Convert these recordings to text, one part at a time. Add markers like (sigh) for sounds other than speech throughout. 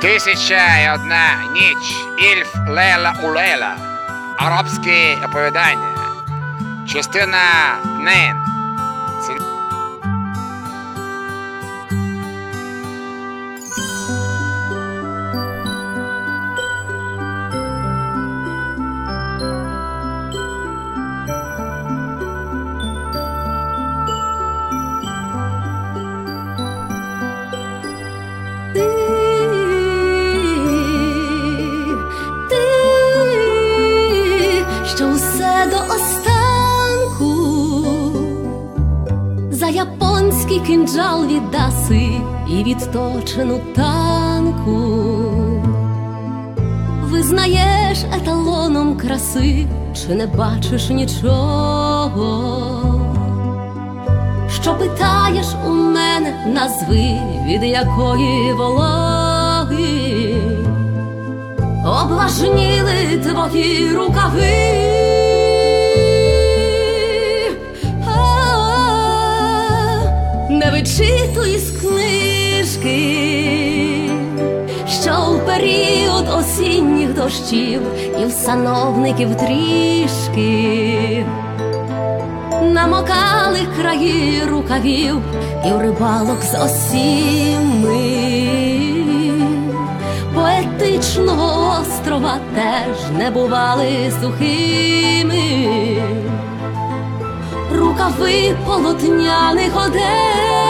Тисяча і одна ніч. Ільф Лела Улела. Арабські оповідання. Частина Нейн. Кинджал віддаси і відточену танку. Визнаєш еталоном краси, чи не бачиш нічого? Що питаєш у мене назви, від якої вологи облажніли твої рукави. Не вичитуй з книжки, що в період осінніх дощів і в сановників трішки намокали краї рукавів і у рибалок з осіми поетичного острова теж не бували сухими. Рукави полотняних одеж.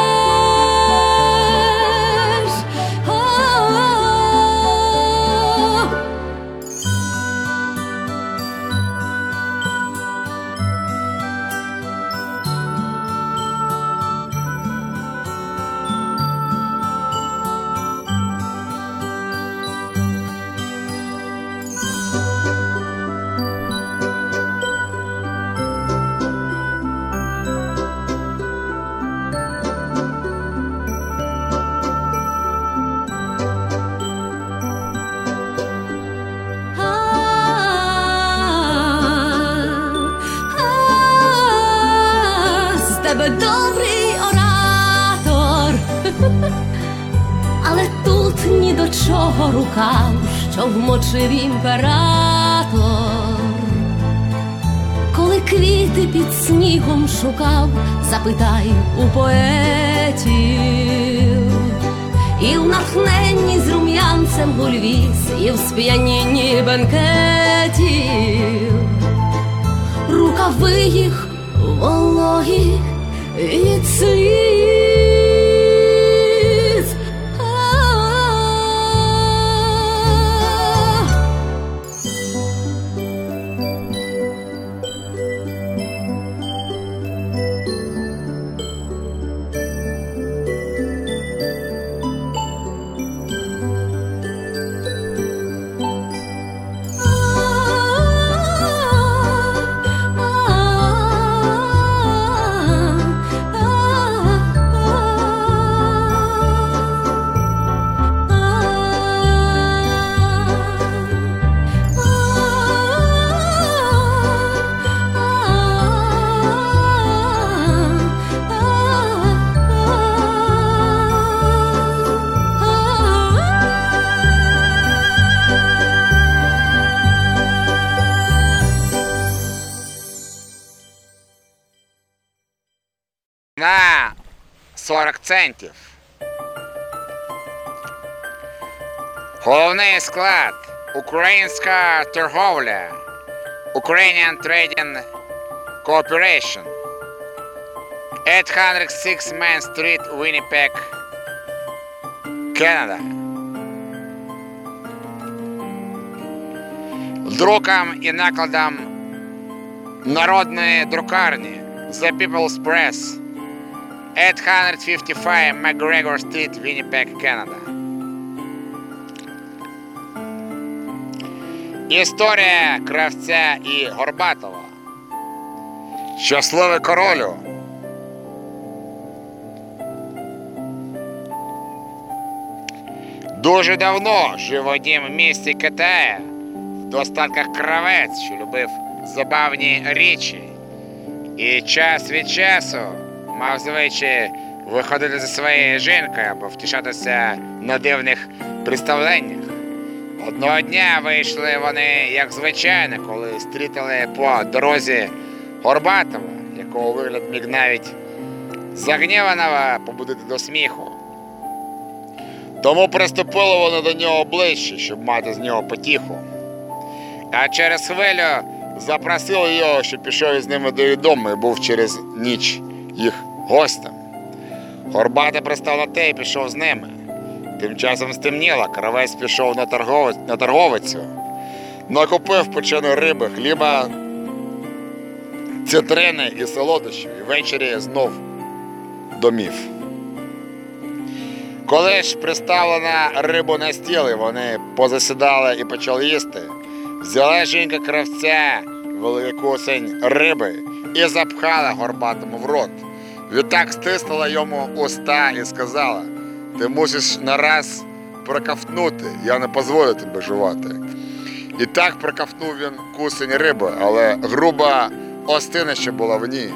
Вмочив імператор. Коли квіти під снігом шукав, запитай у поетів, і в натхненні з рум'янцем гульвіз, і в сп'янінні бенкетів, рукави їх вологі від сліз. 40. Головний склад Українська торговля. Ukrainian Trading Cooperation. 806 Main Street, Winnipeg, Канада. Друком і накладом народної друкарні The People's Press. 855 McGregor Street, Winnipeg, Канада. Історія кравця і Горбатова. Щасливий королю. Дуже давно жив в місті Китая, в достатках кравець, що любив забавні річі. І час від часу мав звичай виходити за своєю жінкою або втішатися на дивних представленнях. Одного дня вийшли вони, як звичайно, коли стрітили по дорозі Горбатова, якого вигляд міг навіть загніваного побудити до сміху. Тому приступили вони до нього ближче, щоб мати з нього потіху. А через хвилю запросили його, щоб пішов із ними до дому і був через ніч їх гостем. Горбатий пристав на те і пішов з ними. Тим часом стемніло, кравець пішов на, торговець, на торговицю, накупив печеної риби, хліба, цитрини і солодощів, і ввечері знов домів. Коли ж приставлена рибу на стіл, вони позасідали і почали їсти, взяла жінка кравця великосень риби і запхала горбатому в рот. Відтак стиснула йому уста і сказала: Ти мусиш нараз проковтнути, я не дозволю тебе жувати. І так проковтнув він кусень риби, але груба остина ще була в ній.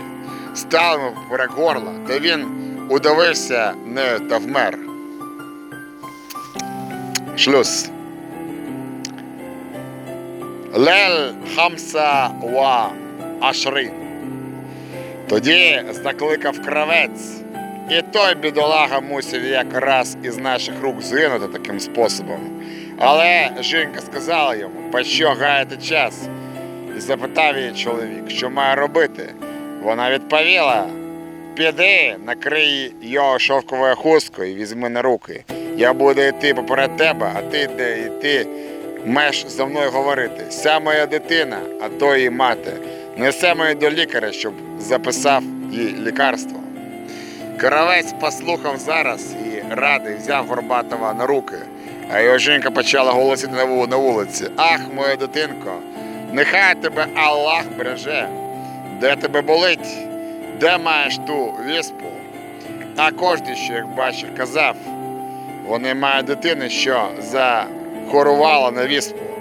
Стала йому поперек горла, та він удавився не та вмер. Шлюз. Лель Хамса Ва Ашрин. Тоді закликав кравець, і той бідолага мусив якраз із наших рук згинути таким способом. Але жінка сказала йому, по що гаяти час? І запитав її чоловік, що має робити. Вона відповіла: піди, накрий його шовковою хусткою і візьми на руки. Я буду йти поперед тебе, а ти де йти Меш за мною говорити. Ся моя дитина, а то її мати. Несе мою до лікаря, щоб записав їй лікарство. Кравець послухав зараз і радий взяв Горбатова на руки, а його жінка почала голосити на вулиці. Ах, моя дитинко, нехай тебе Аллах береже. Де тебе болить? Де маєш ту віспу? А кожен, що як бачив, казав, вони мають дитину, що захорувала на віспу.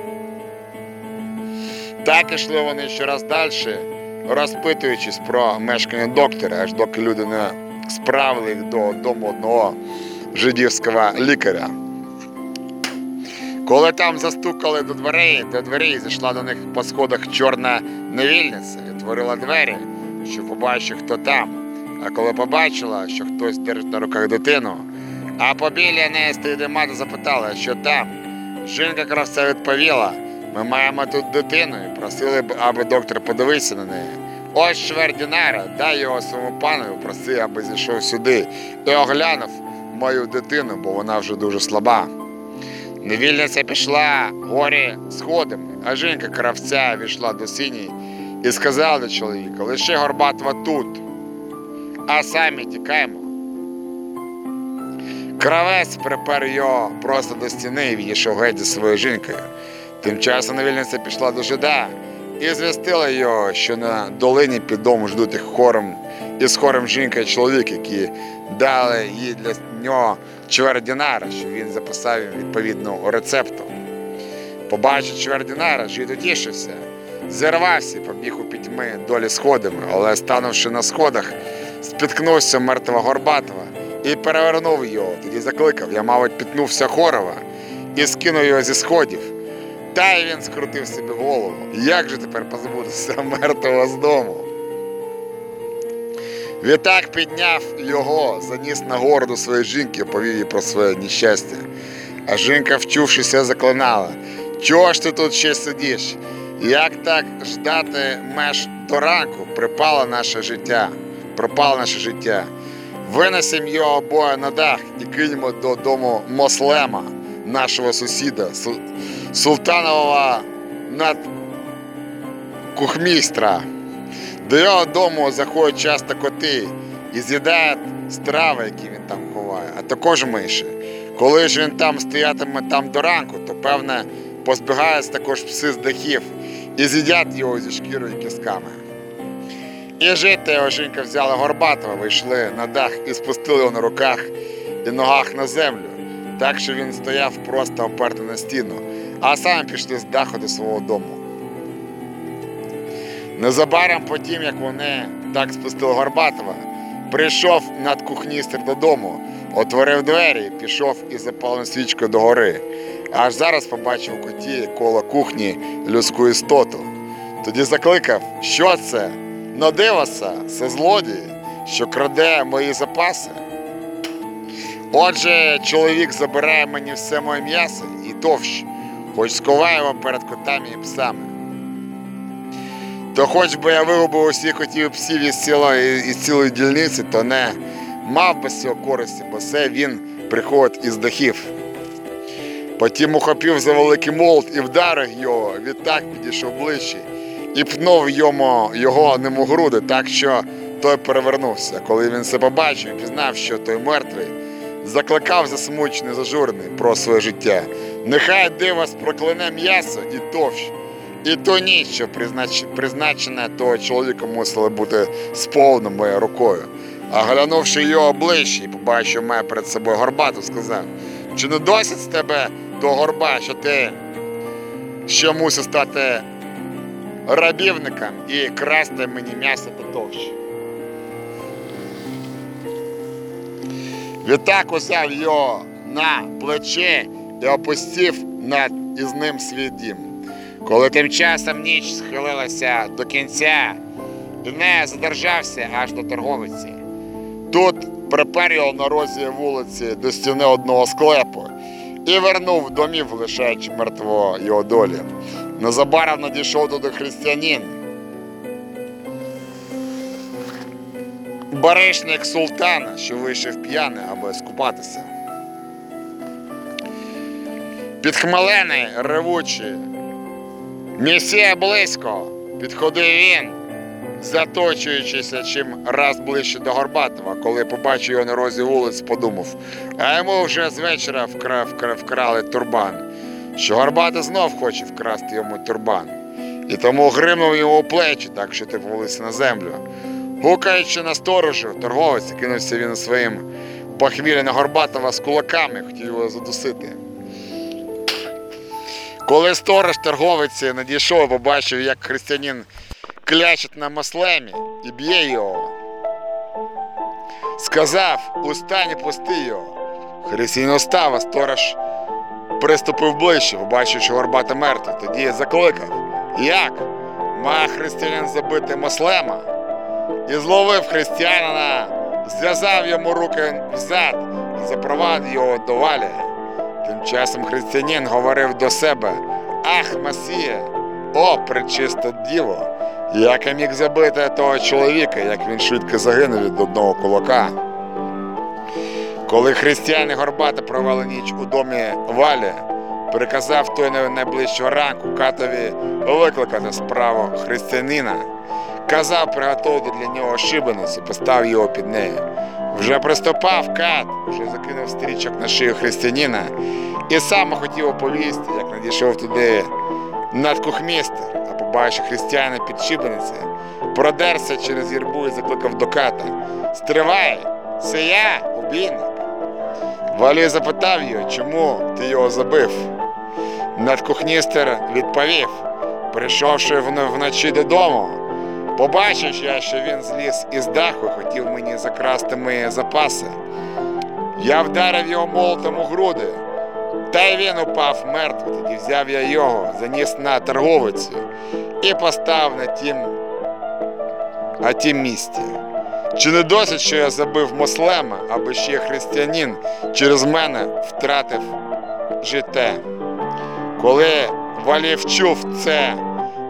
Так ішли вони щораз далі, розпитуючись про мешкання доктора, аж доки люди не справили їх до дому одного жидівського лікаря. Коли там застукали до дверей, до дверей зайшла до них по сходах чорна невільниця і отворила двері, щоб побачити, хто там. А коли побачила, що хтось держить на руках дитину, а побіля неї стоїть мати запитала, що там. Жінка кравця відповіла, ми маємо тут дитину і просили аби доктор подивився на неї. Ось чверть динара, дай його своєму панові, проси, аби зійшов сюди і оглянув мою дитину, бо вона вже дуже слаба. Невільниця пішла горі сходами, а жінка кравця війшла до синій і сказала до чоловіка, лише Горбатова тут, а самі тікаємо. Кравець припер його просто до стіни і відійшов геть зі своєю жінкою. Тим часом невільниця пішла до жида і звістила його, що на долині під домом ждуть хором із хором жінка і чоловік, які дали їй для нього чверть динара, що він записав їм відповідну рецепту. Побачив чверть динара, утішився, зірвався і побіг у пітьми долі сходами, але станувши на сходах, спіткнувся мертвого Горбатова і перевернув його. Тоді закликав, я, мабуть, піднувся хорова і скинув його зі сходів. Та й він скрутив собі голову. Як же тепер позбутися мертвого з дому? Відтак підняв його, заніс на гору до своєї жінки, повів їй про своє нещастя. А жінка, вчувшися, заклинала. Чого ж ти тут ще сидиш? Як так ждати меж до ранку? Припало наше життя, пропало наше життя. Винесемо його обоє на дах і кинемо додому Мослема, нашого сусіда, султанового над кухмістра. До його дому заходять часто коти і з'їдають страви, які він там ховає, а також миші. Коли ж він там стоятиме там до ранку, то певне позбігаються також пси з дахів і з'їдять його зі шкірою і кістками. І жити його жінка взяла Горбатова, вийшли на дах і спустили його на руках і ногах на землю, так що він стояв просто опертий на стіну, а самі пішли з даху до свого дому. Незабаром потім, як вони так спустили Горбатова, прийшов надкухністр додому, Отворив двері, пішов із запаленою свічкою до гори. Аж зараз побачив у коті коло кухні людську істоту. Тоді закликав, що це? Надиваса, це злодій, що краде мої запаси. Отже, чоловік забирає мені все моє м'ясо і товщ, хоч сховає його перед котами і псами. То хоч би я вигубив усіх котів псів із цілої, із цілої дільниці, то не мав би цього користі, бо це він приходить із дахів. Потім ухопив за великий молот і вдарив його, відтак підійшов ближче і пнув йому його ним у груди, так що той перевернувся. Коли він це побачив, пізнав, що той мертвий, закликав засмучений, зажурений про своє життя. Нехай дивас прокляне м'ясо і товщ, і ту ніч, що признач... призначена того чоловіка мусила бути сповнена моєю рукою. А глянувши його обличчя і побачив мене перед собою горбату, сказав, чи не досить з тебе того горба, що ти що мусиш стати рабівником і красти мені м'ясо та товщі. Відтак узяв його на плече і опустив над із ним свій дім. Коли тим часом ніч схилилася до кінця, не задержався аж до торговиці. Тут припер його на розі вулиці до стіни одного склепу і вернув домів, лишаючи мертвого його долі. Незабаром надійшов туди християнин. Баришник султана, що вийшов п'яний, аби скупатися. Підхмелений, ревучий. Місія близько, підходив він, заточуючися чим раз ближче до Горбатова, коли побачив його на розі вулиць, подумав, а йому вже з вечора вкра, вкра, вкрали турбан, що Горбата знов хоче вкрасти йому турбан. І тому гримнув йому у плечі, так що ти повалився на землю. Гукаючи на сторожу, торговець кинувся він своїм похвілі на Горбатова з кулаками, хотів його задусити. Коли сторож торговиці надійшов, побачив, як християнин клячить на маслемі і б'є його. Сказав, устань і пусти його. Християнин устав, а сторож приступив ближче, побачив, що горбата мертва. Тоді закликав. Як? Має християнин забити маслема? І зловив християнина, зв'язав йому руки взад і запровадив його до валі. Тим часом християнин говорив до себе: Ах, Масія, о, пречиста діво! Як я міг забити того чоловіка, як він швидко загинув від одного кулака. Коли християни Горбата провели ніч у домі Валі, приказав той найближчого ранку катові викликати справу християнина. Казав приготувати для нього шибеницю, постав його під нею. Вже приступав кат, вже закинув стрічок на шию християнина і сам хотів оповісти, як надійшов туди надкухмістер, а побачив християна під шибеницею, продерся через юрбу і закликав до ката. Стривай, це я, убійник. Валій запитав його, чому ти його забив. Надкухністер відповів, прийшовши вно- вночі додому, побачив я, що він зліз із даху хотів мені закрасти мої запаси. Я вдарив його молотом у груди, та й він упав мертвий. Тоді взяв я його, заніс на торговицю і постав на тім, а тім місці. Чи не досить, що я забив мослема, аби ще християнин через мене втратив життя? Коли Валів чув це,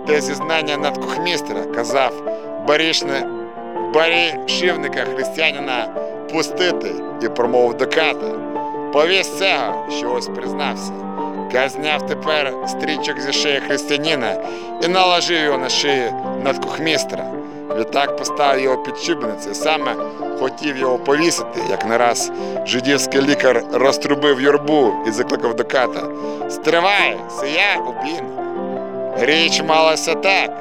те зізнання надкухмістера, казав барішівника християнина пустити і промовив до ката. Повість цього, що ось признався. Кат зняв тепер стрічок зі шиї християнина і наложив його на шию надкухмістера. Відтак поставив його під шибеницю, саме хотів його повісити, як не раз жидівський лікар розтрубив юрбу і закликав до ката. Стривай, це я убійник. Річ малася так.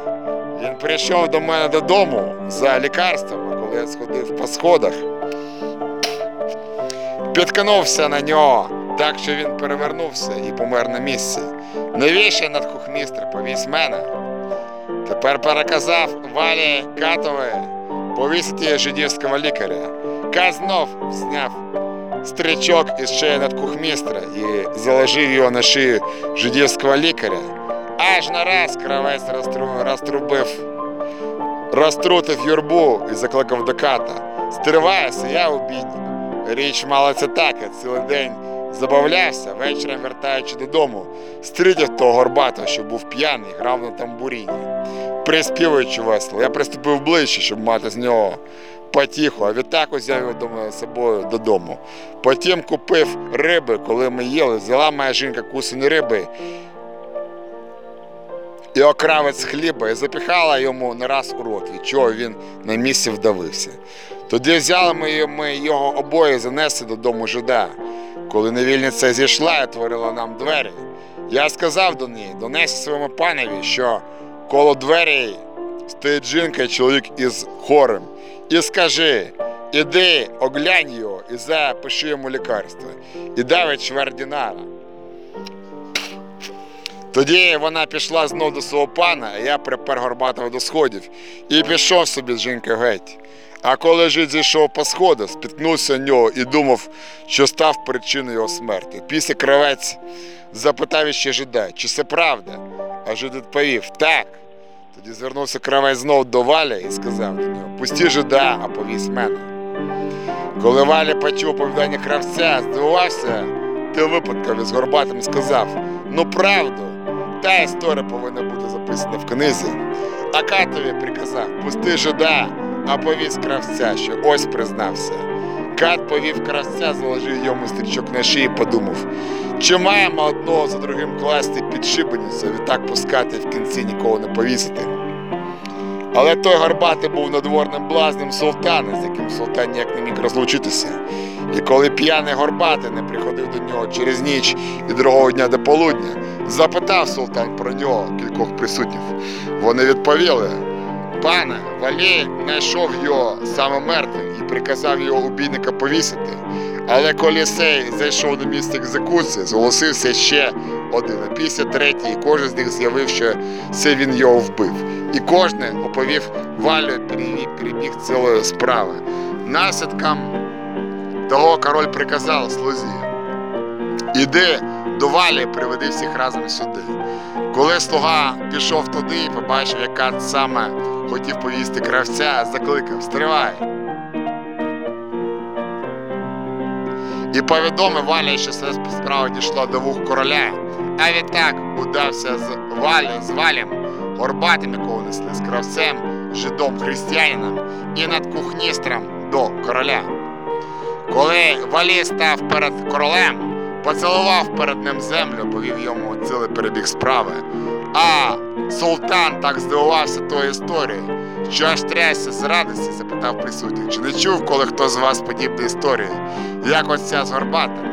Він прийшов до мене додому за лікарством, коли я сходив по сходах, підкинувся на нього, так що він перевернувся і помер на місці. Навіщо надхухмістр повісь мене? Тепер переказав Валі Катове повісити жидівського лікаря. Кат знов зняв стрічок із шиї надкухмістра і заложив його на шию жидівського лікаря. Аж нараз кравець розтру- розтрубив, розтрутив юрбу і закликав до ката. Стривайся, я у біді. Річ мала це так, цілий день забавлявся, вечором вертаючи додому, стрітив того горбатого, що був п'яний, грав на тамбуріні. Приспівуючи весело, я приступив ближче, щоб мати з нього потіху, а відтак узяв його з собою додому. Потім купив риби, коли ми їли, взяла моя жінка кусені риби і окравець хліба і запіхала йому не раз у рот, від чого він на місці вдавився. Тоді взяли ми, його обоє занесли додому жида. Коли невільниця зійшла і отворила нам двері, я сказав до неї, донеси своєму панові, що коло дверей стоїть жінка і чоловік із хорем, і скажи, іди, оглянь його і запиши йому лікарство, і давить чверть динара. Тоді вона пішла знов до свого пана, а я припер горбатого до сходів і пішов собі з жінкою геть. А коли жид зійшов по сходах, спіткнувся нього і думав, що став причиною його смерті. Після кравець запитав іще жида, чи це правда? А жид відповів так. Тоді звернувся кравець знов до Валя і сказав до нього: Пусті жида, а повісь мене. Коли Валя почув оповідання кравця, здивувався тим випадком із горбатим сказав: Ну правду, та історія повинна бути записана в книзі. А Катові приказав: Пусти жида, а повіз кравця, що ось признався. Кат повів кравця, заложив йому стрічок на шиї і подумав, чи маємо одного за другим класти під шибеницю, відтак пускати в кінці нікого не повісити. Але той горбатий був надворним блазнем султана, з яким султан ніяк не міг розлучитися. І коли п'яний горбатий не приходив до нього через ніч і другого дня до полудня, запитав султан про нього кількох присутніх. Вони відповіли: пане, Валій знайшов його саме мертвим і приказав його убійника повісити. Але коли сей зайшов до місця екзекуції, зголосився ще один, а після третій, і кожен з них з'явив, що це він його вбив. І кожне оповів Валю перебіг, цілої справи. Наслідком того король приказав слузі. Іди до Валі, приведи всіх разом сюди. Коли слуга пішов туди і побачив, яка саме хотів повісти кравця, закликав Стривай. І повідомив Валі, що це справа дійшла до вух короля, а відтак удався з Валі, з Валем, горбатим, якого несли з кравцем, жидом християнином і над кухністром до короля. Коли Валі став перед королем, поцілував перед ним землю, повів йому цілий перебіг справи. А султан так здивувався тою історією, що аж трясся з радості, запитав присутніх, чи не чув, коли хто з вас подібну історію, як оця з горбатим.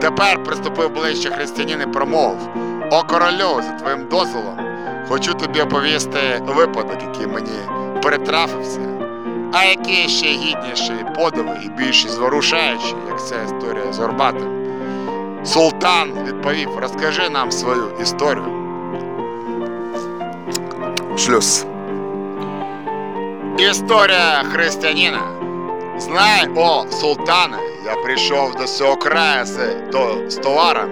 Тепер приступив ближче християнин і промовив, о королю, за твоїм дозволом, хочу тобі оповісти випадок, який мені перетрафився, а який ще гідніший подиви і більш зворушаючий, як ця історія з горбатим. Султан відповів, розкажи нам свою історію. Шлюз. Історія християнина. Знай, о, султане, я прийшов до цього краю з, то, з товаром,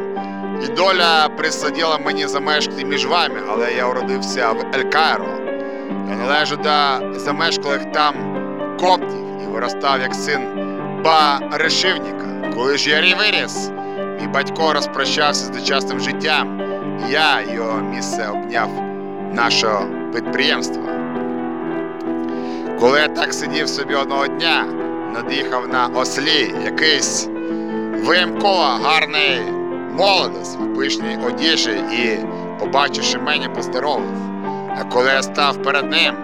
і доля присадила мені замешкати між вами, але я уродився в Ель-Кайро. Я належу до замешкалих там коптів і виростав як син баришівника. Коли ж я виріс, мій батько розпрощався з дочасним життям, і я його місце обняв нашого підприємства. Коли я так сидів собі одного дня, над'їхав на ослі якийсь виємково гарний молодець у пишній одежі і, побачивши мене, поздоровив. А коли я став перед ним,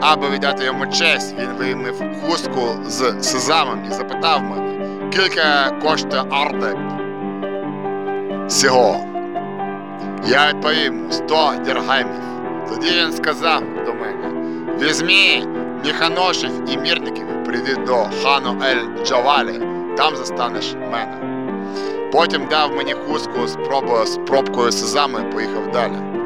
аби віддати йому честь, він виймив хустку з сезамом і запитав мене, кілька коштує ардек всього. Я відповів йому 100 діргаймів. Тоді він сказав до мене: візьмі міханошів і мірників, прийди до хану Ель Джавалі, там застанеш мене. Потім дав мені хустку з, пробкою сезаму і поїхав далі.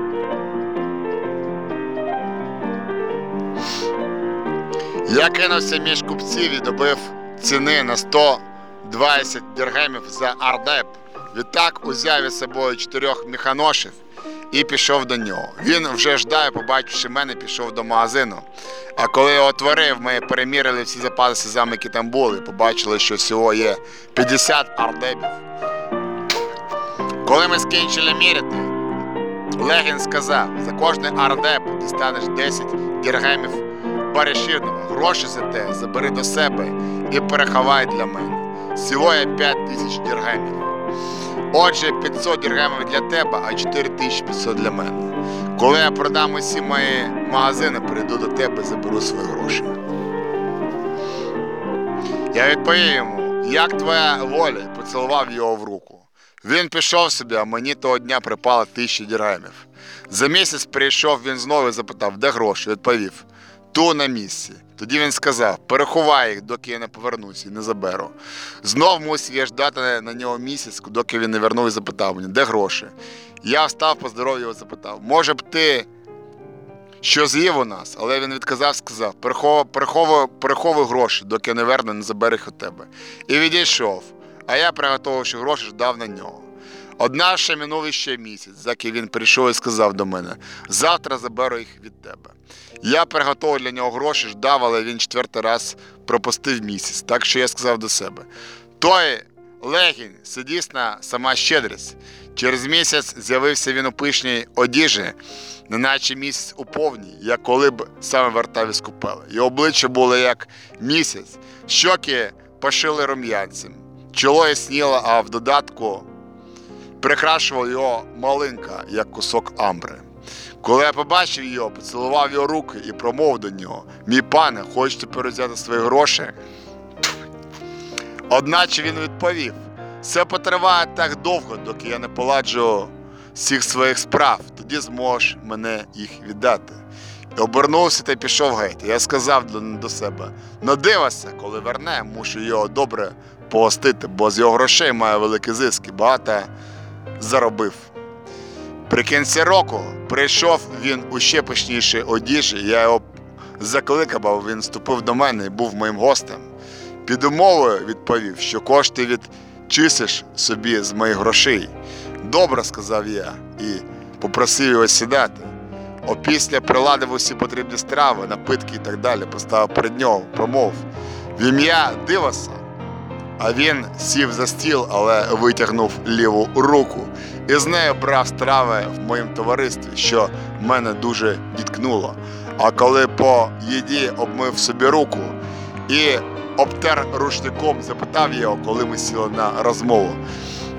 Я кинувся між купців і добив ціни на 120 діргемів за ардеп. Відтак узяв із собою чотирьох механошів і пішов до нього. Він вже ждав, побачивши мене, пішов до магазину. А коли я отворив, ми перемірили всі запаси сезам, які там були, побачили, що всього є 50 ардебів. Коли ми скінчили міряти, Легін сказав, за кожний ардеп дістанеш 10 діргемів баришірного. Гроші за те забери до себе і переховай для мене. Всього є 5 тисяч діргемів. Отже, 500 діргемів для тебе, а 4500 для мене. Коли я продам усі мої магазини, прийду до тебе і заберу свої гроші. Я відповів йому, як твоя воля, поцілував його в руку. Він пішов собі, а мені того дня припало тисячі діргемів. За місяць прийшов він знову і запитав, де гроші? Відповів, ту на місці. Тоді він сказав: переховай їх, доки я не повернуся і не заберу. Знов мусив я ждати на нього місяць, доки він не вернув і запитав мені, де гроші. Я встав по здоров'ю його запитав, може б ти що з'їв у нас, але він відказав, сказав: переховуй, переховуй, гроші, доки я не верну, не заберу їх у тебе. І відійшов. А я, приготувавши гроші, ждав на нього. Однак ще минув іще місяць, заки він прийшов і сказав до мене: завтра заберу їх від тебе. Я приготував для нього гроші, ждав, але він четвертий раз пропустив місяць. Так що я сказав до себе: той легінь, це дійсно сама щедрість. Через місяць з'явився він у пишній одіжі, неначе місяць у повній, як коли б саме вертав із купели. Його обличчя було як місяць, щоки пошили рум'янцем, чоло ясніло, а в додатку прикрашував його малинка, як кусок амбри. Коли я побачив його, поцілував його руки і промовив до нього: Мій пане, хочете перевзяти свої гроші? Одначе він відповів: це потриває так довго, доки я не поладжу всіх своїх справ, тоді зможеш мене їх віддати. І обернувся та пішов геть. Я сказав до, себе: дивися, коли верне, мушу його добре погостити, бо з його грошей має великі зиски, багато заробив. При кінці року прийшов він у ще пишнішій одіжі, я його закликав, бо він вступив до мене і був моїм гостем. Під умовою відповів, що кошти відчисиш собі з моїх грошей. Добре, сказав я і попросив його сідати. Опісля приладив усі потрібні страви, напитки і так далі, поставив перед нього, промов в ім'я Диваса. А він сів за стіл, але витягнув ліву руку і з нею брав страви в моєму товаристві, що мене дуже діткнуло. А коли по їді обмив собі руку і обтер рушником, запитав його, коли ми сіли на розмову.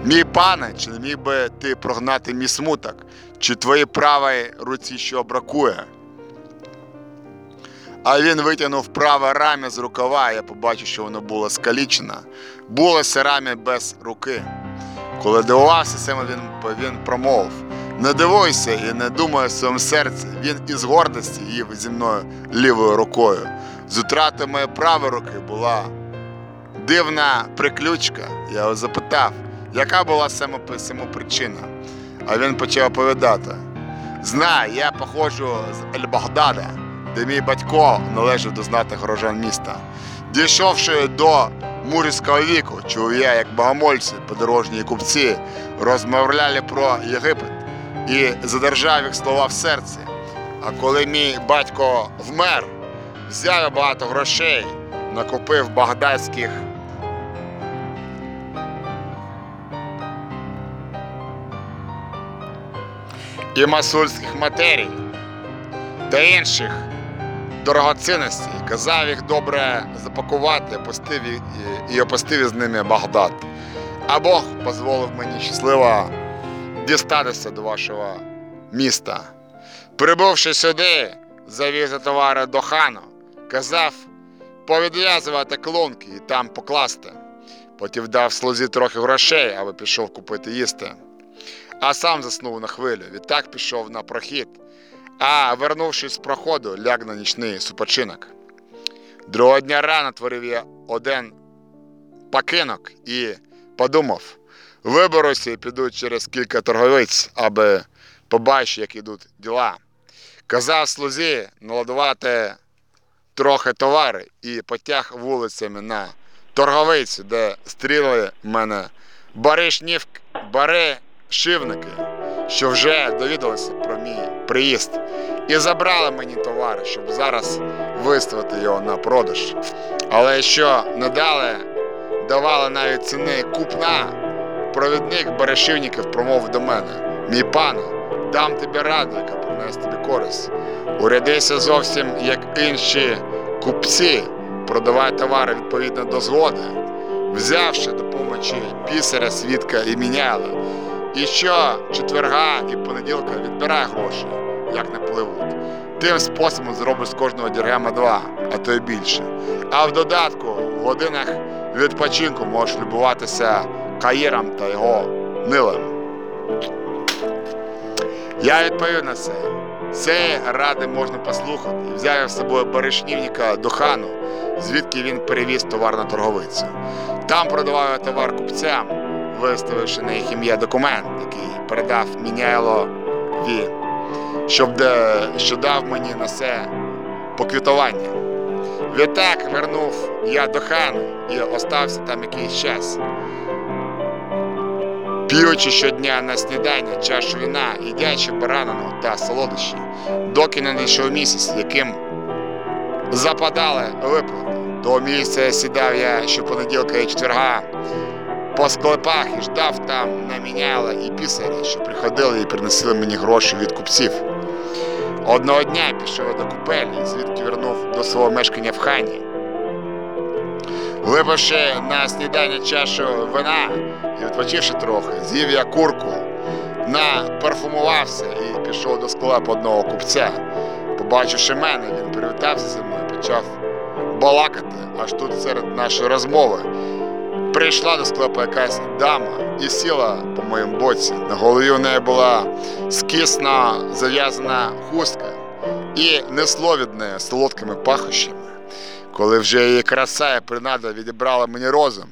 Мій пане, чи не міг би ти прогнати мій смуток, чи твоїй правій руці що бракує? А він витягнув праве рам'я з рукава, я побачив, що воно було скалічено. Було це рам'я без руки. Коли дивувався цим, він, він промовив: не дивуйся і не думай в своєму серці. Він із гордості їв зі мною лівою рукою. З утрати моєї правої руки була дивна приключка. Я його запитав, яка була саме цьому причина. А він почав оповідати: Знай, я походжу з Ель-Багдада, де мій батько належав до знатих горожан міста. Дійшовши до мужського віку, чув я, як богомольці, подорожні купці розмовляли про Єгипет і задержав їх слова в серці. А коли мій батько вмер, взяв багато грошей, накупив багдадських і масульських матерій та інших дорогоцінностей, казав їх добре запакувати опустив і, і опустив із ними Багдад. А Бог дозволив мені щасливо дістатися до вашого міста. Прибувши сюди, завіз товари до хану, казав повідв'язувати клунки і там покласти. Потім дав слузі трохи грошей, аби пішов купити їсти. А сам заснув на хвилю. Відтак пішов на прохід, а вернувшись з проходу, ляг на нічний супочинок. Другого дня рано творив я один пакинок і подумав: виберуся і піду через кілька торговиць, аби побачити, як ідуть діла. Казав слузі наладувати трохи товари і потяг вулицями на торговицю, де стріли мене баришнів, баришивники, що вже довідалися про мій приїзд, і забрали мені товар, щоб зараз виставити його на продаж. Але що не дали, давали навіть ціни купна, провідник баришівників промовив до мене: мій пане, дам тобі раду, яка принесе тобі користь. Урядися зовсім як інші купці, продавай товари відповідно до згоди, взявши до помочі пісаря, свідка і міняла. І що четверга і понеділка відбирай гроші, як не пливуть. Тим способом зробиш з кожного діргема два, а то й більше. А в додатку в годинах відпочинку можеш любуватися Каїром та його нилем. Я відповів на це. Цієї ради можна послухати і взяв з собою баришнівника до хану, звідки він перевіз товар на торговицю. Там продавав товар купцям, виставивши на їх ім'я документ, який передав Міняйлові, щоб що дав мені на це поквітування. Відтак вернув я до хану і остався там якийсь час. П'ючи щодня на снідання чашу вина, їдячи баранину та солодощі, доки не надійшов місяць, яким западали виплати. До місця сідав я щопонеділка і четверга по склепах і ждав там на міняла і пісарі, що приходили і приносили мені гроші від купців. Одного дня пішов до купельні, звідки вернув до свого мешкання в хані. Випивши на снідання чашу вина і відпочивши трохи, з'їв я курку, напарфумувався і пішов до склепу одного купця. Побачивши мене, він привітався зі мною, почав балакати, аж тут серед нашої розмови. Прийшла до склепу якась дама і сіла по моєму боці. На голові у неї була скісно зав'язана хустка і несло від неї солодкими пахощами. Коли вже її краса і принада відібрала мені розум,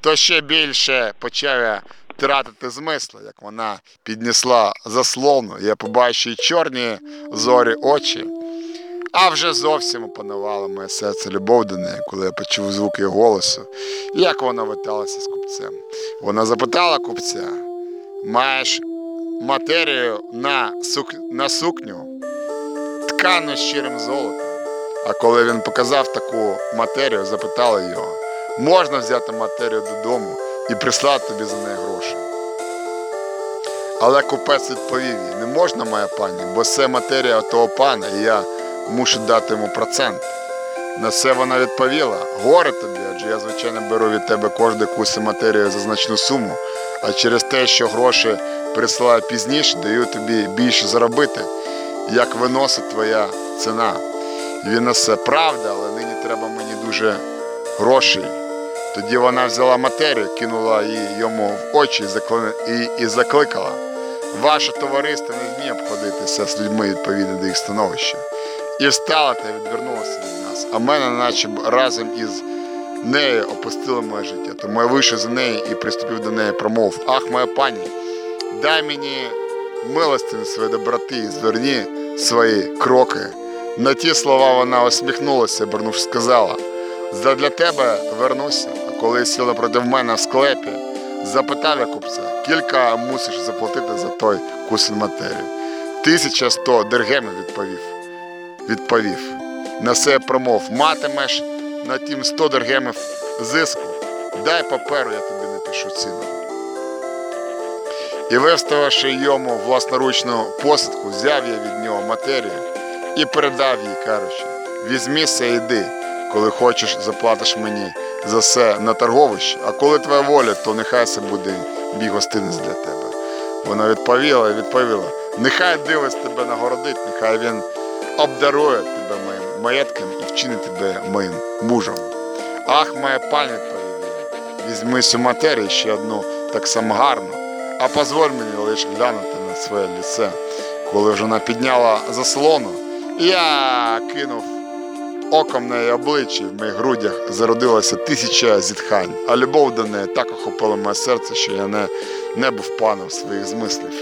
то ще більше почав я тратити змисли, як вона піднесла заслону, я побачив чорні зорі очі, а вже зовсім опанувало моє серце любов до неї, коли я почув звук її голосу, як вона виталася з купцем. Вона запитала купця: маєш матерію на, сук... на сукню, ткану щирим золотом. А коли він показав таку матерію, запитали його, можна взяти матерію додому і прислати тобі за неї гроші. Але купець відповів їй, не можна, моя пані, бо це матерія того пана, і я мушу дати йому процент. На це вона відповіла: горе тобі, адже я, звичайно, беру від тебе кожну куси матерію за значну суму, а через те, що гроші присилаю пізніше, даю тобі більше заробити, як виносить твоя ціна. І він на це правда, але нині треба мені дуже грошей. Тоді вона взяла матерію, кинула її йому в очі і закликала. Ваше товариство не вміє обходитися з людьми відповідно до їх становища. І встала та відвернулася від нас. А мене, наче разом із нею опустило моє життя. Тому я вийшов за неї і приступив до неї промов. Ах, моя пані, дай мені милостин своєї доброти і зверні свої кроки. На ті слова вона усміхнулася, обернувши, сказала: задля тебе вернуся, а коли сіла проти мене в склепі, запитав я купця, кілька мусиш заплатити за той кусень матерії. Тисяча сто диргемів відповів. Відповів. На це промов, матимеш на тім сто диргемів зиску. Дай паперу, я тобі напишу ціну. І виставивши йому власноручну посадку, взяв я від нього матерію і передав їй, кажучи, візьмися і йди, коли хочеш, заплатиш мені за все на торговище, а коли твоя воля, то нехай це буде мій гостинець для тебе. Вона відповіла і відповіла: нехай дивись тебе нагородить, нехай він обдарує тебе моїм маєтком і вчинить тебе моїм мужем. Ах, моя пані, відповів я, візьми цю матерію ще одну так само гарну, а позволь мені лише глянути на своє ліце. Коли вже вона підняла заслону, я кинув оком на її обличчя, в моїх грудях зародилося тисяча зітхань, а любов до неї так охопила моє серце, що я не, не був паном своїх змислів.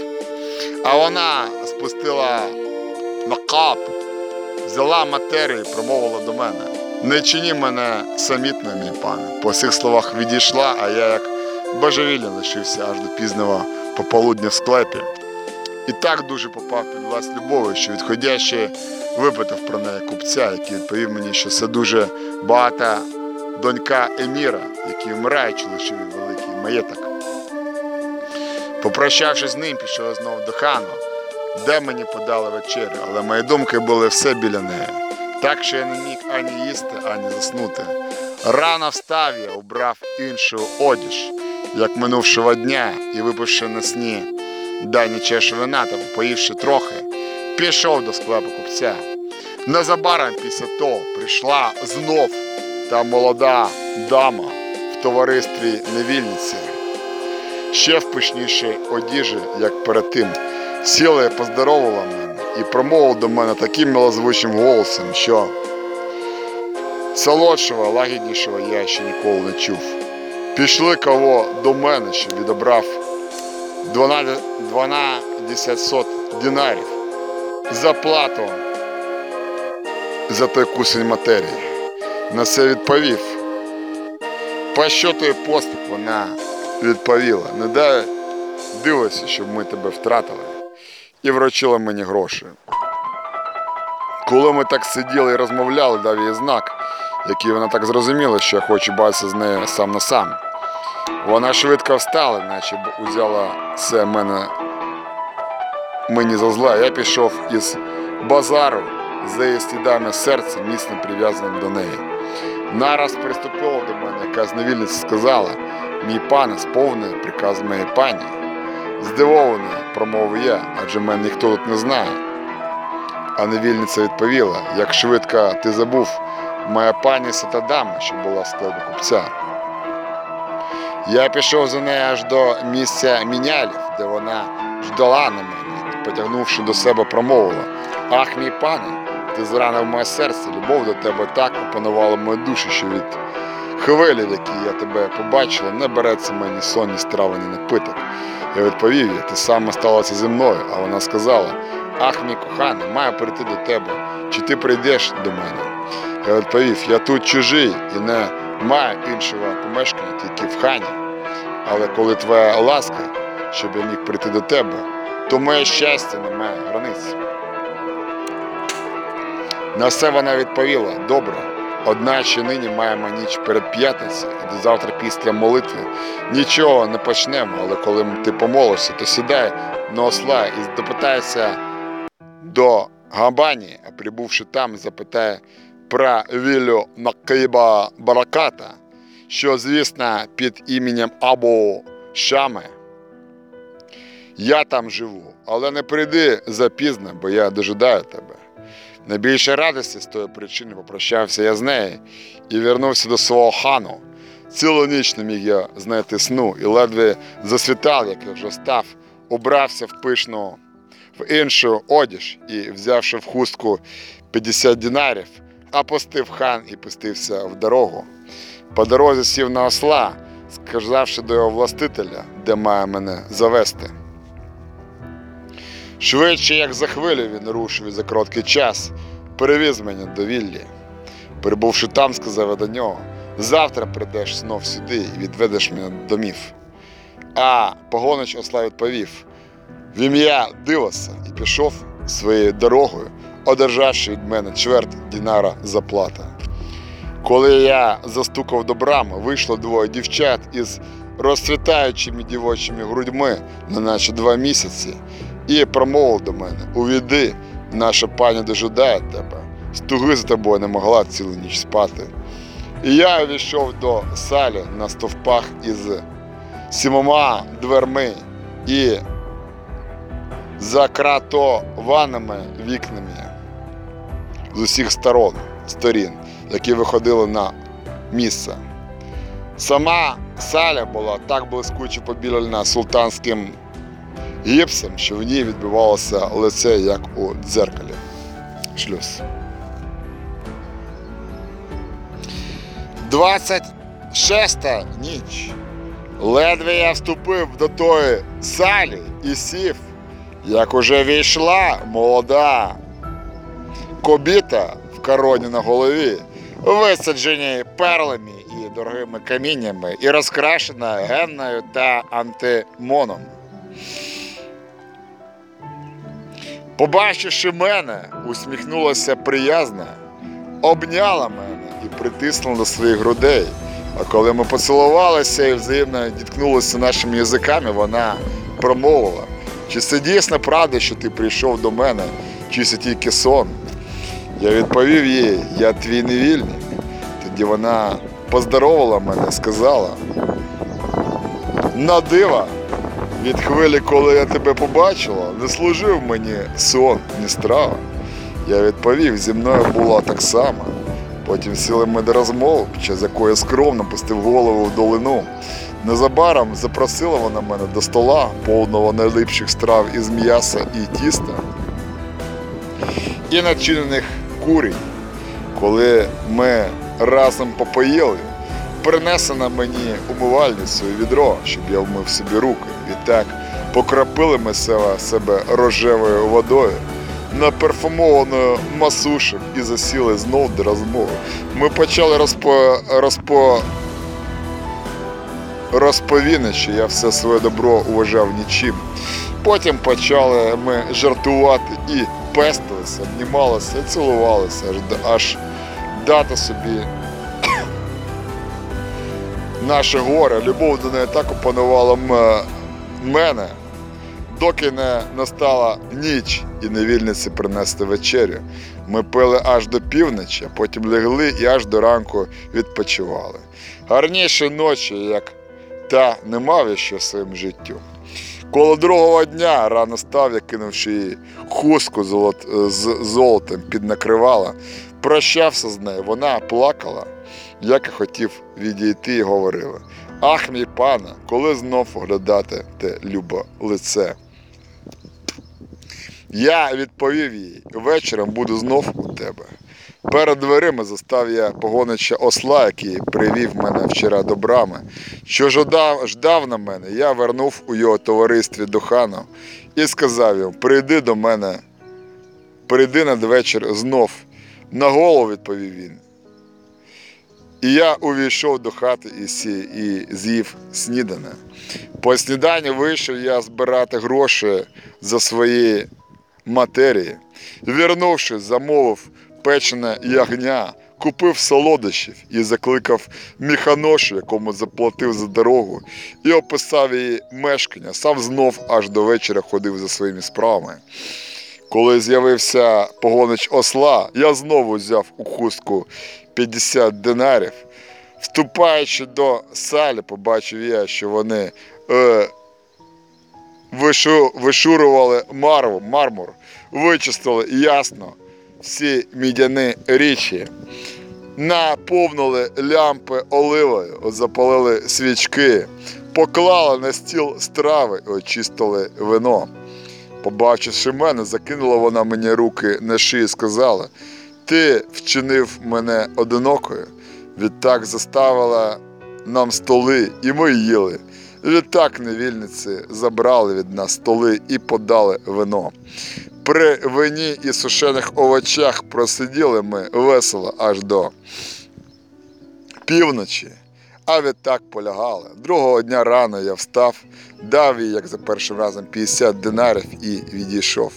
А вона спустила на кап, взяла матерію і промовила до мене. Не чині мене самітно, мій пане. По цих словах відійшла, а я як божевільний лишився аж до пізного пополудня в склепі. І так дуже попав під власть любові, що відходяще випитав про неї купця, який відповів мені, що це дуже багата донька Еміра, який вмираючи лишив їй великий маєток. Попрощавшись з ним, пішов знову до хану, де мені подали вечерю, але мої думки були все біля неї. Так що я не міг ані їсти, ані заснути. Рано встав я, убрав іншу одіж, як минувшого дня, і випивши на сні дані чашу вина та попоївши трохи, пішов до склепу купця. Незабаром після того прийшла знов та молода дама в товаристві невільниці. Ще в пишнішій одіжі, як перед тим, сіла і поздоровила мене і промовила до мене таким милозвучним голосом, що солодшого, лагіднішого я ще ніколи не чув. Пішли кого до мене, що відобрав 12 12 динарів за плату за той кусень матерії. На це відповів. По що той поступ вона відповіла. Не дай дивися, щоб ми тебе втратили. І вручила мені гроші. Коли ми так сиділи і розмовляли, дав їй знак, який вона так зрозуміла, що я хочу бачитися з нею сам на сам. Вона швидко встала, наче б узяла все мене мені за зла. Я пішов із базару за її слідами серця, міцно прив'язаним до неї. Нараз приступила до мене, яка невільниця сказала, мій пане сповнив приказ моєї пані. Здивований, промовив я, адже мене ніхто тут не знає. А невільниця відповіла, як швидко ти забув, моя пані свята дама, що була в склепі купця. Я пішов за нею аж до місця мінялів, де вона ждала на мене, потягнувши до себе, промовила: Ах, мій пане, ти зранив моє серце, любов до тебе так опанувала мою душу, що від хвилі, в якій я тебе побачила, не береться мені сон, ні страва, ні напиток. Я відповів їй, те саме сталося зі мною, а вона сказала: Ах, мій коханий, маю прийти до тебе, чи ти прийдеш до мене? Я відповів, я тут чужий і не маю іншого помешкання, тільки в хані. Але коли твоя ласка, щоб я міг прийти до тебе, то моє щастя не має границь. На це вона відповіла: добре, одначе нині маємо ніч перед п'ятницею, і завтра після молитви нічого не почнемо, але коли ти помолишся, то сідай на осла і допитайся до Габані, а прибувши там, запитає про віллю Накиба Бараката, що, звісно, під іменем Абу Шами. Я там живу, але не прийди запізно, бо я дожидаю тебе. Найбільше радості з тої причини попрощався я з нею і вернувся до свого хану. Цілу ніч не міг я знайти сну і ледве засвітав, як я вже став, убрався в пишну в іншу одіж і, взявши в хустку 50 динарів, опустив хан і пустився в дорогу. По дорозі сів на осла, сказавши до його властителя, де має мене завести. Швидше, як за хвилю, він рушив і за короткий час перевіз мене до Віллі. Прибувши там, сказав до нього, завтра прийдеш знов сюди і відведеш мене до домів. А погонич осла відповів в ім'я Дивоса і пішов своєю дорогою, одержавши від мене чверть дінара заплата. Коли я застукав до брами, вийшло двоє дівчат із розцвітаючими дівочими грудьми на наші два місяці і промовив до мене: Увійди, наша пані дожидає тебе. Стуги за тобою не могла цілу ніч спати. І я увійшов до салі на стовпах із сімома дверми і закратованими вікнами з усіх сторон, сторін, які виходили на місце. Сама саля була так блискуче побілена султанським гіпсом, що в ній відбивалося лице, як у дзеркалі. Шлюз. 26 ніч. Ледве я вступив до тої салі і сів, як уже війшла молода кобіта в короні на голові, висаджені перлами і дорогими каміннями, і розкрашена генною та антимоном. Побачивши мене, усміхнулася приязна, обняла мене і притиснула до своїх грудей. А коли ми поцілувалися і взаємно діткнулися нашими язиками, вона промовила, чи це дійсно правда, що ти прийшов до мене, чи це тільки сон? Я відповів їй, я твій невільник. Тоді вона поздоровила мене, сказала. На дива, від хвилі, коли я тебе побачила, не служив мені сон, ні страва. Я відповів, зі мною була так само. Потім сіли ми до під час якої я скромно пустив голову в долину. Незабаром запросила вона мене до стола, повного найлипших страв із м'яса і тіста і начинених курій. Коли ми разом попоїли, принесена мені умивальницю відро, щоб я вмив собі руки. Відтак покропили ми себе, рожевою водою, наперфумованою масушем і засіли знов до розмови. Ми почали розпо, розпо, розповіни, що я все своє добро вважав нічим. Потім почали ми жартувати і пестилися, обнімалися, цілувалися, аж, аж дати собі наше горе. Любов до неї так опанувала мене, доки не настала ніч і невільниці принести вечерю. Ми пили аж до півночі, а потім легли і аж до ранку відпочивали. Гарніші ночі, як та не мав я ще в своєму життю. Коло другого дня рано став, я кинувши їй хустку золот, з золотом під накривала, прощався з нею. Вона плакала, як і хотів відійти, і говорила: Ах, мій пане, коли знов оглядати те любо лице. Я відповів їй, вечором буду знов у тебе. Перед дверима застав я погонича осла, який привів мене вчора до брами. Що ждав, ждав на мене, я вернув у його товаристві до хану і сказав йому: прийди до мене, прийди надвечір знов. На голову відповів він. І я увійшов до хати і, з'їв снідане. По сніданні вийшов я збирати гроші за свої матерії. Вернувшись, замовив печене ягня, купив солодощів і закликав міханошу, якому заплатив за дорогу, і описав її мешкання. Сам знов аж до вечора ходив за своїми справами. Коли з'явився погонич осла, я знову взяв у хустку 50 динарів. Вступаючи до салі, побачив я, що вони е, вишу, вишурували марву, мармур, вичистили ясно всі мідяні річі, наповнили лямпи оливою, запалили свічки, поклали на стіл страви очистили вино. Побачивши мене, закинула вона мені руки на шию і сказала: Ти вчинив мене одинокою. Відтак заставила нам столи, і ми їли. Відтак невільниці забрали від нас столи і подали вино. При вині і сушених овочах просиділи ми весело аж до півночі, а відтак полягали. Другого дня рано я встав, дав їй, як за першим разом, 50 динарів і відійшов.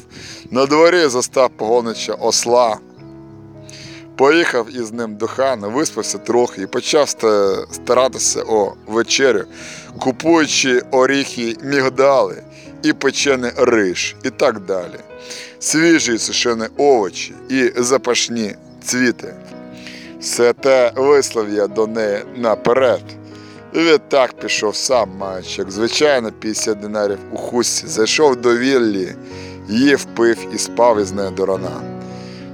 На дворі застав погонича осла. Поїхав із ним до хана, виспався трохи і почав старатися о вечерю, купуючи оріхи мігдали і печений риш, і так далі. Свіжі сушені овочі і запашні цвіти. Все те вислав я до неї наперед. І відтак пішов сам, маючи, як звичайно, 50 динарів у хустці, зайшов до віллі, їв, пив і спав із нею до рана.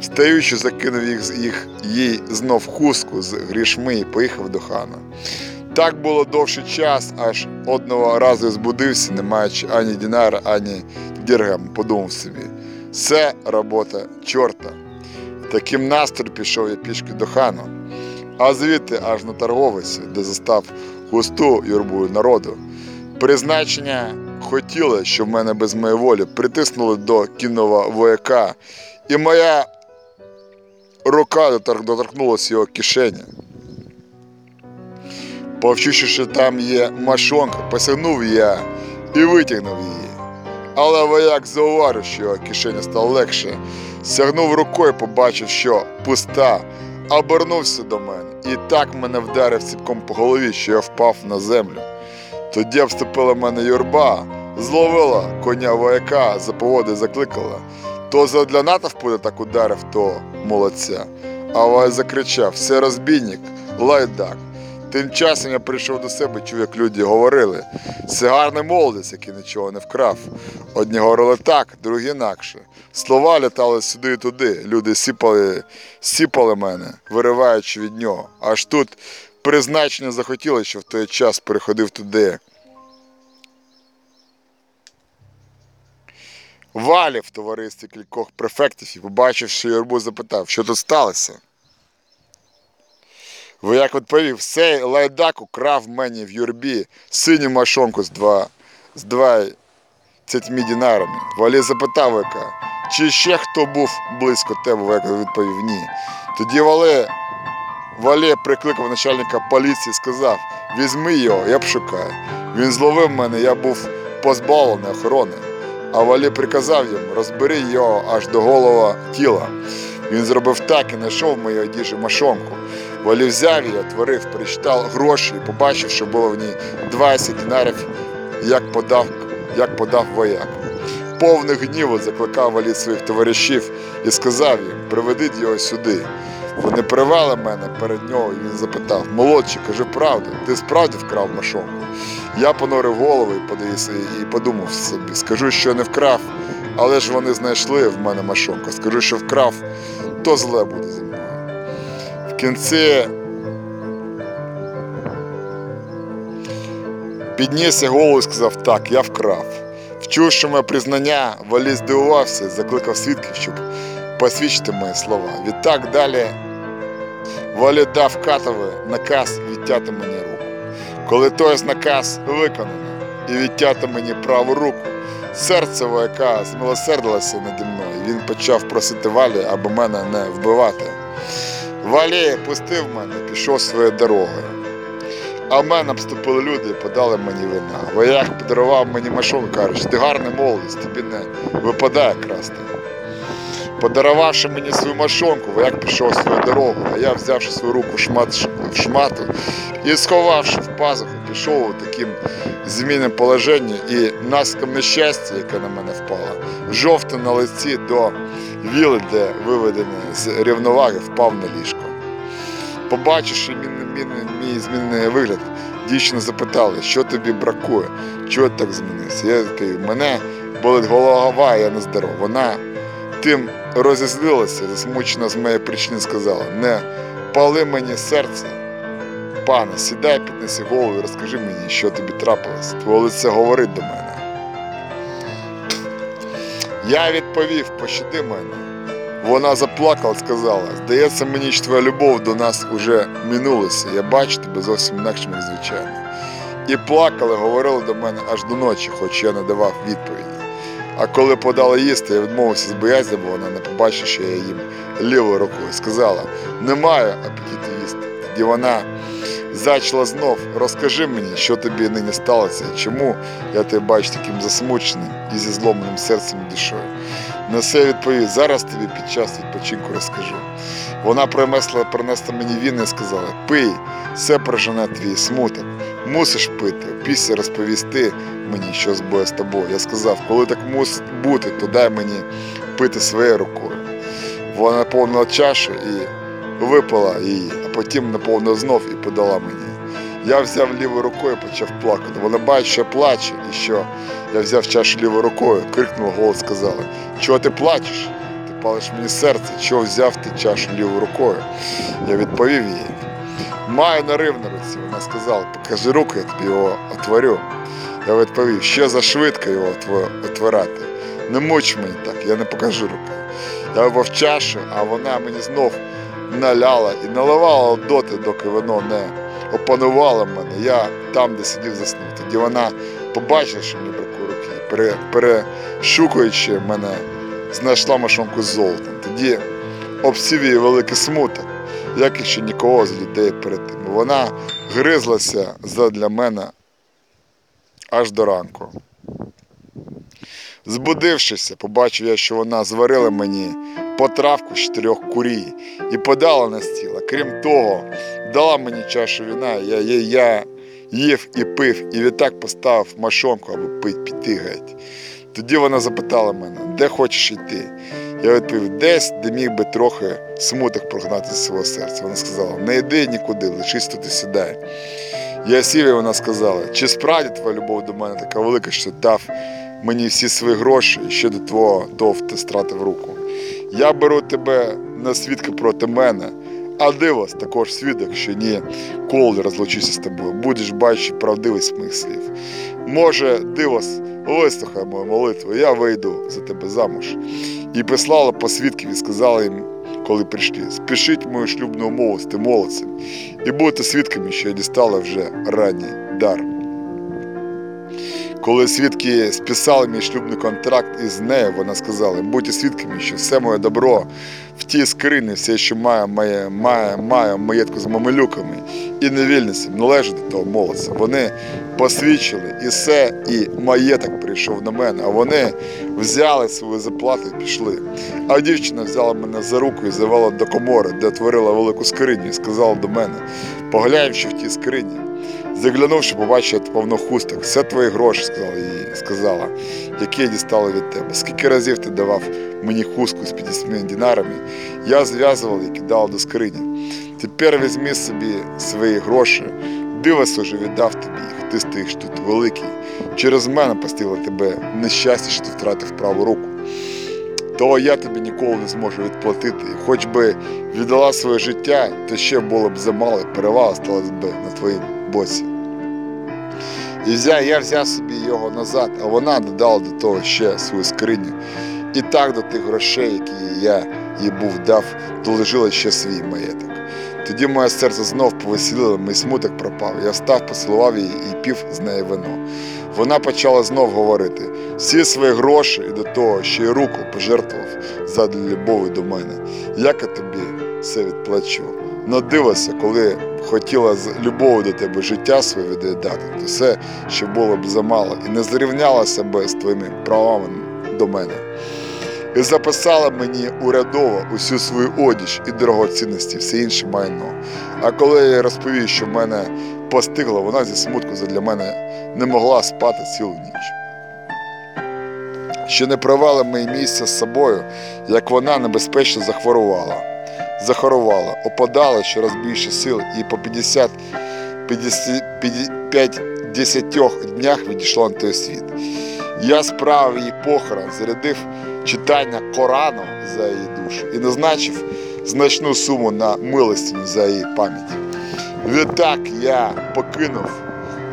Встаючи, закинув їх, їх їй знов хустку з грішми і поїхав до хана. Так було довший час, аж одного разу збудився, не маючи ані дінара, ані діргам, подумав собі. Це робота чорта. Таким настрій пішов я пішки до хану, а звідти аж на торговицю, де застав густу юрбу народу. Призначення хотіли, щоб мене без моєї волі притиснули до кінного вояка, і моя рука доторкнулася його кишені. Повчивши, що там є машонка, посягнув я і витягнув її. Але вояк зауважив, що його кишеня стало легше. Сягнув рукою, побачив, що пуста, обернувся до мене і так мене вдарив ціпком по голові, що я впав на землю. Тоді обступила мене юрба, зловила коня вояка, за поводи закликала. То задля натовпу так ударив, то молодця. А вояк закричав: все розбійник, лайдак. Тим часом я прийшов до себе, чув, як люди говорили. Це гарний молодець, який нічого не вкрав. Одні говорили так, другі інакше. Слова літали сюди і туди. Люди сіпали, сіпали мене, вириваючи від нього. Аж тут призначення захотіло, що в той час переходив туди. Валі в товаристві кількох префектів і, побачивши юрбу, запитав, що тут сталося. Вояк відповів, цей лайдак украв мені в юрбі синю машонку з два з двадцятьмі дінарами. Валі запитав вояка, чи ще хто був близько тебе, вояк відповів ні. Тоді Вале, Вале прикликав начальника поліції і сказав, візьми його, я пошукаю. Він зловив мене, я був позбавлений охорони. А Валі приказав йому, розбери його аж до голова тіла. Він зробив так і знайшов в моїй машонку. Валі взяв її, отворив, перечитав гроші і побачив, що було в ній 20 динарів, як подав, як подав вояк. Повний гніву закликав Валі своїх товаришів і сказав їм, приведіть його сюди. Вони привели мене перед нього, і він запитав: молодший, кажи правду, ти справді вкрав машонку? Я понурив голову і подумав собі, скажу, що не вкрав, але ж вони знайшли в мене машонку. Скажу, що вкрав, то зле буде зі. Кінці піднісся голову і сказав, так, я вкрав. Вчувши моє признання, Валі здивувався, закликав свідків, щоб посвідчити мої слова. Відтак далі Валі дав катове наказ відтяти мені руку. Коли той наказ виконано і відтяти мені праву руку, серце вояка змилосердилося наді мною. Він почав просити Валі, аби мене не вбивати. Валі пустив мене, пішов своєю дорогою. А в мене обступили люди і подали мені вина. Вояк подарував мені машину, кажучи, ти гарний молодець, тобі не випадає красти. Подарувавши мені свою машонку, вояк пішов свою дорогу, а я, взявши свою руку шмат, в шмату і сховавши в пазуху, пішов у таким змінним положенні і наслідком нещастя, яке на мене впало, жовте на лиці до віли, де виведене з рівноваги, впав на ліжко. Побачивши мій, мій, мій змінений вигляд, дівчина запитала, що тобі бракує, чого ти так змінився. Я відповів, мене болить голова, я не здоров. Вона тим розізлилася, засмучена з моєї причини, сказала: не пали мені серце. Пане, сідай, піднеси голову і розкажи мені, що тобі трапилось. Твоє лице говорить до мене. Я відповів, пощади мене. Вона заплакала, сказала: здається мені, що твоя любов до нас уже минулася. Я бачу тебе зовсім інакшим, як звичайно. І плакали, говорили до мене аж до ночі, хоч я не давав відповіді. А коли подали їсти, я відмовився з боязні, бо вона не побачила, що я їм лівою рукою. Сказала, немає апетиту їсти. Тоді вона зачала знов, розкажи мені, що тобі нині сталося, чому я тебе бачу таким засмученим і зі зломаним серцем і душою. На це відповів, зараз тобі під час відпочинку розкажу. Вона принесла, принесла мені віно і сказала, пий, все прожене твій смуток, мусиш пити, після розповісти мені, що збоє з тобою. Я сказав, коли так мусить бути, то дай мені пити своєю рукою. Вона наповнила чашу і випила її, а потім наповнила знов і подала мені. Я взяв лівою рукою і почав плакати. Вона бачить, що я плачу, і що я взяв чашу лівою рукою, крикнула голос, сказала, чого ти плачеш? Ти палиш мені серце, чого взяв ти чашу лівою рукою? Я відповів їй. Маю нарив на руці. Вона сказала, покажи руку, я тобі його отворю. Я відповів, що за швидко його отво- отворати. Не муч мені так, я не покажу руки. Я випав чашу, а вона мені знов наляла і наливала доти, доки воно не опанувало мене. Я там, де сидів, заснув. Тоді вона побачила, що мені бракує руки. перешукуючи мене, знайшла машинку з золотом. Тоді обсів її великий смуток, як і ще нікого з людей перед тим. Вона гризлася задля мене аж до ранку. Збудившися, побачив я, що вона зварила мені потравку з чотирьох курій і подала на стіл. Крім того, дала мені чашу вина, я, я, я їв і пив, і відтак поставив машонку, аби пить, піти геть. Тоді вона запитала мене, де хочеш йти? Я відповів, десь, де міг би трохи смуток прогнати з свого серця. Вона сказала, не йди нікуди, лишись тут і сідай. Я сів, і вона сказала, чи справді твоя любов до мене така велика, що дав мені всі свої гроші і ще до твого тов ти стратив руку. Я беру тебе на свідки проти мене, а дивос також свідок, що ні, коли розлучуся з тобою, будеш бачити правдивість моїх слів. Може, дивос, вислухай мою молитву, я вийду за тебе замуж. І послала посвідків і сказала їм, коли прийшли, спішіть мою шлюбну умову з тим молодцем, і будьте свідками, що я дістала вже ранній дар. Коли свідки списали мій шлюбний контракт із нею, вона сказала, будьте свідками, що все моє добро в тій скрині, все, що має, має, має, має маєтку з мамилюками і невільницям, належить до того молодця. Вони посвідчили і все, і маєток прийшов на мене, а вони взяли свою заплату і пішли. А дівчина взяла мене за руку і завела до комори, де творила велику скриню, і сказала до мене, поглянь, що в тій скрині. Заглянувши, побачив повно хусток. Все твої гроші, сказала їй, сказала, які я дістала від тебе. Скільки разів ти давав мені хустку з 50 динарами, я зв'язував і кидав до скрині. Тепер візьми собі свої гроші, дивись уже віддав тобі їх, ти стоїш тут великий. Через мене постіло тебе нещастя, що ти втратив праву руку. Того я тобі ніколи не зможу відплатити. Хоч би віддала своє життя, то ще було б замало, перевага сталася б на твоїм боці. І взяв, я взяв собі його назад, а вона додала до того ще свою скриню. І так до тих грошей, які я їй був дав, доложила ще свій маєток. Тоді моє серце знов повеселило, мій смуток пропав. Я встав, поцілував її і пів з неї вино. Вона почала знов говорити всі свої гроші і до того, ще й руку пожертвував задля любові до мене. Як я тобі все відплачу? Но дивися, коли хотіла з любов'ю до тебе життя своє віддати, то все, що було б замало, і не зрівнялося би з твоїми правами до мене. І записала мені урядово усю свою одіж і дорогоцінності, все інше майно. А коли я розповів, що мене постигло, вона зі смутку задля мене не могла спати цілу ніч. Ще не провела ми місця з собою, як вона небезпечно захворувала. Захворувала, опадала щораз більше сил і по 50 50, 50 днях відійшла на той світ. Я справив її похорон, зарядив читання Корану за її душу і назначив значну суму на милостиню за її пам'ять. Відтак я покинув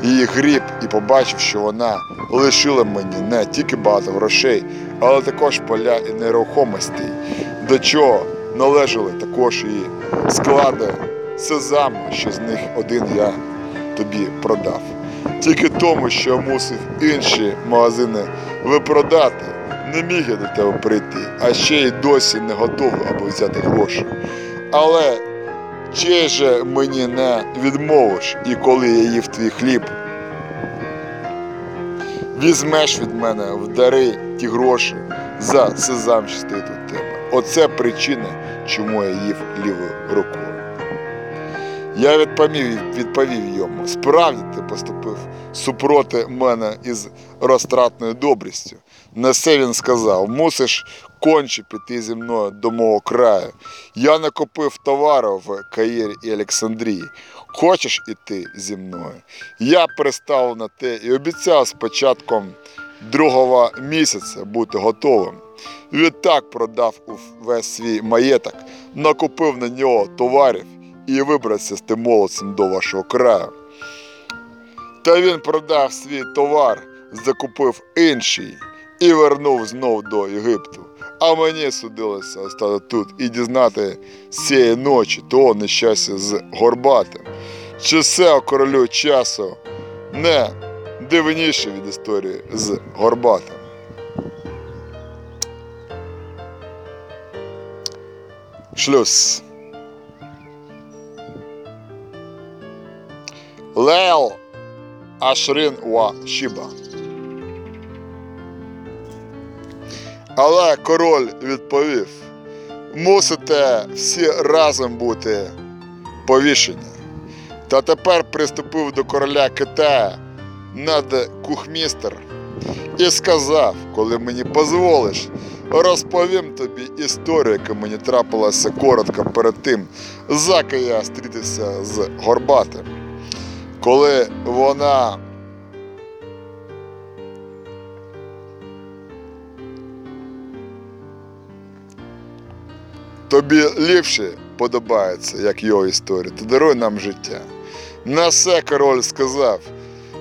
її гріб і побачив, що вона лишила мені не тільки багато грошей, але також поля і нерухомостей, до чого належали також і склади сезаму, що з них один я тобі продав. Тільки тому, що мусив інші магазини випродати, не міг я до тебе прийти, а ще й досі не готовий аби взяти гроші. Але чи же мені не відмовиш, і коли я їв твій хліб, візьмеш від мене в дари ті гроші за сезам, що стоїть у тебе. Оце причина, чому я їв лівою рукою. Я відповів, відповів йому, справді ти поступив супроти мене із розтратною добрістю. На це він сказав, мусиш конче піти зі мною до мого краю. Я накопив товару в Каїрі і Олександрії. Хочеш іти зі мною? Я пристав на те і обіцяв з початком другого місяця бути готовим. Відтак продав увесь свій маєток, накупив на нього товарів і вибрався з тим молодцем до вашого краю. Та він продав свій товар, закупив інший і вернув знов до Єгипту. А мені судилося остати тут і дізнати цієї ночі того нещастя з Горбатим. Чи все королю часу не дивніше від історії з Горбатим? Шлюз. Лейл Ашрин Ва Шіба. Але король відповів: мусите всі разом бути повішені. Та тепер приступив до короля Китая над кухмістер і сказав, коли мені дозволиш, розповім тобі історію, яка мені трапилася коротко перед тим, заки я зустрітився з Горбатим. Коли вона тобі ліпше подобається, як його історія, то даруй нам життя. На все король сказав: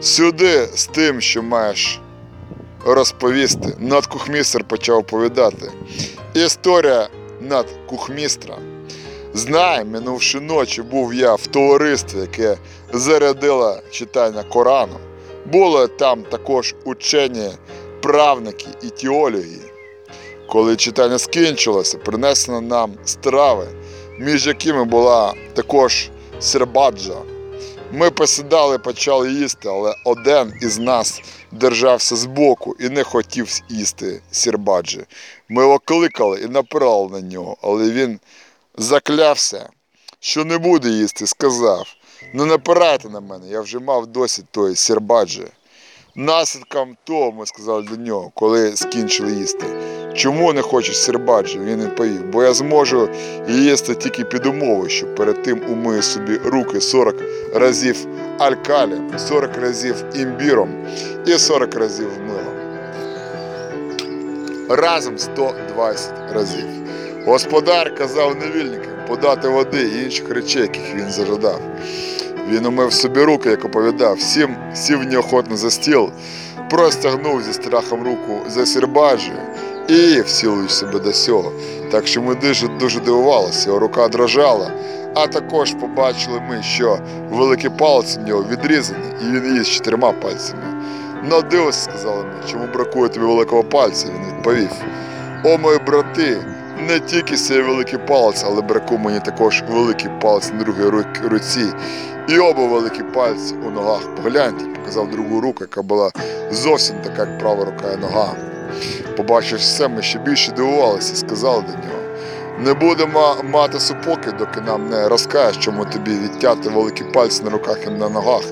сюди з тим, що маєш розповісти. Надкухмістер почав оповідати. Історія надкухмістра. Знай, минувши ночі був я в товаристві, яке зарядило читання Корану. Були там також учені, правники і теологи. Коли читання скінчилося, принесено нам страви, між якими була також сербаджа. Ми посідали, почали їсти, але один із нас держався збоку і не хотів їсти сірбаджі. Ми його кликали і напирали на нього, але він заклявся, що не буде їсти, сказав: не напирайте на мене, я вже мав досить тої сірбаджі. Наслідком того ми сказали до нього, коли скінчили їсти. Чому не хочеш сірбаджі? Він відповів, бо я зможу їсти тільки під умовою, що перед тим умию собі руки 40 разів алькалем, 40 разів імбіром і 40 разів милом. Разом 120 разів. Господар казав невільникам подати води і інших речей, яких він зажадав. Він умив собі руки, як оповідав, сім сів неохотно за стіл, простягнув зі страхом руку за сірбаджі і всілуючи себе до сього. Так що ми дуже дуже дивувалися, рука дрожала. А також побачили ми, що великий палець у нього відрізаний, і він їсть чотирма пальцями. Ну, дивись, сказали ми, чому бракує тобі великого пальця? Він відповів. О, мої брати, не тільки цей великий палець, але бракує мені також великий палець на другій руці. І оба великі пальці у ногах. Погляньте, показав другу руку, яка була зовсім така, як права рука і нога. Побачивши це, ми ще більше дивувалися сказали до нього. Не будемо мати супоки, доки нам не розкажеш, чому тобі відтяти великі пальці на руках і на ногах,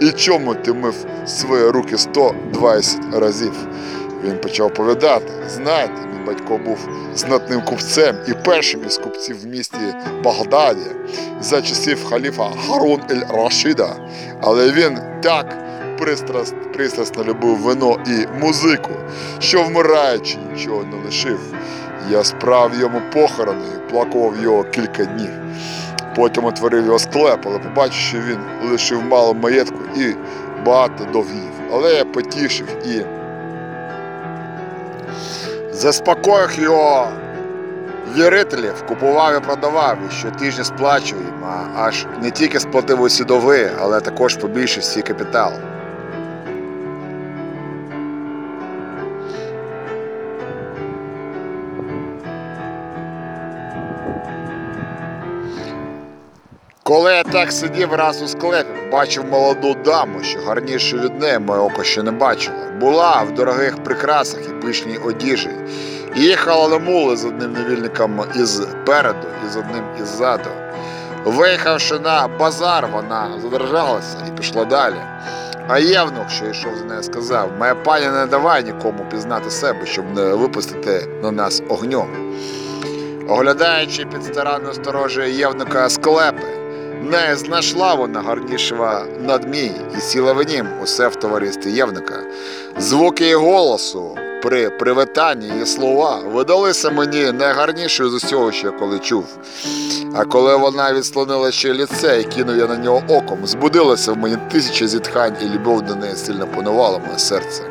і чому ти мив свої руки 120 разів. Він почав оповідати. Знаєте, мій батько був знатним купцем і першим із купців в місті Багдаді за часів халіфа Харун ель-Рашида. Але він так пристраст, пристрасно любив вино і музику, що вмираючи нічого не лишив. Я справ йому похорони і плакував його кілька днів. Потім отворив його склеп, але побачив, що він лишив мало маєтку і багато довгів. Але я потішив і заспокоїв його вірителів, купував і продавав, і щотижня сплачував їм, аж не тільки сплатив усі дови, але також побільшив свій капітал. Коли я так сидів раз у склепі, бачив молоду даму, що гарніше від неї моє око ще не бачило. Була в дорогих прикрасах і пишній одіжі. Їхала на мули з одним невільником із переду і з одним із ззаду. Виїхавши на базар, вона задержалася і пішла далі. А євнух, що йшов за нею, сказав: Моя пані не давай нікому пізнати себе, щоб не випустити на нас огню. Оглядаючи під старанно сторожі євнука склепи, не знайшла вона гарнішого надмій і сіла в нім усе в товаристві євнука. Звуки її голосу при привітанні і слова видалися мені найгарнішою з усього, що я коли чув. А коли вона відслонила ще ліце і кинув я на нього оком, збудилося в мені тисяча зітхань, і любов до неї сильно панувала моє серце.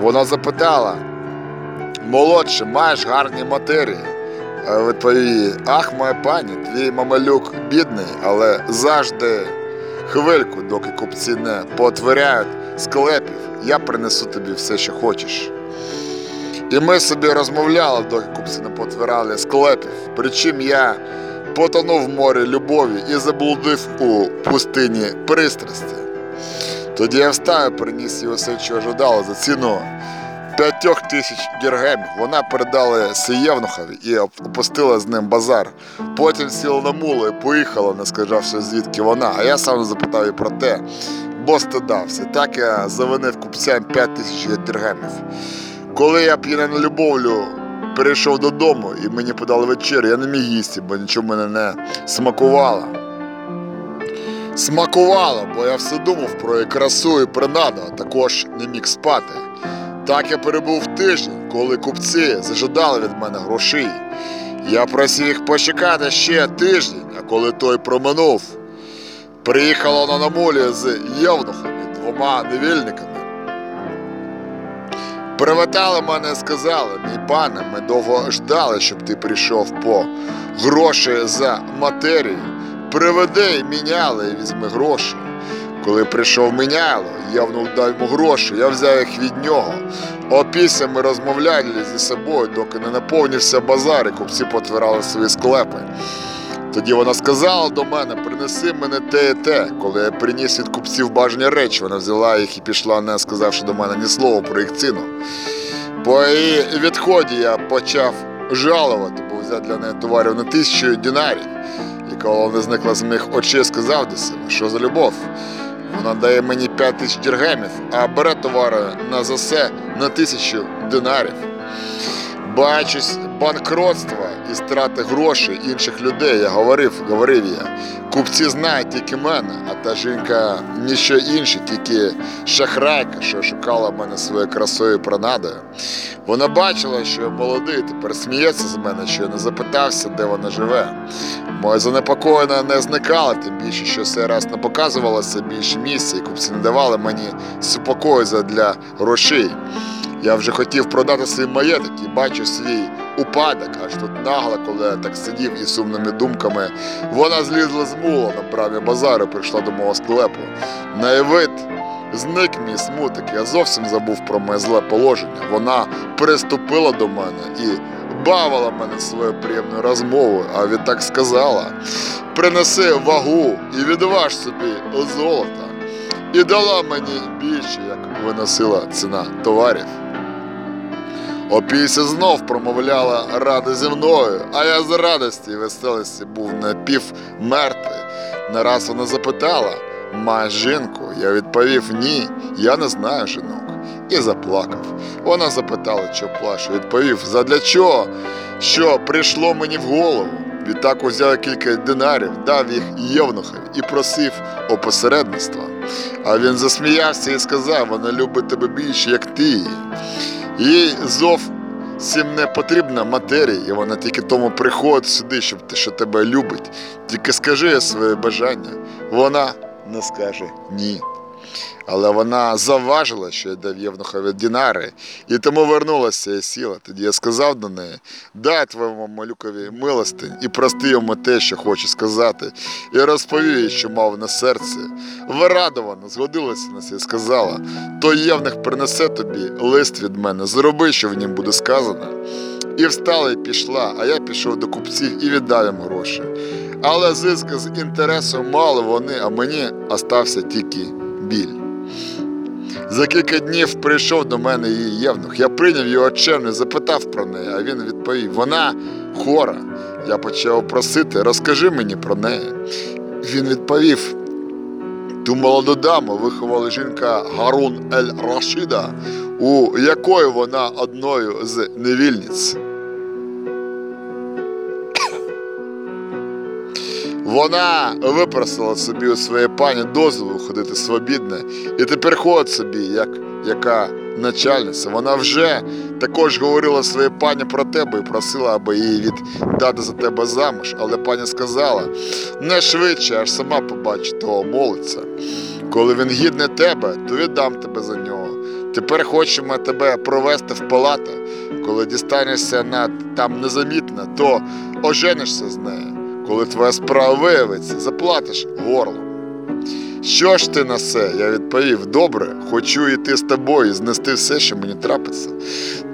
Вона запитала, молодше, маєш гарні матерії. А відповів, ах, моя пані, твій мамалюк бідний, але завжди хвильку, доки купці не поотворяють склепів, я принесу тобі все, що хочеш. І ми собі розмовляли, доки купці не потвирали склепів. Причим я потонув в морі любові і заблудив у пустині пристрасті. Тоді я встав і приніс їй усе, що ожидала за ціну п'ятьох тисяч діргемів. Вона передала Сієвнухові і опустила з ним базар. Потім сіла на мулу і поїхала, не сказавши, звідки вона. А я сам запитав її про те, бо стидався. Так я завинив купцям п'ять тисяч діргемів. Коли я п'яна на любовлю перейшов додому і мені подали вечерю, я не міг їсти, бо нічого мене не смакувало. Смакувало, бо я все думав про красу і принаду, а також не міг спати. Так я перебув тиждень, коли купці зажадали від мене грошей. Я просив їх почекати ще тиждень, а коли той проминув, приїхала на мулі з євнухами, двома невільниками. Привітали мене і сказали, мій пане, ми довго ждали, щоб ти прийшов по гроші за матерію. Приведи міняли і візьми гроші. Коли прийшов міняло, явно дав йому гроші, я взяв їх від нього. Опісля ми розмовляли зі собою, доки не наповнився базар, і купці потвирали свої склепи. Тоді вона сказала до мене: принеси мене те і те. Коли я приніс від купців бажані речі, вона взяла їх і пішла, не сказавши до мене ні слова про їх ціну. По її відході я почав жалувати, бо взяв для неї товарів на тисячу динарів. І коли вона зникла з моїх очей, сказав до себе, що за любов. Вона дає мені 5 тисяч діргемів, а бере товари на засе на тисячу динарів. Бачусь банкротства і страти грошей інших людей, я говорив, говорив я. Купці знають тільки мене, а та жінка ніщо інше, тільки шахрайка, що шукала мене своєю красою і принадою. Вона бачила, що я молодий, тепер сміється з мене, що я не запитався, де вона живе. Моя занепокоєна не зникала, тим більше, що цей раз не показувалося більше місця, і купці не давали мені супокою для грошей. Я вже хотів продати свій маєток і бачу свій упадок, аж тут нагло, коли я так сидів і сумними думками, вона злізла з мула на брамі базару, прийшла до мого склепу. На її зник мій смуток, я зовсім забув про моє зле положення. Вона приступила до мене і бавила мене своєю приємною розмовою, а відтак сказала: принеси вагу і відваж собі золота. І дала мені більше, як виносила ціна товарів. Опісля знов промовляла ради зі мною, а я з радості і веселості був напів мертвий. Нараз вона запитала, маєш жінку? Я відповів ні, я не знаю жінок. І заплакав. Вона запитала, що плачу. Відповів, задля чого? Що прийшло мені в голову. Відтак узяв кілька динарів, дав їх євнухові і просив о посередництва. А він засміявся і сказав, вона любить тебе більше, як ти її. Їй зовсім не потрібна матерія, і вона тільки тому приходить сюди, щоб що тебе любить. Тільки скажи своє бажання. Вона не скаже ні. Але вона заважила, що я дав Євнухові дінари, і тому вернулася і сіла. Тоді я сказав до неї: дай твоєму малюкові милостинь і прости йому те, що хоче сказати, і розповів їй, що мав на серці. Вирадована, згодилася на це і сказала: то євних принесе тобі лист від мене, зроби, що в нім буде сказано. І встала і пішла, а я пішов до купців і віддав їм гроші. Але зиск з інтересу мало вони, а мені остався тільки біль. За кілька днів прийшов до мене її євнух. Я прийняв його чемно, запитав про неї, а він відповів: вона хора. Я почав просити, розкажи мені про неї. Він відповів: ту молоду даму виховала жінка Гарун Ель Рашида, у якої вона одною з невільниць. Вона випросила собі у своєї пані дозволу ходити свобідне і тепер ходить собі, як яка начальниця. Вона вже також говорила своїй пані про тебе і просила, аби її віддати за тебе замуж. Але пані сказала не швидше, аж сама побачить того молиться. Коли він гідне тебе, то віддам тебе за нього. Тепер хочемо тебе провести в палату. Коли дістанешся на там незамітно, то оженишся з нею. Коли твоя справа виявиться, заплатиш горло. Що ж ти на це? Я відповів: Добре, хочу йти з тобою, знести все, що мені трапиться.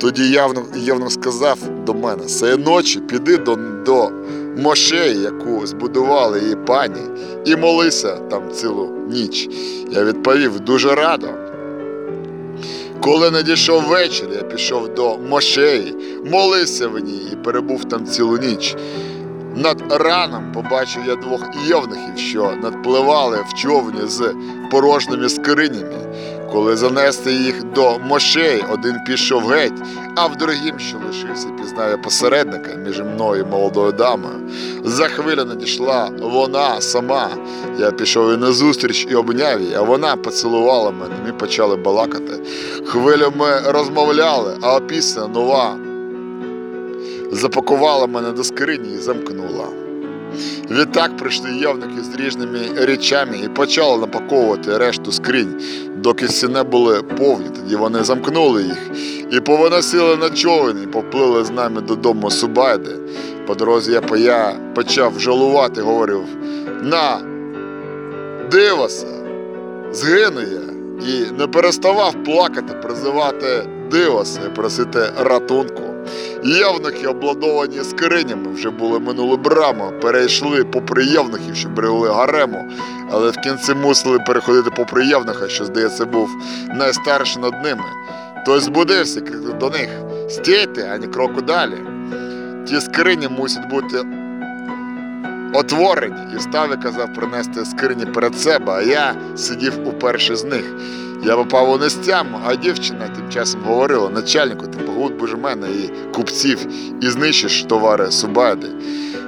Тоді явно, явно сказав до мене: «Сеї ночі піди до, до мошеї, яку збудували її пані, і молися там цілу ніч. Я відповів дуже радо. Коли надійшов вечір, я пішов до мошеї, молився в ній і перебув там цілу ніч. Над раном побачив я двох євнухів, що надпливали в човні з порожніми скринями. Коли занесли їх до мошей, один пішов геть, а в другім, що лишився, пізнав я посередника між мною і молодою дамою. За хвилю надійшла вона сама. Я пішов їй назустріч і обняв її, а вона поцілувала мене. Ми почали балакати. Хвилю ми розмовляли, а опісня нова запакувала мене до скрині і замкнула. Відтак прийшли явники з різними речами і почали напаковувати решту скринь, доки стіни були повні. Тоді вони замкнули їх і повиносили на човен і поплили з нами додому Субайди. По дорозі я, я почав жалувати, говорив: на, дивося, згину я. І не переставав плакати, призивати дивося і просити ратунку. Євнухи, обладовані скринями, вже були минули браму, перейшли попри євнухів, що брели гарему, але в кінці мусили переходити попри євнуха, що, здається, був найстарший над ними. Той збудився, до них: стійте, ані кроку далі. Ті скрині мусять бути отворені, і встав і казав принести скрині перед себе, а я сидів уперше з них. Я попав у нестяму, а дівчина тим часом говорила начальнику, ти погуд боже мене і купців, і знищиш товари Субайди.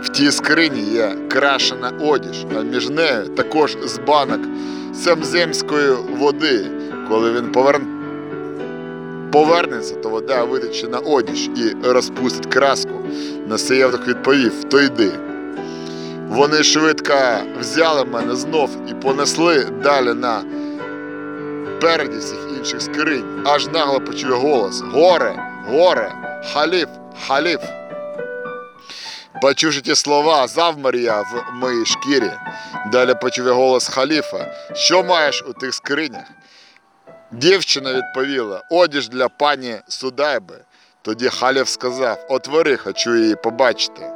В тій скрині є крашена одіж, а між нею також з банок самземської води. Коли він поверн... повернеться, то вода витече на одіж і розпустить краску. Насиєвдок відповів: то йди. Вони швидко взяли мене знов і понесли далі на переді всіх інших скринь. Аж нагло почує голос: Горе, горе, халіф, халіф. Почувши ті слова, завмер я в моїй шкірі. Далі почув голос халіфа. Що маєш у тих скринях? Дівчина відповіла: одіж для пані Судайби. Тоді халіф сказав: Отвори, хочу її побачити.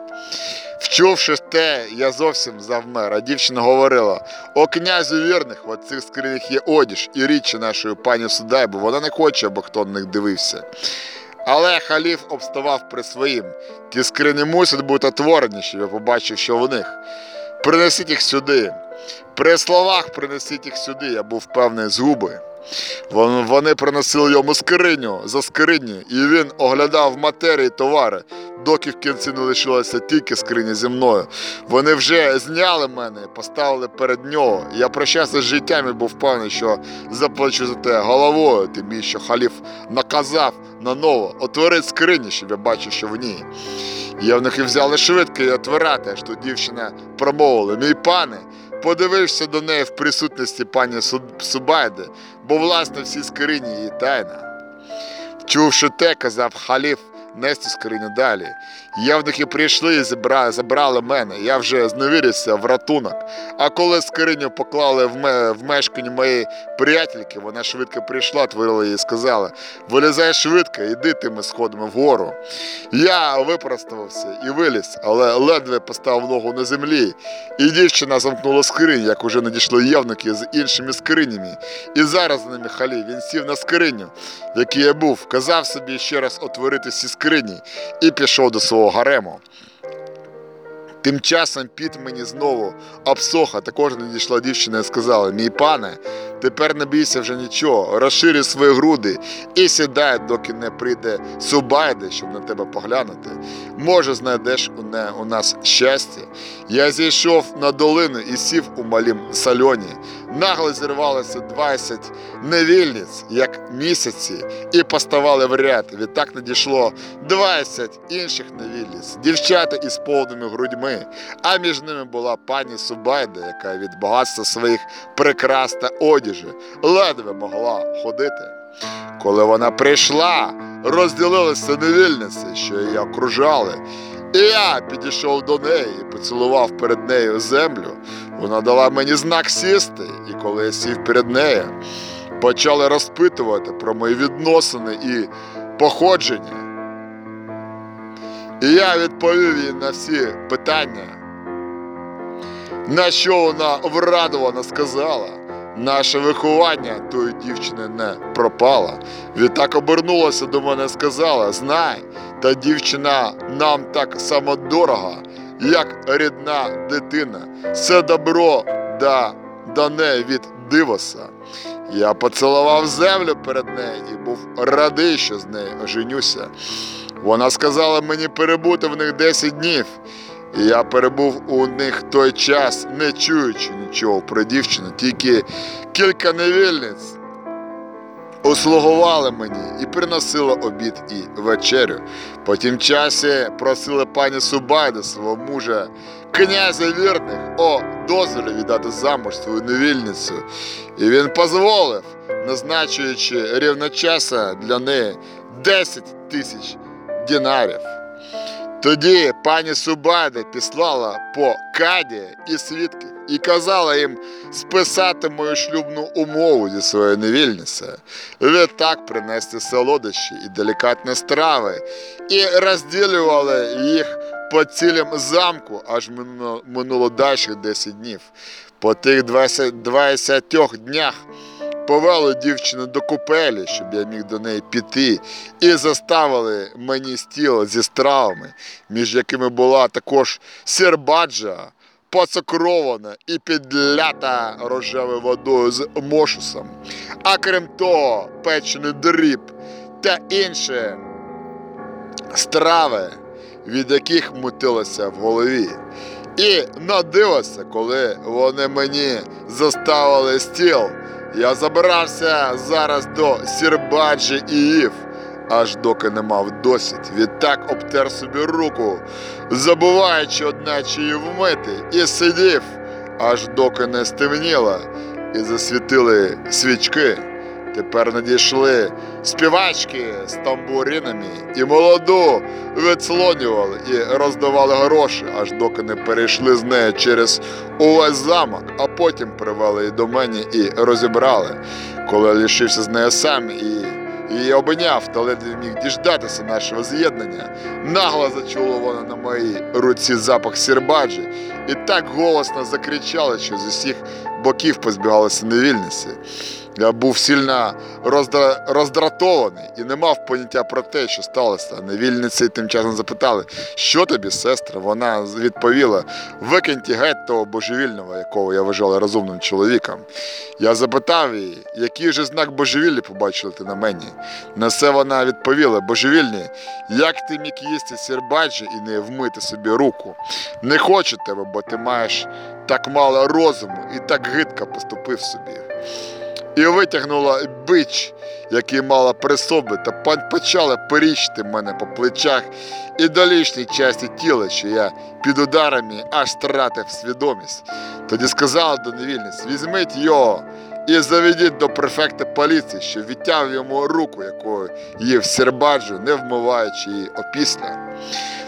Вчувши те, я зовсім завмер, а дівчина говорила: О князю вірних, в оцих скринях є одіж і річі нашої пані Судайби, вона не хоче, аби хто на них дивився. Але халіф обставав при своїм. Ті скрині мусять бути отворені, щоб я побачив, що в них. Принесіть їх сюди. При словах принесіть їх сюди, я був певний згуби. Вон- Вони приносили йому скриню за скриню, і він оглядав матерії товари, доки в кінці не лишилося тільки скриня зі мною. Вони вже зняли мене, поставили перед нього. Я прощався з життям і був певний, що заплачу за те головою, тим більше, що халіф наказав наново отворити скрині, щоб я бачив, що в ній. Євнухи взяли швидко і отвирати, аж тут дівчина промовила: Мій пане, подивився до неї в присутності пані Субайди, бо власне всі скрині її тайна. Чувши те, казав халіф нести скриню далі. Євнухи прийшли і забрали, мене. Я вже зневірився в ратунок. А коли скриню поклали в, в мешканні моєї приятельки, вона швидко прийшла, творила їй і сказала: вилізай швидко, іди тими сходами вгору. Я випроставився і виліз, але ледве поставив ногу на землі. І дівчина замкнула скринь, як уже надійшли євнуки з іншими скринями. І зараз за ними халі він сів на скриню, в якій я був, казав собі ще раз отворити всі скрині і пішов до свого гарему. Тим часом піт мені знову обсоха, також надійшла дівчина і сказала: Мій пане, тепер не бійся вже нічого, розширюй свої груди і сідай, доки не прийде Субайди, щоб на тебе поглянути. Може, знайдеш у, нас щастя. Я зійшов на долину і сів у малім сальоні. Нагло зірвалося 20 невільниць, як місяці, і поставали в ряд. Відтак надійшло 20 інших невільниць, дівчата із повними грудьми, а між ними була пані Субайда, яка від багатства своїх прикрас та одяжі ледве могла ходити. Коли вона прийшла, розділилися невільниці, що її окружали. І я підійшов до неї і поцілував перед нею землю. Вона дала мені знак сісти, і коли я сів перед нею, почали розпитувати про мої відносини і походження. І я відповів їй на всі питання, на що вона врадовано сказала. Наше виховання тої дівчини не пропало. Відтак обернулася до мене сказала: Знай, та дівчина нам так само дорога, як рідна дитина. Все добро да, дане від дивоса. Я поцілував землю перед нею і був радий, що з нею оженюся. Вона сказала мені перебути в них 10 днів. І я перебув у них той час, не чуючи нічого про дівчину, тільки кілька невільниць услугували мені і приносили обід і вечерю. По тім часі просили пані Субайда свого мужа, князя вірних, о дозволі віддати замуж свою невільницю. І він дозволив, назначуючи рівночаса для неї 10 тисяч дінарів. Тоді пані Субайда післала по каді і свідків і казала їм списати мою шлюбну умову зі своєю невільницею, відтак принести солодощі і делікатні страви, і розділювали їх по цілім замку, аж минуло, минуло далі 10 днів. По тих 20, 20 днях повели дівчину до купелі, щоб я міг до неї піти, і заставили мені стіл зі стравами, між якими була також сирбаджа, поцукрована і підлята рожевою водою з мошусом, а крім того, печений дріб та інші страви, від яких мутилося в голові. І надивився, коли вони мені заставили стіл. Я забирався зараз до Сірбаджі і Ів, аж доки не мав досвід. Відтак обтер собі руку, забуваючи одначе її вмити, і сидів, аж доки не стемніло, і засвітили свічки. Тепер надійшли співачки з тамбуринами і молоду відслонювали і роздавали гроші, аж доки не перейшли з нею через увесь замок, а потім привели її до мене і розібрали. Коли я лишився з нею сам і її обняв, та ледве міг діждатися нашого з'єднання, нагло зачула вона на моїй руці запах сірбаджі і так голосно закричала, що з усіх боків позбігалися невільниці. Я був сильно роздра... роздратований і не мав поняття про те, що сталося. Невільниці тим часом запитали, що тобі, сестра? Вона відповіла: викиньте геть того божевільного, якого я вважала розумним чоловіком. Я запитав її, який же знак божевілля побачили ти на мені. На це вона відповіла: божевільні, як ти міг їсти сірбаджі і не вмити собі руку? Не хочу тебе, бо ти маєш так мало розуму і так гидко поступив собі і витягнула бич, який мала при собі, та почала періщити мене по плечах і долішній часті тіла, що я під ударами аж стратив свідомість. Тоді сказала до невільниць, візьміть його і заведіть до префекта поліції, що відтяв йому руку, якою їв сербаджу, не вмиваючи її опісля.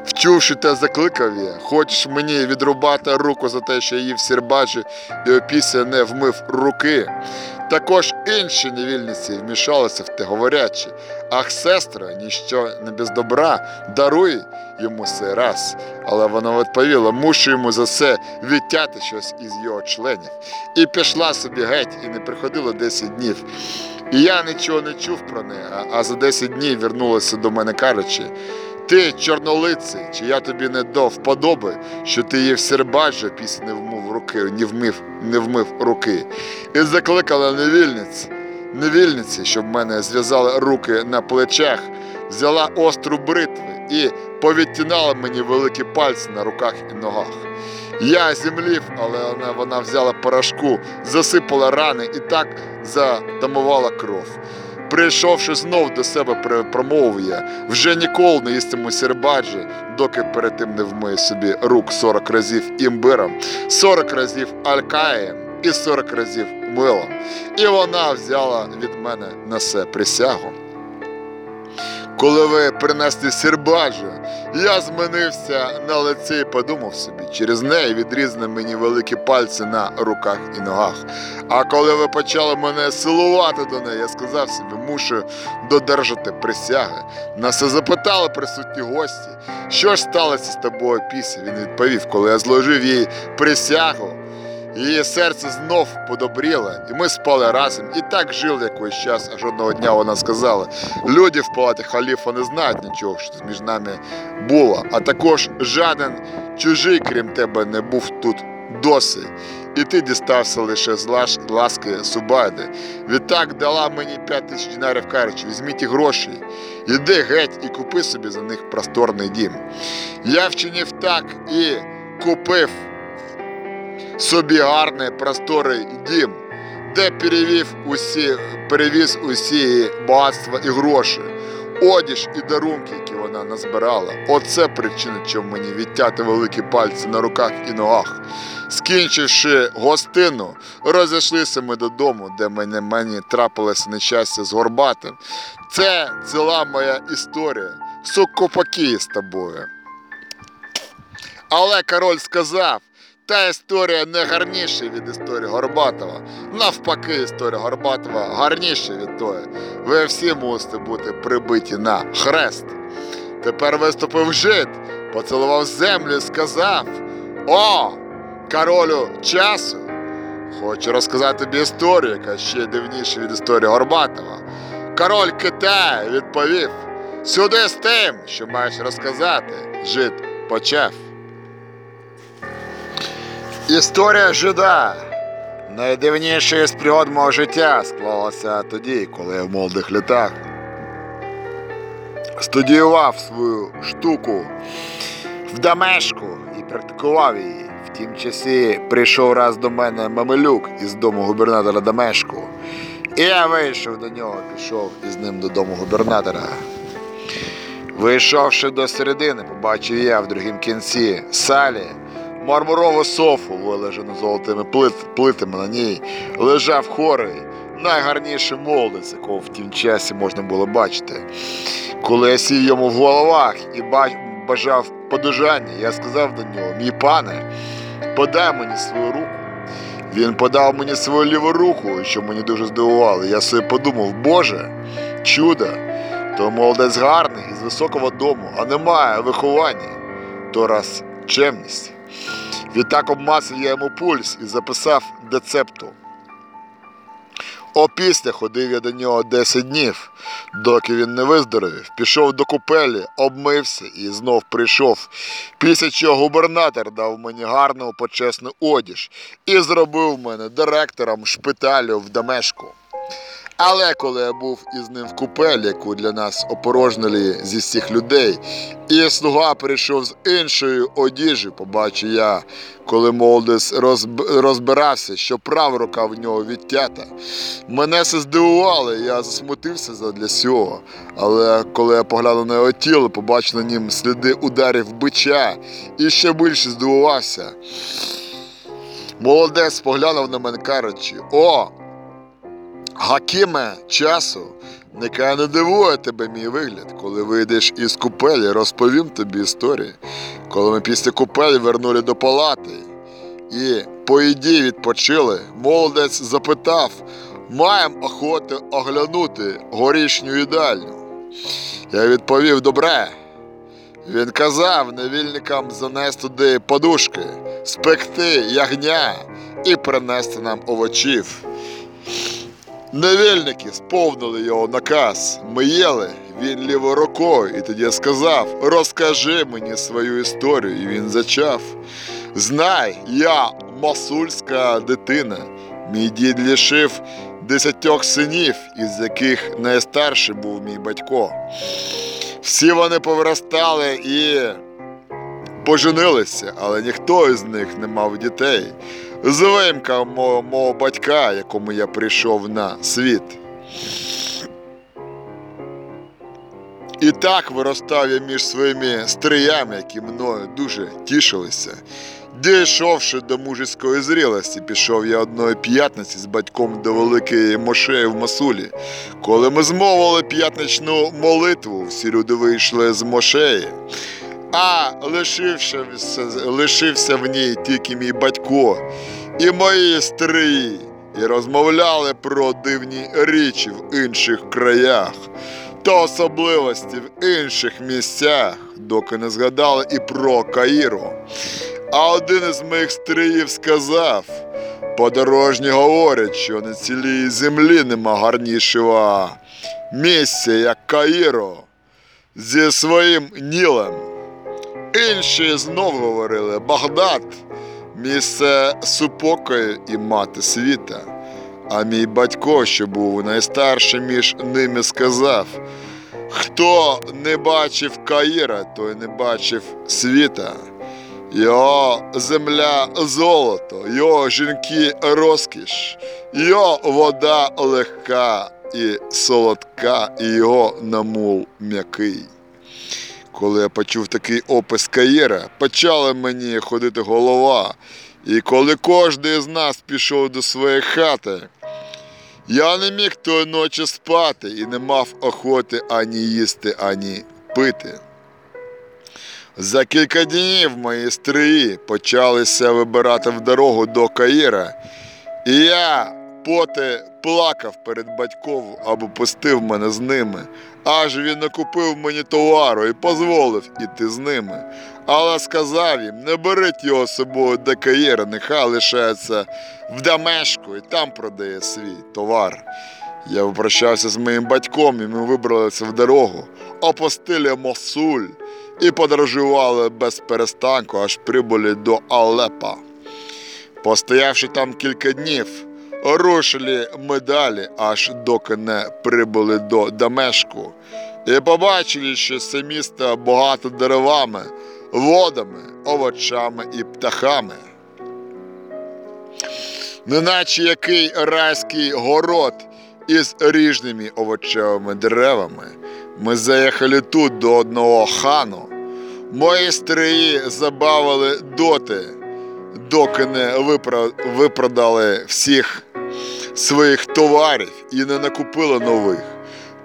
Вчувши те, закликав я, хочеш мені відрубати руку за те, що я їв сербаджу і опісля не вмив руки. Також інші невільниці вмішалися в те, говорячи, ах, сестра, ніщо не без добра, даруй йому сей раз. Але вона відповіла, мушу йому за це відтяти щось із його членів. І пішла собі геть, і не приходило 10 днів. І я нічого не чув про неї, а за 10 днів вернулася до мене, кажучи, ти, чорнолиций, чи я тобі не до вподоби, що ти їв сербаджа після не вмив руки, не вмив, не вмив руки, і закликала невільниць, невільниці, щоб мене зв'язали руки на плечах, взяла остру бритви і повідтінала мені великі пальці на руках і ногах. Я зімлів, але вона, вона взяла порошку, засипала рани і так затамувала кров. Прийшовши знов до себе, промовив я, вже ніколи не їстиму сірбаджі, доки перед тим не вмию собі рук 40 разів імбиром, 40 разів алькаєм і 40 разів милом. І вона взяла від мене на це присягу. Коли ви принесли сірбаджу, я змінився на лице і подумав собі, через неї відрізано мені великі пальці на руках і ногах. А коли ви почали мене силувати до неї, я сказав собі, мушу додержати присяги. Нас і запитали присутні гості, що ж сталося з тобою після. Він відповів, коли я зложив їй присягу. Її серце знов подобріло, і ми спали разом. І так жили якийсь час, аж одного дня вона сказала: люди в палаті халіфа не знають нічого, що між нами було, а також жаден чужий, крім тебе, не був тут досі. І ти дістався лише з ласки Субайди. Відтак дала мені п'ять тисяч динарів кажучи, візьміть гроші, іди геть і купи собі за них просторний дім. Я вчинив так і купив собі гарний просторий дім, де перевів усі, перевіз усі багатства і гроші, одіж і дарунки, які вона назбирала. Оце причина, чому мені відтяти великі пальці на руках і ногах. Скінчивши гостину, розійшлися ми додому, де мене мені трапилося нещастя з горбатим. Це ціла моя історія. Сукопаки з тобою. Але король сказав, та історія не гарніша від історії Горбатова. Навпаки, історія Горбатова гарніша від тої. Ви всі мусите бути прибиті на хрест. Тепер виступив жид, поцілував землю і сказав: О, королю часу! Хочу розказати тобі історію, яка ще дивніша від історії Горбатова. Король Китаю відповів: Сюди з тим, що маєш розказати. Жид почав. Історія жида. Найдивніша з пригод мого життя склалася тоді, коли я в молодих літах студіював свою штуку в Дамешку і практикував її. В тім часі прийшов раз до мене Мамелюк із дому губернатора Дамешку. І я вийшов до нього, пішов із ним додому губернатора. Вийшовши до середини, побачив я в другім кінці салі мармурову софу, вилежену золотими плит- плитами на ній, лежав хорий, найгарніший молодець, якого в тім часі можна було бачити. Коли я сів йому в головах і бажав подужання, я сказав до нього: мій пане, подай мені свою руку. Він подав мені свою ліву руку, що мені дуже здивувало. Я собі подумав, Боже, чудо, то молодець гарний із високого дому, а немає виховання, то раз чемність. Відтак обмацав я йому пульс і записав децепту. Опісля ходив я до нього 10 днів, доки він не виздоровів. Пішов до купелі, обмився і знов прийшов. Після чого губернатор дав мені гарну почесну одіж і зробив мене директором шпиталю в Дамешку. Але коли я був із ним в купелі, яку для нас опорожнили зі всіх людей, і слуга прийшов з іншою одіжі, побачив я, коли молодець розб- розбирався, що права рука в нього відтята. Мене це здивувало, я засмутився задля цього. Але коли я поглянув на його тіло, побачив на нім сліди ударів бича і ще більше здивувався. Молодець поглянув на мене, кажучи, о, Гакіме часу, нехай не дивує тебе мій вигляд. Коли вийдеш із купелі, розповім тобі історію. Коли ми після купелі вернули до палати і по їді відпочили, молодець запитав, маєм охоту оглянути горішню їдальню. Я відповів добре. Він казав невільникам занести туди подушки, спекти ягня і принести нам овочів. Невільники сповнили його наказ. Ми їли, він лівою рукою, і тоді сказав: розкажи мені свою історію. І він зачав. Знай, я масульська дитина. Мій дід лишив десятьох синів, із яких найстарший був мій батько. Всі вони повиростали і поженилися, але ніхто із них не мав дітей. З мого, мого батька, якому я прийшов на світ. І так виростав я між своїми стриями, які мною дуже тішилися. Дійшовши до мужицької зрілості, пішов я одної п'ятниці з батьком до великої мошеї в Масулі. Коли ми змовили п'ятничну молитву, всі люди вийшли з мошеї. А лишився, лишився в ній тільки мій батько і мої стрії, і розмовляли про дивні річі в інших краях та особливості в інших місцях, доки не згадали і про Каїру. А один із моїх стріїв сказав: подорожні говорять, що на цілій землі нема гарнішого місця, як Каїро, зі своїм Нілем. Інші знов говорили Багдад, місце супокою і мати світа. А мій батько, що був найстарший між ними, сказав: Хто не бачив Каїра, той не бачив світа. Його земля золото, його жінки розкіш, його вода легка і солодка, і його намул м'який. Коли я почув такий опис Каїра, почала мені ходити голова. І коли кожен з нас пішов до своєї хати, я не міг тої ночі спати і не мав охоти ані їсти, ані пити. За кілька днів мої стрії почалися вибирати в дорогу до Каїра, і я поти плакав перед батьком або пустив мене з ними, аж він накупив мені товару і дозволив іти з ними. Але сказав їм, не беріть його з собою до Каїра, нехай лишається в Дамешку і там продає свій товар. Я попрощався з моїм батьком, і ми вибралися в дорогу, опустили Мосуль і подорожували без перестанку, аж прибули до Алепа. Постоявши там кілька днів, рушили ми далі, аж доки не прибули до Дамешку, і побачили, що це місто багато деревами, водами, овочами і птахами. Неначе який райський город із ріжними овочевими деревами. Ми заїхали тут до одного хану. Мої стрії забавили доти, доки не випродали всіх своїх товарів і не накупила нових.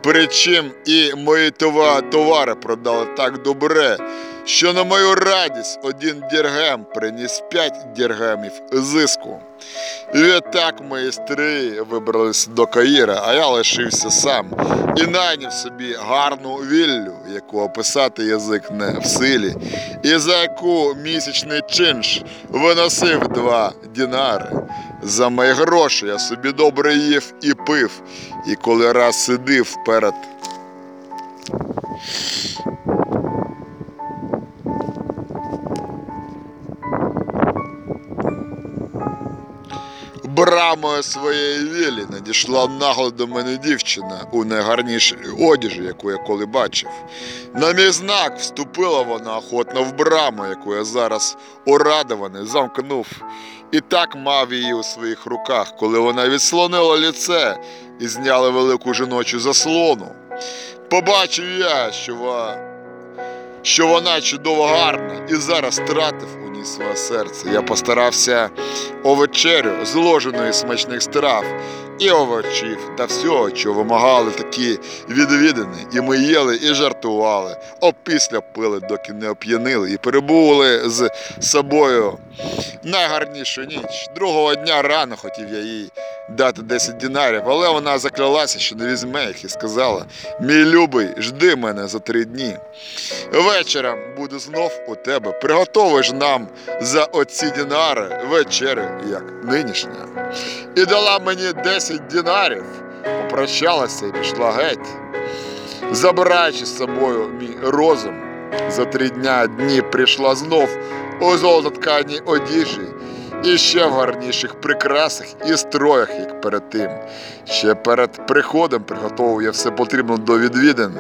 Причим і мої товари продали так добре, що на мою радість один діргем приніс п'ять діргемів зиску. І відтак мої стрії вибралися до Каїра, а я лишився сам і найняв собі гарну віллю, яку описати язик не в силі, і за яку місячний чинш виносив два дінари. За мої гроші я собі добре їв і пив, і коли раз сидив перед брамою своєї вілі надійшла нагло до мене дівчина у найгарнішій одежі, яку я коли бачив. На мій знак вступила вона охотно в браму, яку я зараз урадований замкнув, і так мав її у своїх руках, коли вона відслонила ліце і зняла велику жіночу заслону. Побачив я, що вона що вона чудово гарна і зараз втратив у ній своє серце. Я постарався овечерю, зложеної смачних страв, і овочів та всього, що вимагали такі відвідини. І ми їли і жартували, опісля пили, доки не оп'янили, і перебували з собою найгарнішу ніч. Другого дня рано хотів я їй дати 10 динарів, але вона заклялася, що не візьме їх і сказала: Мій любий, жди мене за три дні. Вечором буду знов у тебе. Приготовиш нам за оці дінари вечерю, як нинішня. І дала мені 10 дінарів, попрощалася і пішла геть, забираючи з собою мій розум. За три дня дні прийшла знов у золототканій одіжі і ще в гарніших прикрасах і строях, як перед тим. Ще перед приходом приготував я все потрібно до відвідин,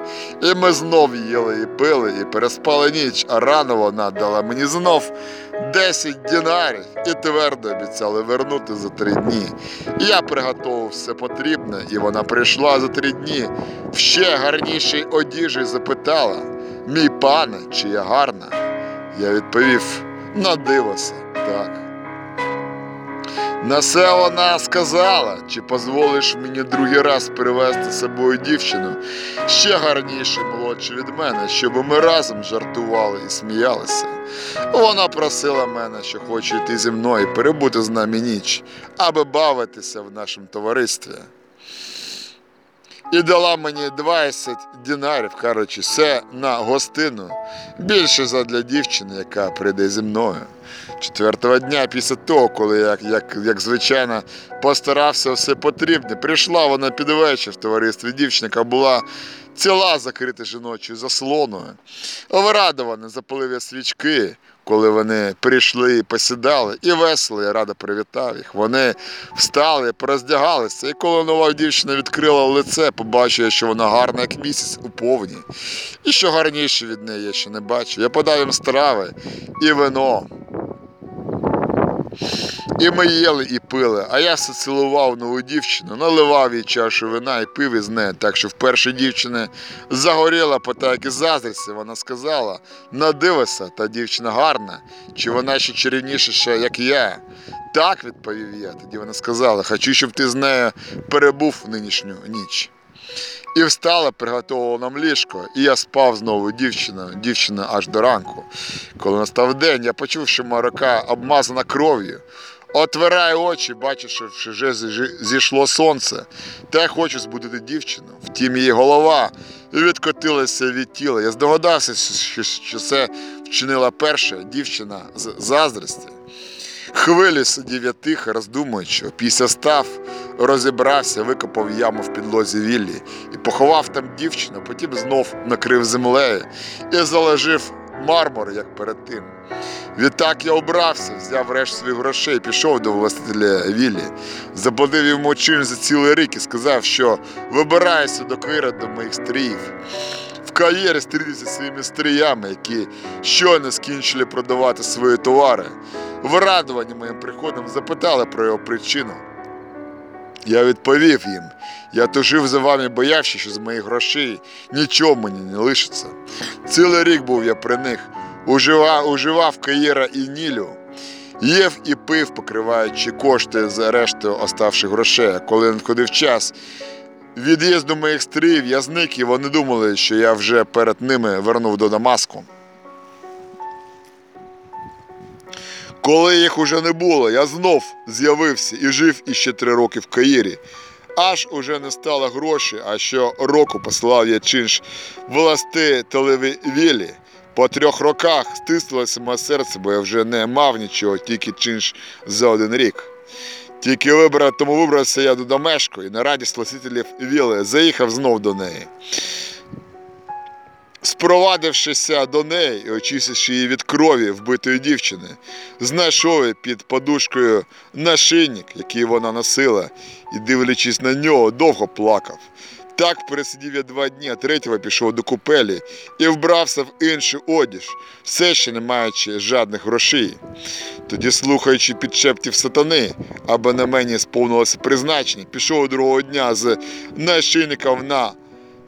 і ми знов їли і пили, і переспали ніч, а рано вона дала мені знов 10 дінарів і твердо обіцяли вернути за три дні. Я приготував все потрібне, і вона прийшла за три дні в ще гарнішій одіжі запитала: Мій пане, чи я гарна? Я відповів: на дивося, так. На це вона сказала, чи дозволиш мені другий раз привезти з собою дівчину, ще гарніше молодшу від мене, щоб ми разом жартували і сміялися. Вона просила мене, що хоче йти зі мною, перебути з нами ніч, аби бавитися в нашому товаристві. І дала мені 20 дінарів, кажучи, це на гостину, більше задля дівчини, яка прийде зі мною. Четвертого дня після того, коли як, як, як звичайно постарався все потрібне, прийшла вона під вечір в товаристві. Дівчини, яка була ціла закрита жіночою заслоною. Врадована запалив я свічки, коли вони прийшли посідали, і весело я радо привітав їх. Вони встали, пороздягалися, і коли нова дівчина відкрила лице, побачив що вона гарна, як місяць у повні. І що гарніше від неї я ще не бачу. Я подав їм страви і вино. І ми їли і пили, а я все цілував нову дівчину, наливав їй чашу вина і пив із неї, так що вперше дівчина загоріла по так і заздрісті. Вона сказала: надивися, та дівчина гарна, чи вона ще чарівніша, як я. Так, відповів я. Тоді вона сказала, хочу, щоб ти з нею перебув нинішню ніч. І встала, приготувала нам ліжко, і я спав знову дівчиною, дівчина аж до ранку. Коли настав день, я почув, що моя рука обмазана кров'ю. Отвираю очі, бачу, що вже зійшло сонце. Та я хочу збудити дівчину. Втім, її голова відкотилася від тіла. Я здогадався, що це вчинила перша дівчина з заздрості. Хвилі сидів тихо, роздумуючи, після став, розібрався, викопав яму в підлозі віллі і поховав там дівчину, потім знов накрив землею і заложив мармур, як перед тим. Відтак я обрався, взяв решт своїх грошей, пішов до властителя Віллі, заплатив йому чин за цілий рік і сказав, що вибираюся до Кира до моїх стріїв. В кар'єрі стрітися зі своїми стріями, які щойно скінчили продавати свої товари. Вирадувані моїм приходом запитали про його причину. Я відповів їм, я тужив за вами, боявши, що з моїх грошей нічого мені не лишиться. Цілий рік був я при них, уживав, уживав Каїра і Нілю, їв і пив, покриваючи кошти за рештою оставших грошей. Коли надходив час від'їзду моїх стрів, я зник, і вони думали, що я вже перед ними вернув до Дамаску. Коли їх уже не було, я знов з'явився і жив іще три роки в Каїрі. Аж уже не стало грошей, а що року послав я чинш власти Телевілі. По трьох роках стиснулося моє серце, бо я вже не мав нічого, тільки чинш за один рік. Тільки вибрав, тому вибрався я до Дамешку і на радість власителів Віли заїхав знов до неї. Спровадившися до неї і очистивши її від крові вбитої дівчини, знайшов під подушкою нашийник, який вона носила, і, дивлячись на нього, довго плакав. Так пересидів я два дні, а третього пішов до купелі і вбрався в інший одіж, все ще не маючи жадних грошей. Тоді, слухаючи підшептів сатани, аби на мені сповнилося призначення, пішов другого дня з нашийником на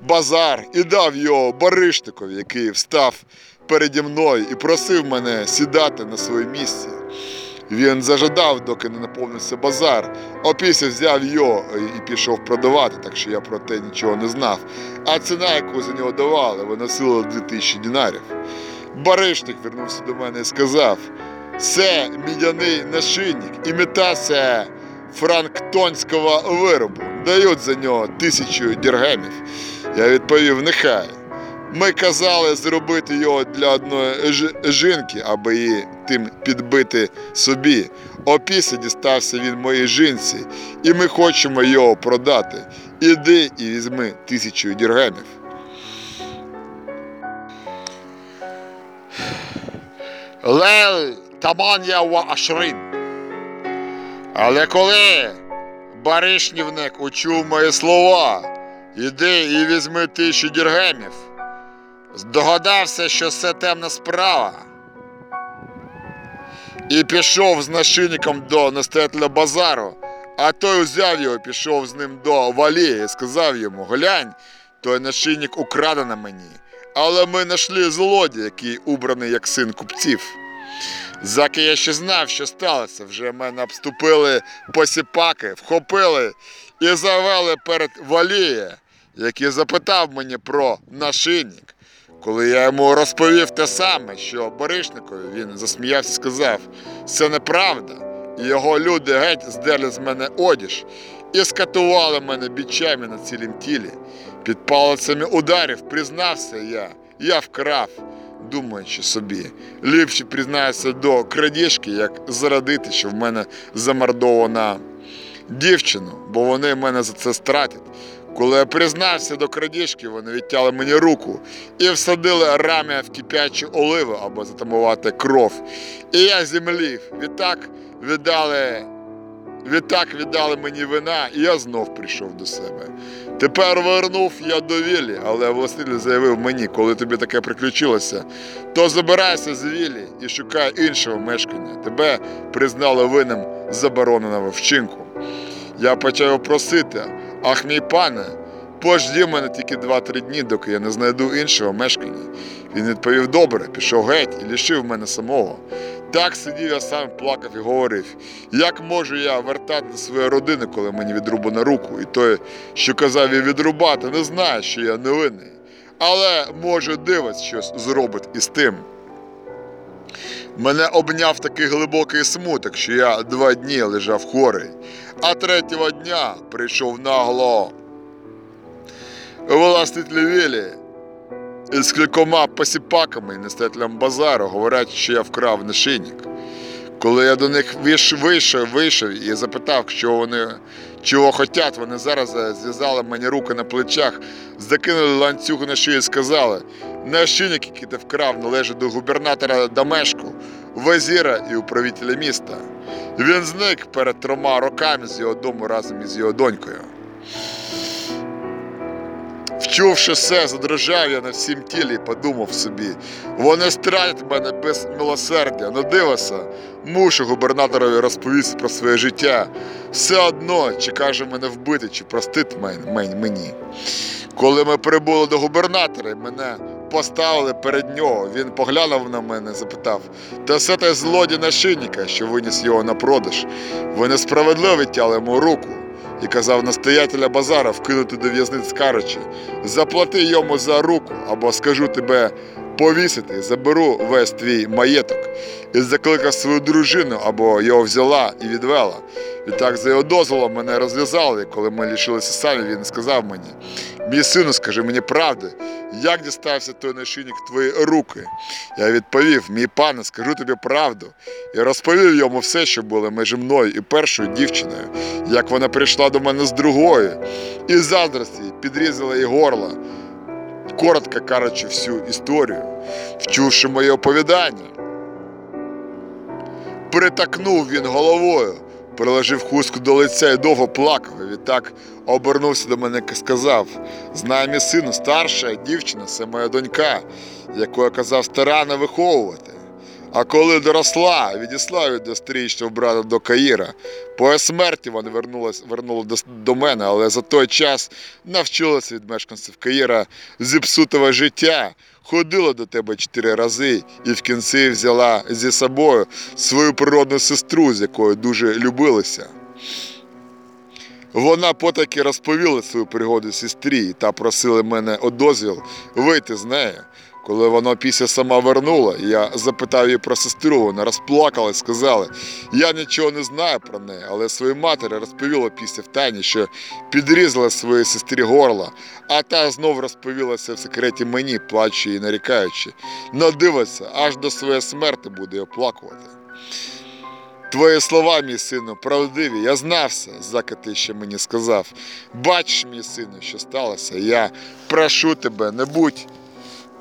базар і дав його бариштикові, який встав переді мною і просив мене сідати на своє місце. Він зажадав, доки не наповнився базар, а після взяв його і пішов продавати, так що я про те нічого не знав. А ціна, яку за нього давали, виносила 2000 динарів. Баришник вернувся до мене і сказав: це мідяний нашийник, імітація франктонського виробу. Дають за нього тисячу діргемів. Я відповів, нехай. Ми казали зробити його для одної жінки, аби її тим підбити собі. Опісля дістався він моїй жінці, і ми хочемо його продати. Іди і візьми тисячу діргемів. Лел таман'я ва ашрин. Але коли баришнівник учув мої слова, іди і візьми тисячу діргемів, здогадався, що це темна справа. і пішов з нашильником до настоятеля базару, а той узяв його, пішов з ним до валії і сказав йому: глянь, той нашильник украдений мені. Але ми знайшли злодія, який убраний як син купців. Заки я ще знав, що сталося, вже мене обступили посіпаки, вхопили і завели перед валіє, який запитав мені про нашийник. Коли я йому розповів те саме, що Баришникові, він засміявся і сказав, це неправда. І його люди геть здерли з мене одіж і скатували мене бічами на цілім тілі. Під палицями ударів признався я, я вкрав, думаючи собі. Ліпше признаюся до крадіжки, як зарадити, що в мене замордована дівчину, бо вони мене за це стратять. Коли я признався до крадіжки, вони відтяли мені руку і всадили рам'я в кип'ячу оливу, аби затамувати кров. І я зімлів. Відтак віддали, відтак віддали мені вина, і я знов прийшов до себе. Тепер вернув я до Віллі, але Властитель заявив мені, коли тобі таке приключилося, то забирайся з Віллі і шукай іншого мешкання. Тебе признали винним забороненого вчинку. Я почав просити, ах мій пане, пожді мене тільки два-три дні, доки я не знайду іншого мешкання. Він відповів добре, пішов геть і лишив мене самого. Так сидів я сам, плакав і говорив, як можу я вертати до своєї родини, коли мені відрубано руку, і той, що казав їй відрубати, не знає, що я невинний. Але може дивець щось зробить із тим. Мене обняв такий глибокий смуток, що я два дні лежав хворий, а третього дня прийшов нагло властитель Вілі з кількома посіпаками і настоятелем базару, говорять, що я вкрав нашийник. Коли я до них вийшов, вийшов і запитав, що вони чого хотять, вони зараз е, зв'язали мені руки на плечах, закинули ланцюг на шию і сказали, нашийник, який ти вкрав, належить до губернатора Дамешку, везіра і управителя міста. Він зник перед трьома роками з його дому разом із його донькою. Вчувши все, задрожав я на всім тілі подумав собі, вони стратять мене без милосердя, ну дивися, мушу губернаторові розповісти про своє життя. Все одно, чи каже мене вбити, чи мен- мені. Коли ми прибули до губернатора, мене поставили перед нього. Він поглянув на мене, запитав: Та це той злодій нашийника, що виніс його на продаж. Ви несправедливо відтяли йому руку. І казав настоятеля базара вкинути до в'язниць карачі. Заплати йому за руку, або скажу тебе повісити, заберу весь твій маєток. І закликав свою дружину, або його взяла і відвела. Відтак за його дозволом мене розв'язали. Коли ми лишилися самі, він сказав мені: мій сину, скажи мені правду, як дістався той нашийник в твої руки? Я відповів: мій пане, скажу тобі правду. І розповів йому все, що було між мною і першою дівчиною, як вона прийшла до мене з другою, і заздрості підрізала їй горло, коротко кажучи всю історію, вчувши моє оповідання. Притакнув він головою, приложив хустку до лиця і довго плакав. І відтак обернувся до мене і сказав: Знай, мій сину, старша дівчина це моя донька, яку я казав старанно виховувати. А коли доросла, відіслав її до стрічного брата до Каїра. По смерті вона вернулась, вернула до, до мене, але за той час навчилася від мешканців Каїра зіпсутого життя, ходила до тебе чотири рази і в кінці взяла зі собою свою природну сестру, з якою дуже любилися. Вона потаки розповіла свою пригоду сестрі та просила мене о дозвіл вийти з нею. Коли вона після сама вернула, я запитав її про сестру, вона розплакалась, сказала, я нічого не знаю про неї, але своїй матері розповіла після в тайні, що підрізала своїй сестрі горло, а та знов розповіла це в секреті мені, плачучи і нарікаючи. Но дивиться, аж до своєї смерти буде оплакувати. Твої слова, мій сину, правдиві, я знався, заки ти ще мені сказав. Бачиш, мій сину, що сталося, я прошу тебе, не будь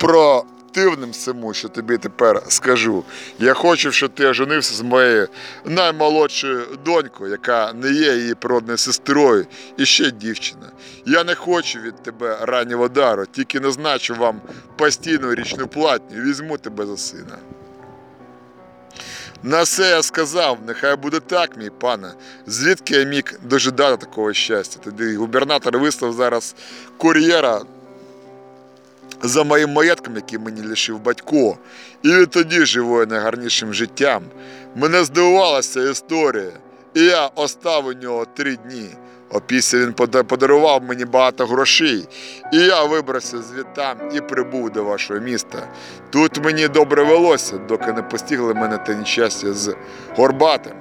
противним всьому, що тобі тепер скажу. Я хочу, щоб ти оженився з моєю наймолодшою донькою, яка не є її природною сестрою, і ще дівчина. Я не хочу від тебе раннього дару, тільки назначу вам постійну річну платню і візьму тебе за сина. На це я сказав, нехай буде так, мій пане. Звідки я міг дожидати такого щастя? Тоді губернатор вислав зараз кур'єра за моїм маєтком, який мені лишив батько. І відтоді живу я найгарнішим життям. Мене здивувала ця історія, і я остав у нього три дні. Опісля він подарував мені багато грошей, і я вибрався звідтам і прибув до вашого міста. Тут мені добре велося, доки не постігли мене те нещастя з горбатим.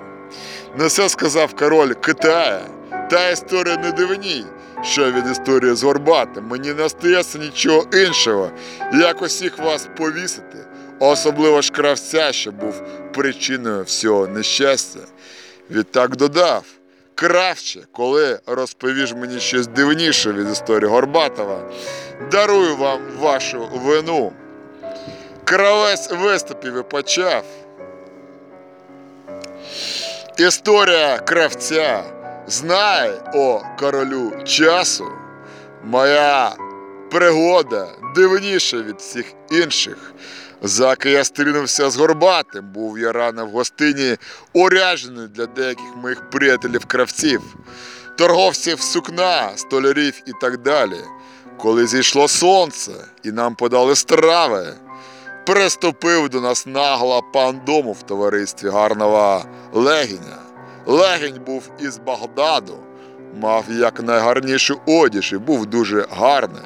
На це сказав король Китая. Та історія не дивній, що від історії з горбатим. Мені не остається нічого іншого, як усіх вас повісити, особливо ж кравця, що був причиною всього нещастя. Відтак додав. Кравче, коли розповіш мені щось дивніше від історії Горбатова, дарую вам вашу вину. Кравець виступів і почав. Історія кравця. Знай, о королю часу, моя пригода дивніша від всіх інших. Заки я стрінувся з горбатим, був я рано в гостині уряджений для деяких моїх приятелів кравців, торговців сукна, столярів і так далі. Коли зійшло сонце і нам подали страви, приступив до нас нагло пан дому в товаристві гарного легіня. Легінь був із Багдаду, мав як найгарніший одіж і був дуже гарний.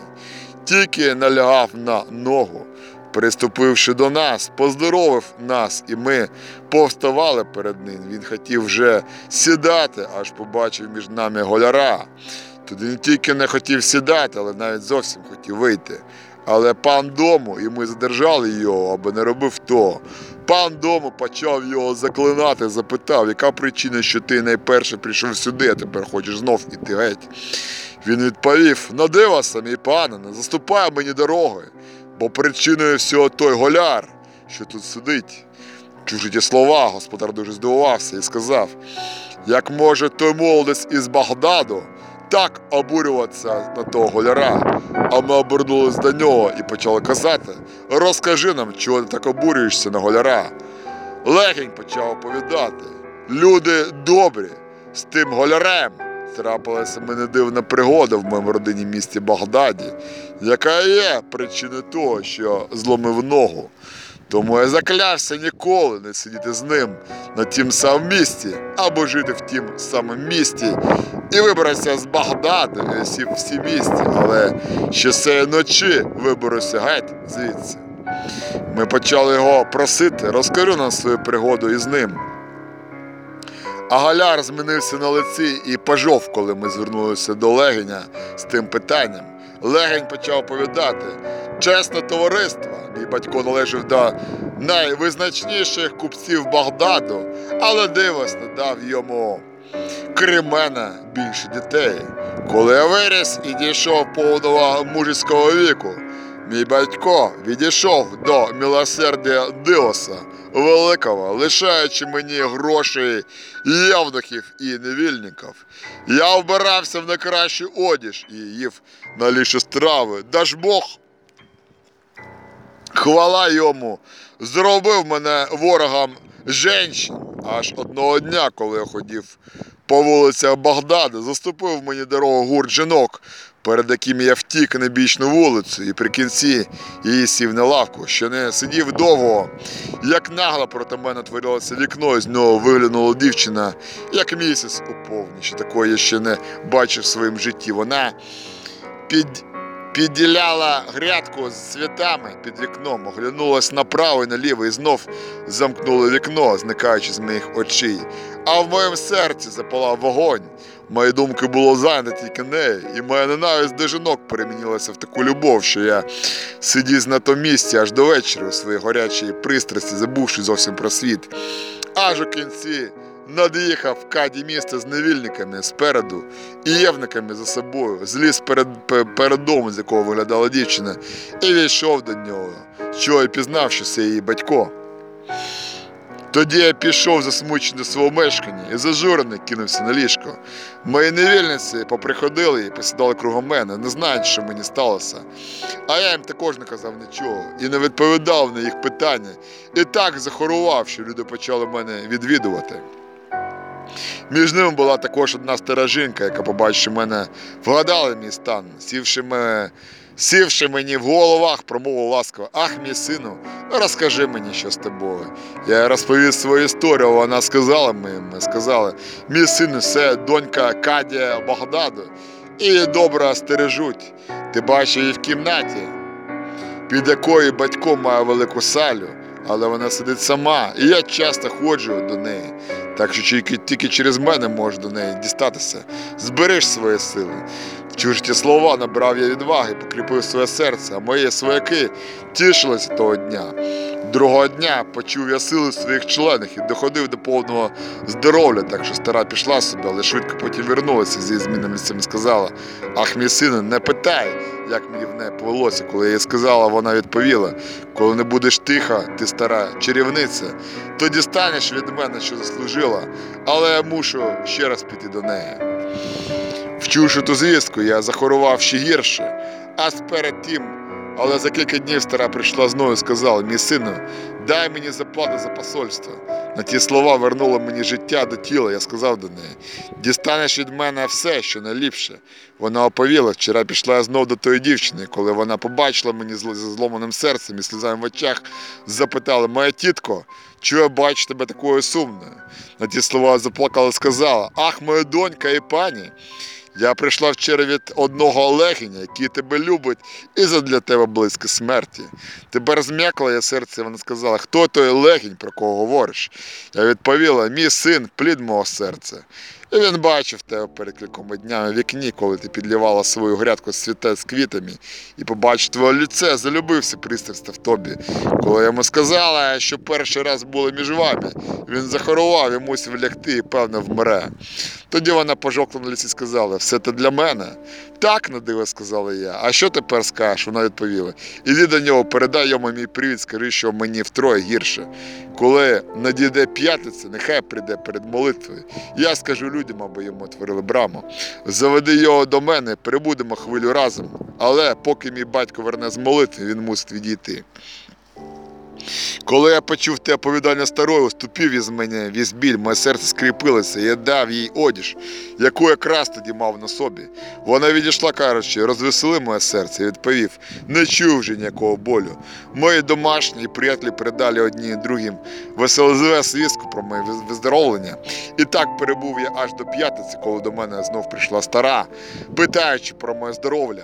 Тільки налягав на ногу. Приступивши до нас, поздоровив нас, і ми повставали перед ним. Він хотів вже сідати, аж побачив між нами голяра. Туди не тільки не хотів сідати, але навіть зовсім хотів вийти. Але пан дому, і ми задержали його, аби не робив то. Пан дому почав його заклинати, запитав, яка причина, що ти найперше прийшов сюди, а тепер хочеш знов іти геть. Він відповів: на диво, самі пане, не заступай мені дороги, бо причиною всього той голяр, що тут сидить. Чужі ті слова, господар дуже здивувався і сказав, як може той молодець із Багдаду так обурюватися на того голяра. А ми обернулись до нього і почали казати: розкажи нам, чого ти так обурюєшся на голяра. Легень почав оповідати. Люди добрі, з тим голярем трапилася мене дивна пригода в моєму родині місті Багдаді, яка є причиною того, що зломив ногу. Тому я заклявся ніколи не сидіти з ним на тім самому місці або жити в тім самому місті і вибрався з Багдаду і сів всі місті, але ще цієї ночі виберуся геть звідси. Ми почали його просити, розкажи нам свою пригоду із ним. А Галяр змінився на лиці і пожов, коли ми звернулися до Легеня з тим питанням. Легень почав оповідати. Чесне товариство, мій батько належав до найвизначніших купців Багдаду, але дивось не дав йому крім мене більше дітей. Коли я виріс і дійшов повного мужицького віку, мій батько відійшов до милосердя Диоса Великого, лишаючи мені грошей євнухів і невільників. Я вбирався в найкращий одіж і їв наліше страви. Даж Бог, хвала йому, зробив мене ворогом женщин. Аж одного дня, коли я ходив по вулицях Багдаду, заступив мені дорогу гурт жінок, перед яким я втік на бічну вулицю, і при кінці її сів на лавку, що не сидів довго. Як нагло проти мене творилося вікно, з нього виглянула дівчина, як місяць у повні, такої я ще не бачив в своєму житті. Вона під підділяла грядку з цвітами під вікном, оглянулась направо і наліво і знов замкнула вікно, зникаючи з моїх очей. А в моєму серці запалав вогонь. Мої думки було зайняті тільки нею, і моя ненависть до жінок перемінилася в таку любов, що я сидів на тому місці аж до вечора у своїй горячій пристрасті, забувши зовсім про світ. Аж у кінці над'їхав в каді міста з невільниками спереду і євниками за собою, зліз перед, перед домом, з якого виглядала дівчина, і війшов до нього, що й пізнав, що це її батько. Тоді я пішов засмучений до свого мешкання і зажурений кинувся на ліжко. Мої невільниці поприходили і посідали кругом мене, не знають, що мені сталося. А я їм також не казав нічого і не відповідав на їх питання. І так захорував, що люди почали мене відвідувати. Між ними була також одна стара жінка, яка, побачивши мене, вгадала мій стан, сівши, мене, сівши мені в головах, промовив ласково, ах, мій сину, розкажи мені, що з тобою. Я розповів свою історію, вона сказала мені, ми сказали, мій син, це донька Кадія Багдаду, і добре стережуть. Ти бачиш її в кімнаті, під якою батько має велику салю, але вона сидить сама, і я часто ходжу до неї. Так що тільки, тільки через мене можеш до неї дістатися. Збереш свої сили. Чуєш ті слова, набрав я відваги, покріпив своє серце, а мої свояки тішилися того дня. Другого дня почув я сили в своїх членах і доходив до повного здоров'я, так що стара пішла собі, але швидко потім вернулася зі змінним лицем і сказала: Ах, мій сину, не питай, як мені в неї повелося. Коли я їй сказала, вона відповіла: коли не будеш тиха, ти стара чарівниця, то дістанеш від мене, що заслужила, але я мушу ще раз піти до неї. Вчувши ту звістку, я захорував ще гірше, а сперед тим, але за кілька днів стара прийшла знову і сказала: мій сину, дай мені заплату за посольство. На ті слова вернуло мені життя до тіла. Я сказав до неї: дістанеш від мене все, що найліпше. Вона оповіла, вчора пішла я знов до тої дівчини, коли вона побачила мені зі зломаним серцем і сльозами в очах, запитала: Моя тітко, чого я бачу тебе такою сумною? На ті слова заплакала сказала: Ах, моя донька і пані. Я прийшла вчора від одного Олегіня, який тебе любить, і задля тебе близько смерті. Тебе зм'якло я серце, вона сказала, хто той Олегінь, про кого говориш? Я відповіла, мій син, плід мого серця. І він бачив тебе перед кількома днями в вікні, коли ти підлівала свою грядку з з квітами, і побачив твоє лице, залюбився пристрасно в тобі. Коли йому сказала, що перший раз було між вами, він захорував і мусив лягти і певно вмре. Тоді вона пожовкла на лісі і сказала: все це для мене. Так, на диво, сказала я. А що тепер скажеш? Вона відповіла. Іди до нього, передай йому мій привіт, скажи, що мені втроє гірше. Коли надійде п'ятниця, нехай прийде перед молитвою. Я скажу людям, аби йому отворили браму. Заведи його до мене, перебудемо хвилю разом. Але поки мій батько верне з молитви, він мусить відійти. Коли я почув те оповідання старої, уступів із мене весь біль, моє серце скріпилося, і я дав їй одіж, яку якраз тоді мав на собі. Вона відійшла, кажучи, розвесели моє серце, і відповів, не чув вже ніякого болю. Мої домашні і приятелі передали одні і другим веселозве звістку про моє виздоровлення. І так перебув я аж до п'ятниці, коли до мене знов прийшла стара, питаючи про моє здоров'я.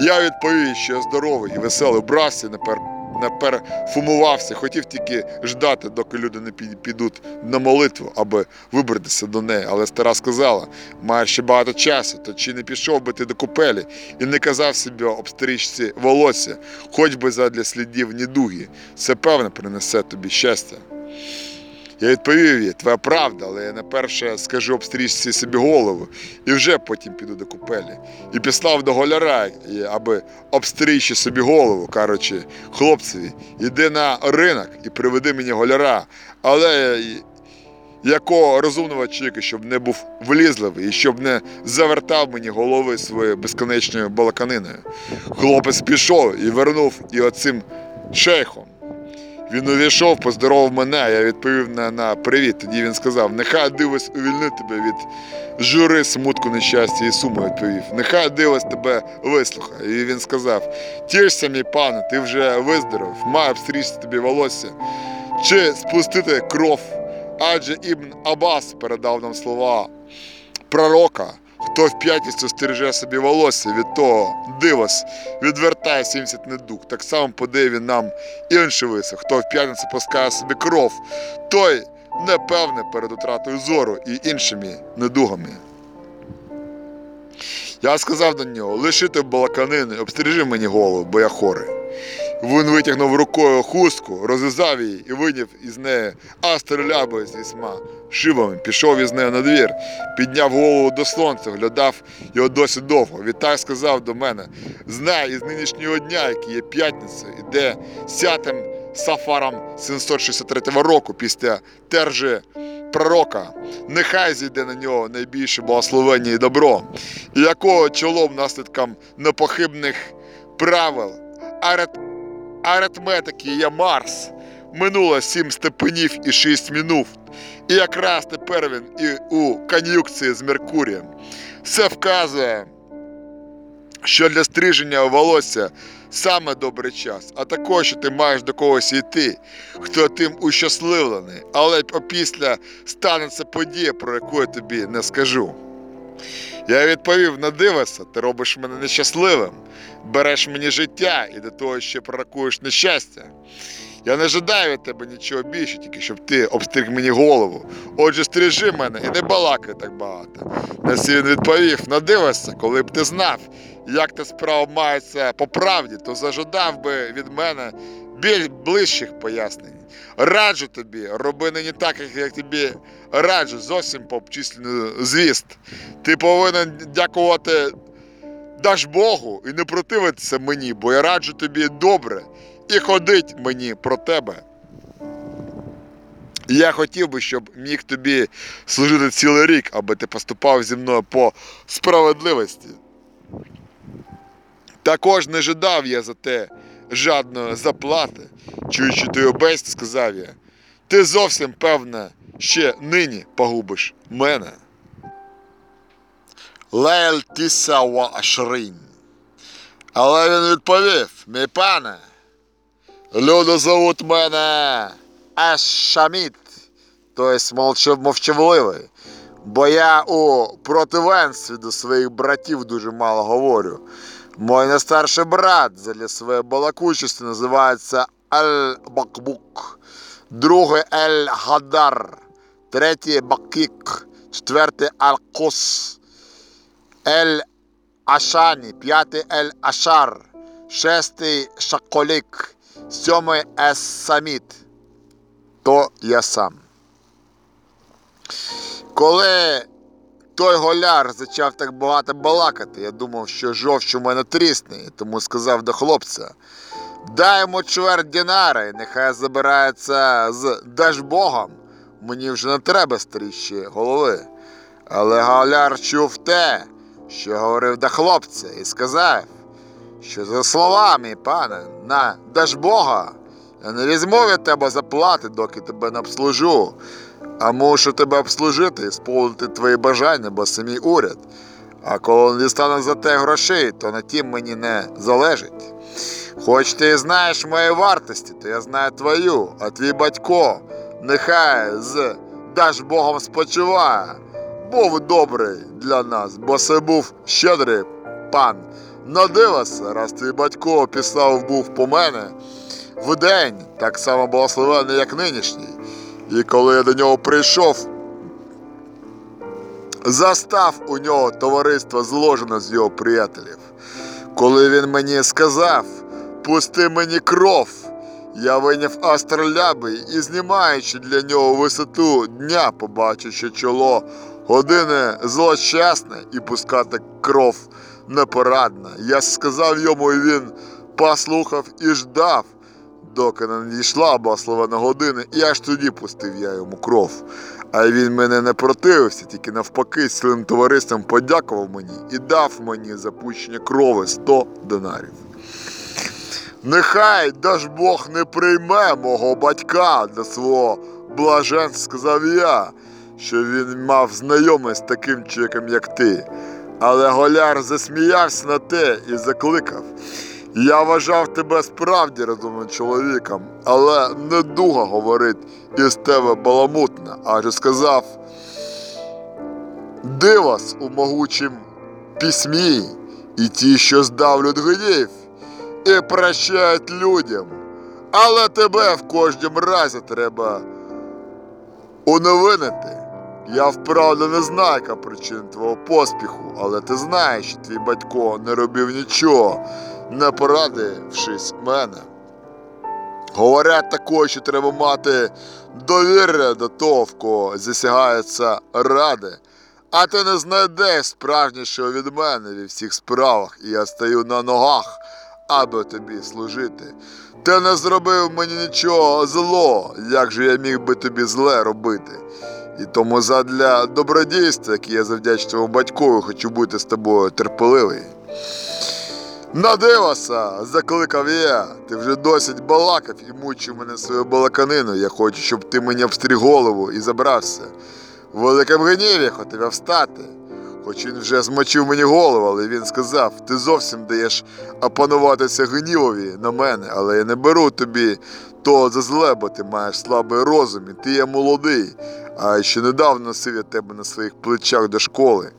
Я відповів, що я здоровий і веселий, брався напер наперфумувався, хотів тільки ждати, доки люди не підуть на молитву, аби вибратися до неї. Але стара сказала: маєш ще багато часу, то чи не пішов би ти до купелі і не казав собі обстрічці волосся, хоч би задля слідів недуги. Це певне принесе тобі щастя. Я відповів їй, твоя правда, але я наперше скажу об стрічці собі голову і вже потім піду до купелі. І післав до голяра, аби обстрічити собі голову, кажучи, хлопцеві, іди на ринок і приведи мені голяра, але якого розумного чоловіка, щоб не був влізливий і щоб не завертав мені голови своєю безконечною балаканиною. Хлопець пішов і вернув і оцим шейхом. Він увійшов, поздоровав мене, я відповів на, на привіт. Тоді він сказав: нехай дивись увільни тебе від жури, смутку, нещастя і суму, відповів. Нехай дивись тебе вислухає. І він сказав: тішся, мій пане, ти вже виздоров, маю обстрічити тобі волосся, чи спустити кров. Адже Ібн Абас передав нам слова пророка. Хто в п'ятницю стереже собі волосся від того дивос, відвертає 70 недуг. Так само подає він нам інший висох. Хто в п'ятницю пускає собі кров, той непевне перед утратою зору і іншими недугами. Я сказав до нього, лиши ти балаканини, обстрижи мені голову, бо я хорий. Він витягнув рукою хустку, розв'язав її і виняв із неї астролябою з вісьма шибами, пішов із нею на двір, підняв голову до сонця, глядав його досить довго. Відтак сказав до мене: знай із нинішнього дня, який є п'ятниця, і де сятим Сафаром 763 року після тержі пророка. Нехай зійде на нього найбільше благословення і добро, і якого чолом наслідком непохибних правил арит... аритметики є Марс. Минуло сім степенів і шість мінув. І якраз тепер він і у кон'юкції з Меркурієм. Все вказує, що для стриження волосся саме добрий час, а також що ти маєш до когось йти, хто тим ущасливлений, але опісля станеться подія, про яку я тобі не скажу. Я відповів на дивися, ти робиш мене нещасливим, береш мені життя і до того ще пророкуєш нещастя. Я не жадаю від тебе нічого більше, тільки щоб ти обстриг мені голову. Отже, стрижи мене і не балакай так багато. На це він відповів: надивися, коли б ти знав, як та справа мається по правді, то зажадав би від мене біль ближчих пояснень. Раджу тобі, роби нині так, як тобі раджу, зовсім по обчисленню звіст. Ти повинен дякувати даж Богу і не противитися мені, бо я раджу тобі добре і ходить мені про тебе. І Я хотів би, щоб міг тобі служити цілий рік, аби ти поступав зі мною по справедливості. Також не жадав я за те жадної заплати, чуючи твою бесть, сказав я, ти зовсім певне ще нині погубиш мене. Лейль Тісава Ашрин. Але він відповів, мій пане, люди зовуть мене Еш-Шаміт, тобто молчав, мовчавливий, бо я у противенстві до своїх братів дуже мало говорю. Мой найстарший брат для своєї балакучості називається Ель-Бакбук, другий Ель-Хадар, третій Бакік, четвертий Аль-Кус, Ель-Ашані, п'ятий Ель-Ашар, шестий Шаколік, сьомий Ес-Саміт, то я сам. Коли той голяр почав так багато балакати, я думав, що жовч у мене трісне, тому сказав до хлопця: дай йому чверть дінара, і нехай забирається з Дажбогом. Мені вже не треба стріщі голови. Але голяр чув те, що говорив до хлопця, і сказав, що за словами, пане, на Дажбога, я не візьму від тебе заплати, доки тебе не обслужу. А мушу тебе обслужити і сповнити твої бажання, бо це уряд. А коли не дістану за те грошей, то на тім мені не залежить. Хоч ти знаєш мої вартості, то я знаю твою, а твій батько нехай з даж Богом спочиває. Був добрий для нас, бо це був щедрий пан. Надивася, раз твій батько писав був по мене в день, так само благословений, як нинішній. І коли я до нього прийшов, застав у нього товариство зложено з його приятелів. Коли він мені сказав, пусти мені кров, я вийняв астроляби і, знімаючи для нього висоту дня, побачив, що чоло години злочасне і пускати кров непорадна. Я сказав йому, і він послухав і ждав, доки не надійшла благословена година, і аж тоді пустив я йому кров. А він мене не противився, тільки навпаки, цілим товариством подякував мені і дав мені запущення крови 100 динарів. Нехай даж Бог не прийме мого батька до свого блаженства, сказав я, що він мав знайомий з таким чоловіком, як ти. Але голяр засміявся на те і закликав. Я вважав тебе справді розумним чоловіком, але недуга говорить із тебе баламутна, адже сказав дивас у могучім письмі, і ті, що здавлють гнів, і прощають людям. Але тебе в кожному разі треба уневинити. Я вправду не знаю, яка причина твого поспіху, але ти знаєш, що твій батько не робив нічого, не порадившись мене. Говорять також, що треба мати довір'я до того, в кого засягаються ради, а ти не знайдеш справжнішого від мене в всіх справах, і я стою на ногах, аби тобі служити. Ти не зробив мені нічого зло, як же я міг би тобі зле робити. І тому задля добродійства, яке я завдячу твоєму батькові, хочу бути з тобою терпеливий. Надивася, закликав я. Ти вже досить балакав і мучив мене свою балаканину. Я хочу, щоб ти мені обстріг голову і забрався. В великому гніві хотів встати. Хоч він вже змочив мені голову, але він сказав: ти зовсім даєш опануватися гнівові на мене, але я не беру тобі того за зле, бо ти маєш слабий розум, і ти є молодий, а ще недавно носив я тебе на своїх плечах до школи.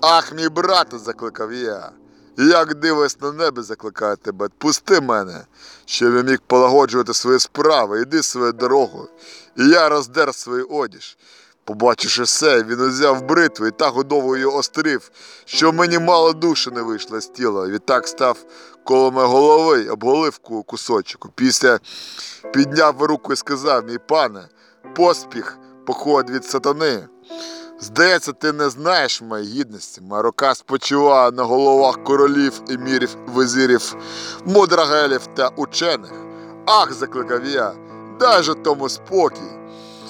Ах, мій брате, закликав я. Як дивись на небо, закликаю тебе, відпусти мене, щоб я міг полагоджувати свої справи, іди своєю дорогою. І я роздер свій одіж. Побачивши все, він узяв бритву і так годово її острив, що мені мало душі не вийшло з тіла. Відтак став коло моєї голови, обголив ку- кусочок. Після підняв руку і сказав: мій пане, поспіх походить від сатани. Здається, ти не знаєш моєї гідності. Моя рука спочиває на головах королів, емірів, визирів, мудрагелів та учених. Ах, закликав я, дай же тому спокій,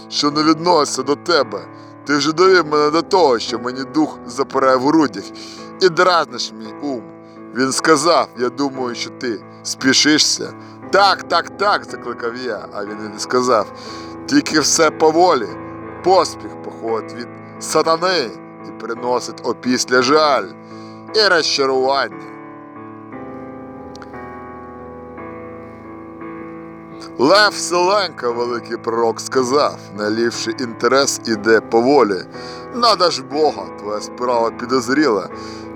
що не відноситься до тебе. Ти вже довів мене до того, що мені дух запирає в грудях, і дразниш мій ум. Він сказав: я думаю, що ти спішишся. Так, так, так, закликав я, а він і сказав, тільки все поволі, поспіх походить від сатани і приносить опісля жаль і розчарування. Лев Селенка, великий пророк, сказав, налівши інтерес іде поволі. Надо ж Бога, твоя справа підозріла.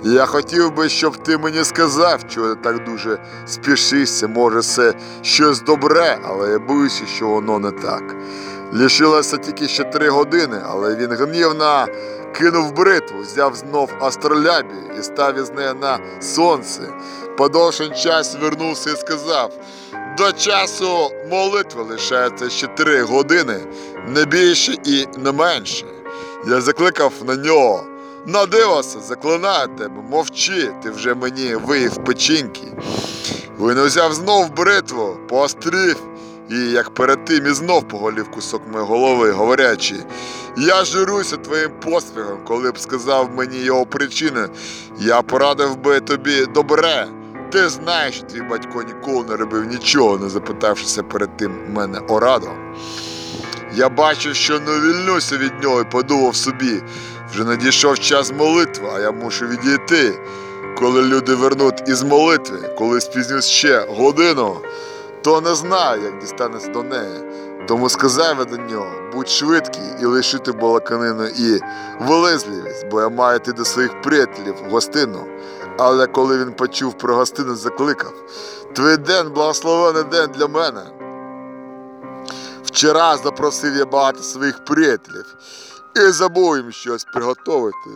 Я хотів би, щоб ти мені сказав, чого ти так дуже спішишся, може, це щось добре, але я боюся, що воно не так. Лишилося тільки ще три години, але він гнівно кинув бритву, взяв знов астролябію і став із нею на сонце. Подовшен час вернувся і сказав: до часу молитви лишається ще три години, не більше і не менше. Я закликав на нього. Надивася, заклинаю тебе, мовчи, ти вже мені виїв печінки. Він узяв знов бритву, поострів і, як перед тим, і знов поголів кусок моєї голови, говорячи, я жируся твоїм поспіхом, коли б сказав мені його причини, я порадив би тобі добре. Ти знаєш, що твій батько ніколи не робив нічого, не запитавшися перед тим мене орадо. Я бачив, що не вільнуся від нього і подумав собі. Вже надійшов час молитви, а я мушу відійти. Коли люди вернуть із молитви, коли спізнюсь ще годину, то не знаю, як дістанеться до неї. Тому сказав я до нього, будь швидкий і лишити балаканину і вилизливість, бо я маю йти до своїх приятелів в гостину. Але коли він почув про гостину, закликав: Твій день благословений день для мене. Вчора запросив я багато своїх приятелів і забув їм щось приготувати.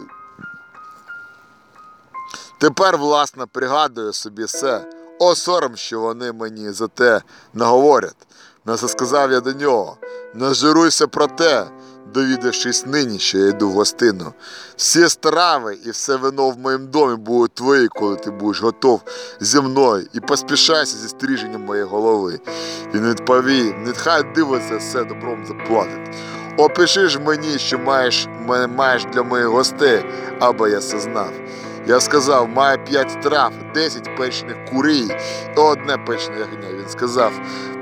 Тепер, власне, пригадую собі все, о сором, що вони мені за те наговорять. Не сказав я до нього, не жируйся про те, довідавшись нині, що я йду в гостину. Всі страви і все вино в моєму домі будуть твої, коли ти будеш готов зі мною, і поспішайся зі стриженням моєї голови. Він відповів, нехай дивиться все добром заплатить. Опиши ж мені, що маєш, маєш для моїх гостей, аби я це знав. Я сказав, маю п'ять трав, десять печених курей і одне печене ягня. Він сказав,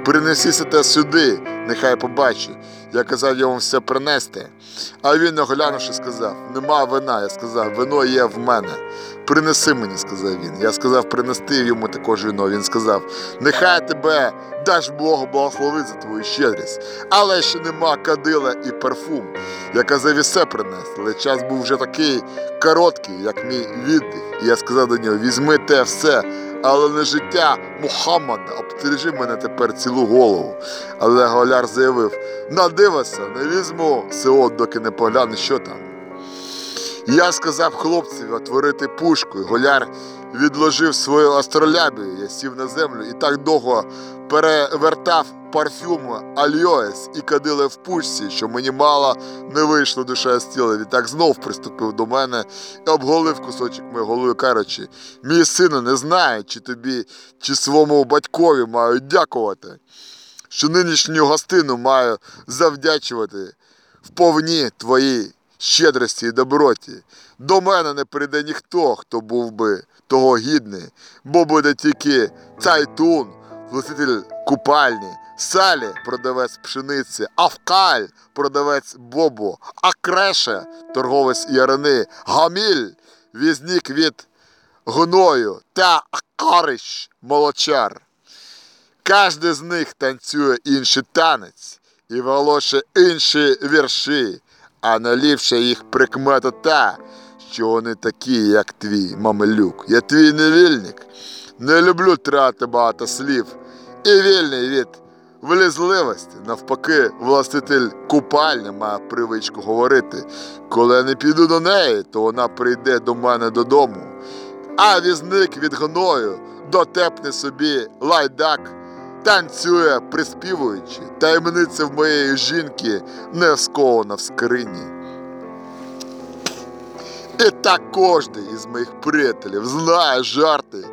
принесіся те сюди, нехай побачить. Я казав йому все принести. А він, оглянувши, сказав: нема вина. Я сказав, вино є в мене. Принеси мені, сказав він. Я сказав, принести йому також вино. Він сказав: Нехай тебе даш Богу благословить за твою щедрість, але ще нема кадила і парфум. Я казав і все принести, але час був вже такий короткий, як мій віддих. І я сказав до нього: візьми те все, але не життя Мухаммада, обстережи мене тепер цілу голову. Але Голяр заявив: надивися, не візьму село, доки не погляне, що там. Я сказав хлопцеві отворити пушку, і голяр відложив свою астролябію. Я сів на землю і так довго перевертав парфюм Альоес і кадили в пучці, що мені мало не вийшло душа з тіла. Відтак знов приступив до мене і обголив кусочок моєї голови, кажучи, мій сину не знає, чи тобі, чи своєму батькові маю дякувати, що нинішню гостину маю завдячувати вповні твоїй щедрості і доброті. До мене не прийде ніхто, хто був би того гідний, бо буде тільки Цайтун, властитель купальні, Салі продавець пшениці, Авкаль продавець бобу, Акреше торговець ярини, Гаміль візник від гною та Акариш молочар. Кожний з них танцює інший танець і волоше інші вірші, а наліпше їх прикмета та, що вони такі, як твій мамелюк. Я твій невільник, не люблю трати багато слів і вільний від влізливості. Навпаки, властитель купальні має привичку говорити. Коли я не піду до неї, то вона прийде до мене додому. А візник від гною дотепне собі лайдак танцює, приспівуючи, таємниця в моєї жінки не скована в скрині. І так кожен із моїх приятелів знає жарти,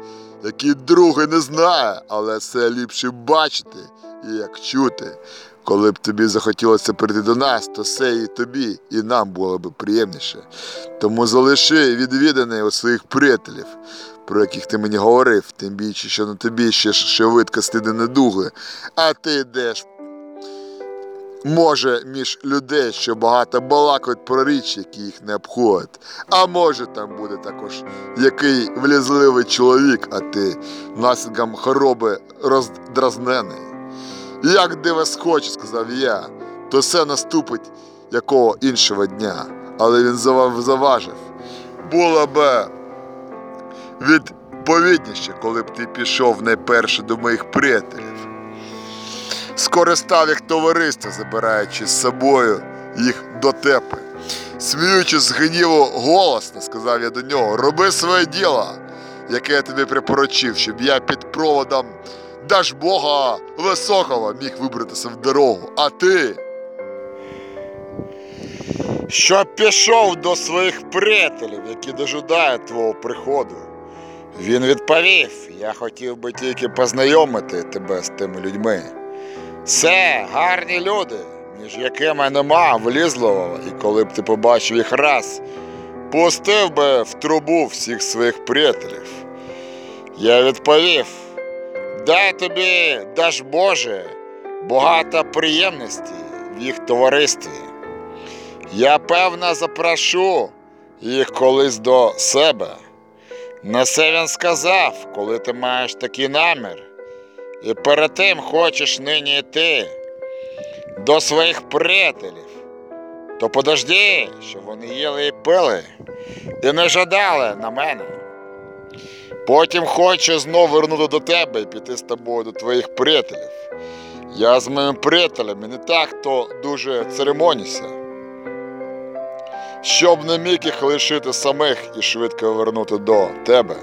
які другий не знає, але це ліпше бачити і як чути. Коли б тобі захотілося прийти до нас, то це і тобі, і нам було б приємніше. Тому залиши відвіданий у своїх приятелів, про яких ти мені говорив, тим більше, що на тобі ще швидко стиди недуги, а ти йдеш. Може, між людей, що багато балакають про річ, які їх не обходять. А може, там буде також який влізливий чоловік, а ти наслідком хвороби роздразнений. Як диво схоче, сказав я, то все наступить якого іншого дня. Але він заважив. Було б відповідніше, коли б ти пішов найперше до моїх приятелів. Скористав їх товариство, забираючи з собою їх до тепи. Сміючись з гніву голосно, сказав я до нього, роби своє діло, яке я тобі припоручив, щоб я під проводом Дажбога Високого міг вибратися в дорогу. А ти. Щоб пішов до своїх приятелів, які дожидають твого приходу. Він відповів: я хотів би тільки познайомити тебе з тими людьми. Це гарні люди, між якими нема влізливого, і коли б ти побачив їх раз, пустив би в трубу всіх своїх приятелів. Я відповів: дай тобі, даж Боже, багато приємностей в їх товаристві. Я певно запрошу їх колись до себе. На це він сказав, коли ти маєш такий намір, і перед тим хочеш нині йти до своїх приятелів, то подожди, щоб вони їли і пили, і не жадали на мене. Потім хочу знов вернути до тебе і піти з тобою до твоїх приятелів. Я з моїми приятелями не так то дуже церемонюся. Щоб не міг їх лишити самих і швидко вернути до тебе.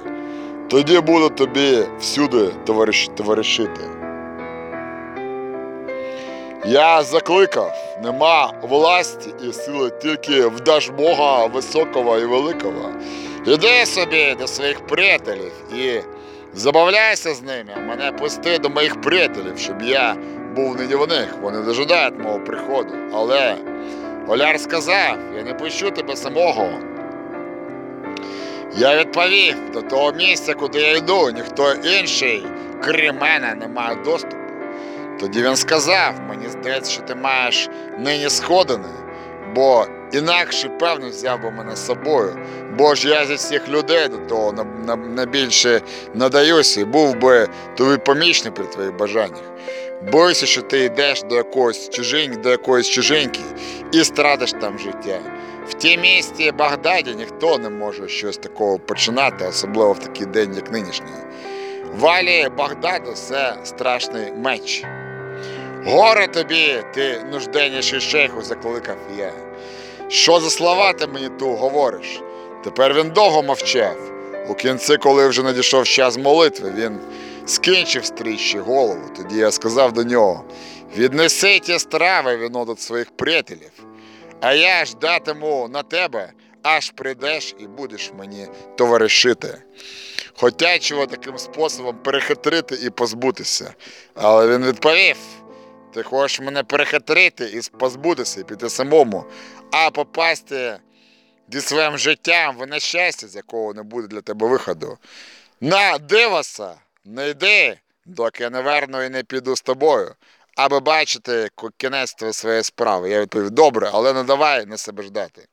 Тоді буду тобі всюди товариш, товаришити. Я закликав, нема власті і сили тільки в Дажбога високого і великого. Іди собі до своїх приятелів і забавляйся з ними, мене пусти до моїх приятелів, щоб я був нині в них. Вони дожидають мого приходу. Але Оляр сказав, я не пущу тебе самого. Я відповів, до того місця, куди я йду, ніхто інший, крім мене, не має доступу. Тоді він сказав, мені здається, що ти маєш нині сходини, бо інакше, певно, взяв би мене з собою. Бо ж я зі всіх людей до того на, на, на надаюся і був би тобі помічник при твоїх бажаннях. Бойся, що ти йдеш до якоїсь чужинки, до якоїсь чужинки і страдиш там життя. В тій місті Багдаді ніхто не може щось такого починати, особливо в такий день, як нинішній. Валі Багдаду це страшний меч. Горе тобі, ти нужденніший шейху, закликав я. Що за слова ти мені ту говориш? Тепер він довго мовчав. У кінці, коли вже надійшов час молитви, він скінчив стрічі голову. Тоді я сказав до нього: віднеси ті страви вино до своїх приятелів, а я ждатиму на тебе, аж прийдеш і будеш мені товаришити. Хотячого таким способом перехитрити і позбутися. Але він відповів: ти хочеш мене перехитрити і позбутися, і піти самому, а попасти зі своїм життям в нещастя, з якого не буде для тебе виходу. На дивоса, не йди, доки я не верну і не піду з тобою, аби бачити кінець своєї справи. Я відповів, добре, але не давай на себе ждати.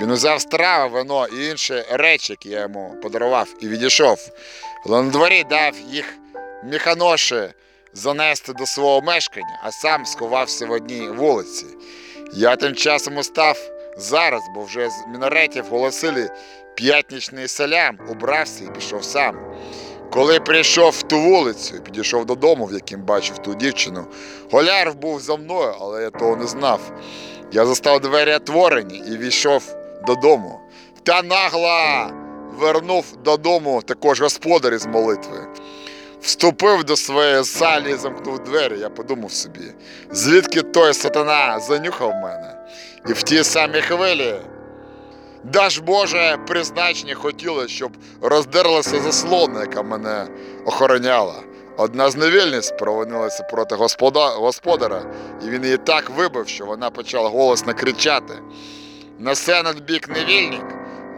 Він узяв страви, вино і інші речі, які я йому подарував, і відійшов. Але на дворі дав їх міханоші занести до свого мешкання, а сам сховався в одній вулиці. Я тим часом устав зараз, бо вже з мінаретів голосили п'ятнічний селям, убрався і пішов сам. Коли прийшов в ту вулицю підійшов додому, в яким бачив ту дівчину, голяр був за мною, але я того не знав. Я застав двері отворені і війшов додому. Та нагло вернув додому також господар із молитви. Вступив до своєї залі і замкнув двері. Я подумав собі, звідки той сатана занюхав мене. І в тій самій хвилі, даж Боже, призначення хотіло, щоб роздерлася заслона, яка мене охороняла. Одна з невільниць провинилася проти господа, господара, і він її так вибив, що вона почала голосно кричати. Несе надбік невільник,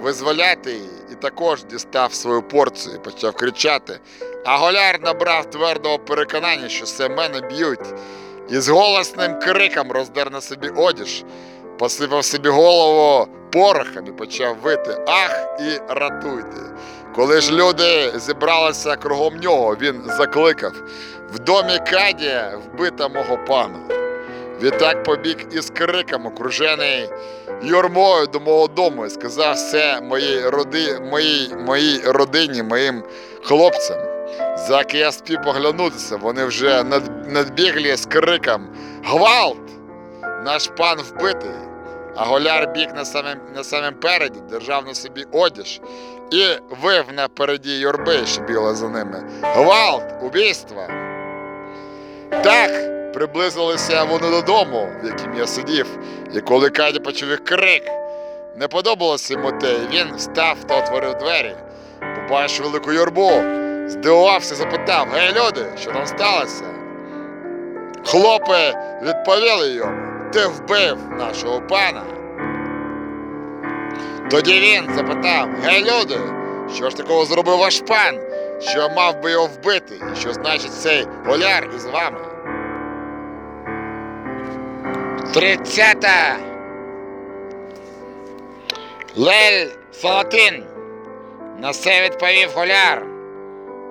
визволяти її, і також дістав свою порцію і почав кричати. А голяр набрав твердого переконання, що все мене б'ють, і з голосним криком роздер на собі одіж, посипав собі голову порохом і почав вити Ах і ратуйте. Коли ж люди зібралися кругом нього, він закликав в домі Кадія вбита мого пана. Відтак побіг із криком, окружений юрмою до мого дому і сказав все моїй, роди, моїй, моїй родині, моїм хлопцям. Заки я спів поглянутися, вони вже надбігли з криком Гвалт! Наш пан вбитий. А голяр біг на самим, на самим переді, держав на собі одіж і вив напереді юрби, що бігли за ними. Гвалт! Убійство! Так приблизилися вони додому, в яким я сидів, і коли Каді почув крик, не подобалося йому те, і він встав та отворив двері, побачив велику юрбу, здивувався, запитав: Гей, люди, що там сталося? Хлопи відповіли йому, ти вбив нашого пана. Тоді він запитав: Гей, люди, що ж такого зробив ваш пан, що мав би його вбити, і що значить цей голяр із вами? Тридцята. Лель Фалатин. На це відповів голяр.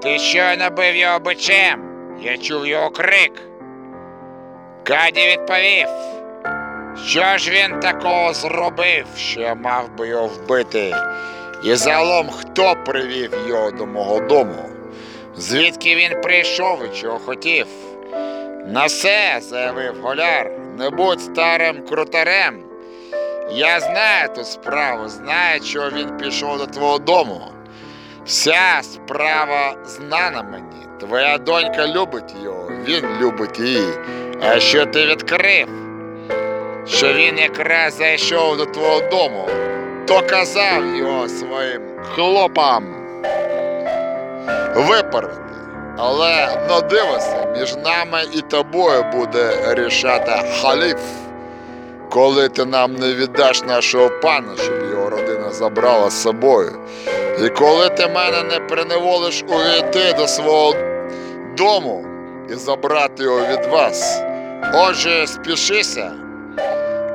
Ти щойно бив його бичем. Я чув його крик. Каді відповів. Що ж він такого зробив, що мав би його вбити? І загалом хто привів його до мого дому? Звідки він прийшов і чого хотів? На все, заявив голяр, не будь старим крутарем. Я знаю ту справу, знаю, чого він пішов до твого дому. Вся справа знана мені. Твоя донька любить його, він любить її. А що ти відкрив? Що він якраз зайшов до твого дому, то казав його своїм хлопам випереди. Але ну дивися, між нами і тобою буде рішати халіф. Коли ти нам не віддаш нашого пана, щоб його родина забрала з собою. І коли ти мене не приневолиш увійти до свого дому і забрати його від вас. Отже, спішися.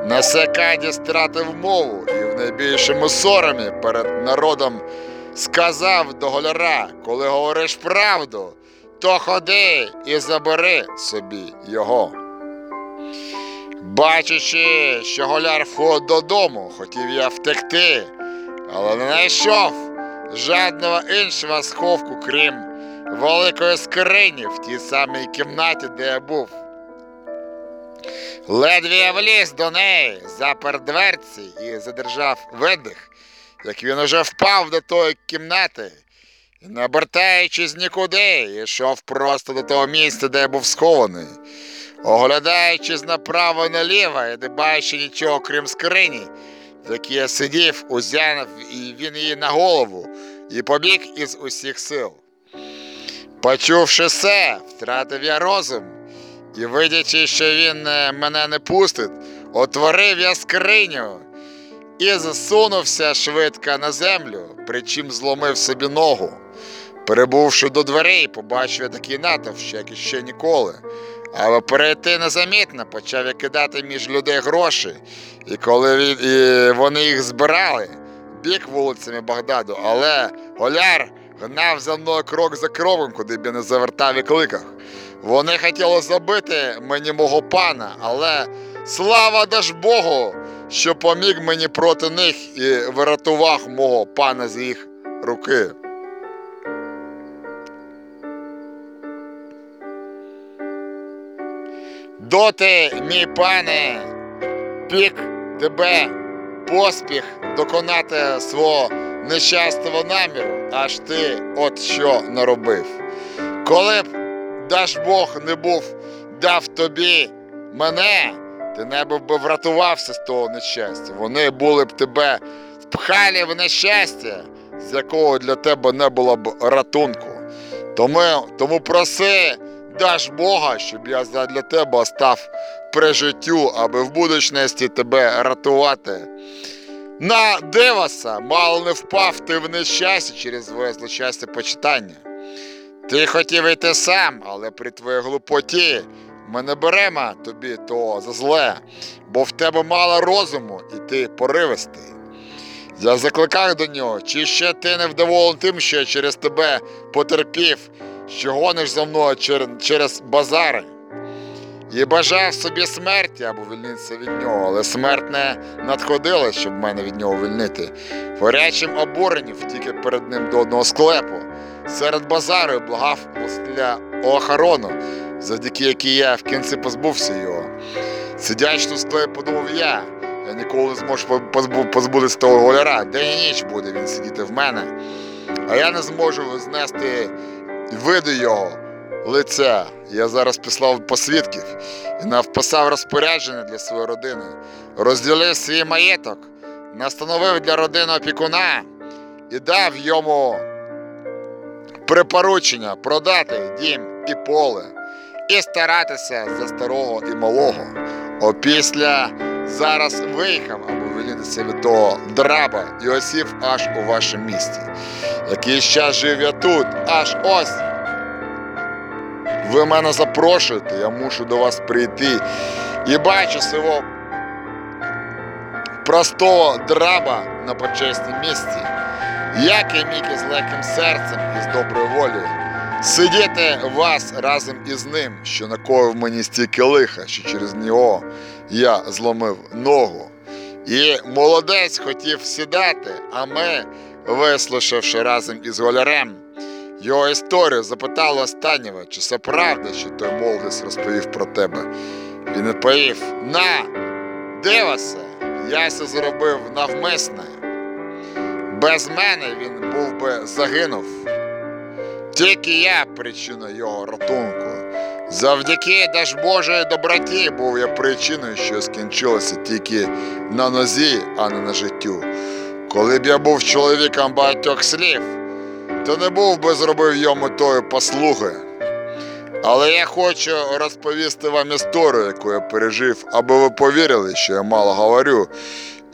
На секаді стратив мову і в найбільшому соромі перед народом сказав до голяра, коли говориш правду, то ходи і забери собі його. Бачачи, що голяр входить додому, хотів я втекти, але не знайшов жодного іншого сховку, крім великої скрині в тій самій кімнаті, де я був. Ледве я вліз до неї, запер дверці і задержав видих, як він уже впав до тої кімнати, і, не обертаючись нікуди, йшов просто до того місця, де був схований. Оглядаючись направо і наліво і не бачачи нічого, крім скрині, в якій я сидів, узяв і він її на голову і побіг із усіх сил. Почувши все, втратив я розум, і, видячи, що він е, мене не пустить, отворив я скриню і засунувся швидко на землю, причим зломив собі ногу. Прибувши до дверей, побачив я такий натовп, що як іще ніколи. Але перейти незамітно почав я кидати між людей гроші, і коли він- і вони їх збирали, біг вулицями Багдаду, але Голяр гнав за мною крок за кроком, куди б я не завертав і кликах. Вони хотіли забити мені мого пана, але слава даж Богу, що поміг мені проти них і врятував мого пана з їх руки. Доти, мій пане, пік тебе поспіх доконати свого нещастого наміру, аж ти от що наробив. Коли б, даж Бог, не був дав тобі мене, ти не би врятувався з того нещастя. Вони були б тебе впхали в нещастя, з якого для тебе не було б ратунку. Тому, тому проси, даж Бога, щоб я для тебе став при життю, аби в будучності тебе рятувати. На Деваса мало не впав ти в нещастя через своє злочасне почитання. Ти хотів йти сам, але при твоїй глупоті ми не беремо тобі того за зле, бо в тебе мало розуму і ти поривистий. Я закликав до нього, чи ще ти не вдоволений тим, що я через тебе потерпів, що гониш за мною через базари. І бажав собі смерті або вільнитися від нього, але смерть не надходила, щоб мене від нього вільнити. В гарячим обуренні втік перед ним до одного склепу. Серед базару благав для охорону, завдяки якій я в кінці позбувся його. Сидячи тут в подумав я, я ніколи не зможу позбу- позбутися того голяра. День і ніч буде він сидіти в мене, а я не зможу знести виду його лиця. Я зараз післав посвідків і навписав розпорядження для своєї родини, розділив свій маєток, настановив для родини опікуна і дав йому припоручення продати дім і поле і старатися за старого і малого. Опісля зараз виїхав або вилінитися від того драба і осів аж у вашому місті. Якийсь час жив я тут, аж ось. Ви мене запрошуєте, я мушу до вас прийти і бачу свого простого драба на почесному місці, як я міг із легким серцем і з доброю волею сидіти вас разом із ним, що накоїв мені стільки лиха, що через нього я зломив ногу. І молодець хотів сідати, а ми, вислушавши разом із голярем, його історію запитали останнього, чи це правда, що той молодець розповів про тебе. Він відповів: на, дивися, я це зробив навмисне. Без мене він був би загинув. Тільки я причина його ратунку. Завдяки даж Божої доброті був я причиною, що скінчилося тільки на нозі, а не на життю. Коли б я був чоловіком багатьох слів, то не був би зробив йому тої послуги. Але я хочу розповісти вам історію, яку я пережив, аби ви повірили, що я мало говорю,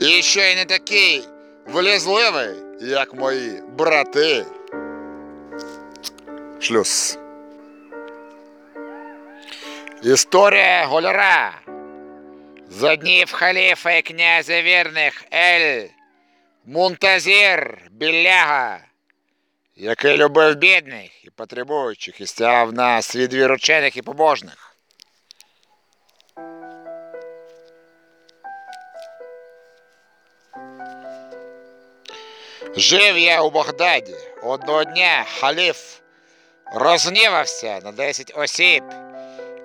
і що я не такий вилізливий, як мої брати. Шлюз. Історія голяра. За днів халіфа і князя вірних Ель Мунтазір Біляга, який любив бідних і потребуючих і стяв на свій двір учених і побожних. Жив я у Багдаді. Одного дня халіф розгнівався на 10 осіб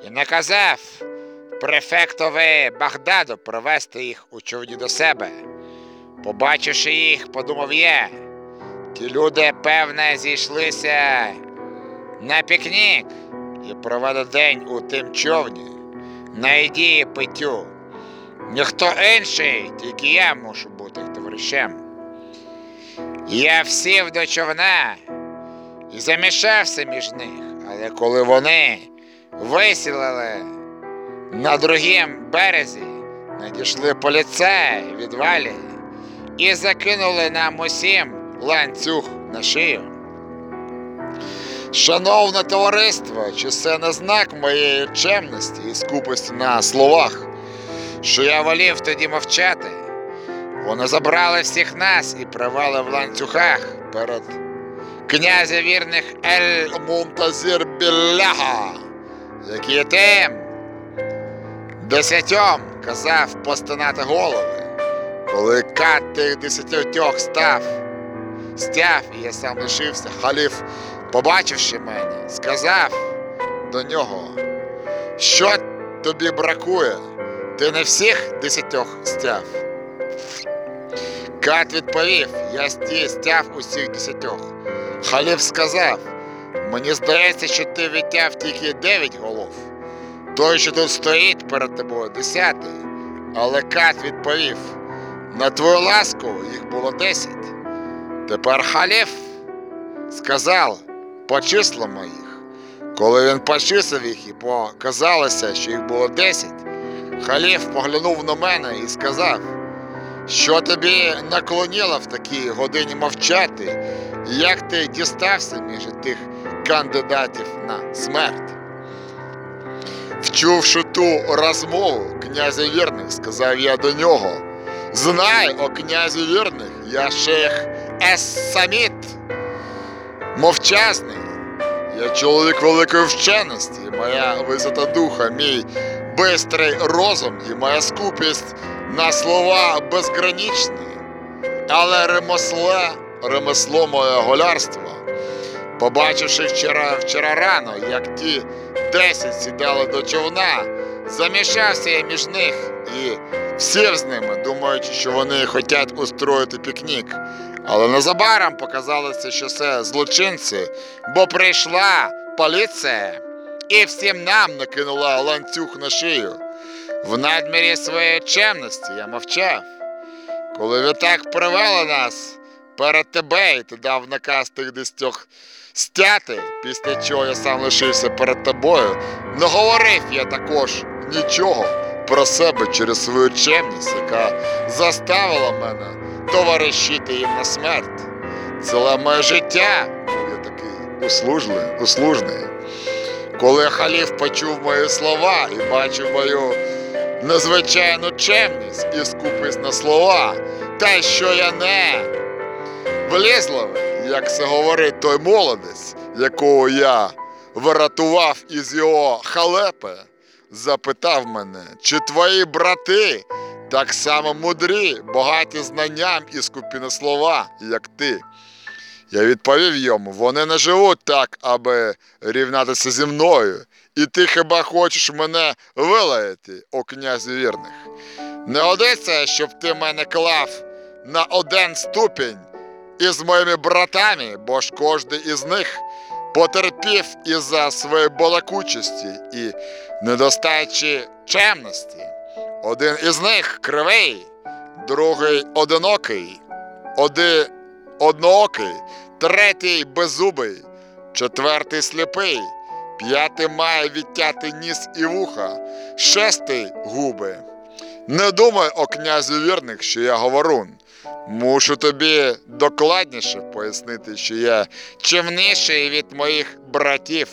і наказав префектові Багдаду привезти їх у човні до себе. Побачивши їх, подумав я, Ті люди, певне, зійшлися на пікнік і провели день у тим човні, на їді і. Ніхто інший, тільки я мушу бути товаришем. Я всів до човна і замішався між них, але коли вони висілили на другім березі, надійшли поліцаї відвалі і закинули нам усім ланцюг на шию. Шановне товариство, чи це не знак моєї чемності і скупості на словах, що я волів тоді мовчати? Вони забрали всіх нас і привели в ланцюгах перед князя вірних Ель Мунтазір Білляга, який тим десятьом казав постинати голови, коли кат тих десятьох став, стяв, і я сам лишився, халіф, побачивши мене, сказав до нього, що тобі бракує, ти не всіх десятьох стяв. Кат відповів, я сті- стяв усіх десятьох. Халіф сказав, мені здається, що ти відтяв тільки дев'ять голов. Той, що тут стоїть перед тобою, десятий. Але Кат відповів, на твою ласку їх було десять. Тепер халіф сказав по числам моїх. Коли він почислив їх і показалося, що їх було десять, халіф поглянув на мене і сказав, що тобі наклоніло в такій годині мовчати, як ти дістався між тих кандидатів на смерть. Вчувши ту розмову князя вірних, сказав я до нього. Знай, о князі вірних, я шейх Ессаміт, мовчазний. Я чоловік великої вченості, моя висота духа, мій бистрий розум і моя скупість на слова безграничні, але ремесло, ремесло моє голярство. Побачивши вчора, вчора рано, як ті десять сідали до човна, замішався я між них і сів з ними, думаючи, що вони хочуть устроїти пікнік. Але незабаром показалося, що це злочинці, бо прийшла поліція і всім нам накинула ланцюг на шию. В надмірі своєї чемності я мовчав. Коли ви так привели нас перед тебе, і ти дав наказ тих десятьох стяти, після чого я сам лишився перед тобою, не говорив я також нічого про себе через свою чемність, яка заставила мене товаришити їм на смерть. Ціле моє життя я такий услужний, услужний. Коли халіф почув мої слова і бачив мою незвичайну чемність і скупість на слова, та що я не влізливий, як це говорить той молодець, якого я врятував із його халепи, запитав мене, чи твої брати так само мудрі, багаті знанням і скупі на слова, як ти. Я відповів йому, вони не живуть так, аби рівнятися зі мною, і ти хіба хочеш мене вилаяти, о князі вірних. Не годиться, щоб ти мене клав на один ступінь із моїми братами, бо ж кожен із них потерпів із-за своєї балакучості і недостачі чемності. Один із них кривий, другий одинокий, один одноокий, третій беззубий, четвертий сліпий, п'ятий має відтяти ніс і вуха, шестий губи. Не думай, о князю вірних, що я говорун. Мушу тобі докладніше пояснити, що я чимніший від моїх братів.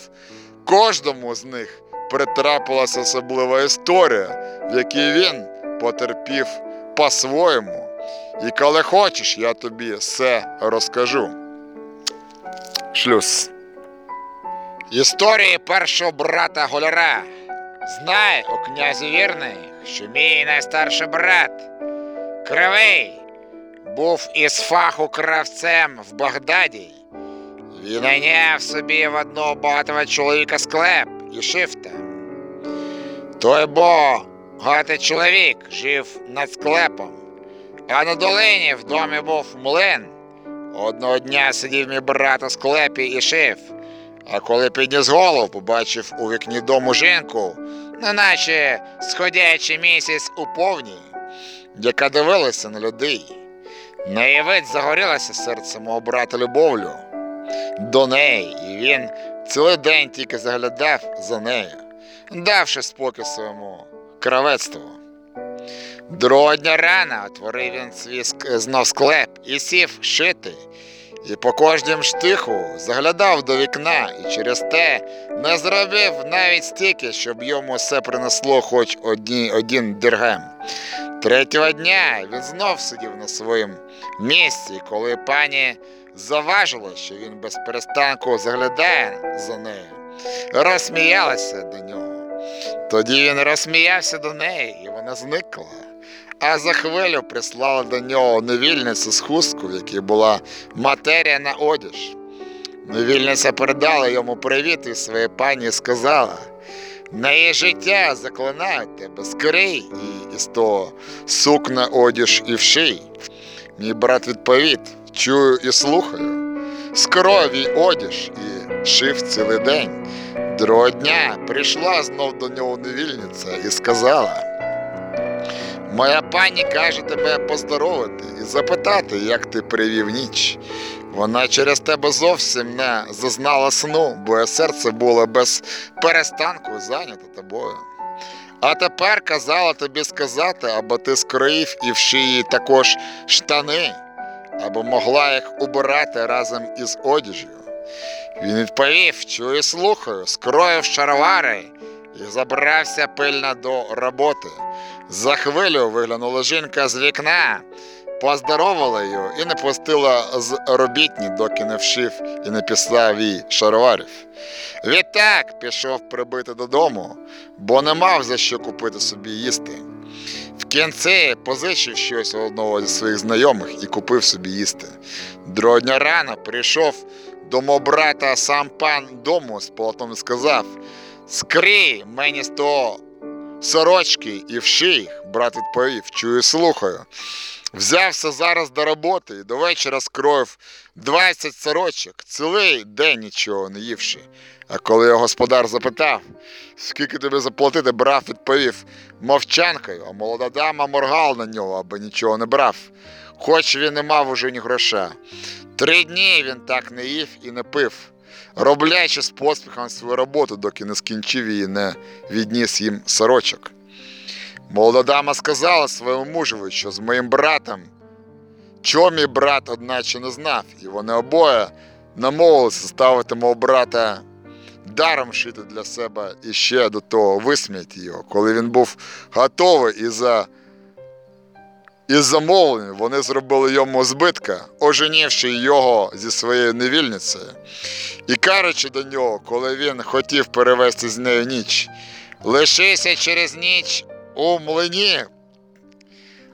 Кожному з них притрапилася особлива історія, в якій він потерпів по-своєму. І коли хочеш, я тобі все розкажу. Шлюз. Історії першого брата Голяра. Знай, о князі вірний, що мій найстарший брат Кривий був із фаху кравцем в Багдаді. Він найняв собі в одного багатого чоловіка склеп і шив там. Той бо чоловік жив над склепом, а на долині в домі був млин. Одного дня сидів мій брат у склепі і шив, а коли підніс голову, побачив у вікні дому жінку, неначе сходячий місяць у повні, яка дивилася на людей. На її вид загорілося серце мого брата любов'ю до неї, і він цілий день тільки заглядав за нею, давши спокій своєму кравецтву. Другого дня рано отворив він свій знов склеп і сів шити, і по кожнім штиху заглядав до вікна, і через те не зробив навіть стільки, щоб йому все принесло хоч одні, один диргем. Третього дня він знов сидів на своєму місці, коли пані заважила, що він без перестанку заглядає за нею, розсміялася до нього. Тоді він розсміявся до неї, і вона зникла. А за хвилю прислала до нього невільницю з хустку, в якій була матерія на одяж. Невільниця передала йому привіт від своєї пані і сказала: на її життя заклинають тебе, скорий і із того сукна одяж і вший. Мій брат відповів: чую і слухаю. Скрою їй одяж і шив цілий день. Другого дня прийшла знов до нього невільниця і сказала: Моя пані каже тебе поздоровити і запитати, як ти привів ніч. Вона через тебе зовсім не зазнала сну, бо її серце було без перестанку зайняте тобою. А тепер казала тобі сказати, або ти скроїв і вшив їй також штани, або могла їх убирати разом із одяжю. Він відповів, чую, слухаю, скроїв шаровари і забрався пильно до роботи. За хвилю виглянула жінка з вікна, поздоровала її і не пустила з робітні, доки не вшив і не післав їй шароварів. Відтак пішов прибити додому, бо не мав за що купити собі їсти. В кінці позичив щось у одного зі своїх знайомих і купив собі їсти. Другого дня рано прийшов до мого брата сам пан дому з полотном і сказав: Скрий мені того сорочки і вши брат відповів, чую, слухаю. Взявся зараз до роботи і до вечора скроїв 20 сорочок, цілий день нічого не ївши. А коли його господар запитав, скільки тобі заплатити, брат відповів мовчанкою, а молода дама моргала на нього, аби нічого не брав, хоч він не мав уже ні гроша. Три дні він так не їв і не пив, роблячи з поспіхом свою роботу, доки не скінчив її, не відніс їм сорочок. Молода дама сказала своєму мужеві, що з моїм братом, чого мій брат одначе не знав, і вони обоє намовилися ставити мого брата даром шити для себе і ще до того висміяти його. Коли він був готовий і за із замовлення вони зробили йому збитка, оженівши його зі своєю невільницею, і кажучи до нього, коли він хотів перевести з нею ніч, лишися через ніч у млині,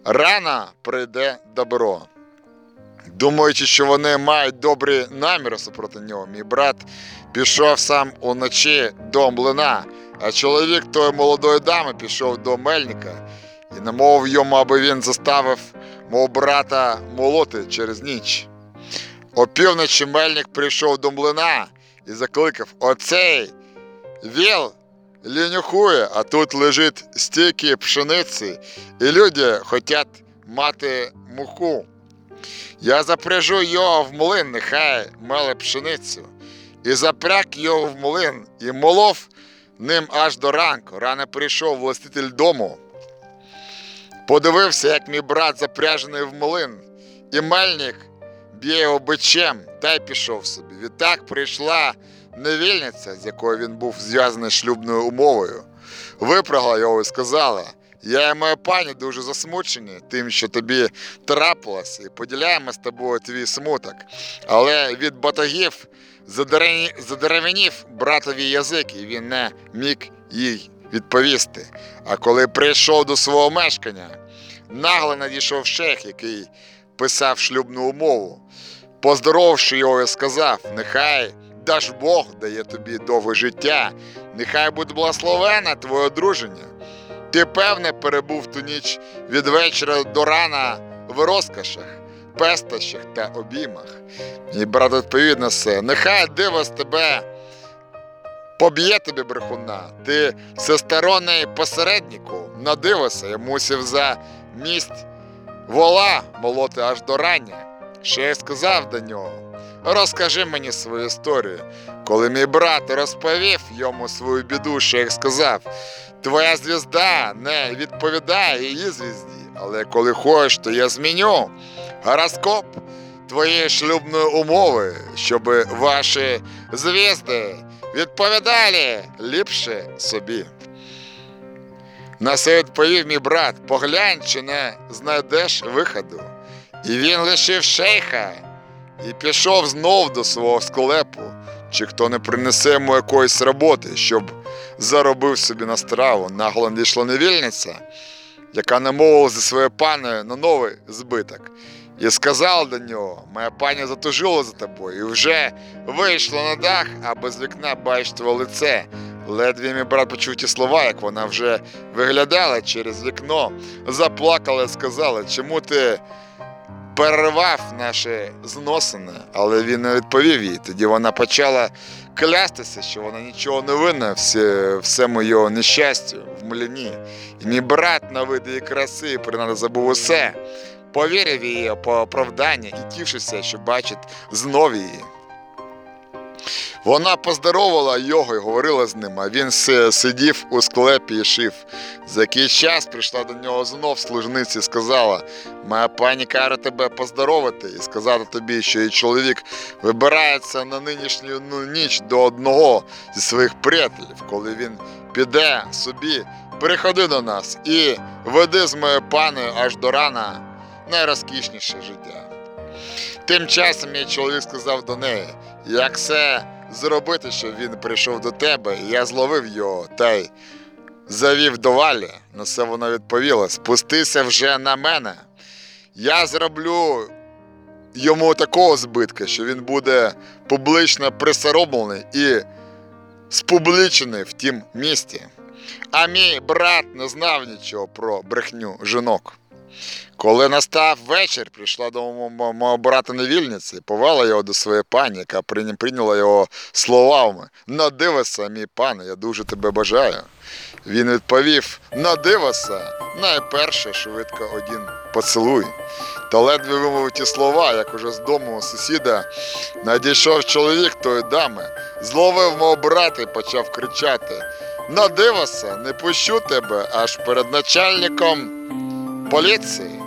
рано прийде добро. Думаючи, що вони мають добрі наміри супроти нього, мій брат пішов сам уночі до млина, а чоловік тої молодої дами пішов до мельника і намовив йому, аби він заставив мого брата молоти через ніч. Опівночі мельник прийшов до млина і закликав: Оцей віл лінюхує, а тут лежить стільки пшениці, і люди хочуть мати муку. Я запряжу його в млин, нехай меле пшеницю, і запряг його в млин, і молов ним аж до ранку. Рано прийшов властитель дому. Подивився, як мій брат запряжений в млин, і мельник б'є його бичем, та й пішов собі. Відтак прийшла невільниця, з якою він був зв'язаний шлюбною умовою. Випрягла його і сказала: Я і моя пані дуже засмучені тим, що тобі трапилось, і поділяємо з тобою твій смуток. Але від батагів задеревенів братові язик, і він не міг їй відповісти. А коли прийшов до свого мешкання, нагло надійшов шех, який писав шлюбну умову. Поздоровавши його, і сказав: Нехай даж Бог дає тобі довге життя, нехай буде благословена твоє одруження. Ти, певне, перебув ту ніч від вечора до рана в розкошах. пестощах та обіймах. Мій брат відповів на це, нехай диво з тебе поб'є тобі брехуна. Ти всесторонний посереднику, надивися, я мусив за мість вола молоти аж до рання. Що я сказав до нього? Розкажи мені свою історію. Коли мій брат розповів йому свою біду, що я сказав, твоя звізда не відповідає її звізді, але коли хочеш, то я зміню гороскоп твоєї шлюбної умови, щоб ваші звізди відповідали ліпше собі. На це відповів мій брат, поглянь, чи не знайдеш виходу. І він лишив шейха і пішов знов до свого склепу, чи хто не принесе йому якоїсь роботи, щоб заробив собі на страву. Нагло надійшла невільниця, яка намовила зі своєю паною на новий збиток. І сказала до нього: моя пані затужила за тобою, і вже вийшла на дах, аби з вікна бачити твоє лице. Ледве мій брат почув ті слова, як вона вже виглядала через вікно, заплакала і сказала, чому ти перервав наші зносини, але він не відповів їй. Тоді вона почала клястися, що вона нічого не винна все, всему його нещастю в мліні. І мій брат на вид її краси і принади забув усе, повірив в її оправдання і тішився, що бачить знов її. Вона поздоровала його і говорила з ним, а він сидів у склепі і шив. За який час прийшла до нього знов служниця і сказала: Моя пані каже тебе поздоровити і сказати тобі, що її чоловік вибирається на нинішню ну, ніч до одного зі своїх приятелів, коли він піде собі, приходи до нас і веди з моєю паною аж до рана найрозкішніше життя. Тим часом мій чоловік сказав до неї, як це зробити, щоб він прийшов до тебе, і я зловив його та й завів до валі. На це вона відповіла: спустися вже на мене. Я зроблю йому такого збитка, що він буде публічно присоромлений і спублічений в тім місті. А мій брат не знав нічого про брехню жінок. Коли настав вечір, прийшла до мого, брата невільниці повела його до своєї пані, яка прийняла його словами. Надивися, мій пане, я дуже тебе бажаю. Він відповів: Надивися, найперше швидко один поцілуй. Та ледве вимовив ті слова, як уже з дому сусіда надійшов чоловік тої дами, зловив мого брата і почав кричати: Надивися, не пущу тебе аж перед начальником поліції,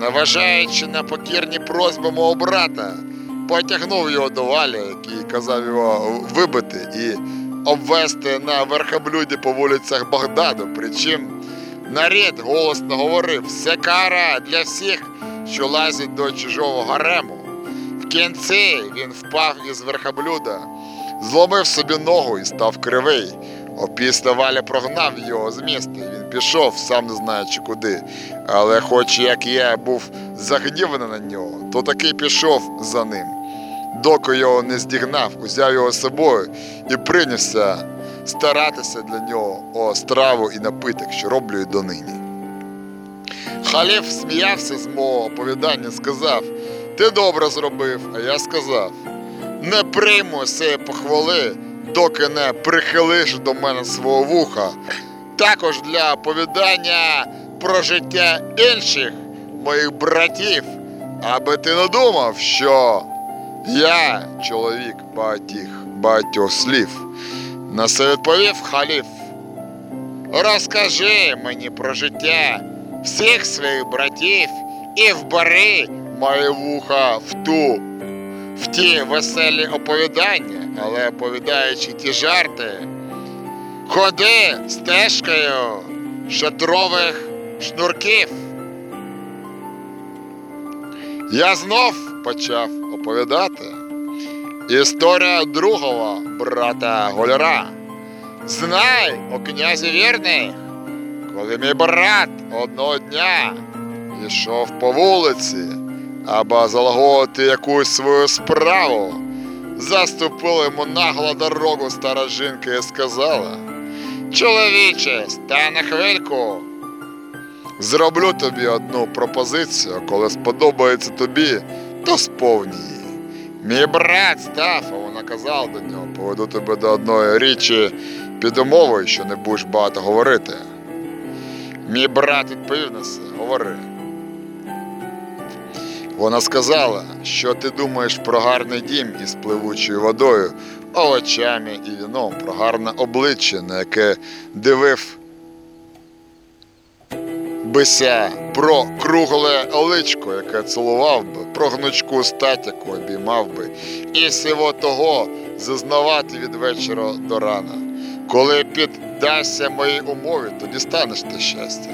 наважаючи на покірні просьби мого брата, потягнув його до валі, який казав його вибити і обвести на верхоблюді по вулицях Багдаду. Причим нарід голосно говорив: все кара для всіх, що лазять до чужого гарему. В кінці він впав із верхоблюда, зломив собі ногу і став кривий. Опісля Валя прогнав його з міста. Він пішов, сам не знаючи куди. Але хоч як я був загніваний на нього, то таки пішов за ним. Доки його не здігнав, узяв його з собою і прийнявся старатися для нього о страву і напиток, що роблю і донині. Халіф сміявся з мого оповідання, сказав: Ти добре зробив, а я сказав: не прийму цієї похвали, доки не прихилиш до мене свого вуха. Також для оповідання про життя інших моїх братів, аби ти не думав, що я чоловік багатіх, багатьох слів. На це відповів халіф. Розкажи мені про життя всіх своїх братів і вбери моє вуха в ту, в ті веселі оповідання, але оповідаючи ті жарти, ходи стежкою шатрових шнурків. Я знов почав оповідати історія другого брата Голяра. Знай, о князі вірний, коли мій брат одного дня йшов по вулиці, аби залагодити якусь свою справу, заступила йому нагло дорогу стара жінка і сказала: Чоловіче, стань на хвильку. Зроблю тобі одну пропозицію, коли сподобається тобі, то сповні її. Мій брат став, а вона казав до нього, поведу тебе до одної річі під умовою, що не будеш багато говорити. Мій брат відповів на це, говори. Вона сказала, що ти думаєш про гарний дім із пливучою водою, овочами і віном, про гарне обличчя, на яке дивив бися, про кругле личко, яке цілував би, про гнучку стать, яку обіймав би, і всього того зазнавати від вечора до рана. Коли піддасться моїй умові, тоді станеш ти щастя.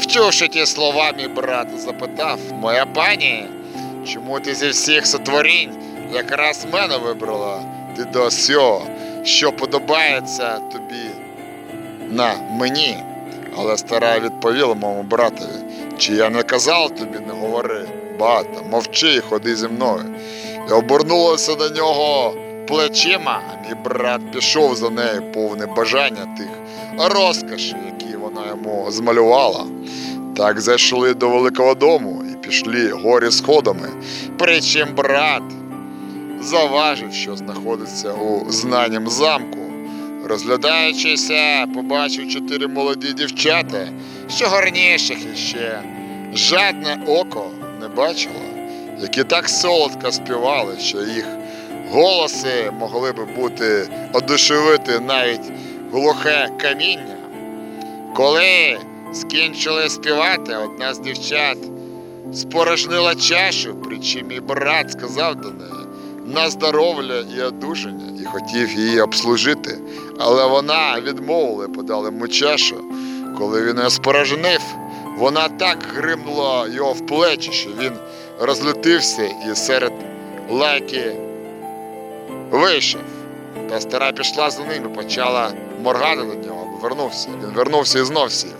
Вчувши ті слова, мій брат запитав, моя пані, чому ти зі всіх сотворінь якраз мене вибрала? Ти до сього, що подобається тобі на мені. Але стара відповіла моєму братові, чи я не казав тобі, не говори багато, мовчи і ходи зі мною. І обернулася до нього плечима, мій брат пішов за нею, повне бажання тих розкоші, які вона йому змалювала. Так зайшли до великого дому і пішли горі сходами. Причим брат заважив, що знаходиться у знанім замку. Розглядаючися, побачив чотири молоді дівчата, що гарніших іще жадне око не бачило, які так солодко співали, що їх голоси могли би бути одушевити навіть глухе каміння. Коли скінчили співати, одна з дівчат спорожнила чашу, причим мій брат сказав до неї на здоров'я і одужання і хотів її обслужити, але вона відмовила подала йому чашу. Коли він її спорожнив, вона так гримнула його в плечі, що він розлютився і серед лайки вийшов. Та стара пішла за ним і почала моргати до нього, аби вернувся. Він вернувся і знов сів,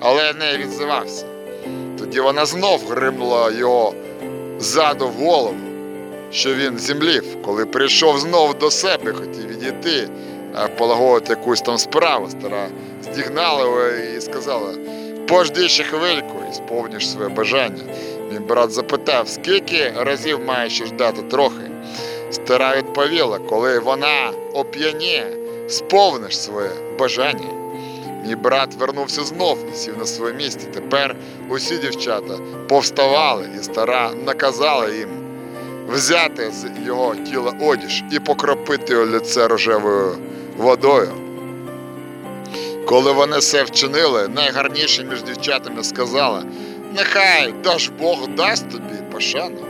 але не відзивався. Тоді вона знов гримнула його ззаду в голову, що він зімлів, коли прийшов знов до себе, хотів відійти, полагодити якусь там справу. Стара здігнала його і сказала: пожди ще хвильку і сповніш своє бажання. Мій брат запитав, скільки разів маєш ждати трохи. Стара відповіла, коли вона оп'яніє, сповниш своє бажання. Мій брат вернувся знов і сів на своє місце. Тепер усі дівчата повставали, і стара наказала їм взяти з його тіла одіж і покропити його лице рожевою водою. Коли вони це вчинили, найгарніше між дівчатами сказала, нехай даж Бог дасть тобі пошану.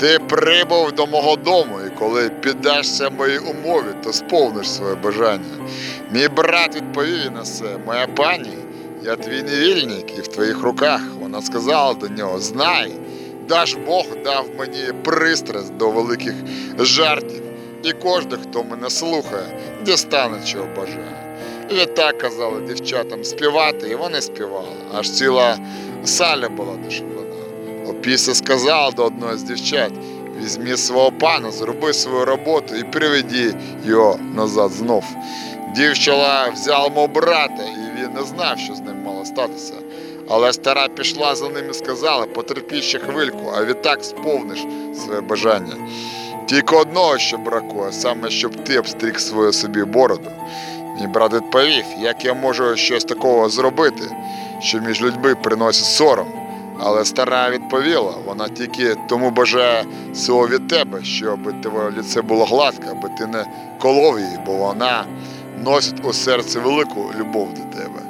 Ти прибув до мого дому, і коли піддашся моїй умові, то сповниш своє бажання. Мій брат відповів на це, моя пані, я твій невільник і в твоїх руках. Вона сказала до нього: Знай, даж Бог дав мені пристрасть до великих жартів, і кожен, хто мене слухає, дістане чого бажає. І Відтак казали дівчатам співати, і вони співали, аж ціла саля була душевлена. Опісля сказала до одної з дівчат: візьмі свого пана, зроби свою роботу і приведі його назад знов. Дівчина взяла мого брата, і він не знав, що з ним мало статися. Але стара пішла за ним і сказала: потерпі ще хвильку, а відтак сповниш своє бажання. Тільки одного що бракує, саме щоб ти обстриг свою собі бороду. Мій брат відповів, як я можу щось такого зробити, що між людьми приносить сором. Але стара відповіла, вона тільки тому бажає цього від тебе, щоб твоє лице було гладке, аби ти не колов її, бо вона носить у серці велику любов до тебе.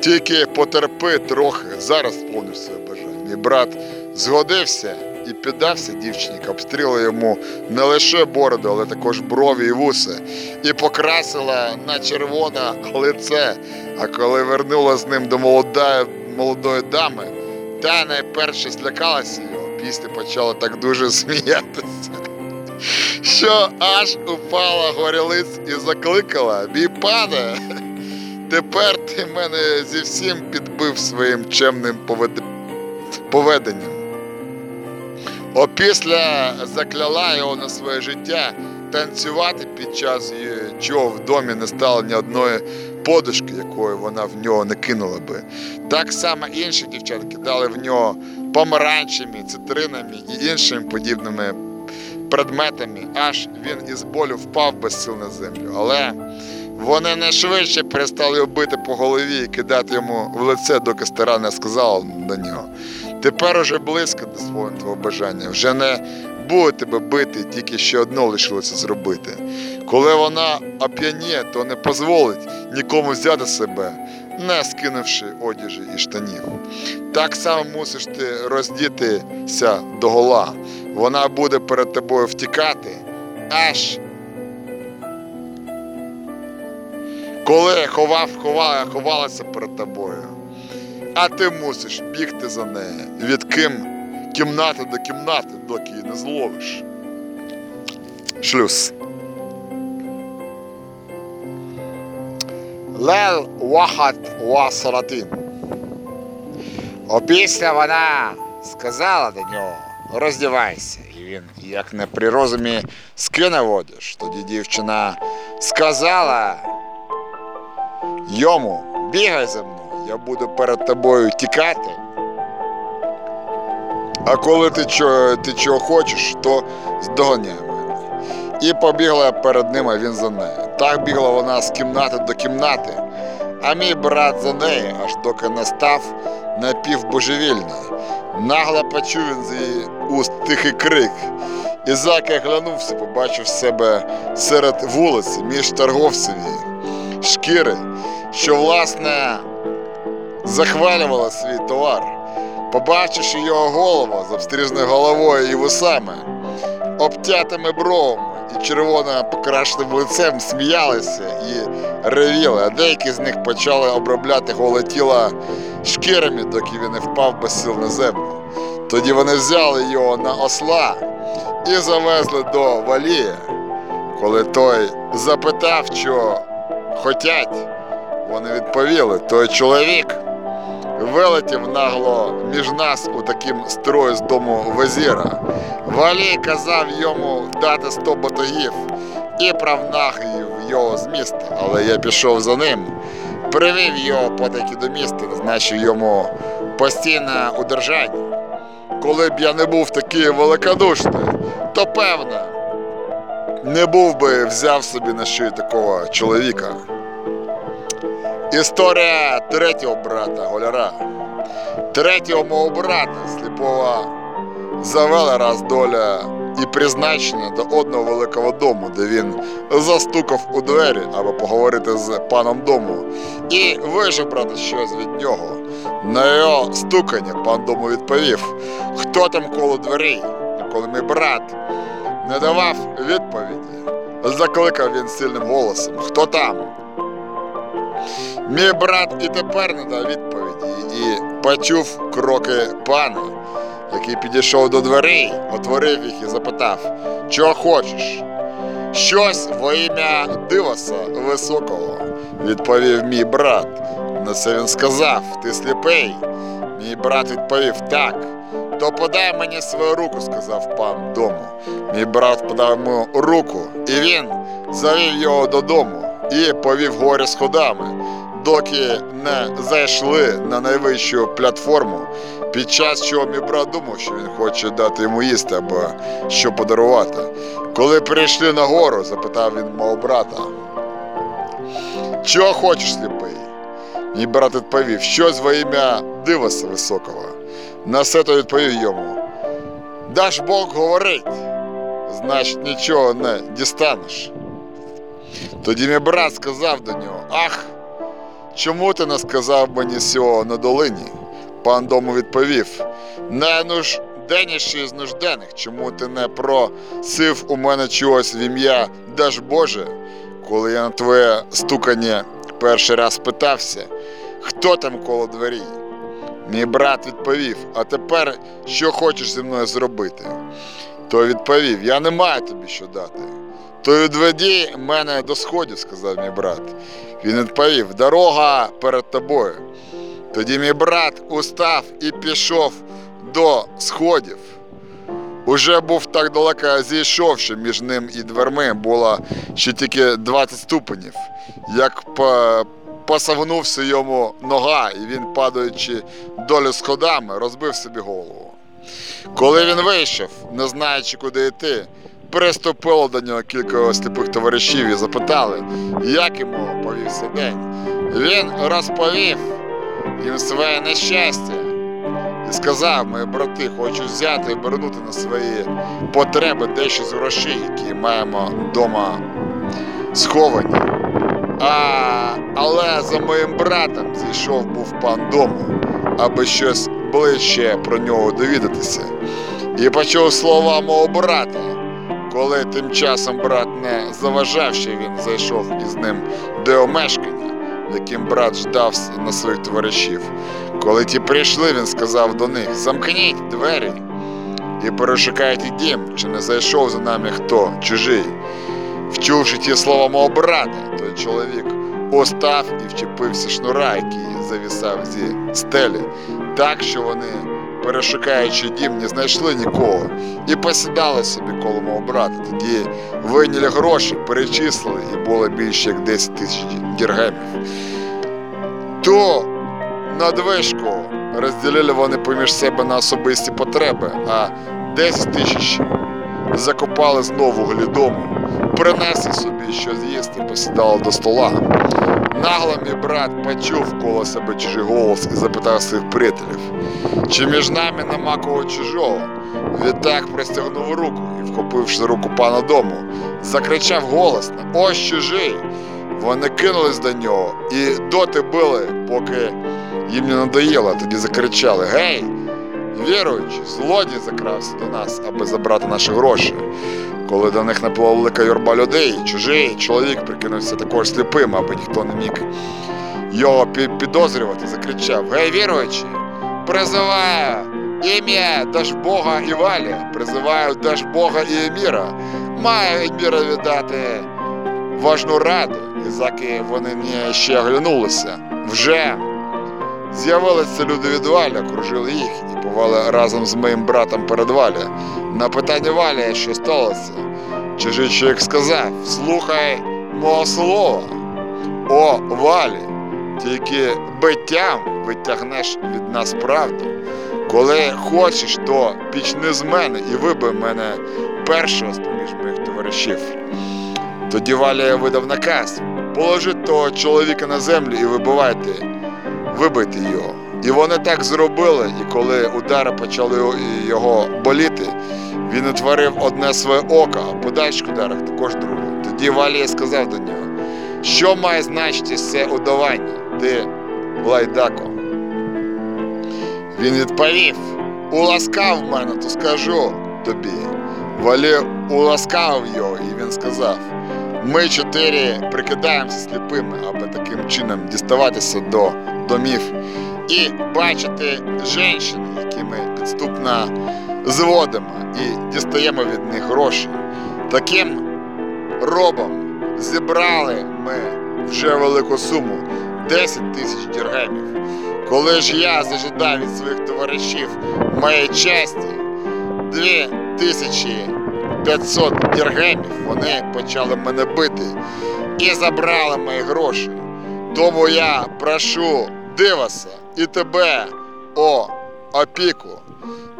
Тільки потерпи трохи, зараз сповниш своє бажання. Мій брат згодився і піддався дівчині, яка обстріла йому не лише бороду, але також брові і вуси, і покрасила на червоне лице. А коли вернула з ним до молодої, молодої дами, та найперше злякалася його, після почала так дуже сміятися, що аж упала горілиць і закликала, мій пане, тепер ти мене зі всім підбив своїм чемним повед- поведенням. Опісля закляла його на своє життя танцювати під час чого в домі не стало ні одної подушки, якою вона в нього не кинула би. Так само інші дівчата кидали в нього помаранчами, цитринами і іншими подібними предметами, аж він із болю впав без сил на землю. Але вони не швидше перестали бити по голові і кидати йому в лице, доки стара не сказала до нього. Тепер уже близько до свого бажання. Вже не буде тебе бити, тільки ще одно лишилося зробити. Коли вона оп'яніє, то не дозволить нікому взяти себе, не скинувши одяжі і штанів. Так само мусиш ти роздітися догола. Вона буде перед тобою втікати, аж коли ховав, ховала, ховалася перед тобою. А ти мусиш бігти за нею від ким кімнати до кімнати, доки її не зловиш. Шлюз. Лел вахат васаратин. Опісля вона сказала до нього, роздівайся. І він, як не при розумі, скинув одяж. Тоді дівчина сказала йому, бігай за мною, я буду перед тобою тікати. А коли ти чого, ти чого хочеш, то здоганяй мене. І побігла перед ним, а він за нею. Так бігла вона з кімнати до кімнати, а мій брат за нею, аж доки не став напівбожевільний. Нагло почув він з її уст тихий крик. І заки глянувся, побачив себе серед вулиці між торговців шкіри, що власне захвалювала свій товар. Побачивши його голову з обстріжною головою і вусами, обтятими бровами і червоно покрашеним лицем сміялися і ревіли, а деякі з них почали обробляти голе тіло шкірами, доки він не впав без сил на землю. Тоді вони взяли його на осла і завезли до валія. Коли той запитав, що хотять, вони відповіли, той чоловік вилетів нагло між нас у таким строю з дому везіра. Валій казав йому дати сто батогів і правнахів його з міста, але я пішов за ним, привів його потаки до міста, назначив йому постійне удержання. Коли б я не був такий великодушний, то певно не був би взяв собі на шию такого чоловіка. Історія третього брата Голяра. Третього мого брата сліпого завела раз доля і призначення до одного великого дому, де він застукав у двері, аби поговорити з паном дому, і вижив брати щось від нього. На його стукання пан дому відповів, хто там коло дверей. Коли мій брат не давав відповіді, закликав він сильним голосом, хто там? Мій брат і тепер не дав відповіді і почув кроки пана, який підійшов до дверей, отворив їх і запитав, чого хочеш? Щось во ім'я Дивоса Високого, відповів мій брат. На це він сказав, ти сліпий. Мій брат відповів так. То подай мені свою руку, сказав пан дому. Мій брат подав йому руку, і він завів його додому і повів горі сходами, доки не зайшли на найвищу платформу, під час чого мій брат думав, що він хоче дати йому їсти або що подарувати. Коли прийшли на гору, запитав він мого брата. Чого хочеш, сліпий? Мій брат відповів, щось во ім'я Дивоса Високого. На це то відповів йому. Даш Бог говорить, значить нічого не дістанеш. Тоді мій брат сказав до нього: Ах, чому ти не сказав мені сього на долині? Пан дому відповів: найнужденніший з нужденних, чому ти не просив у мене чогось в ім'я Даж Боже, коли я на твоє стукання перший раз питався, хто там коло двері? Мій брат відповів: А тепер що хочеш зі мною зробити? Той відповів: Я не маю тобі що дати. То відведі мене до сходів, сказав мій брат. Він відповів: Дорога перед тобою. Тоді мій брат устав і пішов до сходів. Уже був так далеко зійшов, що між ним і дверми було ще тільки 20 ступенів. Як по- посагнувся йому нога, і він, падаючи долю сходами, розбив собі голову. Коли він вийшов, не знаючи, куди йти, приступило до нього кілька сліпих товаришів і запитали, як йому повівся день. Він розповів їм своє нещастя і сказав, мої брати, хочу взяти і вернути на свої потреби дещо з грошей, які маємо вдома сховані. А, але за моїм братом зійшов був пан дому, аби щось ближче про нього довідатися. І почув слова мого брата, коли тим часом брат не заважав, що він зайшов із ним до омешкання, яким брат ждав на своїх товаришів. Коли ті прийшли, він сказав до них: Замкніть двері і перешукайте дім, чи не зайшов за нами хто чужий. Вчувши ті слова мого брата, той чоловік устав і вчепився шнура, який завісав зі стелі, так що вони, перешукаючи дім, не знайшли нікого і посідали собі коло мого брата. Тоді вийняли гроші, перечислили, і було більше як 10 тисяч діргемів. То надвишку розділили вони поміж себе на особисті потреби, а 10 тисяч закопали знову глідому, принесли собі що з'їсти, посідали до стола. Нагло мій брат почув коло себе чужий голос і запитав своїх приятелів, чи між нами нема кого чужого. Відтак простягнув руку і, вхопивши руку пана дому, закричав голосно Ось чужий! Вони кинулись до нього і доти били, поки їм не надоїло, тоді закричали Гей! Віруючи, злодій закрався до нас, аби забрати наші гроші. Коли до них напала велика юрба людей, чужий чоловік прикинувся також сліпим, аби ніхто не міг його пі- підозрювати, закричав: Гей, віруючи, призиваю ім'я Дажбога і Валія, призиваю Дажбога і Еміра, маю Еміра віддати важну раду, і заки вони не ще оглянулися, вже з'явилися люди від Валя, окружили їх і повели разом з моїм братом перед Валя. На питання Валія, що сталося, чужий чоловік сказав: слухай мого слова, о Валі, тільки биттям витягнеш від нас правду. Коли хочеш, то пічни з мене і вибий мене першого з поміж моїх товаришів. Тоді Валія видав наказ: положіть того чоловіка на землю і вибивайте, вибийте його. І вони так зробили, і коли удари почали його- боліти, він утворив одне своє око, а по дальших ударах також друге. Тоді Валія сказав до нього, що має значити це удавання, ти лайдако. Він відповів: уласкав мене, то скажу тобі. Валі уласкав його, і він сказав: ми чотири прикидаємося сліпими, аби таким чином діставатися до домів і бачити жінчин, які ми підступно зводимо і дістаємо від них гроші. Таким робом зібрали ми вже велику суму 10 тисяч діргемів. Коли ж я зажидав від своїх товаришів моєї часті 2500 діргемів, вони почали мене бити і забрали мої гроші. Тому я прошу Диваса і тебе, о опіку,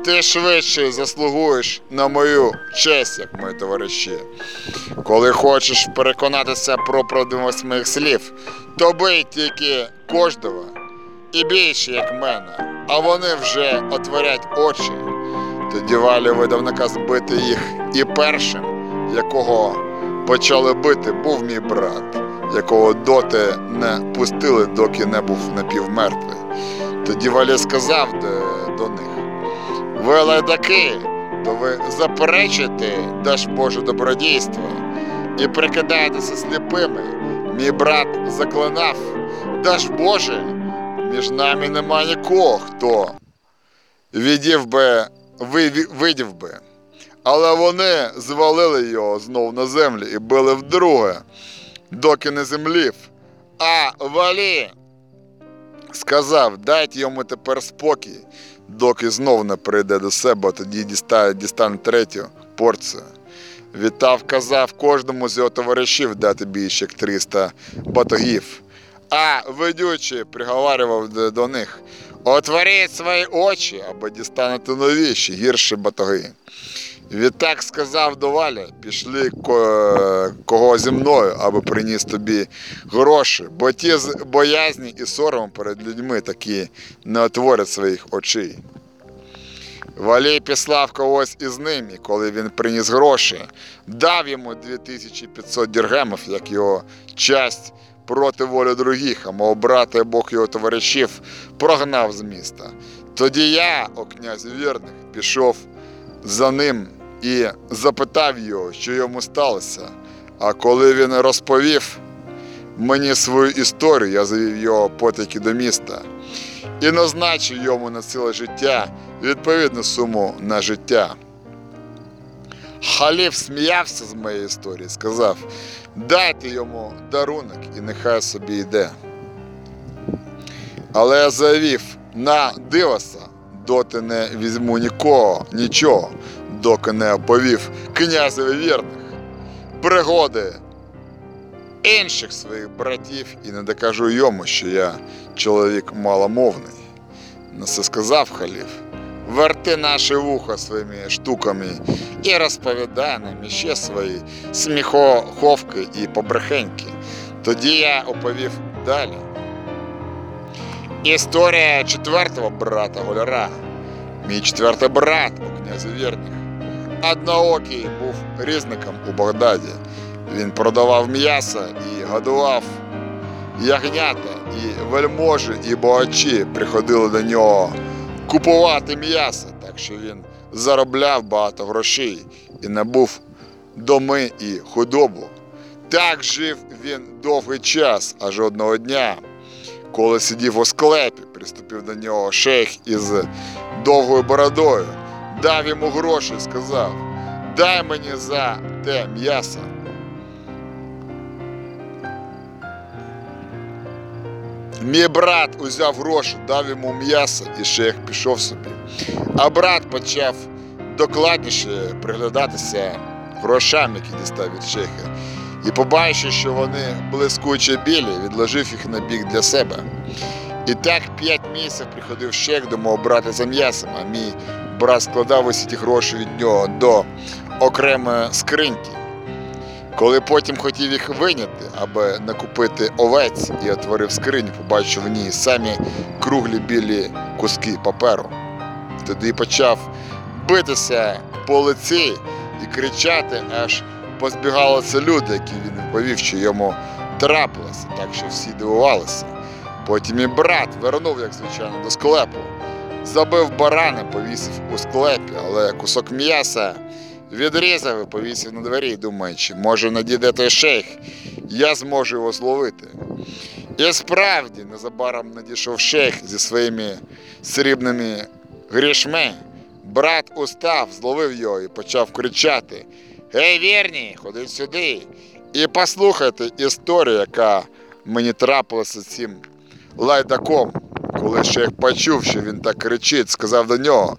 ти швидше заслугуєш на мою честь, як мої товариші. Коли хочеш переконатися про правдивість моїх слів, то бий тільки кожного і більше, як мене, а вони вже отворять очі. Тоді Валі видав наказ бити їх, і першим, якого почали бити, був мій брат, якого доти не пустили, доки не був напівмертвий. Тоді Валі сказав до, них: ви лайдаки, то ви заперечуєте даж Боже добродійство і прикидаєтеся сліпими. Мій брат заклинав, даж Боже, між нами нема нікого, хто відів би, видів би. Але вони звалили його знов на землю і били вдруге, доки не землів. А валі сказав, дайте йому тепер спокій, доки знов не прийде до себе, тоді дістане, дістане третю порцію. Вітав казав кожному з його товаришів дати більше як 300 батогів, А ведючий приговарював до них: отворіть свої очі, або дістанете нові, ще гірші батоги. Відтак сказав до Валя, пішли кого зі мною, аби приніс тобі гроші, бо ті з боязні і соромом перед людьми такі не отворять своїх очей. Валій післав когось із ним, і коли він приніс гроші, дав йому 2500 діргемів, як його часть проти волі других, а мого брата Бог його товаришів прогнав з міста. Тоді я, о князі вірних, пішов за ним і запитав його, що йому сталося. А коли він розповів мені свою історію, я завів його потайки до міста і назначив йому на ціле життя відповідну суму на життя. Халіф сміявся з моєї історії, сказав: дайте йому дарунок і нехай собі йде. Але я завів на дивоса, доти не візьму нікого, нічого, доки не оповів князеві вірних, пригоди інших своїх братів і не докажу йому, що я чоловік маломовний. На це сказав халіф. Верти наші вуха своїми штуками і розповідай нам іще свої сміхоховки і побрехеньки. Тоді я оповів далі. Історія четвертого брата Голяра. Мій четвертий брат у князі вірних. Одноокий був різником у Багдаді. Він продавав м'ясо і годував ягнята, і вельможі, і богачі приходили до нього купувати м'ясо, так що він заробляв багато грошей і набув доми і худобу. Так жив він довгий час, аж одного дня, коли сидів у склепі, приступив до нього шейх із довгою бородою, дав йому гроші і сказав: Дай мені за те м'ясо. Мій брат узяв гроші, дав йому м'ясо і шейх пішов собі. А брат почав докладніше приглядатися грошам, які дістав від шейха. І побачивши, що вони блискуче білі, відложив їх на бік для себе. І так п'ять місяців приходив шейх до мого брата за м'ясом, а мій брат складав усі ті гроші від нього до окремої скриньки. Коли потім хотів їх виняти, аби накупити овець і отворив скриню, побачив в ній самі круглі білі куски паперу. Тоді почав битися по лиці і кричати, аж позбігалися люди, які він повів, що йому трапилося, так що всі дивувалися. Потім і брат вернув, як звичайно, до склепу, забив барана, повісив у склепі, але кусок м'яса відрізав і повісив на двері, думаючи, може надійде той шейх, я зможу його зловити. І справді, незабаром надійшов шейх зі своїми срібними грішми. Брат устав, зловив його і почав кричати: Гей, вірні, ходіть сюди і послухайте історію, яка мені трапилася з цим лайдаком. Коли шейх почув, що він так кричить, сказав до нього,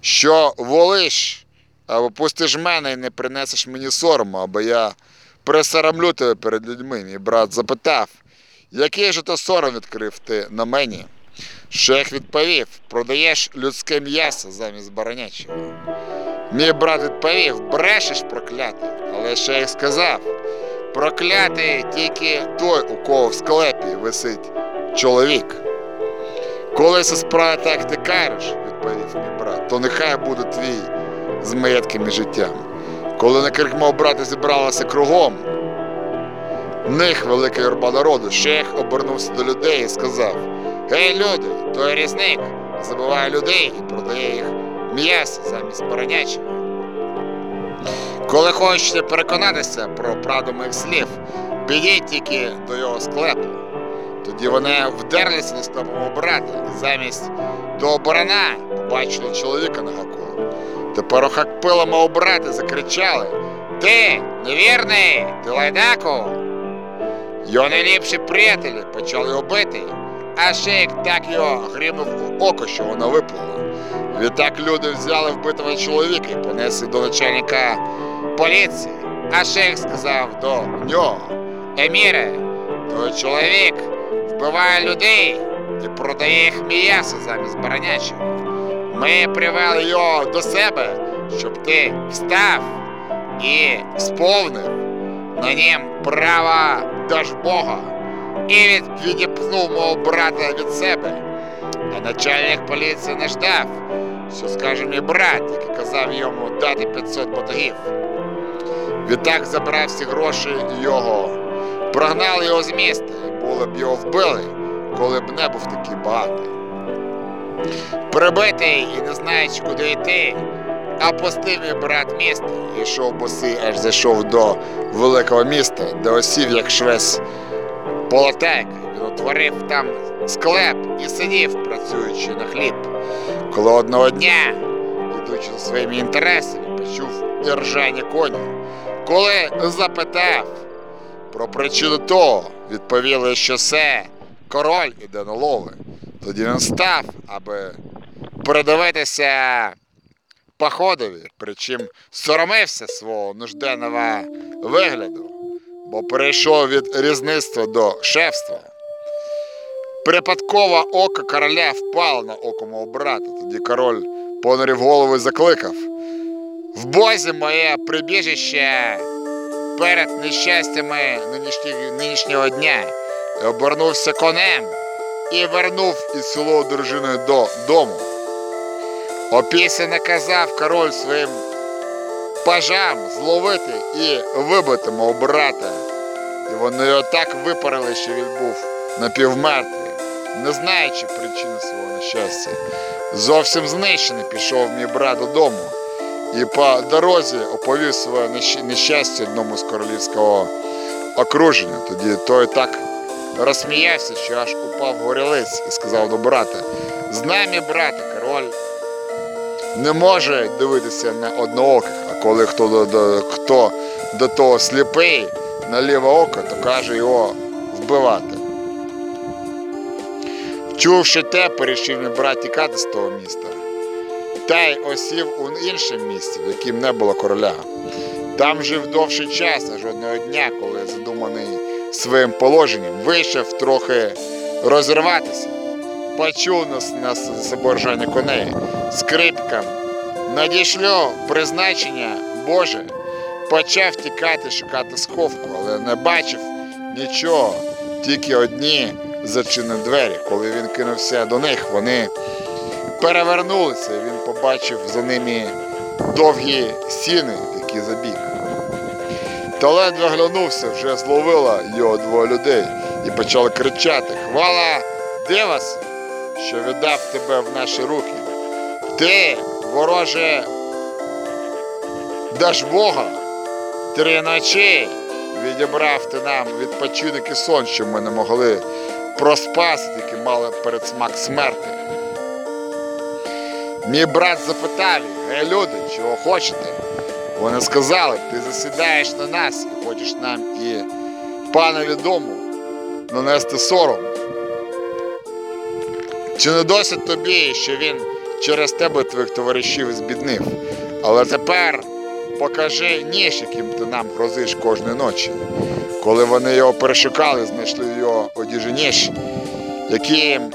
що волиш, або пустиш мене і не принесеш мені сорому, або я присоромлю тебе перед людьми. Мій брат запитав, який же то сором відкрив ти на мені? Шейх відповів: продаєш людське м'ясо замість баранячого. Мій брат відповів: брешеш проклятий. Але шейх сказав: проклятий тільки той, у кого в склепі висить чоловік. Коли це справа так ти кажеш, відповів мій брат, то нехай буде твій з маєтким і життям. Коли на крик мого брата зібралося кругом, них велика юрба народу, шейх обернувся до людей і сказав: Гей, люди, той різник забиває людей і продає їх м'ясо замість баранячого. Коли хочете переконатися про правду моїх слів, підіть тільки до його склепу. Тоді вони вдерлися на стопу мого брата. Замість того барана побачили чоловіка на гаку. Тепер охакпила мого брата закричали: Ти невірний, ти лайдаку! Його найліпші приятелі почали бити, а шейк так його гримнув в око, що воно виплило. Відтак люди взяли вбитого чоловіка і понесли до начальника поліції. А шейх сказав до нього: Еміре, той чоловік вбиває людей і продає їх м'ясо замість баранячих. Ми привели його до себе, щоб ти встав і сповнив на нім право Дажбога і від, відіпнув мого брата від себе. А начальник поліції не ждав, що скаже мій брат, який казав йому дати 500 батогів. Відтак забрав всі гроші його, прогнали його з міста, було б його вбили, коли б не був такий багатий. Прибитий і не знаючи, куди йти, а пустив мій брат місто і йшов босий, аж зайшов до великого міста, де осів, як швець полотайка. Він утворив там склеп і сидів, працюючи на хліб. Коли одного дня, ідучи за своїми інтересами, почув іржання коні. Коли запитав про причину того, відповіли, що це король іде на лови. Тоді він став, аби передивитися походові, причим соромився свого нужденного вигляду, бо перейшов від різництва до шефства. Припадково око короля впало на око мого брата. Тоді король понурив голову і закликав. В бозі моє прибіжище перед нещастями нинішнього дня і обернувся конем і вернув із село дружиною до дому. Опісля наказав король своїм пажам зловити і вибити мого брата. І вони його так випарили, що він був напівмертвий, не знаючи причини свого нещастя. Зовсім знищений пішов мій брат додому і по дорозі оповів своє нещастя одному з королівського окруження. Тоді той так розсміявся, що аж упав горілиць і сказав до брата: Знай, мій брате, король не може дивитися на однооких, а коли хто до, до, хто до того сліпий на ліве око, то каже його вбивати. Чувши те, перейшов мій брат тікати з того міста. Та й осів у іншому місці, в яким не було короля. Там жив довший час, аж одного дня, коли задуманий своїм положенням, вийшов трохи розірватися, почув на, на соборжання коней, скрипкам, надійшло призначення. Боже, почав тікати, шукати сховку, але не бачив нічого, тільки одні зачинені двері. Коли він кинувся до них, вони перевернулися, він побачив за ними довгі стіни, які забіг. Та ледве глянувся, вже зловило його двоє людей і почали кричати: Хвала Девас, що віддав тебе в наші руки. Ти, вороже, даш Бога, три ночі відібрав ти нам відпочинок і сон, що ми не могли проспасти, які мали передсмак смерти. Мій брат запитав гей люди, чого хочете? Вони сказали, ти засідаєш на нас і хочеш нам і панові дому нанести сором. Чи не досить тобі, що він через тебе твоїх товаришів збіднив? Але тепер покажи ніж, яким ти нам грозиш кожної ночі. Коли вони його перешукали, знайшли його одіжі ніж, яким,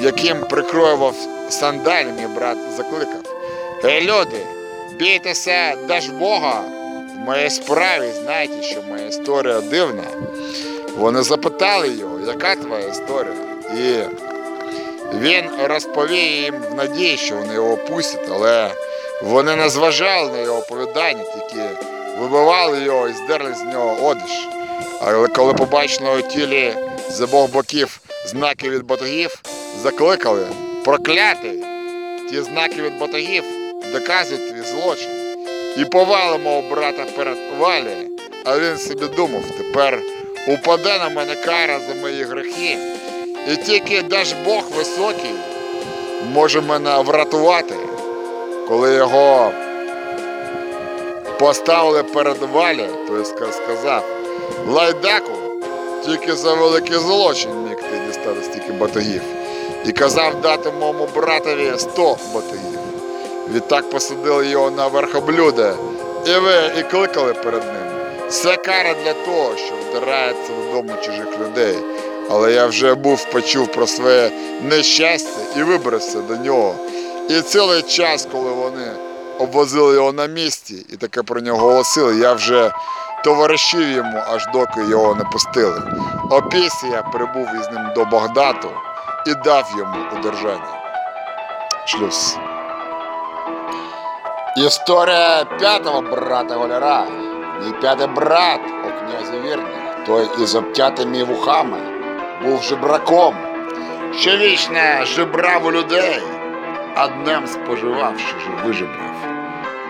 яким прикроював сандаль, мій брат закликав. Гей, люди, бійтеся Дажбога в моїй справі, знайте, що моя історія дивна. Вони запитали його, яка твоя історія? І він розповів їм в надії, що вони його пустять, але вони не зважали на його оповідання, тільки вибивали його і здерли з нього одиш. Але коли побачили його тілі з обох боків знаки від батогів, закликали проклятий. Ті знаки від батогів доказують твій злочин. І повали мого брата перед валі, а він собі думав, тепер упаде на мене кара за мої грехи. І тільки даж Бог високий може мене врятувати, коли його поставили перед валі, то я сказав, лайдаку, тільки за великий злочин міг ти дістати стільки батогів. І казав дати моєму братові 100 батогів. Відтак посадили його на верхоблюде, і ви і кликали перед ним. Це кара для того, що вдирається додому чужих людей, Але я вже був почув про своє нещастя і вибрався до нього. І цілий час, коли вони обвозили його на місці і таке про нього голосили, я вже товаришів йому, аж доки його не пустили. Опісля я прибув із ним до Багдату і дав йому удержання. Шлюз. Історія п'ятого брата Голяра. Мій п'ятий брат, о князі вірних, той із обтятими вухами, був жебраком, що вічно жебрав у людей, а днем споживав, що вижебрав.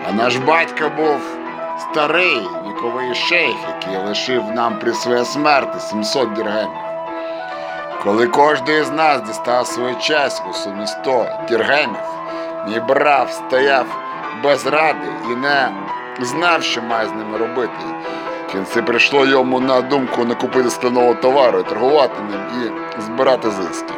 А наш батько був старий віковий шейх, який лишив нам при своїй смерті 700 діргемів. Коли кожен із нас дістав свою честь у сумі 100 діргемів, мій брат стояв без ради і не знав, що має з ними робити. В кінці прийшло йому на думку не купити скляного товару, торгувати ним і збирати зиски.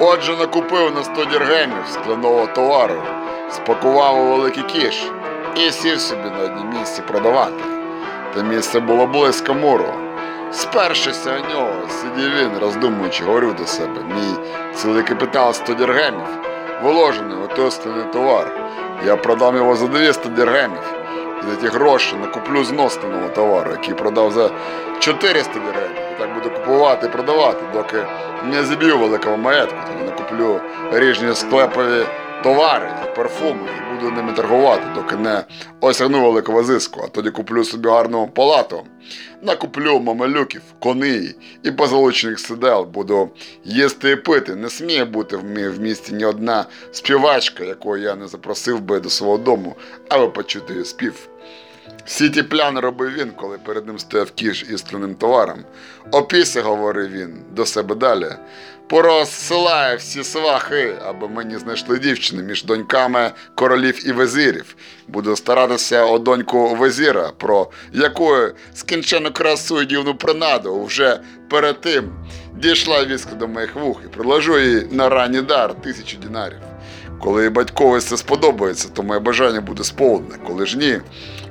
Отже, накупив на 100 діргемів скляного товару, спакував у великий кіш і сів собі на одній місці продавати. Те місце було близько муру. Спершися у нього, сидів він, роздумуючи, говорив до себе, мій цілий капітал 100 діргемів, вложений у той скляний товар. Я продам його за 200 діргемів. І за ті гроші накуплю зносного товару, який продав за 400 діргемів. І так буду купувати і продавати, доки не зіб'ю великого маєтку. Тоді накуплю ріжні склепові товари парфуми, і буду ними торгувати, доки не осягну великого зиску. А тоді куплю собі гарну палату, накуплю мамелюків, коней і позолочених сидел. Буду їсти і пити. Не сміє бути в місті ні одна співачка, якої я не запросив би до свого дому, аби почути її спів. Всі ті пляни робив він, коли перед ним стояв кіш із скляним товаром. Опісля, говорив він до себе далі. Порозсилаю всі свахи, аби мені знайшли дівчини між доньками королів і везирів. Буду старатися о доньку везіра, про якою скінчену красу і дівну принаду вже перед тим дійшла віска до моїх вух і приложу їй на ранній дар тисячу дінарів. Коли батькові це сподобається, то моє бажання буде сповнене. Коли ж ні,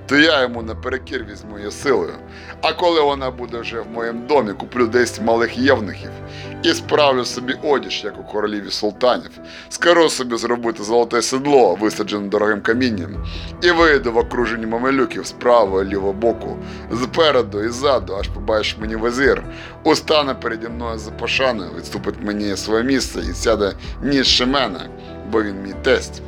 то я йому наперекір візьму її силою. А коли вона буде вже в моєму домі, куплю десь малих євнухів і справлю собі одіж, як у королів і султанів, скажу собі зробити золоте седло, висаджене дорогим камінням, і вийду в окруженні мамелюків з правого і лівого боку, зпереду і ззаду, аж побачиш мені визир, устане переді мною за пошаною, відступить мені своє місце і сяде ніжче мене, бо він мій тесть.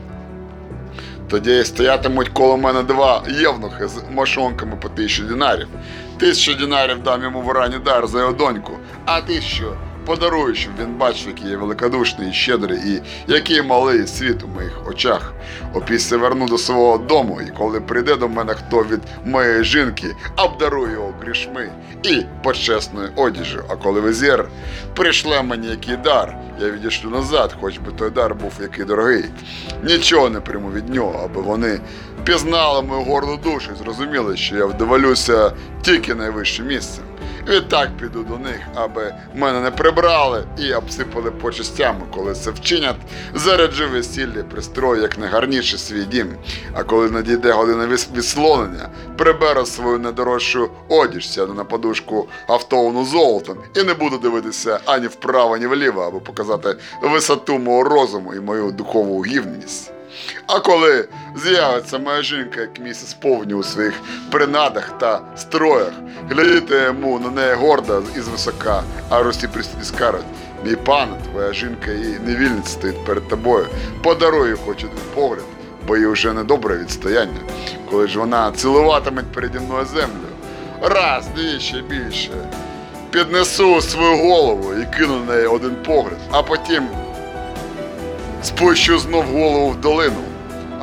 Тоді стоятимуть коло мене два євнухи з мошонками по тисячу дінарів. Тисячу дінарів дам йому в ранній дар за його доньку, а тисячу подарую, щоб він бачив, який я великодушний і щедрий, і який малий світ у моїх очах. Опісля верну до свого дому, і коли прийде до мене хто від моєї жінки, обдарую його грішми і почесною одіжю. А коли визір прийшле мені який дар, я відійшлю назад, хоч би той дар був який дорогий. Нічого не прийму від нього, аби вони пізнали мою горду душу і зрозуміли, що я вдоволюся тільки найвищим місцем. Відтак піду до них, аби мене не прибрали і обсипали почестями, коли це вчинять, заряджу весілля, пристрою як найгарніший свій дім. А коли надійде година відслонення, приберу свою недорожчу одіж, сяду на подушку автовану золотом і не буду дивитися ані вправо, ані вліво, аби показати висоту мого розуму і мою духову гівність. А коли з'явиться моя жінка, як місяць повні у своїх принадах та строях, глядіте йому на неї гордо і звисока, а Русі приступі скажуть, мій пан, твоя жінка і невільниця стоїть перед тобою, подаруй їй хоч один погляд, бо їй вже недобре відстояння. Коли ж вона цілуватиме переді мною землю, раз, двічі більше, піднесу свою голову і кину на неї один погляд, а потім спущу знов голову в долину.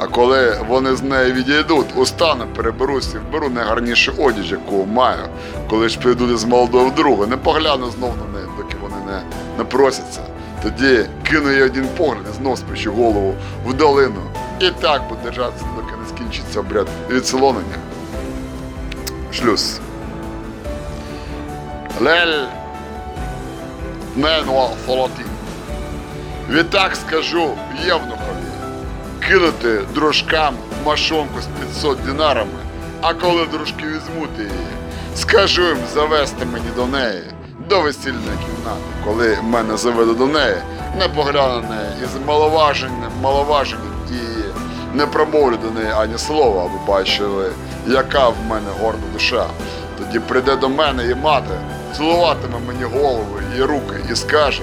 А коли вони з нею відійдуть, устану, переберусь і вберу найгарнішу одіж, яку маю. Коли ж прийду з молодою вдруга, не погляну знов на неї, доки вони не, не просяться. Тоді кину їй один погляд і знов спущу голову в долину. І так буду держатися, доки не скінчиться обряд відселонення. Шлюз. Лель Ненуа Фолотін. Відтак скажу Євнухові, кинути дружкам машонку з 500 динарами, а коли дружки візьмуть її, скажу їм завести мені до неї до весільної кімнати, коли мене заведу до неї, не погляну на неї із маловаженням, маловаженням і не промовлю до неї ані слова, аби бачили, яка в мене горда душа. Тоді прийде до мене і мати, цілуватиме мені голову і руки і скаже: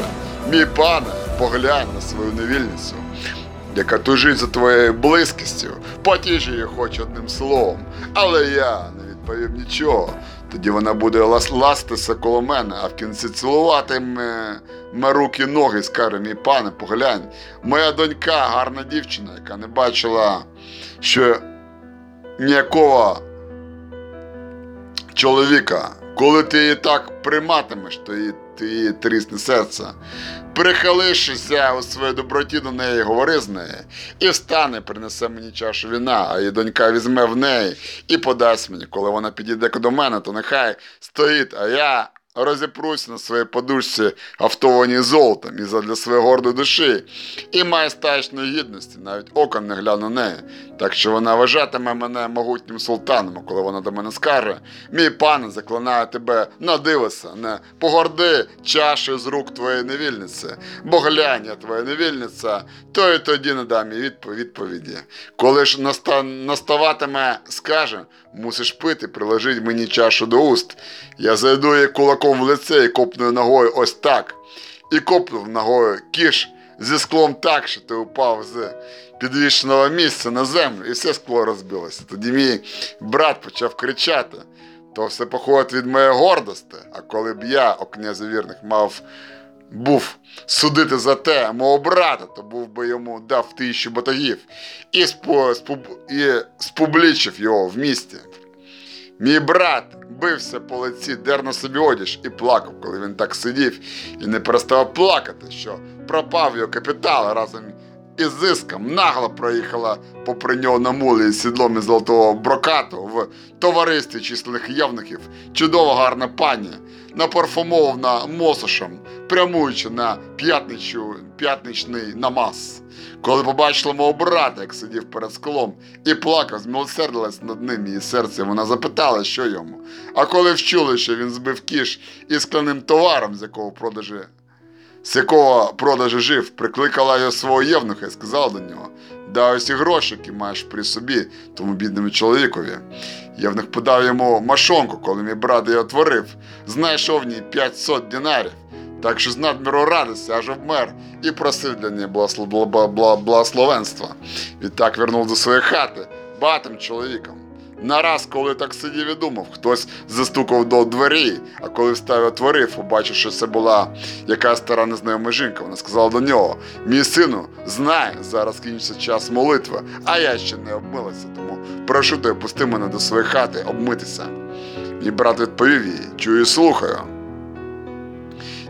мій пане, поглянь на свою невільницю, яка тужить за твоєю близькістю, потіж її хоч одним словом. Але я не відповів нічого. Тоді вона буде лас- ластитися коло мене, а в кінці цілуватиме руки ноги і скаже, мій пане, поглянь, моя донька, гарна дівчина, яка не бачила, що ніякого чоловіка, коли ти її так прийматимеш, то її, ти трісне серце. Прихилившися у своїй доброті до неї, говори з нею, і встане, принесе мені чашу віна, а її донька візьме в неї і подасть мені. Коли вона підійде до мене, то нехай стоїть, а я розіпрусь на своїй подушці, автованій золотом, і задля своєї гордої душі, і має стачної гідності, навіть оком не гляну неї. Так що вона вважатиме мене могутнім султаном, коли вона до мене скаже, мій пане, заклинаю тебе на дивися, не погорди чашею з рук твоєї невільниці, бо глянь, твоя невільниця, то і тоді не дам їй відповіді. Коли ж наста... наставатиме, скаже, мусиш пити, приложить мені чашу до уст. Я зайду її кулаком в лице і копну ногою ось так. І копнув ногою кіш зі склом так, що ти упав з підвішеного місця на землю, і все скло розбилося. Тоді мій брат почав кричати. То все походить від моєї гордості, а коли б я, о князі вірних, мав був судити за те мого брата, то був би йому дав тисячу батагів і, спублічив його в місті. Мій брат бився по лиці, дер на собі одіж і плакав, коли він так сидів і не переставав плакати, що пропав його капітал разом із зиском. Нагло проїхала попри нього на мулі з сідлом із золотого брокату в товаристві численних явників. Чудова гарна пані, напарфумована мосошем, прямуючи на п'ятничу, п'ятничний намаз. Коли побачила мого брата, як сидів перед склом і плакав, змилосердилась над ним її серце, вона запитала, що йому. А коли вчули, що він збив кіш із скляним товаром, з якого продажі, з якого продажі жив, прикликала його свого євнуха і сказала до нього: дай усі гроші, які маєш при собі, тому бідному чоловікові. Євнух подав йому машонку, коли мій брат її отворив, знайшов в ній 500 динарів. Так що з надміру радості аж обмер і просив для неї благослов... бла- бла- благословенства. Відтак вернув до своєї хати багатим чоловіком. Нараз, коли так сидів і думав, хтось застукав до двері, а коли встав і отворив, побачив, що це була якась стара незнайома жінка. Вона сказала до нього: Мій сину, знай, зараз кінчиться час молитви, а я ще не обмилася, тому прошу тебе, пусти мене до своєї хати, обмитися. Мій брат відповів їй, чую, і слухаю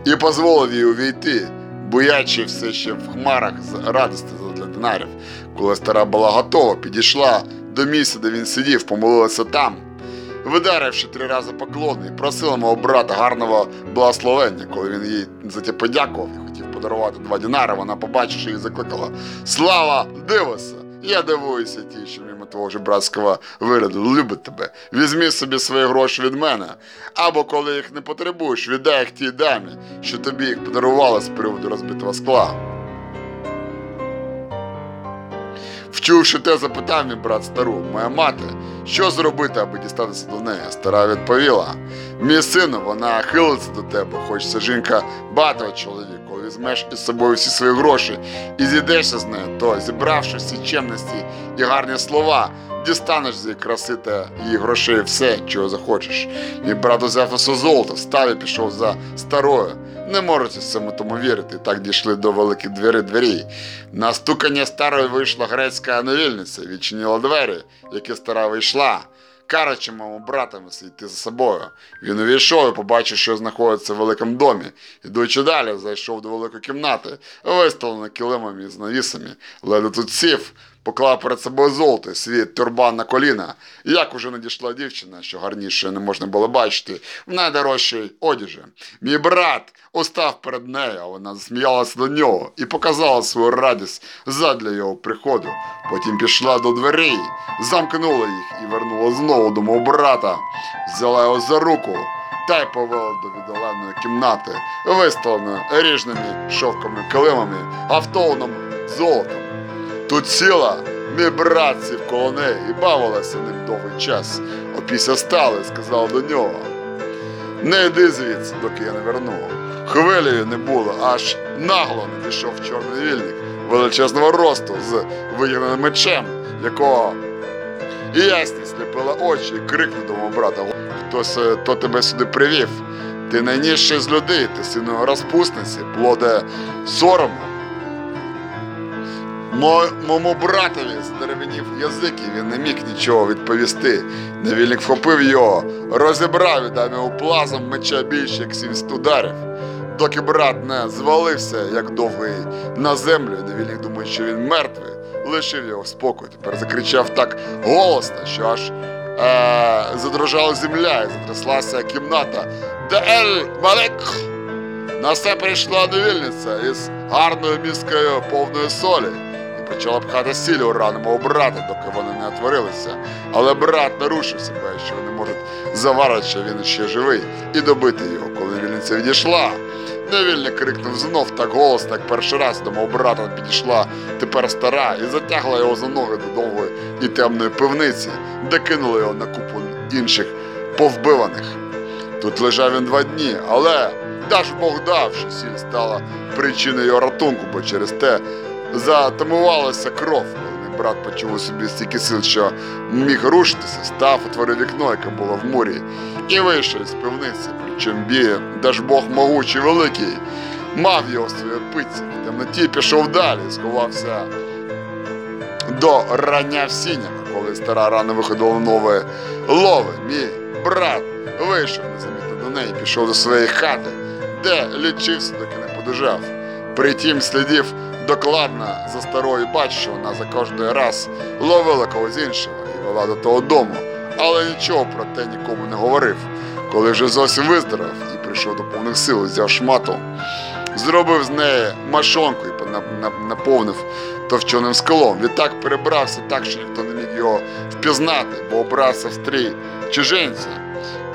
і дозволив їй увійти, боячи все ще в хмарах з радості для динарів. Коли стара була готова, підійшла до місця, де він сидів, помолилася там. Видаривши три рази поклони, просила мого брата гарного благословення, коли він їй за те подякував і хотів подарувати два дінари, вона, побачивши її, закликала Слава дивися! Я дивуюся ті, що мимо твого ж братського вигляду любить тебе. Візьми собі свої гроші від мене. Або коли їх не потребуєш, віддай їх тій дамі, що тобі їх подарувала з приводу розбитого скла. Вчувши те, запитав мій брат стару, моя мати, що зробити, аби дістатися до неї? Стара відповіла: Мій сину, вона хилиться до тебе, хоч це жінка багатого чоловіка. Коли візьмеш із собою всі свої гроші і зійдешся з нею, то зібравши всі чемності і гарні слова, дістанеш з її краси та її грошей все, чого захочеш. Мій брат взяв усе золото, встав і пішов за старою. Не можете цьому тому вірити. Так дійшли до великих двері дверей. На стукання старої вийшла грецька невільниця, відчинила двері, які стара вийшла. Карачи моєму братові йти за собою. Він увійшов і побачив, що знаходиться в великому домі. Ідучи далі, зайшов до великої кімнати, виставлено килимами з навісами. Ледо тут сів, поклав перед собою золото, і свій тюрбан на коліна. Як уже надійшла дівчина, що гарніше не можна було бачити, в найдорожчій одяжі. Мій брат устав перед нею, а вона засміялася до нього і показала свою радість задля його приходу. Потім пішла до дверей, замкнула їх і вернула знову до мого брата, взяла його за руку, та й повели до віддаленої кімнати, виставленої ріжними шовками килимами, автоном золотом. Тут сіла мій брат сів коло неї і бавилася ним довгий час. Опісля стали, сказав до нього. Не йди звідси, доки я не верну. Хвилею не було, аж нагло не дійшов чорний вільник величезного росту з вигнаним мечем, якого ясність сліпила очі і крикнув до мого брата. Хтось е, то тебе сюди привів. Ти найніжчий з людей, ти сину розпусниці, плоде сорому. Мо- Моєму братові здеревенів язик, і він не міг нічого відповісти. Невільник вхопив його, розібрав і дав йому плазом меча більше, як 70 ударів. Доки брат не звалився, як довгий, на землю, невільник думає, що він мертвий, лишив його в спокій. Тепер закричав так голосно, що аж е, задрожала земля і затряслася кімната. Де-ель Малек! На все прийшла невільниця із гарною міскою повною солі почала пхати сіль у рану мого брата, доки вони не отворилися. Але брат нарушив себе, що не можуть заварити, що він ще живий, і добити його. Коли невільниця відійшла, невільник крикнув знов так голосно, як перший раз до мого брата підійшла тепер стара і затягла його за ноги до довгої і темної пивниці, де кинули його на купу інших повбиваних. Тут лежав він два дні, але даж Бог дав, що сіль стала причиною його ратунку, бо через те затамувалася кров. Коли брат почув у собі стільки сил, що міг рушитися, став, отворив вікно, яке було в мурі, і вийшов із пивниці. Причому бій, даж Бог могучий великий, мав його в своїй пиці. В темноті пішов далі, сховався до рання в сінях, коли стара рано виходила нове лови. Мій брат вийшов незамітно до неї, пішов до своєї хати, де лічився, доки не подужав. Притім слідів докладно за старою бачив, що вона за кожний раз ловила когось іншого і вела до того дому, але нічого про те нікому не говорив. Коли вже зовсім виздоров і прийшов до повних сил, взяв шмату, зробив з неї машонку і наповнив товченим скалом. Відтак перебрався так, що ніхто не міг його впізнати, бо обрався в стрій чужинця.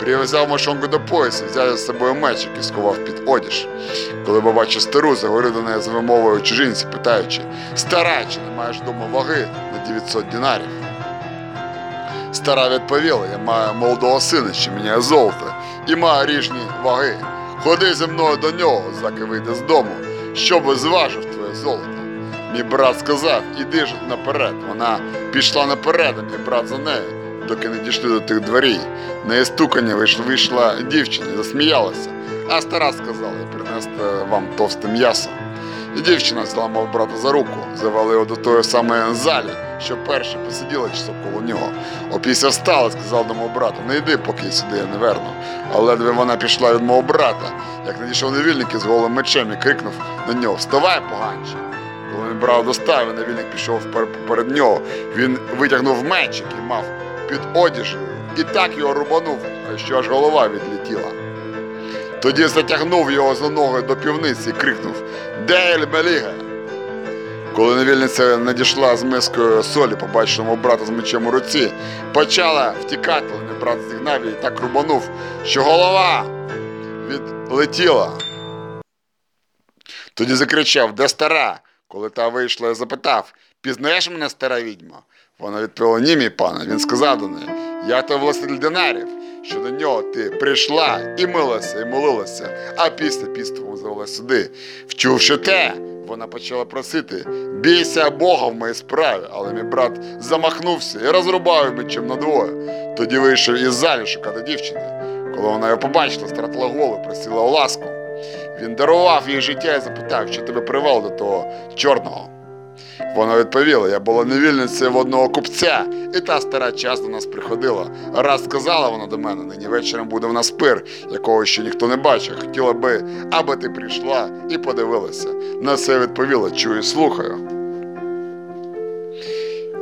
Прив'язав машонку до пояса, взяв з собою меч, який сховав під одіж. Коли побачив стару, заговорив до неї з вимовою чужинці, питаючи, стара, чи не маєш вдома ваги на 900 динарів? Стара відповіла, я маю молодого сина, що міняє золото, і маю ріжні ваги. Ходи зі мною до нього, заки вийде з дому, щоб зважив твоє золото. Мій брат сказав, іди ж наперед. Вона пішла наперед, а мій брат за нею, доки не дійшли до тих дверей. На її стукання вийшла, дівчина і засміялася. А стара сказала, принести вам товсте м'ясо. І дівчина взяла мого брата за руку, завели його до тої самої залі, що перше посиділа часом коло нього. Опісля встала, сказала до мого брата, не йди, поки сюди я не верну. Але ледве вона пішла від мого брата, як надійшов невільник із голим мечем і крикнув на нього Вставай, поганче! Коли він брав достав, невільник пішов поперед нього. Він витягнув меч, який мав під одежею, і так його рубанув, що аж голова відлетіла. Тоді затягнув його за ноги до півниці і крикнув Дель Беліга! Коли невільниця надійшла з мискою солі, побачила мого брата з мечем у руці, почала втікати, але брат зігнав її так рубанув, що голова відлетіла. Тоді закричав, де стара? Коли та вийшла і запитав, пізнаєш мене стара відьма? Вона відповіла, ні, мій пане. Він сказав до неї, я то властель динарів, що до нього ти прийшла і милася, і молилася, а після піством завела сюди. Вчувши те, вона почала просити, бійся Бога в моїй справі, але мій брат замахнувся і розрубав мечем надвоє. Тоді вийшов із залі шукати дівчини. Коли вона його побачила, стратила голову, просила ласку. Він дарував їй життя і запитав, що тебе привело до того чорного. Вона відповіла, я була невільницею в одного купця, і та стара часто до нас приходила. Раз сказала вона до мене, нині вечором буде в нас пир, якого ще ніхто не бачив. Хотіла би, аби ти прийшла і подивилася. На це відповіла, чую, слухаю.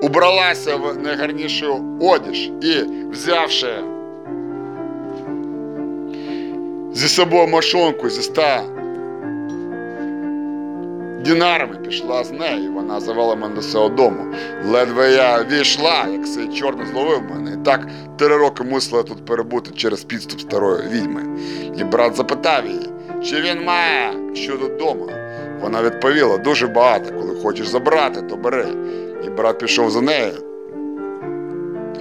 Убралася в найгарнішу одіж і, взявши зі собою мошонку зі ста дінарами пішла з нею. Вона завела мене до свого дому. Ледве я війшла, як цей чорно зловив мене. І так три роки мусила тут перебути через підступ старої відьми. І брат запитав її, чи він має що додому. Вона відповіла дуже багато. Коли хочеш забрати, то бери. І брат пішов за нею.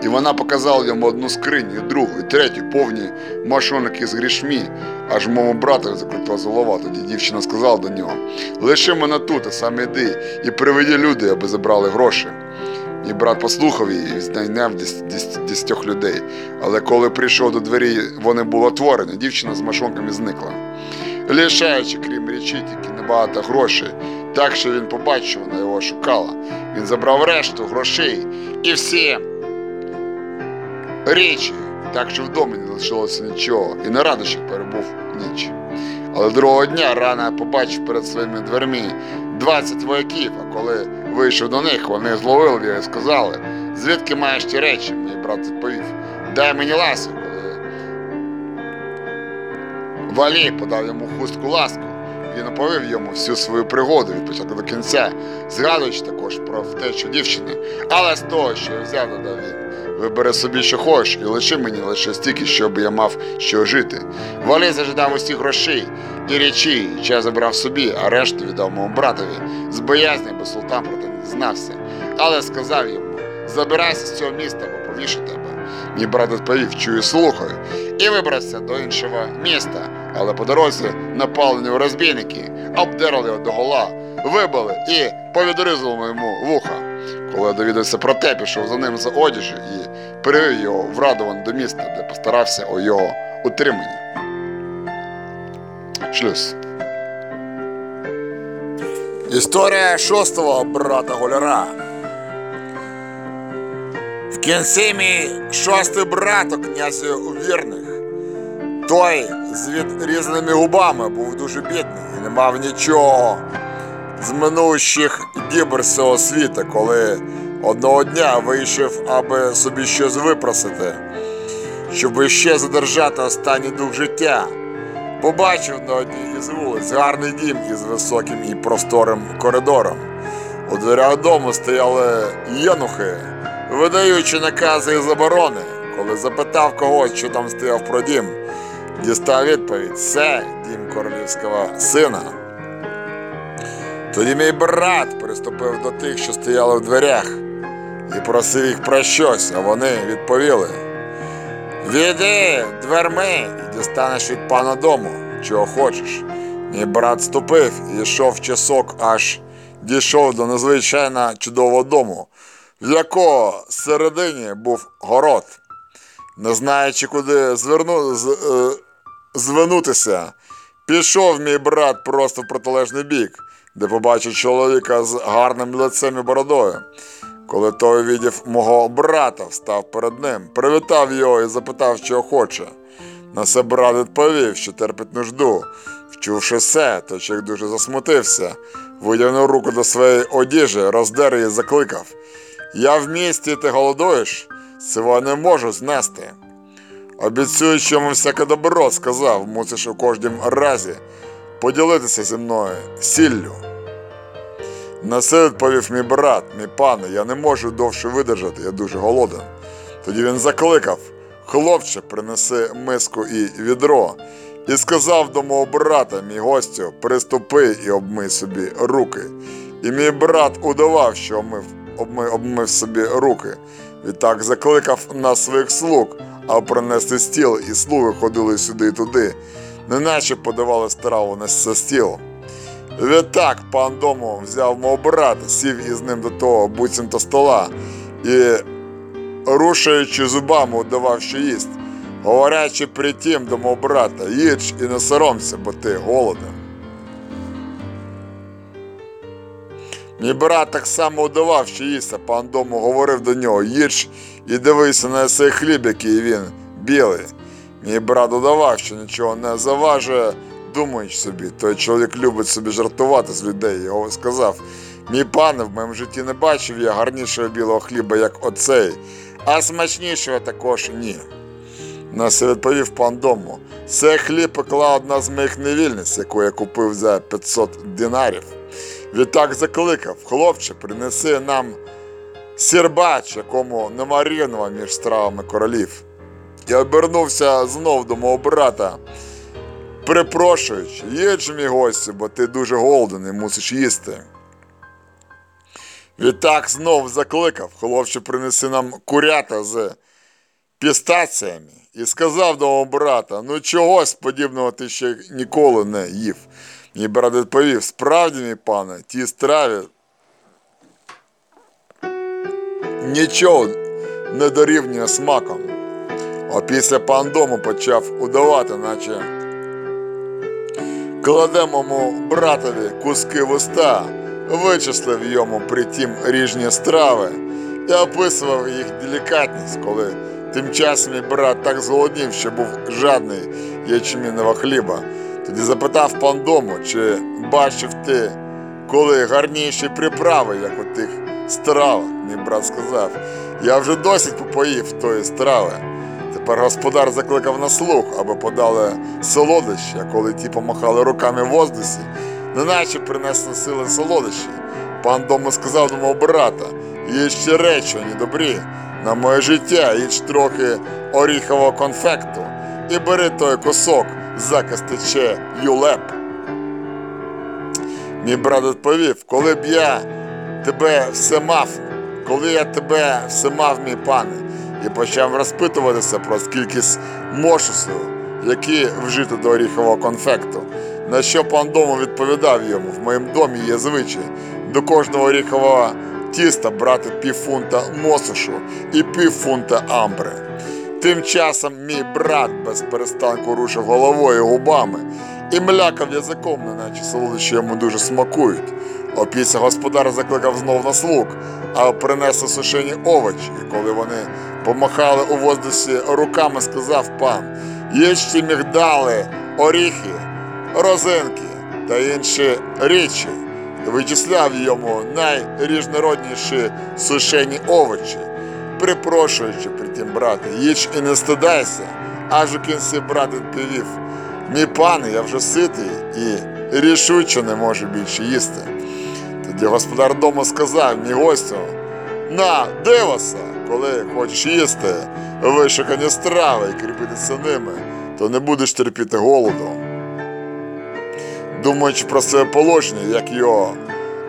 І вона показала йому одну скриню, і другу, і третю, повні машоники з грішмі. Аж моєму братові закрутилася голова. Тоді дівчина сказала до нього: лиши мене тут, а сам іди, і приведи люди, аби забрали гроші. І брат послухав її і знайняв дес- дес- десятьох людей. Але коли прийшов до двері, вони були отворені, дівчина з машонками зникла. Лишаючи, крім речі, тільки небагато грошей, так що він побачив, вона його шукала. Він забрав решту грошей і всі речі, так що в домі не лишилося нічого, і на радощах перебув ніч. Але другого дня рано побачив перед своїми дверми 20 вояків, а коли вийшов до них, вони зловили його і сказали, звідки маєш ті речі? Мій брат відповів, дай мені ласку, Валій подав йому хустку ласку. Він оповів йому всю свою пригоду від початку до кінця, згадуючи також про втечу дівчини. Але з того, що я взяв, додав він, вибери собі, що хочеш, і лиши мені лише стільки, щоб я мав що жити. Валій зажидав усіх грошей і речі, і час забрав собі, а решту віддав моєму братові з боязні, бо султан про те не знався. Але сказав йому: забирайся з цього міста, бо повішу тебе. Мій брат відповів, чую, слухаю, і вибрався до іншого міста. Але по дорозі напали на розбійники, обдерли його до гола, вибили і повідризали йому вуха. Коли довідався про те, пішов за ним за одежі і перевів його в Радован до міста, де постарався у його утриманні. Шлюз. Історія шостого брата Голяра. В кінці мій шостий брат, князю вірних. Той з відрізаними губами був дуже бідний і не мав нічого з минущих дібр цього світу, коли одного дня вийшов, аби собі щось випросити, щоб іще задержати останній дух життя. Побачив на одній із вулиць гарний дім із високим і просторим коридором. У дверях дому стояли єнухи, видаючи накази і заборони. Коли запитав когось, що там стояв про дім, дістав відповідь це дім королівського сина. Тоді мій брат приступив до тих, що стояли в дверях, і просив їх про щось, а вони відповіли: Віди дверми і дістанеш від пана дому, чого хочеш. Мій брат ступив і йшов часок, аж дійшов до незвичайно чудового дому, в якого середині був город. Не знаючи, куди зверну, з, е, звернутися, пішов мій брат просто в протилежний бік, де побачив чоловіка з гарним лицем і бородою. Коли той видів мого брата, встав перед ним, привітав його і запитав, що хоче. На це брат відповів, що терпить нужду. Вчувши все, то чоловік дуже засмутився, витягнув руку до своєї одежі, роздер її закликав. Я в місті, ти голодуєш, цього не можу знести. Обіцюючи йому всяке добро, сказав, мусиш у кожнім разі поділитися зі мною сіллю. На це відповів мій брат, мій пане, я не можу довше видержати, я дуже голоден. Тоді він закликав, хлопче, принеси миску і відро, і сказав до мого брата, мій гостю, приступи і обмий собі руки. І мій брат удавав, що обмив, обмив, собі руки. Відтак закликав на своїх слуг, а принести стіл, і слуги ходили сюди і туди, неначе подавали страву на стіл. Відтак пан дому взяв мого брата, сів із ним до того буцімто стола і, рушаючи зубами, удавав, що їсть, говорячи при тім до мого брата, їдь і не соромся, бо ти голоден. Мій брат так само удавав, що їсть, а пан дому говорив до нього, їдь і дивися на цей хліб, який він білий. Мій брат удавав, що нічого не заважує, думаючи собі, той чоловік любить собі жартувати з людей. Його сказав: мій пане, в моєму житті не бачив я гарнішого білого хліба, як оцей, а смачнішого також ні. На це відповів пан дому. Це хліб пекла одна з моїх невільниць, яку я купив за 500 динарів. Відтак закликав, хлопче, принеси нам сірбач, якому нема рівного між стравами королів. Я обернувся знов до мого брата, припрошуючи, їдь, мій гостю, бо ти дуже голодний, мусиш їсти. Відтак знов закликав, хлопче, принеси нам курята з пістаціями і сказав до мого брата, ну чогось подібного ти ще ніколи не їв. Мій брат відповів, справді, мій пане, ті страві нічого не дорівнює смаком. А після пан дому почав удавати, наче кладе моєму братові куски в уста, вичислив йому притім ріжні страви і описував їх делікатність, коли тим часом мій брат так зголоднів, що був жадний ячмінного хліба. Тоді запитав пан дому, чи бачив ти коли гарніші приправи, як у тих стравах. Мій брат сказав, я вже досить попоїв тої страви. Тепер господар закликав на слух, аби подали солодощі, а коли ті помахали руками в воздусі, неначе принесли сили солодощі. Пан дому сказав до мого брата, є ще речі, добрі. На моє життя їж трохи оріхового конфекту і бери той кусок, заказ тече юлеп. Мій брат відповів, коли б я тебе все мав, коли я тебе все мав, мій пане, і почав розпитуватися про кількість мошусу, які вжито до оріхового конфекту. На що пан дому відповідав йому, в моєму домі є звичай до кожного оріхового тіста брати півфунта мосушу і півфунта амбри. Тим часом мій брат без перестанку рушив головою губами і млякав язиком, неначе солодощі йому дуже смакують. Опісля господар закликав знов на слуг, а принесли сушені овочі, і коли вони помахали у воздусі руками, сказав пан, їжте мігдали, оріхи, розинки та інші річі. Вичисляв йому найрізнородніші сушені овочі, припрошуючи при тім брате, їж і не стидайся, аж у кінці брат відповів, мій пане, я вже ситий і рішуче не можу більше їсти. Тоді господар дому сказав, мій гостю, на, дивися, коли хочеш їсти вишукані страви і кріпитися ними, то не будеш терпіти голоду. Думаючи про своє положення, як його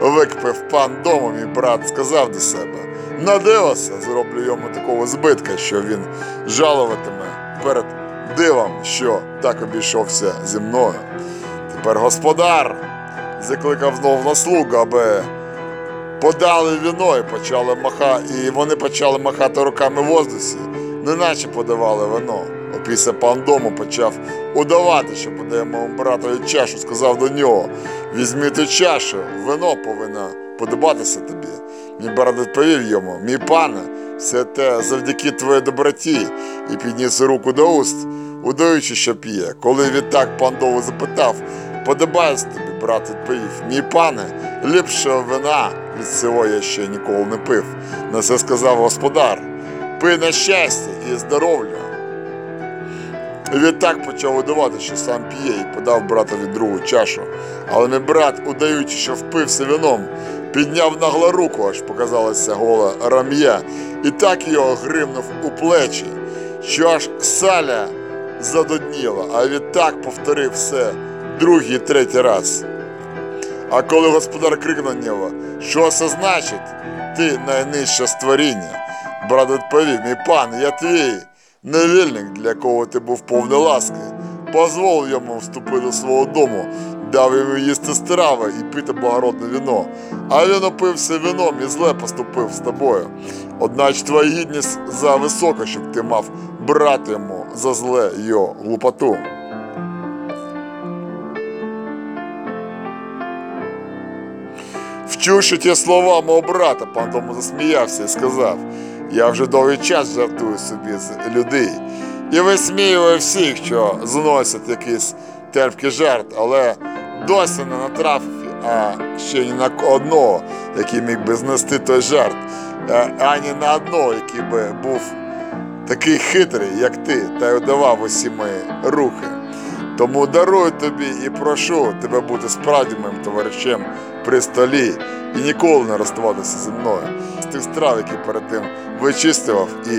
викпив пан дому, мій брат сказав до себе, надивися, зроблю йому такого збитка, що він жалуватиме перед дивом, що так обійшовся зі мною. Тепер господар закликав знов на слуг, аби подали віно і почали маха, і вони почали махати руками в воздусі, неначе подавали вино. Опісля пан дому почав удавати, що подає моєму братові чашу, сказав до нього: візьми ту чашу, вино повинно подобатися тобі. Мій брат відповів йому, мій пане, все те завдяки твоїй доброті, і підніс руку до уст, удаючи, що п'є. Коли відтак пан Дову запитав, подобається тобі, брат відповів, мій пане, ліпшого вина від цього я ще ніколи не пив. На це сказав господар, пий на щастя і здоров'я. Відтак почав удавати, що сам п'є, і подав братові другу чашу. Але мій брат, удаючи, що впився вином, підняв нагло руку, аж показалося голе рам'я, і так його гримнув у плечі, що аж саля задодніла, а відтак повторив все другий і третій раз. А коли господар крикнув на нього, що це значить, ти найнижче створіння? Брат відповів, мій пан, я твій невільник, для кого ти був повний ласки. Позволив йому вступити до свого дому, дав йому їсти страви і пити благородне віно. А він опився вином і зле поступив з тобою. Одначе твоя гідність за висока, щоб ти мав брати йому за зле його глупоту. Вчувши ті слова мого брата, пан тому засміявся і сказав: Я вже довгий час жартую собі з людей і висміює всіх, що зносять якийсь терпкий жарт, але досі не натрапив, а ще ні на одного, який міг би знести той жарт, ані на одного, який би був такий хитрий, як ти, та й удавав усі мої рухи. Тому дарую тобі і прошу тебе бути справді моїм товаришем при столі і ніколи не розставатися зі мною. З тих страв, які перед тим вичистював, і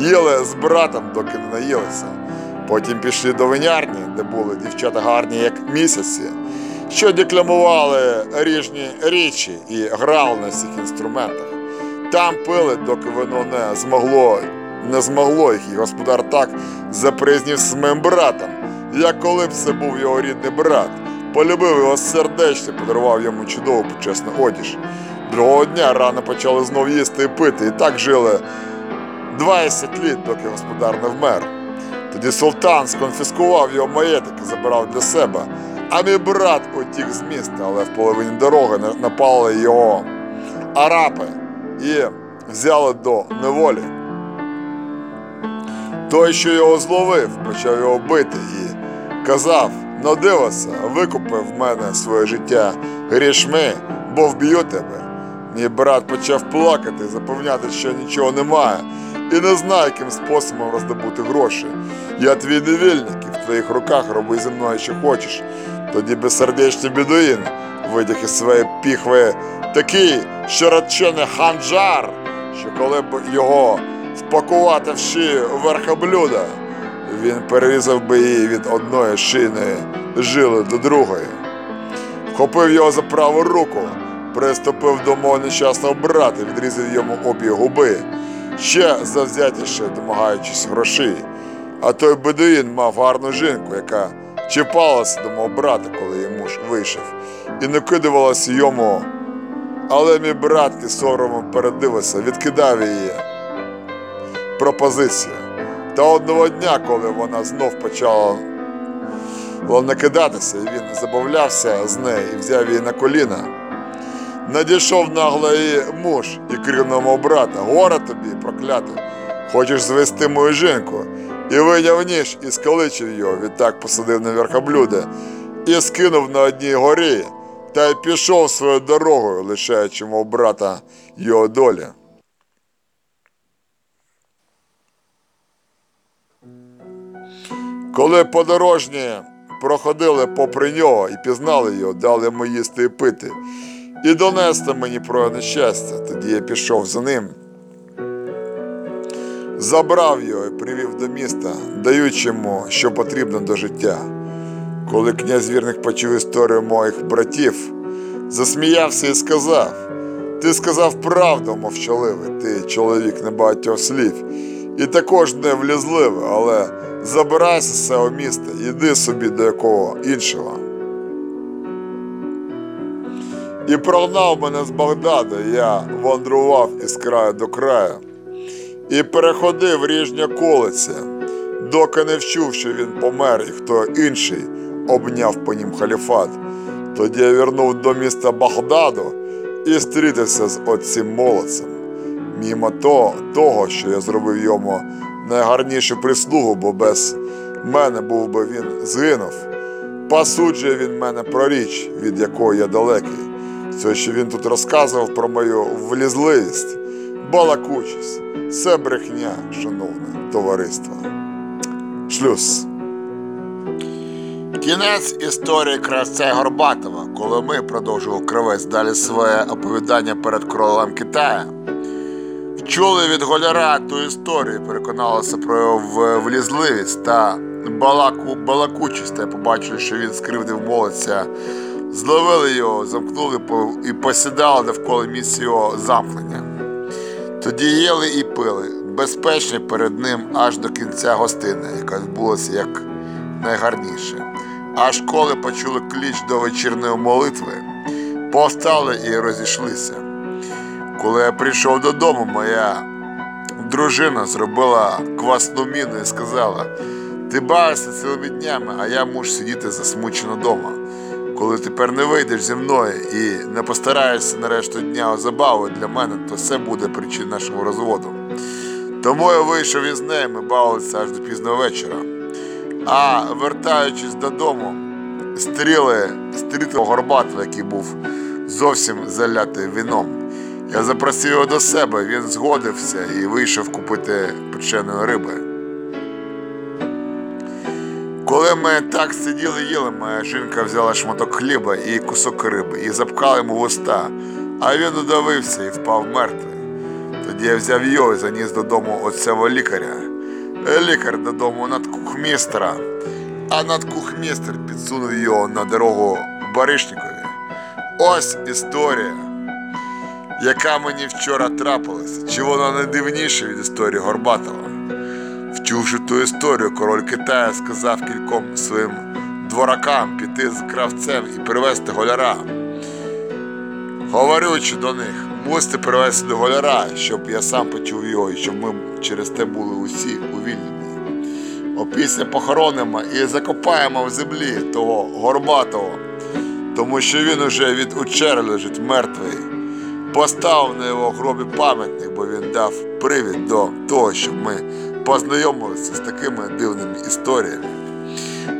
їли з братом, доки не наїлися. Потім пішли до винярні, де були дівчата гарні, як місяці, що декламували ріжні річі і грали на всіх інструментах. Там пили, доки вино не змогло, не змогло їх, і господар так запризнів з моїм братом, як коли б це був його рідний брат. Полюбив його сердечно, подарував йому чудову почесну одіж. Другого дня рано почали знов їсти і пити, і так жили 20 літ, доки господар не вмер. Тоді султан сконфіскував його маєток і забирав для себе. А мій брат утік з міста, але в половині дороги напали його арапи і взяли до неволі. Той, що його зловив, почав його бити і казав: ну дивися, викупив в мене своє життя грішми, бо вб'ю тебе. Мій брат почав плакати, запевняти, що нічого немає, і не знає, яким способом роздобути гроші. Я твій невільник, і в твоїх руках роби зі мною, що хочеш. Тоді безсердечний бідуїн витяг із своєї піхви такий широчений ханджар, що коли б його впакувати в шию верхоблюда, він перерізав би її від одної шийної жили до другої. Вхопив його за праву руку, приступив до мого нещасного брата, відрізав йому обі губи, ще завзятіше домагаючись грошей. А той бедуїн мав гарну жінку, яка чіпалася до мого брата, коли йому ж вийшов, і накидувалася йому. Але мій брат із соромом передивився, відкидав її пропозицію. Та одного дня, коли вона знов почала накидатися, і він забавлявся з нею і взяв її на коліна. Надійшов нагло муж і крикнув мого брата, горе тобі, проклятий, хочеш звести мою жінку. І вийняв ніж і скаличив його, відтак посадив на верхоблюда і скинув на одній горі, та й пішов своєю дорогою, лишаючи мого брата його долі. Коли подорожні проходили попри нього і пізнали його, дали йому їсти і пити, і донесли мені про нещастя. Тоді я пішов за ним, забрав його і привів до міста, даючи йому, що потрібно до життя. Коли князь вірник почув історію моїх братів, засміявся і сказав: Ти сказав правду, мовчаливий, ти чоловік небагатьох слів, і також не влізливий, але забирайся з цього міста, іди собі до якого іншого. І прогнав мене з Багдада, я вандрував із краю до краю, і переходив ріжня колиця, доки не вчув, що він помер, і хто інший обняв по нім халіфат. Тоді я вернув до міста Багдаду і стрітився з отцім молодцем. Мімо того, що я зробив йому найгарнішу прислугу, бо без мене був би він згинув. Посуджує він мене про річ, від якої я далекий. Все, що він тут розказував про мою влізливість, балакучість, це брехня, шановне товариство. Шлюз. Кінець історії кравця Горбатова, коли ми продовжував кравець далі своє оповідання перед королем Китаю. Вчули від голяра ту історію, переконалися про його влізливість та балаку, балакучість, та побачили, що він скривдив молодця. Зловили його, замкнули і посідали навколо місця його замкнення. Тоді їли і пили, безпечні перед ним аж до кінця гостини, яка відбулася як найгарніше. Аж коли почули кліч до вечірньої молитви, повстали і розійшлися. Коли я прийшов додому, моя дружина зробила квасну міну і сказала: Ти бавишся цілими днями, а я мушу сидіти засмучено вдома. Коли тепер не вийдеш зі мною і не постараєшся на решту дня у забаву для мене, то це буде причиною нашого розводу. Тому я вийшов із нею, ми бавилися аж до пізного вечора. А вертаючись додому, стріли стрітив Горбатова, який був зовсім залятий вином. Я запросив його до себе, він згодився і вийшов купити печеної риби. Коли ми так сиділи їли, моя жінка взяла шматок хліба і кусок риби і запкала йому в уста, а він удавився і впав мертвий. Тоді я взяв його і заніс додому отцевого лікаря. Лікар додому надкухмістра, а надкухмістр підсунув його на дорогу Баришнікові. Ось історія, яка мені вчора трапилася. Чи вона не дивніша від історії Горбатова? Вчувши ту історію, король Китаю сказав кільком своїм дворакам піти з кравцем і привезти голяра. Говорючи до них, мусите привезти до голяра, щоб я сам почув його, і щоб ми через те були усі увільнені. Опісля похоронимо і закопаємо в землі того горбатого, тому що він уже від учер лежить мертвий. Постав на його гробі пам'ятник, бо він дав привід до того, щоб ми познайомилися з такими дивними історіями.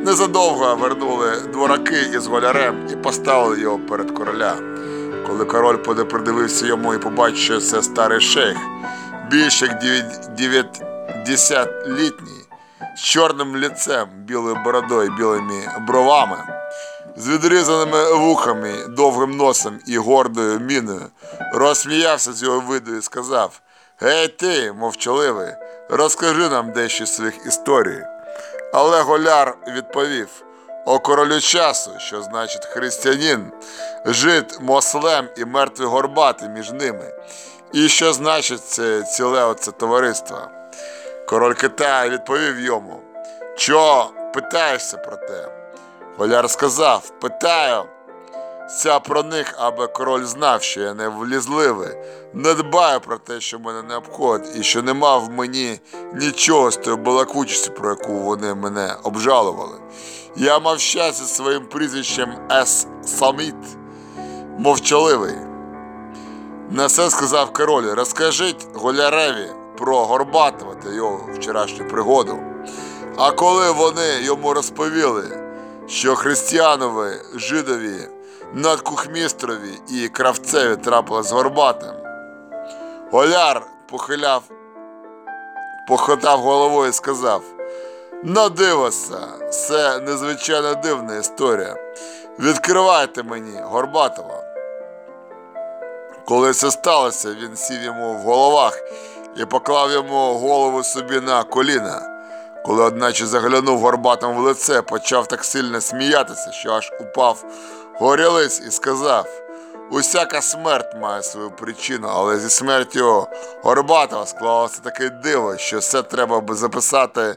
Незадовго вернули двораки із голярем і поставили його перед короля. Коли король придивився йому і побачив, що це старий шейх, більше як 90-літній, з чорним лицем, білою бородою, білими бровами, з відрізаними вухами, довгим носом і гордою міною, розсміявся з його виду і сказав: Гей ти, мовчаливий, розкажи нам дещо з своїх історій. Але голяр відповів: О королю часу, що значить християнин, жит мослем і мертвий горбатий між ними. І що значить це ціле оце товариство? Король Китаю відповів йому: Чого питаєшся про те? Голяр сказав: Питаю ся про них, аби король знав, що я не влізливий, не дбаю про те, що мене не обходить, і що нема в мені нічого з тої балакучості, про яку вони мене обжалували. Я мав щастя своїм прізвищем Ес Саміт, мовчаливий. На це сказав король, розкажіть голяреві про Горбатова та його вчорашню пригоду. А коли вони йому розповіли, що християнові, жидові, надкухмістрові і кравцеві трапило з Горбатим, Голяр похиляв, похитав головою і сказав: Ну, дивося, це незвичайно дивна історія. Відкривайте мені Горбатова. Коли це сталося, він сів йому в головах і поклав йому голову собі на коліна. Коли одначе заглянув горбатим в лице, почав так сильно сміятися, що аж упав горілиць і сказав: Усяка смерть має свою причину, але зі смертю Горбатова склалося таке диво, що все треба би записати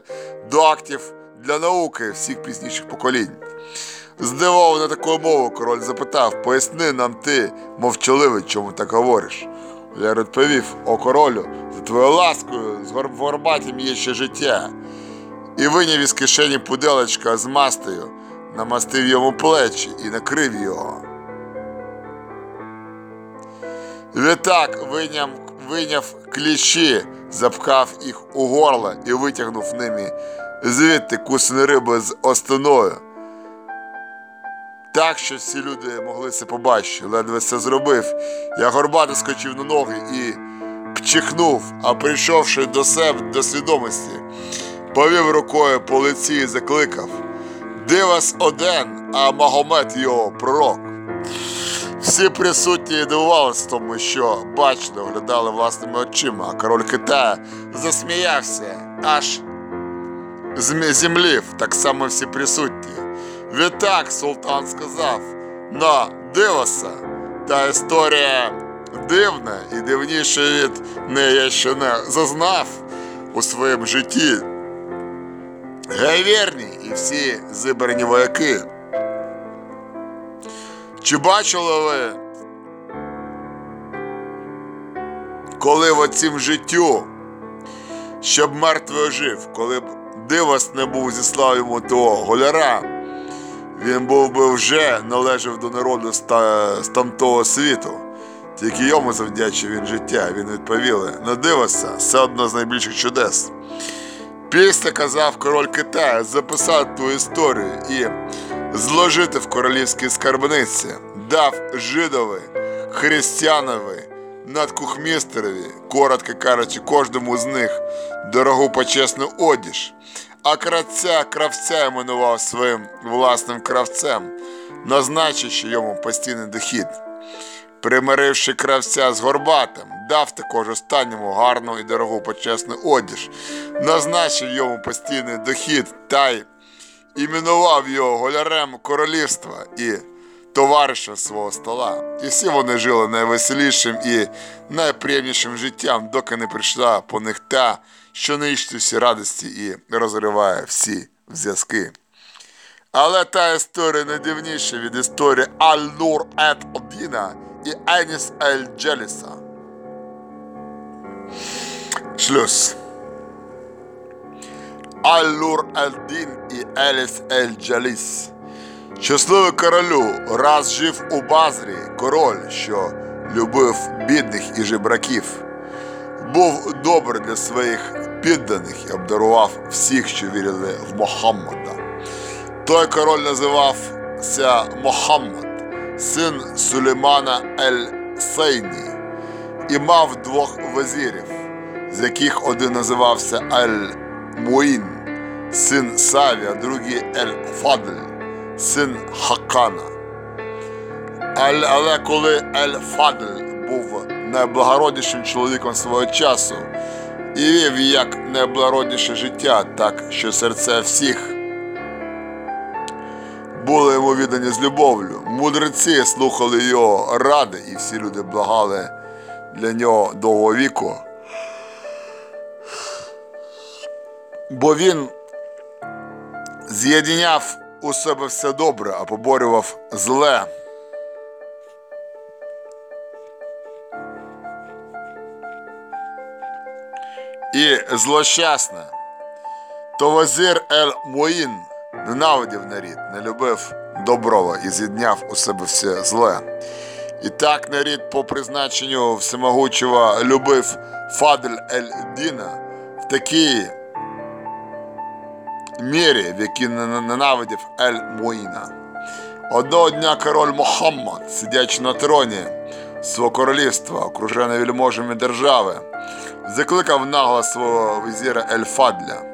до актів для науки всіх пізніших поколінь. Здивований такою мовою, король запитав, поясни нам ти, мовчаливий, чому так говориш. Я відповів, о королю, за твоєю ласкою з гор- в Горбатім є ще життя. І виняв із кишені пуделечка з мастею, намастив йому плечі і накрив його. Відтак виняв, виняв кліщі, запхав їх у горло і витягнув ними звідти кусини риби з остиною. Так, що всі люди могли це побачити, ледве це зробив. Я горбато скочив на ноги і пчихнув, а прийшовши до себе до свідомості, повів рукою по лиці і закликав Дивас один, а Магомед його пророк. Всі присутні дивувалися тому, що бачно оглядали власними очима, а король Китаю засміявся, аж зм- зімлів, так само всі присутні. Відтак султан сказав: на дивося, та історія дивна і дивніше від неї я ще не зазнав у своєму житті. Вірні і всі зібрані вояки. Чи бачили ви, коли в оцім життю, щоб мертвий ожив, коли б дивос не був зіслав йому того голяра, він був би вже належав до народу з, тамтого світу. Тільки йому завдячив він життя. Він відповіли, не дивося, це одно з найбільших чудес. Після казав король Китаю записати ту історію і зложити в королівській скарбниці, дав жидові, християнові, надкухмістерові, коротко кажучи, кожному з них дорогу почесну одіж, а кравця кравця іменував своїм власним кравцем, назначивши йому постійний дохід. Примиривши кравця з горбатим, дав також останньому гарну і дорогу почесну одіж, назначив йому постійний дохід та й іменував його голярем королівства і товаришем свого стола. І всі вони жили найвеселішим і найприємнішим життям, доки не прийшла по них та, що нищить всі радості і розриває всі зв'язки. Але та історія не дивніша від історії Аль-Нур Ед-Діна і Еніс Ель Джеліса. Шлюз. Аль-Нур Ель-Дін і Еніс Ель Джаліс. Щасливий королю раз жив у Базрі король, що любив бідних і жебраків. Був добрий для своїх підданих і обдарував всіх, що вірили в Мохаммада. Той король називався Мохаммад, син Сулеймана Ель-Сейні, і мав двох вазірів, з яких один називався Ель-Муїн, син Саві, а другий Ель-Фадль, син Хакана. Але, але коли Ель-Фадль був найблагороднішим чоловіком свого часу і вів як найблагородніше життя, так що серця всіх були йому віддані з любов'ю. Мудреці слухали його ради, і всі люди благали для нього довгого віку. Бо він з'єдиняв у себе все добре, а поборював зле. І злощасне. То вазир Ель Муїн ненавидів нарід, не любив доброго і з'єдняв у себе все зле. І так нарід по призначенню всемогучого любив Фадль Ель Діна в такій мірі, в якій ненавидів Ель Муїна. Одного дня король Мохаммад, сидячи на троні свого королівства, окружений вельможами держави, закликав нагло свого візіра Ель Фадля.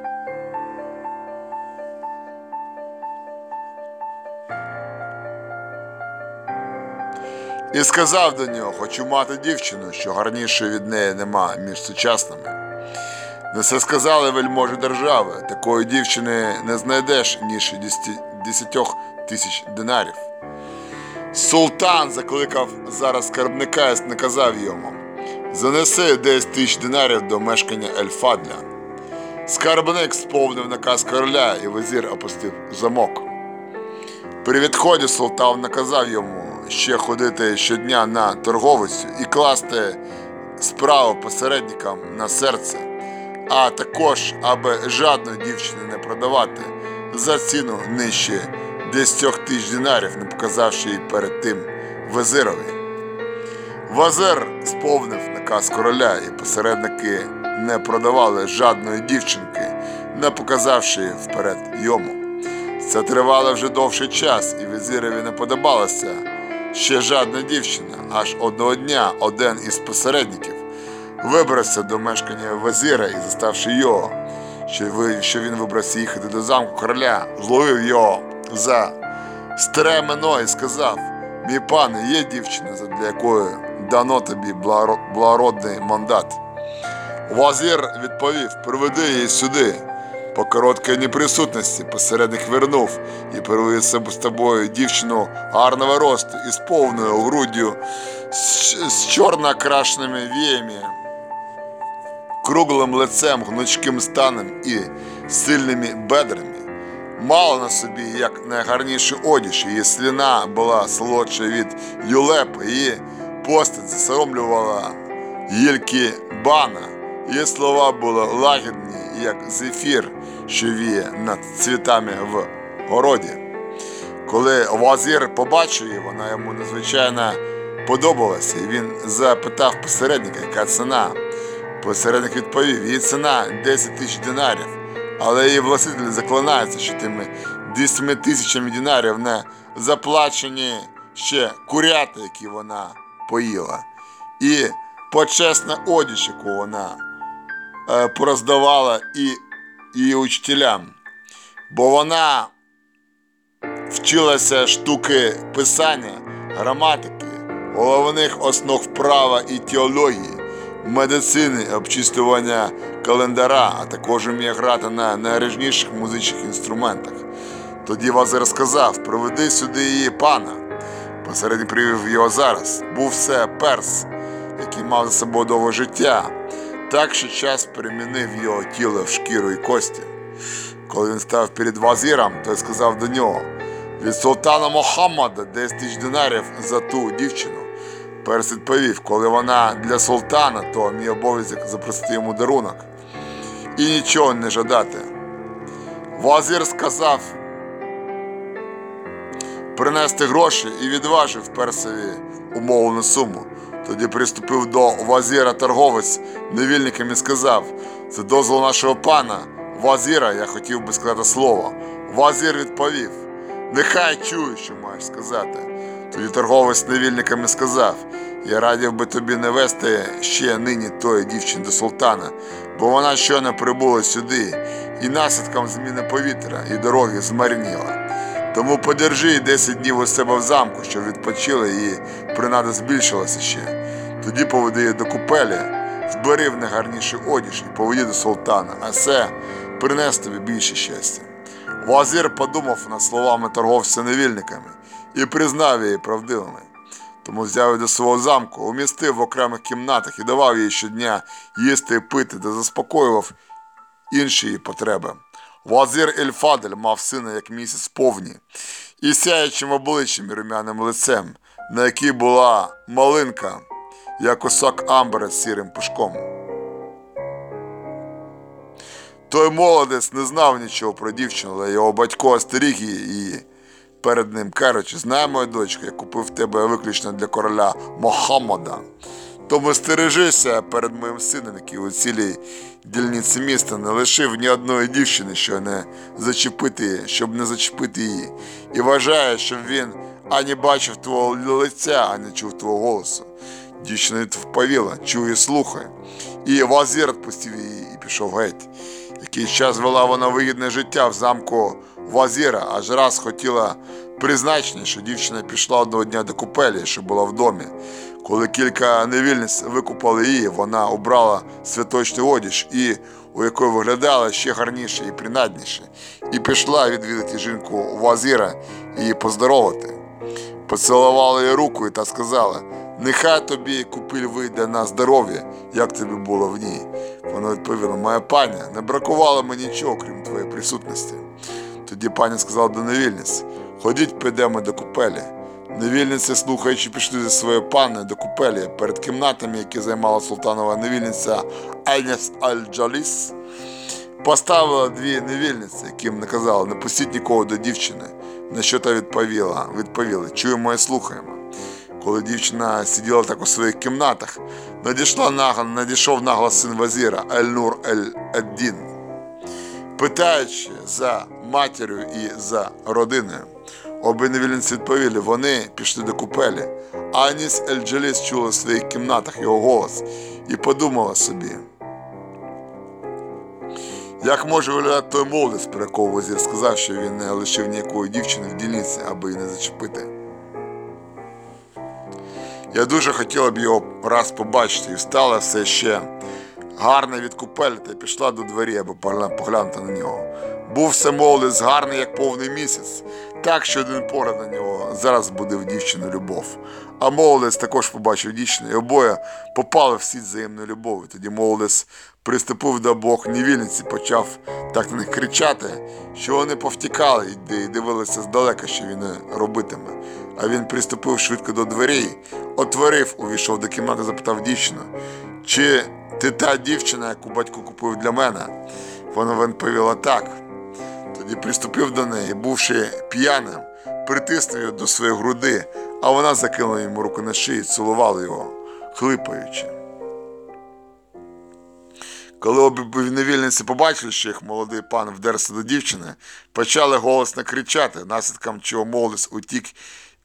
І сказав до нього, хочу мати дівчину, що гарнішої від неї нема між сучасними. На це сказали вельможі держави, такої дівчини не знайдеш ніж 10 тисяч динарів. Султан закликав зараз скарбника і наказав йому занеси 10 тисяч динарів до мешкання Ельфадля. Скарбник сповнив наказ короля і визір опустив замок. При відході султан наказав йому ще ходити щодня на торговицю і класти справу посередникам на серце, а також, аби жадної дівчини не продавати за ціну нижче 10 тисяч динарів, не показавши їй перед тим визирові. Вазир сповнив наказ короля, і посередники не продавали жадної дівчинки, не показавши її вперед йому. Це тривало вже довший час, і візирові не подобалося ще жадна дівчина. Аж одного дня один із посередників вибрався до мешкання вазира і, заставши його, що він вибрався їхати до замку короля, зловив його за стремено і сказав: Мій пане, є дівчина, для якої дано тобі благородний мандат. Вазір відповів: приведи її сюди. По короткій неприсутності посередник вернув і привів з тобою дівчину гарного росту із повною груддю, з, чорно окрашеними віями, круглим лицем, гнучким станом і сильними бедрами. Мала на собі як найгарніший одіж, її сліна була солодша від юлепи, її постать засоромлювала гільки бана, її слова були лагідні, як зефір, що віє над цвітами в городі. Коли вазір побачив її, вона йому надзвичайно подобалася, він запитав посередника, яка ціна. Посередник відповів, її ціна 10 тисяч динарів, але її власитель заклинається, що тими 10 тисячами динарів не заплачені ще курята, які вона поїла, і почесна одіж, яку вона пороздавала і її учителям. бо вона вчилася штуки писання, граматики, головних основ права і теології, медицини, обчислювання календара, а також вміє грати на найріжніших музичних інструментах. Тоді Вазир сказав: приведи сюди її пана. Посередньо привів його зараз. Був це перс, який мав за собою довге життя, так що час перемінив його тіло в шкіру і кості. Коли він став перед вазиром, той сказав до нього: від султана Мохаммада 10 тисяч динарів за ту дівчину. Перс відповів, коли вона для султана, то мій обов'язок запросити йому дарунок і нічого не жадати. Вазир сказав принести гроші і відважив персові умовлену суму. Тоді приступив до вазіра торговець невільником і сказав: це дозвол нашого пана, вазіра, я хотів би сказати слово. Вазір відповів: Нехай чую, що маєш сказати. Тоді торговець невільником і сказав: Я радів би тобі не вести ще нині тої дівчини до султана, бо вона щойно прибула сюди, і наслідком зміни повітря і дороги змарніла. Тому подержи її 10 днів у себе в замку, щоб відпочила і принада збільшилася ще. Тоді поведи її до купелі, збери в найгарніший одіж і поведі до султана, а це принесе тобі більше щастя. Вазир подумав над словами торговця невільниками і признав її правдивими. Тому взяв її до свого замку, умістив в окремих кімнатах і давав їй щодня їсти і пити, та заспокоював інші її потреби. Вазир Ель-Фадель мав сина як місяць повні, і сяючим обличчям і румяним лицем, на якій була малинка, як кусок амбера з сірим пушком. Той молодець не знав нічого про дівчину, але його батько остеріг її перед ним кажучи, знай, моя дочка, я купив тебе виключно для короля Мохаммада. Тому стережися перед моїм сином, який у цілій дільниці міста не лишив ні одної дівчини, що не зачепити, щоб не зачепити її, і вважає, щоб він ані бачив твого лиця, ані чув твого голосу. Дівчина відповіла, чує, слухай. І Вазір відпустив її і пішов геть. Якийсь час вела вона вигідне життя в замку Вазіра, аж раз хотіла призначення, що дівчина пішла одного дня до купелі, що була в домі. Коли кілька невільниць викупали її, вона обрала святочний одіж, і у якої виглядала ще гарніше і принадніше, і пішла відвідати жінку Вазіра і поздоровати. Поцілувала їй руку та сказала: нехай тобі купиль вийде на здоров'я, як тобі було в ній. Вона відповіла: Моя пані, не бракувало мені нічого, крім твоєї присутності. Тоді пані сказала до невільниць: ходіть, підемо до купелі. Невільниці, слухаючи, пішли зі своєю панною до купелі перед кімнатами, які займала султанова невільниця Еніс Аль-Джаліс. Поставила дві невільниці, яким наказала, не пустіть нікого до дівчини. На що та відповіла, відповіли, чуємо і слухаємо. Коли дівчина сиділа так у своїх кімнатах, надійшла нагло, надійшов нагло син вазіра Ель-Нур Ель-Еддін, питаючи за матір'ю і за родиною. Обидві невільниці відповіли, вони пішли до купелі. Аніс Ель-Джаліс чула в своїх кімнатах його голос і подумала собі. Як може виглядати той молодець, про якого Вазір сказав, що він не лишив ніякої дівчини в дільниці, аби її не зачепити. Я дуже хотіла б його раз побачити і встала все ще гарна від купель та пішла до двері, аби поглянути на нього. Був все молодець гарний, як повний місяць, так що один поряд на нього зараз буде в дівчину любов. А молодець також побачив дівчину, і обоє попали в сіть взаємної любові. Тоді молодець приступив до обох невільниць і почав так на них кричати, що вони повтікали і дивилися здалека, що він робитиме. А він приступив швидко до дверей, отворив, увійшов до кімнати, запитав дівчину, чи ти та дівчина, яку батько купив для мене? Вона відповіла так. Тоді приступив до неї, бувши п'яним, притиснув її до своєї груди, а вона закинула йому руку на шию, цілувала його, хлипаючи. Коли обидві невільниці побачили, що їх молодий пан вдерся до дівчини, почали голосно кричати, наслідком чого молодець утік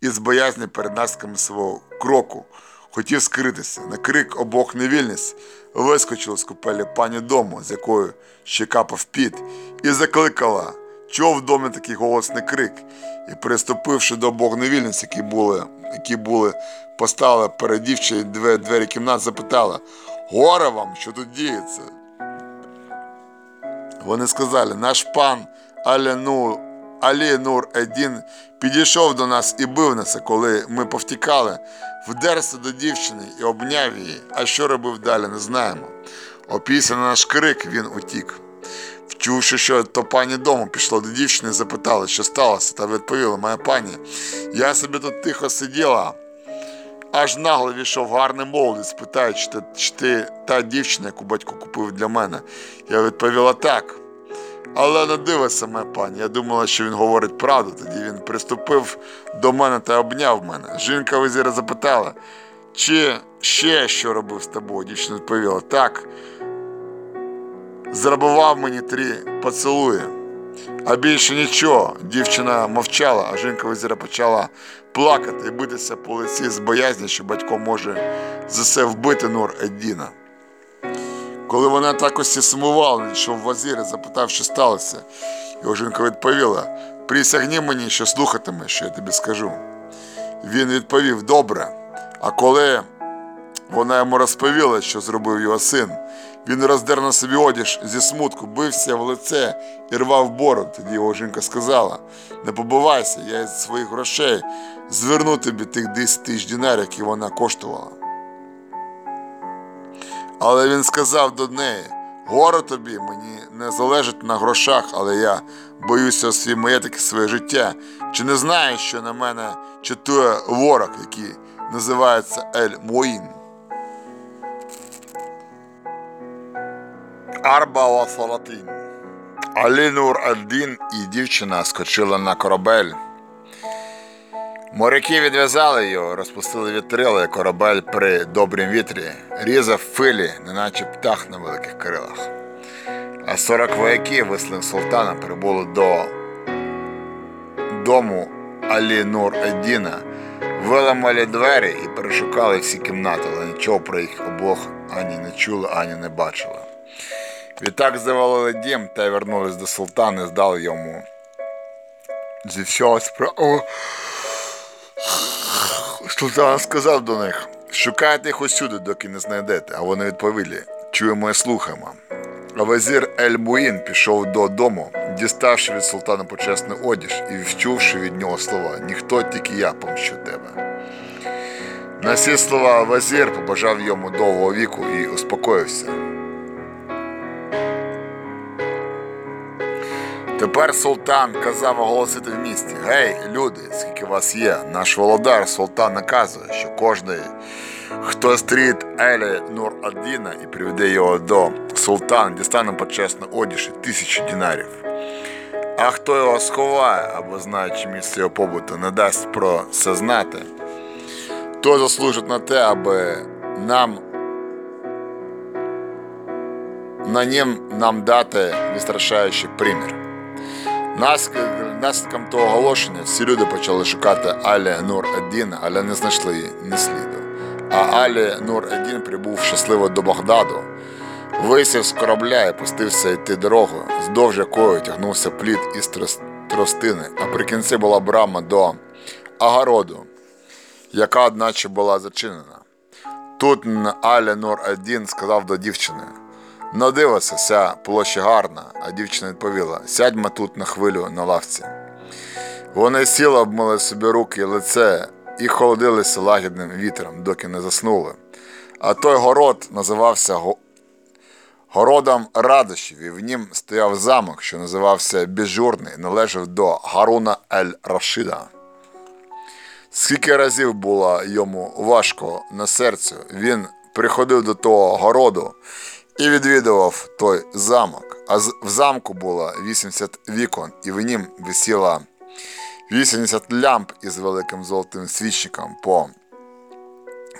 із боязні перед наслідками свого кроку. Хотів скритися. На крик обох невільниць вискочила з купелі пані дому, з якою ще капав піт, і закликала чув в домі такий голосний крик, і приступивши до богновільниць, які були, які були поставили перед дівчиною двері кімнат, запитала: Горе вам, що тут діється? Вони сказали, наш пан Алену, Алі Нур Едін підійшов до нас і бив нас, коли ми повтікали, вдерся до дівчини і обняв її, а що робив далі, не знаємо. Опісля на наш крик він утік. Вчувши, що то пані дому пішла до дівчини, запитала, що сталося, та відповіла, моя пані, я собі тут тихо сиділа, аж нагло війшов гарний молодець, питає, чи чи ти та дівчина, яку батько купив для мене. Я відповіла так. Але не дивися, моя пані. Я думала, що він говорить правду. Тоді він приступив до мене та обняв мене. Жінка визіра запитала, чи ще що робив з тобою? Дівчина відповіла, так. Зрабував мені три поцілуї. А більше нічого. Дівчина мовчала, а жінка визіра почала плакати і битися по лиці з боязні, що батько може за все вбити Нур Еддіна. Коли вона так ось сумувала, що в вазір і запитав, що сталося, його жінка відповіла: присягні мені, що слухатиме, що я тобі скажу. Він відповів добре. А коли вона йому розповіла, що зробив його син, він роздер на собі одіж зі смутку, бився в лице і рвав бороду. Тоді його жінка сказала: не побивайся, я із своїх грошей зверну тобі тих 10 тисяч динарів, які вона коштувала. Але він сказав до неї: горе тобі, мені не залежить на грошах, але я боюся свій маєток і своє життя. Чи не знаєш, що на мене читує ворог, який називається Ель Муїн? Арба Осалатин. Алі Нур Альдін і дівчина скочила на корабель. Моряки відв'язали його, розпустили вітрила, корабель при добрім вітрі різав филі, неначе птах на великих крилах. А сорок вояків, висланих султана, прибули до дому Алі Нур Еддіна, виламали двері і перешукали всі кімнати, але нічого про їх обох ані не чули, ані не бачили. Відтак завалили дім та вернулись до султана і здали йому зі всього справу. Султан сказав до них: шукайте їх усюди, доки не знайдете. А вони відповіли: чуємо і слухаємо. А вазір Ель Буїн пішов додому, діставши від султана почесний одіж і вчувши від нього слова Ніхто тільки я помщу тебе. На ці слова вазір побажав йому довгого віку і успокоївся. Тепер султан казав оголосити в місті: Гей, люди, скільки вас є, наш володар султан наказує, що кожний, хто стріт Елі Нур Аддіна і приведе його до султана, дістане почесно одіж і тисячу дінарів. А хто його сховає або знаючи місце його побуту, не дасть про це знати, то заслужить на те, аби нам на нім нам дати відстрашаючий примір. Наслід- Наслідком того оголошення всі люди почали шукати Алі Нур Еддіна, але не знайшли ні сліду. А Алі Нур Еддін прибув щасливо до Багдаду, висів з корабля і пустився йти дорогою, здовж якої тягнувся плід із тростини, а при кінці була брама до Агароду, яка одначе була зачинена. Тут Алі Нур Еддін сказав до дівчини. Ну дивися, ця площа гарна, а дівчина відповіла: сядьмо тут на хвилю на лавці. Вони сіли, обмили собі руки і лице і холодилися лагідним вітром, доки не заснули. А той город називався городом радощів, і в нім стояв замок, що називався Біжурний, і належав до Гаруна Ель-Рашида. Скільки разів було йому важко на серцю, він приходив до того городу і відвідував той замок. А в замку було 80 вікон, і в нім висіло 80 лямп із великим золотим свічником по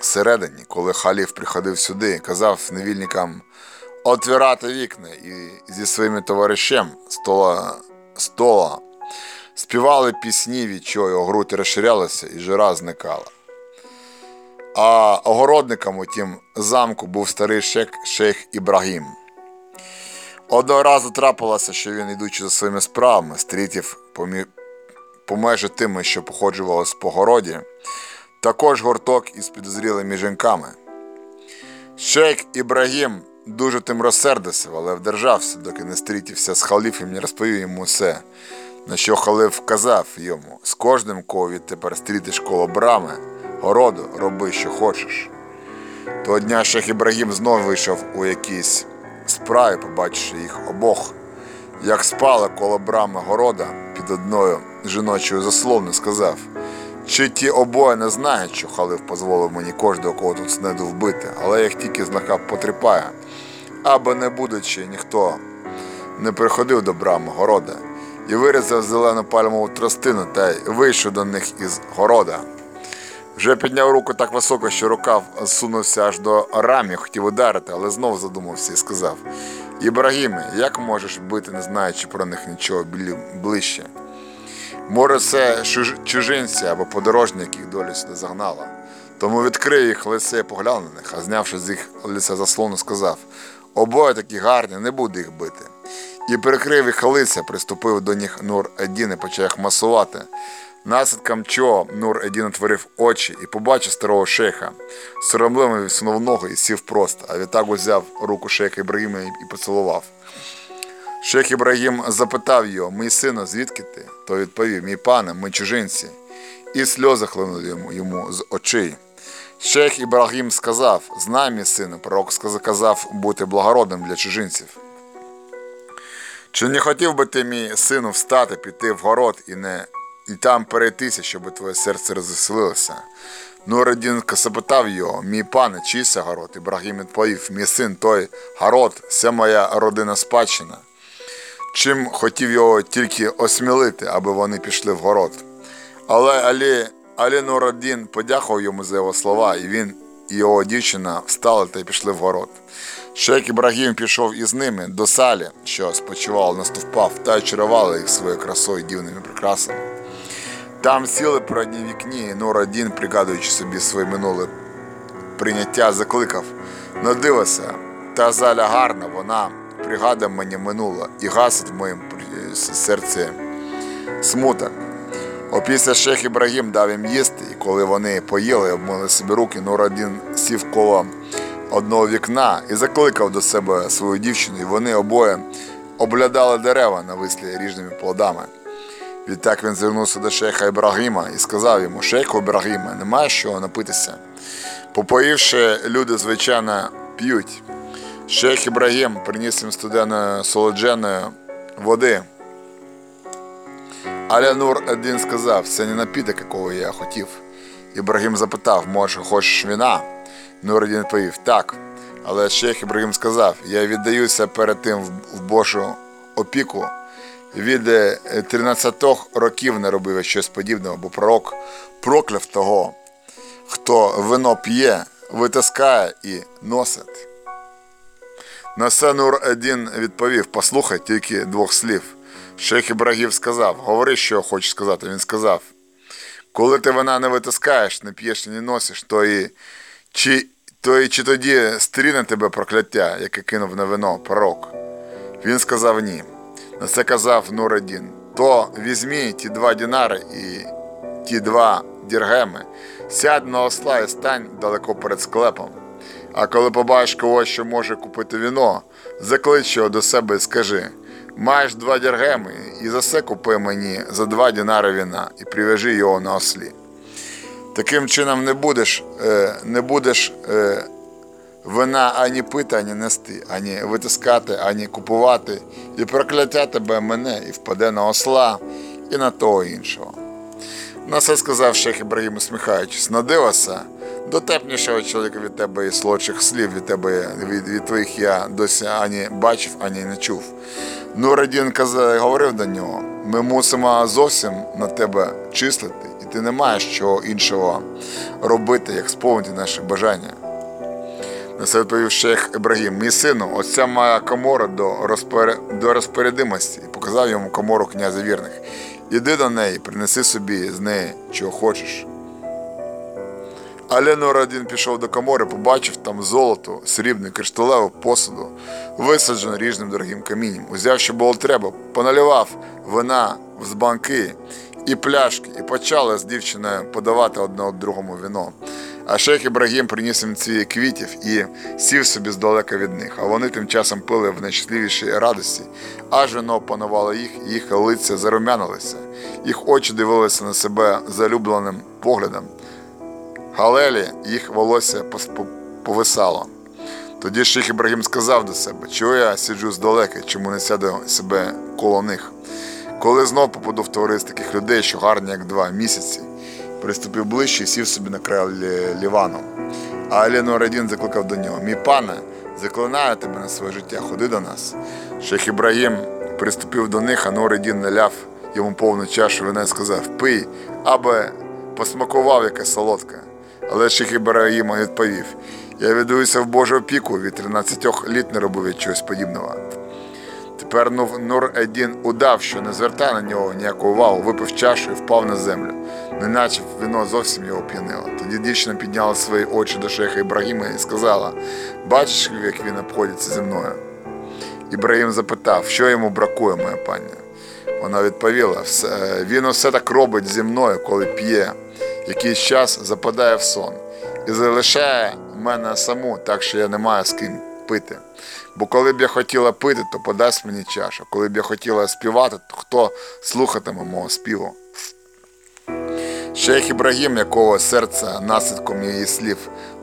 середині, коли халіф приходив сюди, казав невільникам отвірати вікна і зі своїми товаришем стола, стола співали пісні, від чого його грудь розширялася і жира зникала. А огородником у тім замку був старий шейх, шейх Ібрагім. Одного разу трапилося, що він, йдучи за своїми справами, стрітів помі... помеж тими, що походжували з погороді, також гурток із підозрілими жінками. Шейх Ібрагім дуже тим розсердився, але вдержався, доки не стрітівся з халіфом, не розповів йому все, на що халиф вказав йому: з кожним, кого відтепер стрітиш коло брами, городу, роби, що хочеш. Того дня шейх Ібрагім знов вийшов у якійсь справі, побачивши їх обох, як спали коло брами города під одною жіночою заслоною, сказав. Чи ті обоє не знають, що халиф дозволив мені кожного, кого тут снеду вбити, але як тільки знака потріпає, аби не будучи, ніхто не приходив до брами города, і вирізав зелену пальмову тростину та й вийшов до них із города. Вже підняв руку так високо, що рукав зсунувся аж до рамі, хотів ударити, але знов задумався і сказав: Ібрагіме, як можеш бити, не знаючи про них нічого ближче? Може, це чужинці або подорожні, яких доля сюди загнала. Тому відкрив їх лице і поглянув на них, а знявши з їх лиця заслону, сказав: обоє такі гарні, не буду їх бити. І перекрив їх лиця, приступив до них Нур Едін і почав їх масувати. Наслідком чого Нур Едін отворив очі і побачив старого шейха. Соромливо відсунув ноги і сів просто, а відтак узяв руку шейха Ібрагіма і поцілував. Шейх Ібрагім запитав його, мій сину, звідки ти? Той відповів, мій пане, ми чужинці. І сльози хлинули йому, йому з очей. Шейх Ібрагім сказав, знай, мій сину, пророк сказав бути благородним для чужинців. Чи не хотів би ти, мій сину, встати, піти в город і не і там перейтися, щоб твоє серце розвеселилося? Нурадін запитав його, мій пане, чий це город? Ібрагім відповів, мій син той город, це моя родина спадщина. Чим хотів його тільки осмілити, аби вони пішли в город. Але Алі, Алі Нурадін подякував йому за його слова, і він і його дівчина встали та пішли в город. Шейх Ібрагім пішов із ними до салі, що спочивала на стовпах, та й чарували їх своєю красою і дивними прикрасами. Там сіли при одній вікні, і Нурадін, пригадуючи собі своє минуле прийняття, закликав: ну дивися, та заля гарна, вона пригадує мені минуле і гасить в моєму серці смуток. Опісля шейх Ібрагім дав їм їсти, і коли вони поїли, обмили собі руки, Нурадін сів коло одного вікна і закликав до себе свою дівчину, і вони обоє облядали дерева на вислі ріжними плодами. Відтак він звернувся до шейха Ібрагіма і сказав йому: Шейху Ібрагіме, немає що напитися. Попоївши, люди, звичайно, п'ють. Шейх Ібрагім приніс їм студеної солодженої води. Але Нур один сказав, це не напіток, якого я хотів. Ібрагім запитав, може, хочеш вина? Нур один відповів, так. Але шейх Ібрагім сказав, я віддаюся перед тим в Божу опіку. Від е, 13 років не робив щось подібного, бо пророк прокляв того, хто вино п'є, витискає і носить. На це Нур один відповів: послухай тільки двох слів. Шейх Ібрагів сказав: Говори, що хочеш сказати. Він сказав: Коли ти вина не витискаєш, не п'єш і не носиш, то і чи, то і чи тоді стріне тебе прокляття, яке кинув на вино пророк? Він сказав ні. На це казав Нурадін. То візьмі ті два дінари і ті два діргеми, сядь на осла і стань далеко перед склепом. А коли побачиш когось, що може купити віно, заклич його до себе і скажи: маєш два діргеми, і за це купи мені за два дінари віна і прив'яжи його на ослі. Таким чином не будеш, е, не будеш е, вина ані пити, ані нести, ані витискати, ані купувати, і прокляття тебе мене і впаде на осла і на того іншого. На це сказав шейх Ібрагім, усміхаючись, надивася, дотепнішого чоловіка від тебе і солодших слів від тебе від, від твоїх я досі ані бачив, ані не чув. Нурадін казав, говорив до нього: ми мусимо зовсім на тебе числити, і ти не маєш чого іншого робити, як сповнити наші бажання. Це відповів шейх Ібрагім, мій сину, оця моя комора до, розпоря... до розпорядимості і показав йому комору князя вірних. Іди до неї, принеси собі з неї, чого хочеш. Але Нурадін пішов до комори, побачив там золото, срібне, кришталеву посуду, висаджене ріжним дорогим камінням. Узяв, що було треба, поналював вина з банки і пляшки, і почали з дівчиною подавати одне другому віно. А шейх Ібрагім приніс їм ці квітів і сів собі здалека від них, а вони тим часом пили в найщасливішій радості, аж вино панувало їх, їх лиця зарум'янилися, їх очі дивилися на себе залюбленим поглядом. Галелі їх волосся повисало. Тоді шейх Ібрагім сказав до себе, чого я сиджу здалека, чому не сяду себе коло них. Коли знов попаду в товариство таких людей, що гарні, як два місяці, приступив ближче і сів собі на край лі- лівану. А Аліну Радін закликав до нього: Мій пане, заклинаю тебе на своє життя, ходи до нас. Шейх Ібрагім приступив до них, а Нурадін наляв йому повну чашу вина і сказав: Пий, аби посмакував яке солодке. Але Шейх Ібрагім відповів: Я віддаюся в Божу опіку, від 13 літ не робив я чогось подібного. Тепер Нур Едін удав, що не звертає на нього ніяку увагу, випив чашу і впав на землю, неначе вино зовсім його п'янило. Тоді дівчина підняла свої очі до шейха Ібрагіма і сказала: Бачиш, як він обходиться зі мною? Ібрагім запитав, що йому бракує, моя пані. Вона відповіла: «Все- він усе так робить зі мною, коли п'є. Якийсь час западає в сон і залишає мене саму, так що я не маю з ким пити. Бо коли б я хотіла пити, то подасть мені чашу. Коли б я хотіла співати, то хто слухатиме мого співу? Шейх Ібрагім, якого серце наслідком її слів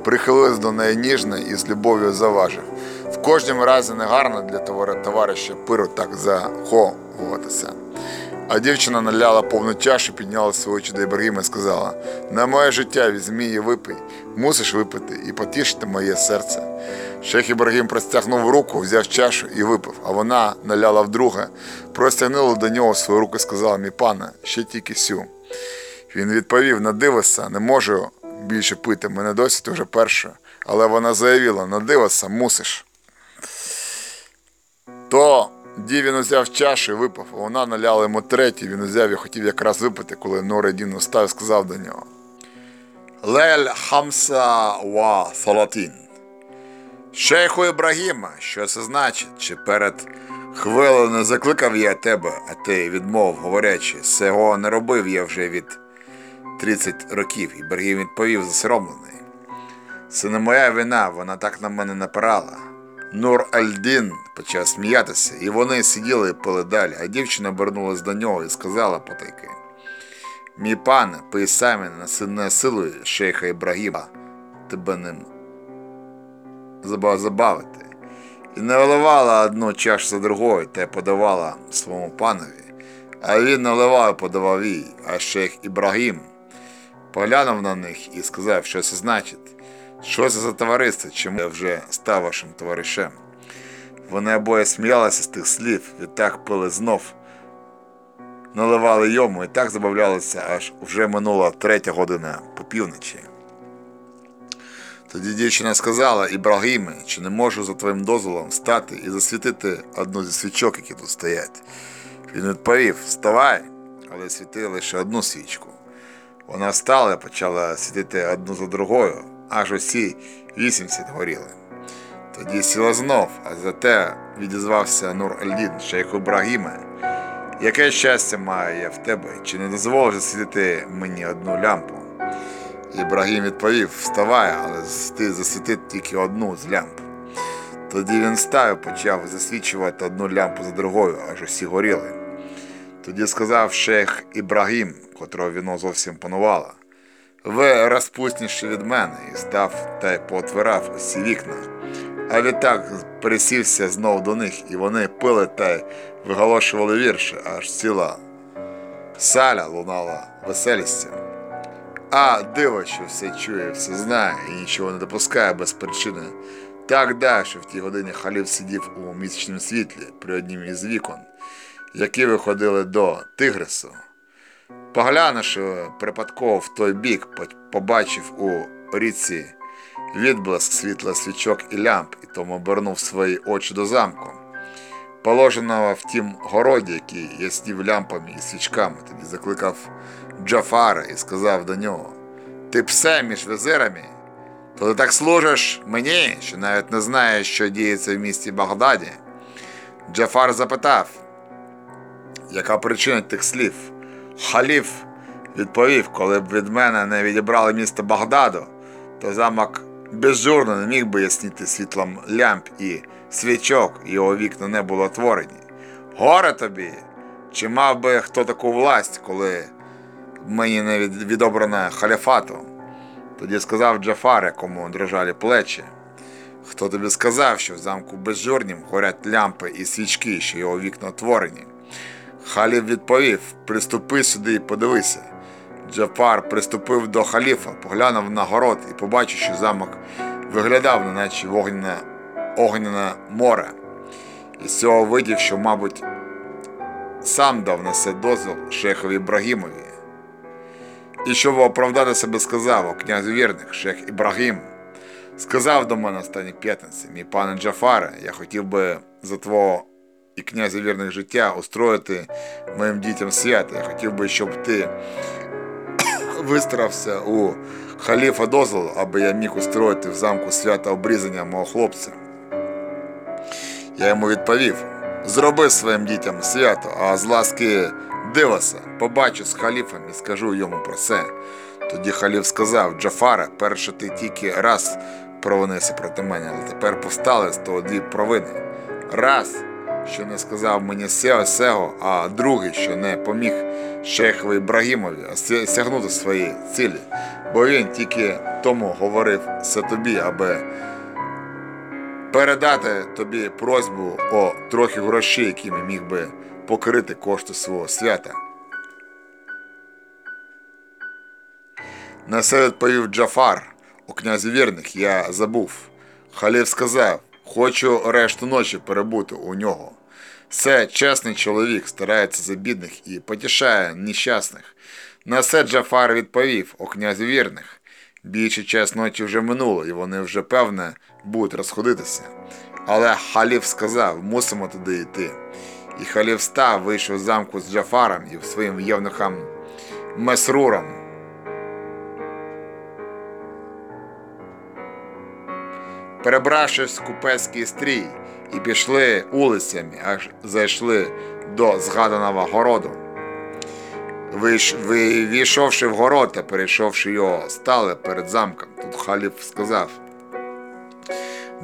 прихилилось до неї ніжно і з любов'ю заважив. В кожному разі негарно для товари- товариша пиру так заховуватися. А дівчина наляла повну чашу, підняла очі до Ібрагіма і сказала: На моє життя візьми і випий, мусиш випити і потішити моє серце. Шейх Ібрагім простягнув руку, взяв чашу і випив, а вона наляла вдруге, простягнула до нього свою руку і сказала: Мій пане, ще тільки сю. Він відповів: Надивися, не можу більше пити, мене досить уже перше. Але вона заявила: Надивися, мусиш. То Ді він узяв чашу і випив, а вона наляла йому третій, він узяв і хотів якраз випити, коли Нуредін устав і сказав до нього. Лель хамса ва салатін. Шейху Ібрагіма, що це значить? Чи перед хвилею закликав я тебе, а ти відмов, говорячи, цього не робив я вже від 30 років. Ібрагім відповів засоромлений. Це не моя вина, вона так на мене напирала. Нур Альдін почав сміятися, і вони сиділи і пили далі, а дівчина обернулась до нього і сказала потайки. Мій пане, пий самі не силою шейха Ібрагіма, тебе ним забавити. І не виливала одну чашу за другою та подавала своєму панові, а він наливав і подавав їй, а шейх Ібрагім поглянув на них і сказав, що це значить. Що це за товариство, чому я вже став вашим товаришем? Вони обоє сміялися з тих слів, відтак пили знов, наливали йому і так забавлялися, аж вже минула третя година по півночі. Тоді дівчина сказала Ібрагіме, чи не можу за твоїм дозволом встати і засвітити одну зі свічок, які тут стоять. Він відповів: Вставай, але світи лише одну свічку. Вона встала і почала світити одну за другою, аж усі 80 горіли. Тоді сіла знов, а зате відізвався Нур Альдін, шейху Ібрагіме. Яке щастя маю я в тебе, чи не дозволиш засвітити мені одну лямпу? Ібрагім відповів: Вставай, але ти засвіти тільки одну з лямп. Тоді він став і почав засвічувати одну лямпу за другою, аж усі горіли. Тоді сказав шейх Ібрагім, котрого віно зовсім панувало. Ви розпусніші від мене і став та й поотвирав усі вікна. А відтак пересівся знов до них, і вони пили та й виголошували вірші, аж ціла саля лунала веселістю. А диво, що все чує, все знає і нічого не допускає без причини. Так да, що в тій годині халіф сидів у місячному світлі при однім із вікон, які виходили до Тигрису. Поглянувши припадково в той бік, побачив у річці відблиск світла свічок і лямп, і тому обернув свої очі до замку, положеного в тім городі, який яснів лямпами і свічками, тоді закликав Джафара і сказав до нього: Ти псе між визирами. То ти так служиш мені, що навіть не знаєш, що діється в місті Багдаді. Джафар запитав, яка причина тих слів? Халіф відповів, коли б від мене не відібрали місто Багдаду, то замок безжурно не міг би ясніти світлом лямп і свічок, його вікна не було отворені. Горе тобі! Чи мав би хто таку власть, коли мені не від- відобрано халіфату? Тоді сказав Джафар, якому дрожали плечі. Хто тобі сказав, що в замку безжурнім горять лямпи і свічки, що його вікна отворені? Халіф відповів: Приступи сюди і подивися. Джафар приступив до халіфа, поглянув на город і побачив, що замок виглядав, неначе вогняне, огняне море. І з цього видів, що, мабуть, сам дав на це дозвіл шейхові Ібрагімові. І щоб оправдати себе сказав, о князю вірних, шейх Ібрагім, сказав до мене останні п'ятниці, мій пане Джафаре, я хотів би за твого і князя вірних життя устроїти моїм дітям свято. Я хотів би, щоб ти (coughs) вистарався у халіфа дозволу, аби я міг устроїти в замку свято обрізання мого хлопця. Я йому відповів: зроби своїм дітям свято, а з ласки дивися, побачу з халіфом і скажу йому про це. Тоді халіф сказав: Джафаре, перше ти тільки раз провинився проти мене, але тепер повстали з того дві провини. Раз, що не сказав мені сього сего, а другий, що не поміг шейхові Ібрагімові сягнути своєї цілі, бо він тільки тому говорив це тобі, аби передати тобі просьбу о трохи грошей, якими міг би покрити кошти свого свята. На це відповів Джафар, у князі вірних я забув. Халіф сказав, хочу решту ночі перебути у нього. Це чесний чоловік, старається за бідних і потішає нещасних. На це Джафар відповів, о князі вірних. Більше час ночі вже минуло, і вони вже, певне, будуть розходитися. Але халіф сказав, мусимо туди йти. І халіф став, вийшов з замку з Джафаром і своїм євнухом Месруром. Перебравшись в купецький стрій і пішли вулицями, аж зайшли до згаданого городу. Війшовши в город та перейшовши його, стали перед замком. Тут халіф сказав: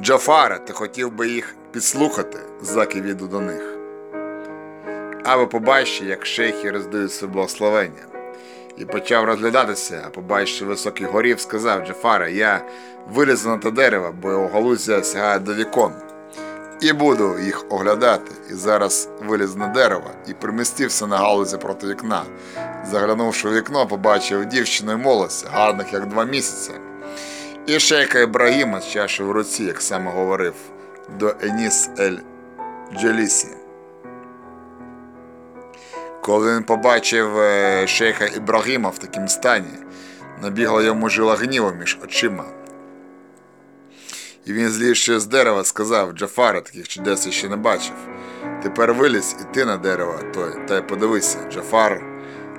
Джафаре, ти хотів би їх підслухати, заки віду до них. Аби побачив, як шейхи роздають собі благословення. І почав розглядатися, а побачивши високий горів, сказав Джафаре, я вилізу на те дерево, бо його галузя сягає до вікон. І буду їх оглядати. І зараз виліз на дерево і примістився на галузі проти вікна. Заглянувши в вікно, побачив дівчину і молодця, гарних як два місяці. І шейка Ібрагіма з чашею в руці, як саме говорив, до Еніс Ель Джелісі. Коли він побачив е, шейха Ібрагіма в такому стані, набігла йому жила гніву між очима. І він, злізши з дерева, сказав Джафара, таких чудес я ще не бачив. Тепер вилізь і ти на дерево той, та й подивися. Джафар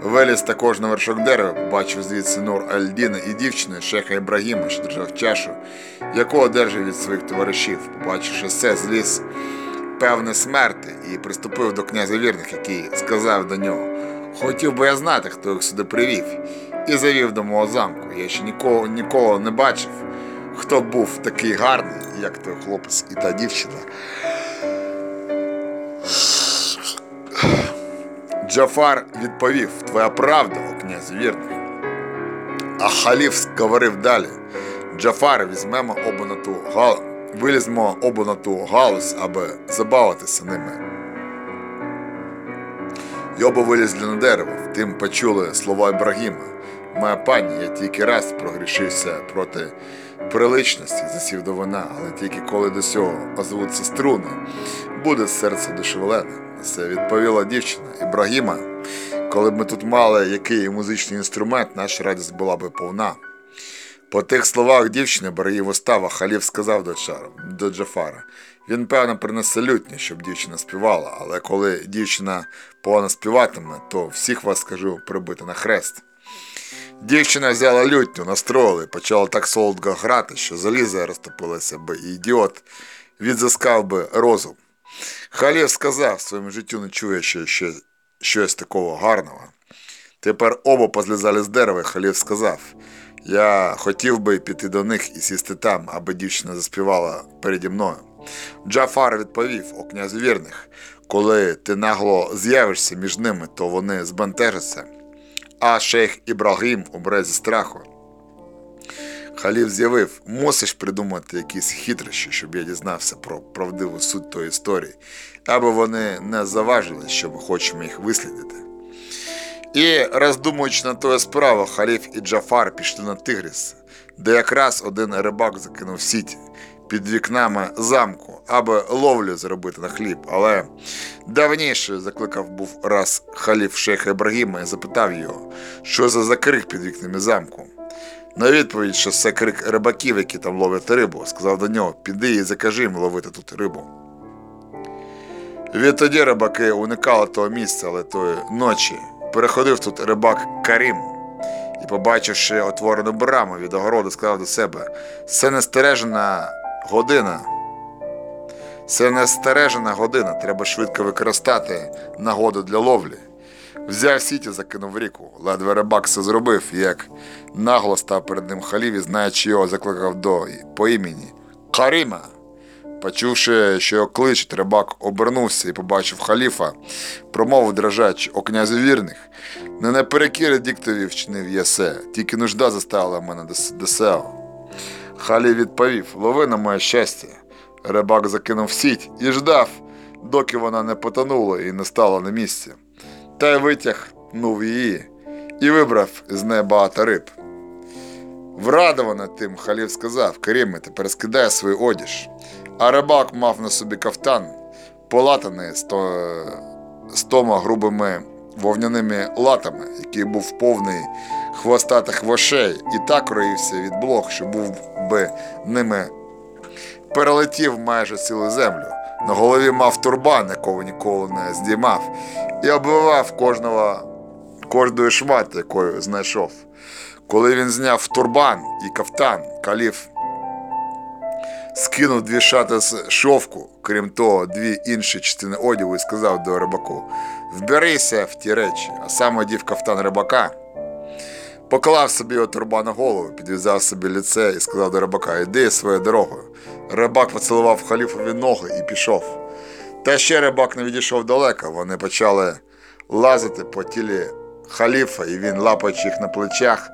виліз також на вершок дерева, побачив звідси Нур Альдіна і дівчину шеха Ібрагіма, що держав чашу, яку одержав від своїх товаришів. Побачивши це, зліз певне смерти і приступив до князя вірних, який сказав до нього: Хотів би я знати, хто їх сюди привів, і завів до мого замку. Я ще нікого, нікого не бачив, хто був такий гарний, як той хлопець і та дівчина. Джафар відповів: Твоя правда, о князь вірний. А халіф говорив далі: Джафар, візьмемо обонату гал... вилізьмо обонату галузь, аби забавитися ними. І оба вилізли на дерево, втім почули слова Ібрагіма. Моя пані, я тільки раз прогрішився проти приличності, засів до вина, але тільки коли до цього озвуться струни, буде серце душевлене. Це відповіла дівчина Ібрагіма. Коли б ми тут мали який музичний інструмент, наша радість була б повна. По тих словах дівчини берегів устава, халіф сказав до, Чар, до Джафара. Він, певно, принесе лютню, щоб дівчина співала, але коли дівчина погано співатиме, то всіх вас скажу прибити на хрест. Дівчина взяла лютню, настроїла і почала так солодко грати, що залізо розтопилося би, і ідіот відзискав би розум. Халів сказав, своєму життю не чує ще, ще щось такого гарного. Тепер оба позлізали з дерева, і Халів сказав: Я хотів би піти до них і сісти там, аби дівчина заспівала переді мною. Джафар відповів, о князь вірних, коли ти нагло з'явишся між ними, то вони збентежаться, а шейх Ібрагім умре зі страху. Халів з'явив, мусиш придумати якісь хитрощі, щоб я дізнався про правдиву суть тої історії, аби вони не заважили, що ми хочемо їх вислідити. І, роздумуючи на тою справу, Халіф і Джафар пішли на Тигріс, де якраз один рибак закинув сіті під вікнами замку, аби ловлю зробити на хліб. Але давніше закликав був раз халіф шейха Ібрагіма і запитав його, що за закрик під вікнами замку. На відповідь, що це крик рибаків, які там ловлять рибу, сказав до нього: піди і закажи їм ловити тут рибу. Відтоді рибаки уникали того місця, але тої ночі переходив тут рибак Карім і, побачивши отворену браму від огороду, сказав до себе: це нестережена година. Це нестережена година, треба швидко використати нагоду для ловлі. Взяв сіті, закинув ріку. Ледве рибак це зробив, як нагло став перед ним халів і, знаючи його, закликав до по імені Каріма. Почувши, що його кличуть, рибак обернувся і побачив халіфа, промовив дрожач о князю вірних. Не наперекір діктові вчинив єсе, тільки нужда заставила мене до сео. Халів відповів: лови на моє щастя. Рибак закинув сіть і ждав, доки вона не потонула і не стала на місці. Та й витягнув її і вибрав з неї багато риб. Врадована тим, халів сказав: Каріме, тепер скидай свій одіж. А рибак мав на собі кафтан, полатаний з тома грубими вовняними латами, який був повний хвостатих вошей, і так роївся від блох, що був би ними перелетів майже цілу землю. На голові мав турбан, якого ніколи не здіймав, і оббивав кожного, кожної шмат, якою знайшов. Коли він зняв турбан і кафтан, каліф скинув дві шати з шовку, крім того, дві інші частини одягу і сказав до рибаку: Вберися в ті речі, а сам одів кафтан рибака. Поклав собі його турбан на голову, підв'язав собі лице і сказав до рибака: Іди своєю дорогою. Рибак поцілував халіфові ноги і пішов. Та ще рибак не відійшов далеко. Вони почали лазити по тілі халіфа, і він, лапаючи їх на плечах,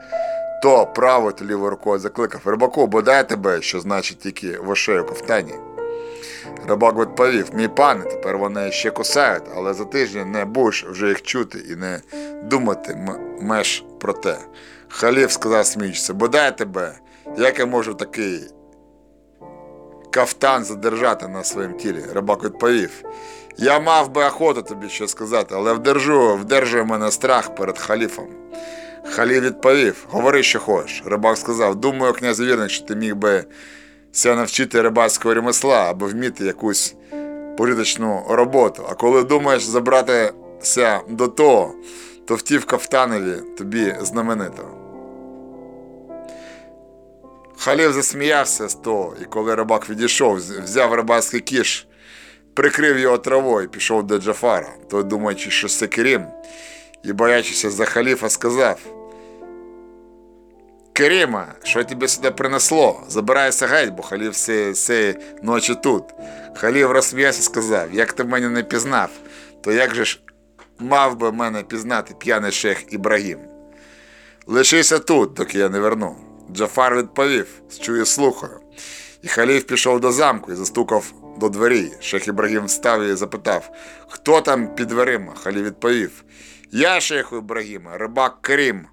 то правою, то лівою рукою закликав Рибаку, бодай тебе, що значить тільки в ошею кафтані. Рибак відповів: мій пане, тепер вони ще кусають, але за тиждень не будеш вже їх чути і не думати меж про те. Халіф сказав сміючися, бодай тебе, як я можу такий кафтан задержати на своєму тілі. Рибак відповів. Я мав би охоту тобі що сказати, але вдержу, вдержує мене страх перед халіфом. Халів відповів, говори, що хочеш. Рибак сказав, думаю, князь вірник, що ти міг би ся навчити рибацького ремесла або вміти якусь порядочну роботу. А коли думаєш забратися до того, то втів кафтанові тобі знаменито. Халів засміявся з того, і коли рибак відійшов, взяв рибацький кіш, прикрив його травою і пішов до Джафара. Той, думаючи, що це Керім, і боячися за халіфа, сказав: Керіма, що тебе сюди принесло? Забирайся геть, бо халіф цієї ночі тут. Халів розсміявся і сказав: Як ти мене не пізнав, то як же ж мав би мене пізнати п'яний шех Ібрагім? Лишися тут, доки я не верну. Джафар відповів, чую слухаю. І халіф пішов до замку і застукав до двері. Шех Ібрагім встав і запитав, хто там під дверима? Халіф відповів: Я, шейху Ібрагіма, рибак Керім.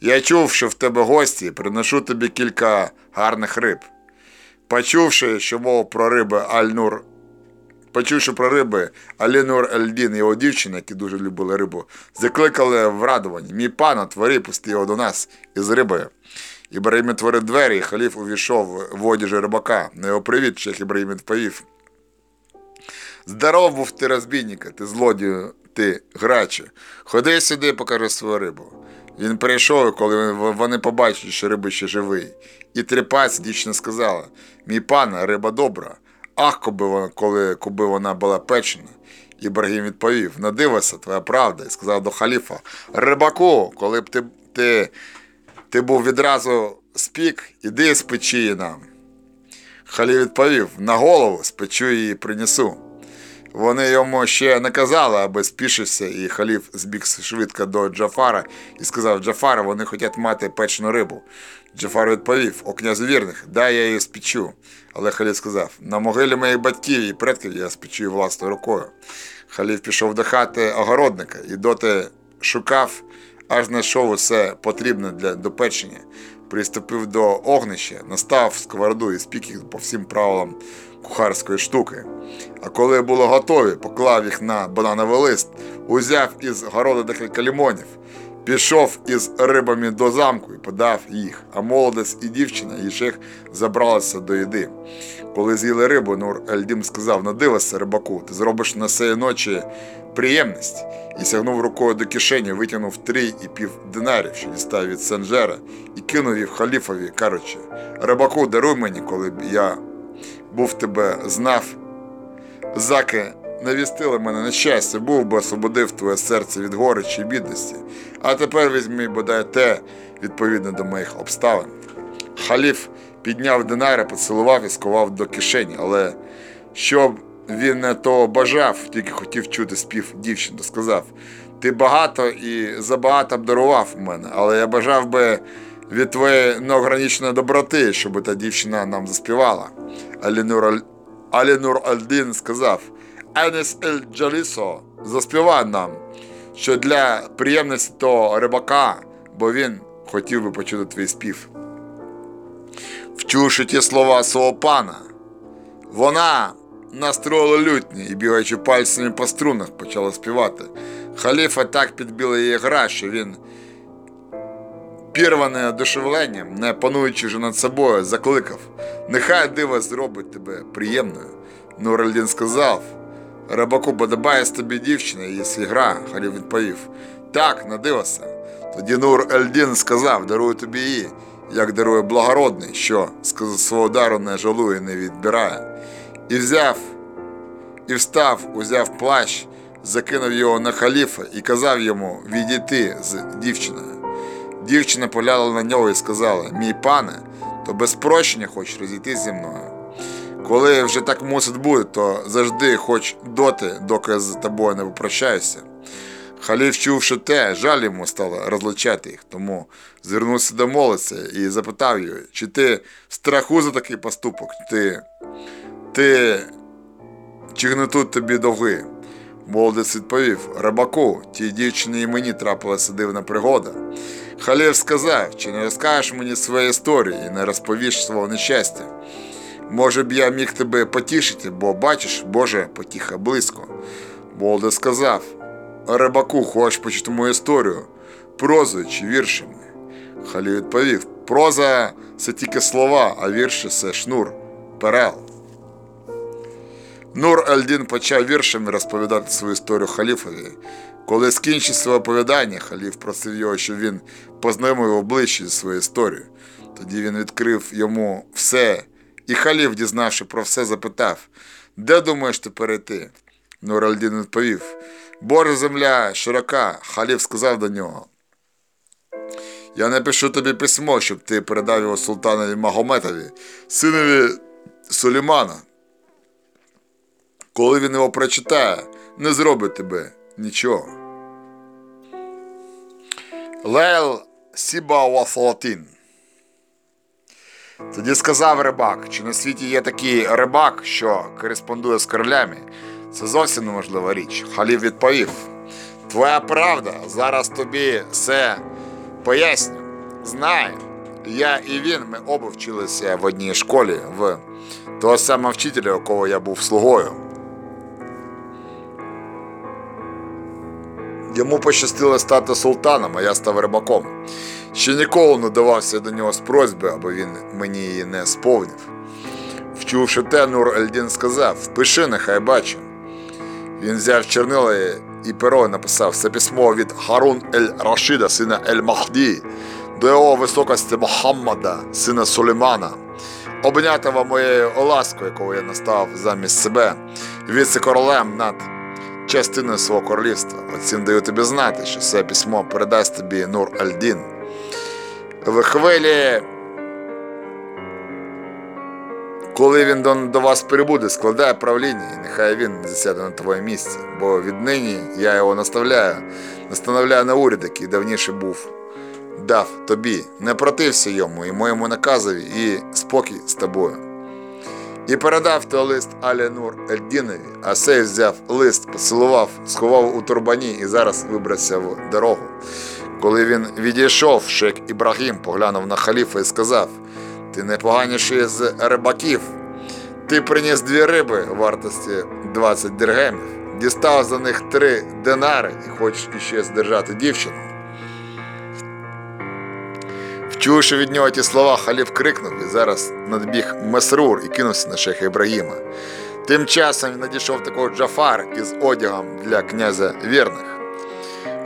Я чув, що в тебе гості, приношу тобі кілька гарних риб. Почувши, що мов про риби Аль-Нур, почувши про риби Алінур Ельдін і його дівчина, які дуже любили рибу, закликали в радуванні. Мій пан, твори, пусти його до нас із рибою. Ібраїм відтворив двері, і халіф увійшов в одяжі рибака. На його привіт, шех Ібраїм відповів. Здоров був ти, розбійника, ти злодію, ти граче. Ходи сюди, покажи свою рибу. Він прийшов, коли вони побачили, що риба ще живий. І тріпаць дівчина сказала: Мій пане, риба добра. Ах, коби вона, коли коби вона була печена. Ібрагім відповів: Надивися, твоя правда, і сказав до халіфа: Рибаку, коли б ти, ти, ти був відразу спік, іди спечи її нам. Халіф відповів: на голову спечу її принесу. Вони йому ще не казали, аби спішився, і халіф збіг швидко до Джафара і сказав: Джафара, вони хочуть мати печену рибу. Джафар відповів: О князю вірних, дай я її спечу. Але халіф сказав: на могилі моїх батьків і предків я спечу її власною рукою. Халіф пішов до хати огородника і доти шукав, аж знайшов усе потрібне для до печення. Приступив до огнища, настав сковороду і спік їх по всім правилам кухарської штуки. А коли було готові, поклав їх на банановий лист, узяв із городу декілька лімонів, пішов із рибами до замку і подав їх. А молодець і дівчина шейх забралися до їди. Коли з'їли рибу, Нур Ельдім сказав: надивися, рибаку, ти зробиш на сеї ночі приємність. І сягнув рукою до кишені, витягнув три і пів динарів, що дістав від Сенжера, і кинув їх халіфові, кажучи, рибаку, даруй мені, коли б я був тебе знав. Заки навістили мене на щастя, був би освободив твоє серце від горечі і бідності, а тепер візьми бодай те відповідно до моїх обставин. Халіф підняв динари, поцілував і сховав до кишені, але щоб він не того бажав, тільки хотів чути спів дівчини, сказав: Ти багато і забагато б дарував мене, але я бажав би від твоєї неограниченої доброти, щоб та дівчина нам заспівала. Алінур. Алінур Альдин сказав: Енес Ель Джалісо, заспівай нам, що для приємності того рибака, бо він хотів би почути твій спів. Вчувши ті слова свого пана, вона настроїла лютні і, бігаючи пальцями по струнах, почала співати. Халіфа так підбила її гра, що він, пірваний одушевленням, не пануючи вже над собою, закликав: Нехай диво зробить тебе приємною. Нуральдін сказав: Рибаку подобає тобі дівчина, її гра. Халіф відповів: Так, надивися. Тоді Нур Ельдін сказав: дарую тобі її, як дарує благородний, що свого дару не жалує, не відбирає. І взяв, і встав, узяв плащ, закинув його на халіфа і казав йому відійти з дівчиною. Дівчина поглянула на нього і сказала: Мій пане, то без прощення хочеш розійтись зі мною. Коли вже так мусить бути, то завжди хоч доти, доки я з тобою не попрощаюся. Халіф чувши те, жаль йому стало розлучати їх, тому звернувся до молодця і запитав його, чи ти страху за такий поступок, ти, ти чи гнетуть тобі довги? Молодець відповів: Рибаку, тій дівчині і мені трапилася дивна пригода. Халіф сказав, чи не розкажеш мені своєї історії і не розповіш свого нещастя. Може б я міг тебе потішити, бо бачиш, Боже, потіха близько. Молодець сказав, Рибаку, хочеш почути мою історію, прозою чи віршами? Халіф відповів, проза це тільки слова, а вірші це шнур, перел. Нур Альдін почав віршами розповідати свою історію халіфові. Коли скінчив своє оповідання, халіф просив його, щоб він познайомив його ближче зі своєю історією. Тоді він відкрив йому все, і халіф, дізнавши про все, запитав: Де думаєш ти перейти? Нур Альдін відповів: Божа земля широка, халіф сказав до нього. Я напишу тобі письмо, щоб ти передав його султанові Магометові, синові Сулеймана. Коли він його прочитає, не зробить тебе нічого. Лейл Сіба Вафалатин. Тоді сказав рибак, чи на світі є такий рибак, що кореспондує з королями. Це зовсім неможлива річ. Халіф відповів: Твоя правда, зараз тобі все поясню. Знаю, я і він, ми оба вчилися в одній школі в того самого вчителя, у кого я був слугою. Йому пощастило стати султаном, а я став рибаком. Ще ніколи не давався до нього з просьби, аби він мені її не сповнив. Вчувши те, Нур Ельдін сказав: Пиши, нехай бачу. Він взяв чорнила і перо написав це письмо від Харун ель Рашида, сина Ель Махді, до його високості Мухаммада, сина Сулеймана, обнятого моєю ласкою, якого я настав замість себе, віце-королем над частиною свого королівства. Оцім даю тобі знати, що це письмо передасть тобі Нур Аль-Дін. В хвилі коли він до, до вас прибуде, складає правління, і нехай він засяде на твоє місце, бо віднині я його наставляю, настановляю на уряд, який давніше був, дав тобі, не протився йому і моєму наказові, і спокій з тобою. І передав той лист Алі Нур Ельдінові, а сей взяв лист, поцілував, сховав у турбані і зараз вибрався в дорогу. Коли він відійшов, шейх Ібрагім поглянув на халіфа і сказав: Ти непоганіший з рибаків. Ти приніс дві риби вартості 20 диргемів, дістав за них три динари і хочеш іще здержати дівчину. Вчувши від нього ті слова, халіф крикнув і зараз надбіг Месрур і кинувся на шейха Ібрагіма. Тим часом він надійшов такого Джафар із одягом для князя вірних.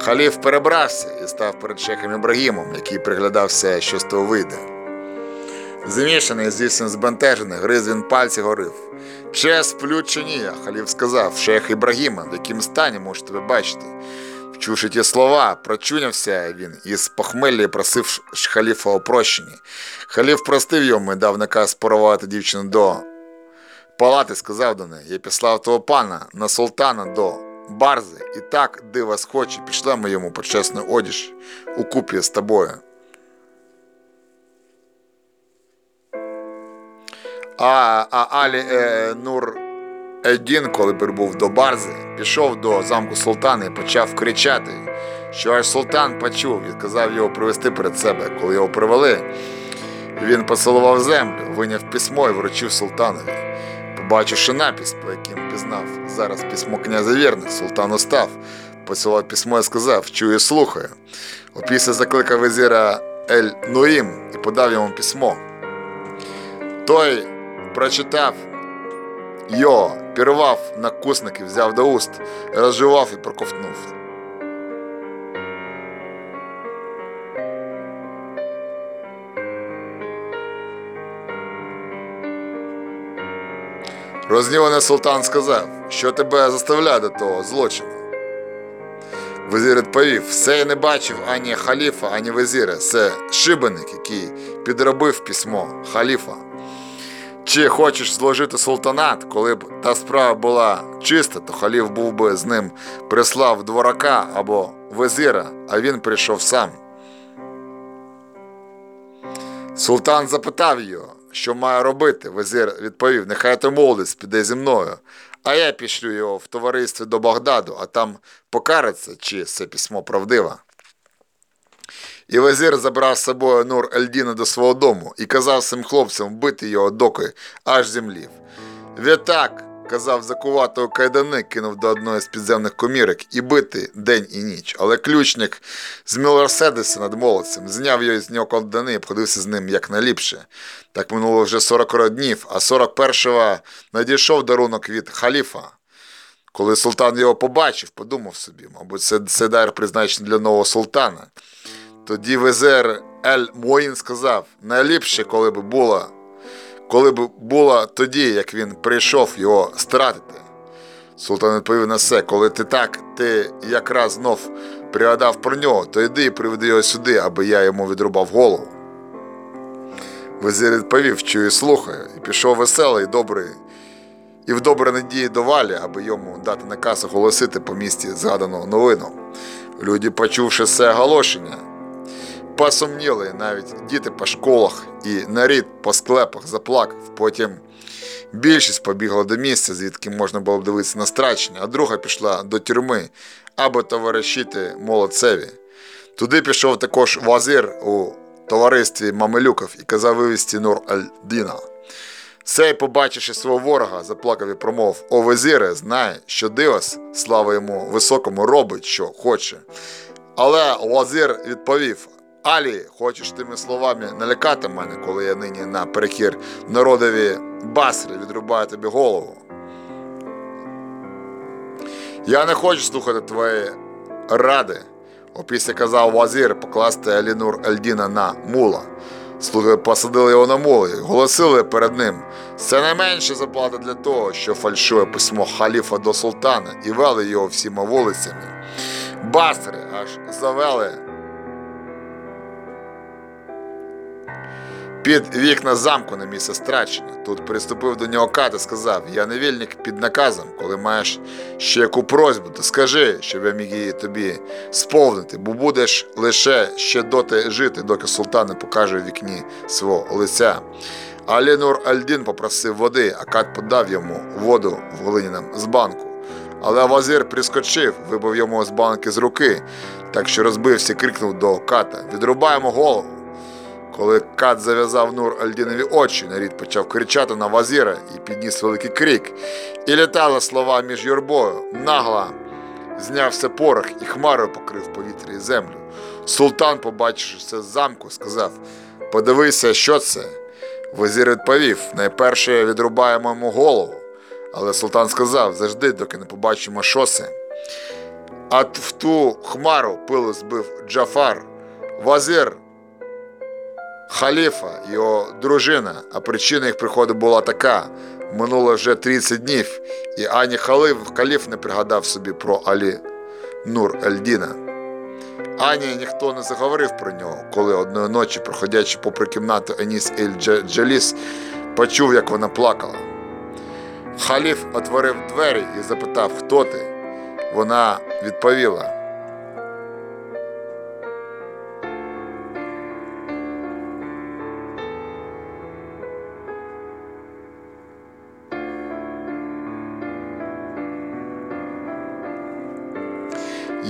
Халіф перебрався і став перед шейхом Ібрагімом, який приглядався, що з того вийде. Змішаний, звісно, збентежений, гриз він пальці горив. Че сплю чи ні? А Халіф сказав, шейх Ібрагіма, в якому стані можу тебе бачити. Вчувши ті слова, прочунявся він і з похмелля просив халіфа о прощенні. Халіф простив йому і дав наказ порвати дівчину до палати, сказав до неї, я післав того пана на султана до барзи, і так дива схоче, пішлемо йому почесну одіж у купі з тобою. А, а Алі е, Нур Едін, коли прибув до барзи, пішов до замку султана і почав кричати, що аж султан почув і сказав його привести перед себе. Коли його привели, він поцілував землю, виняв письмо і вручив султанові. Побачивши напис, по яким пізнав зараз письмо князя вірних, султан устав, поцілував письмо і сказав, чую, слухаю. Опісля закликав визира Ель Нуїм і подав йому письмо. Той прочитав його, пірвав на кусники, взяв до уст, розжував і проковтнув. Розніваний султан сказав, що тебе заставляє до того злочину. Визир відповів, все я не бачив ані халіфа, ані визира. Це шибеник, який підробив письмо халіфа. Чи хочеш зложити султанат, коли б та справа була чиста, то халіф був би з ним прислав дворака або визира, а він прийшов сам. Султан запитав його, що має робити. Визир відповів: нехай той молодець піде зі мною, а я пішлю його в товаристві до Багдаду, а там покариться, чи це письмо правдиве. І визир забрав з собою Нур Ельдіна до свого дому і казав цим хлопцям вбити його доки аж землів. Відтак, казав закувати у кайдани, кинув до одної з підземних комірок і бити день і ніч. Але ключник зміг розсердитися над молодцем, зняв його з нього кайдани і обходився з ним як найліпше. Так минуло вже 40 днів, а 41-го надійшов дарунок від халіфа. Коли султан його побачив, подумав собі, мабуть, це, це дар призначений для нового султана. Тоді везер Ель Моїн сказав: найліпше, коли б було, коли б було тоді, як він прийшов його стратити. Султан відповів на все, коли ти так, ти якраз знов пригадав про нього, то йди і приведи його сюди, аби я йому відрубав голову. Визир відповів, і слухаю, і пішов веселий, добрий, і в добрій надії до валі, аби йому дати наказ оголосити по місті згадану новину. Люди, почувши це оголошення, посумніли навіть діти по школах і нарід по склепах заплакав. Потім більшість побігла до місця, звідки можна було б дивитися на страчення, а друга пішла до тюрми, аби товаришити молодцеві. Туди пішов також вазир у товаристві Мамелюків і казав вивезти Нур Аль-Діна. Цей, побачивши свого ворога, заплакав і промов О визире, знає, що Дивас, слава йому високому, робить, що хоче. Але вазир відповів: Алі, хочеш тими словами налякати мене, коли я нині на перехір народові Басри відрубаю тобі голову. Я не хочу слухати твої ради. Опісля казав вазір покласти Алінур Ельдіна на мула. Слуги посадили його на мула і голосили перед ним. Це найменше заплата для того, що фальшує письмо халіфа до султана і вели його всіма вулицями. Басри аж завели під вікна замку на місце страчення. Тут приступив до нього кат і сказав: Я невільник під наказом, коли маєш ще яку просьбу, то скажи, щоб я міг її тобі сповнити, бо будеш лише ще доти жити, доки султан не покаже в вікні свого лиця. Алі Нур Альдін попросив води, а кат подав йому воду в глиняному з банку. Але вазир прискочив, вибив йому з банки з руки, так що розбився і крикнув до ката: Відрубаємо голову. Коли кат зав'язав Нур Альдінові очі, нарід почав кричати на вазіра і підніс великий крик. І літали слова між юрбою. Нагло знявся порох і хмарою покрив повітря і землю. Султан, побачивши це з замку, сказав: Подивися, що це. Вазір відповів: найперше відрубаємо йому голову. Але султан сказав: зажди, доки не побачимо, що це. А в ту хмару пилу збив Джафар. вазир халіфа, його дружина, а причина їх приходу була така: минуло вже 30 днів, і ані халиф, халіф не пригадав собі про Алі Нур Ельдіна. Ані ніхто не заговорив про нього, коли одної ночі, проходячи попри кімнату Еніс Ель Джаліс, почув, як вона плакала. Халіф отворив двері і запитав, хто ти. Вона відповіла.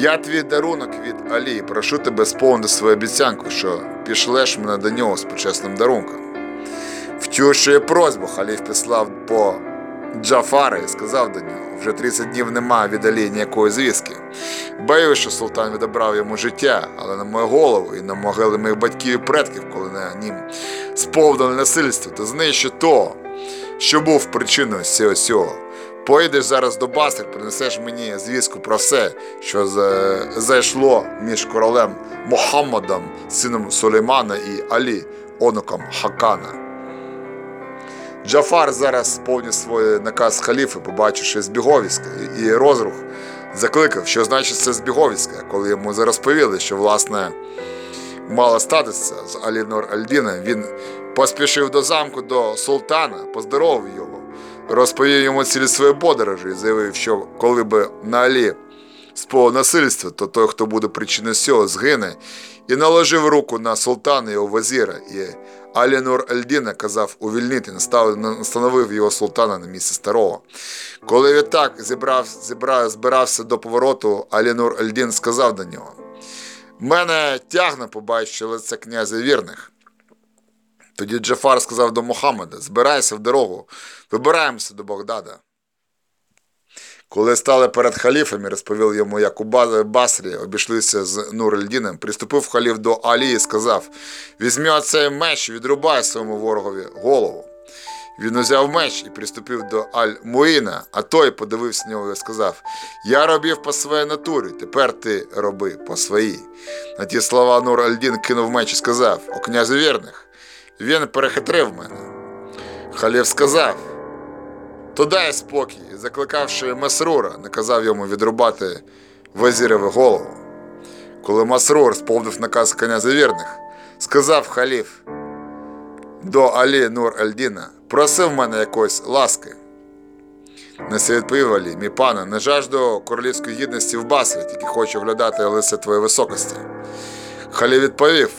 Я твій дарунок від Алі, прошу тебе сповнити свою обіцянку, що пішлеш мене до нього з почесним дарунком. Вчувши просьбу, халіф післав по Джафара і сказав до нього, вже 30 днів немає від Алі ніякої звістки. Боюсь, що султан відобрав йому життя, але на мою голову і на могили моїх батьків і предків, коли на нім сповнили насильство, то знищу то, що був причиною всього цього. Поїдеш зараз до Баср, принесеш мені звістку про все, що зайшло між королем Мухаммадом, сином Сулеймана і Алі, онуком Хакана. Джафар зараз сповнив свій наказ халіфа, побачивши збіговіська і- розрух, закликав, що значить це збіговіська, коли йому розповіли, що власне мало статися з Алі Нур Альдіна, він поспішив до замку до султана, поздоровив його, розповів йому цілі свої подорожі і заявив, що коли би на Алі спало насильство, то той, хто буде причиною цього, згине, і наложив руку на султана його вазіра, і Алі Нур Альдіна казав увільнити, настановив його султана на місце старого. Коли відтак зібрав, зібрав, збирався до повороту, Алі Нур Альдін сказав до нього: Мене тягне побачити лице князя вірних. Тоді Джафар сказав до Мухаммеда: збирайся в дорогу, вибираємося до Богдада. Коли стали перед халіфом і розповів йому, як у Басрі обійшлися з Нур-Ельдіном, приступив халіф до Алі і сказав: Візьми оцей меч і відрубай своєму ворогові голову. Він узяв меч і приступив до Аль-Муїна, а той подивився на нього і сказав: Я робив по своїй натурі, тепер ти роби по своїй. На ті слова Нур Альдін кинув меч і сказав: О князю вірних, він перехитрив мене. Халіф сказав: То дай спокій, закликавши Масрура, наказав йому відрубати вазірові голову. Коли Масрур сповнив наказ князя вірних, сказав халіф до Алі Нур Альдіна, просив мене якоїсь ласки. На це відповів Алі, мій пане, не жажду королівської гідності в Басрі, тільки хочу оглядати лице твоєї високості. Халі відповів,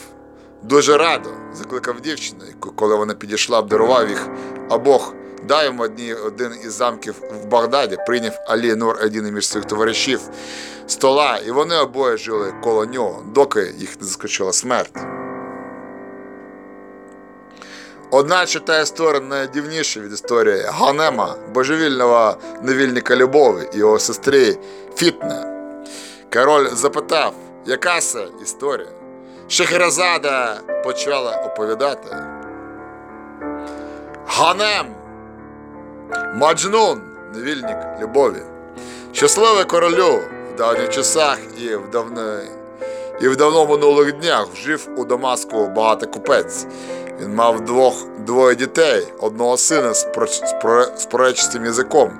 дуже радо, закликав дівчину, коли вона підійшла, обдарував їх обох. Йому одні, один із замків в Багдаді, прийняв Алі Нур один між своїх товаришів стола, і вони обоє жили коло нього, доки їх не заскочила смерть. Одначе та історія найдивніша від історії Ганема, божевільного невільника любові і його сестри Фітне. Король запитав, яка це історія? Шехерезада почала оповідати. Ганем, Маджнун, невільник любові, Щасливий королю в давніх часах і в давне, і в давно минулих днях вжив у Дамаску багатий купець. Він мав двох двоє дітей, одного сина з, проч- з, про- з проречистим язиком,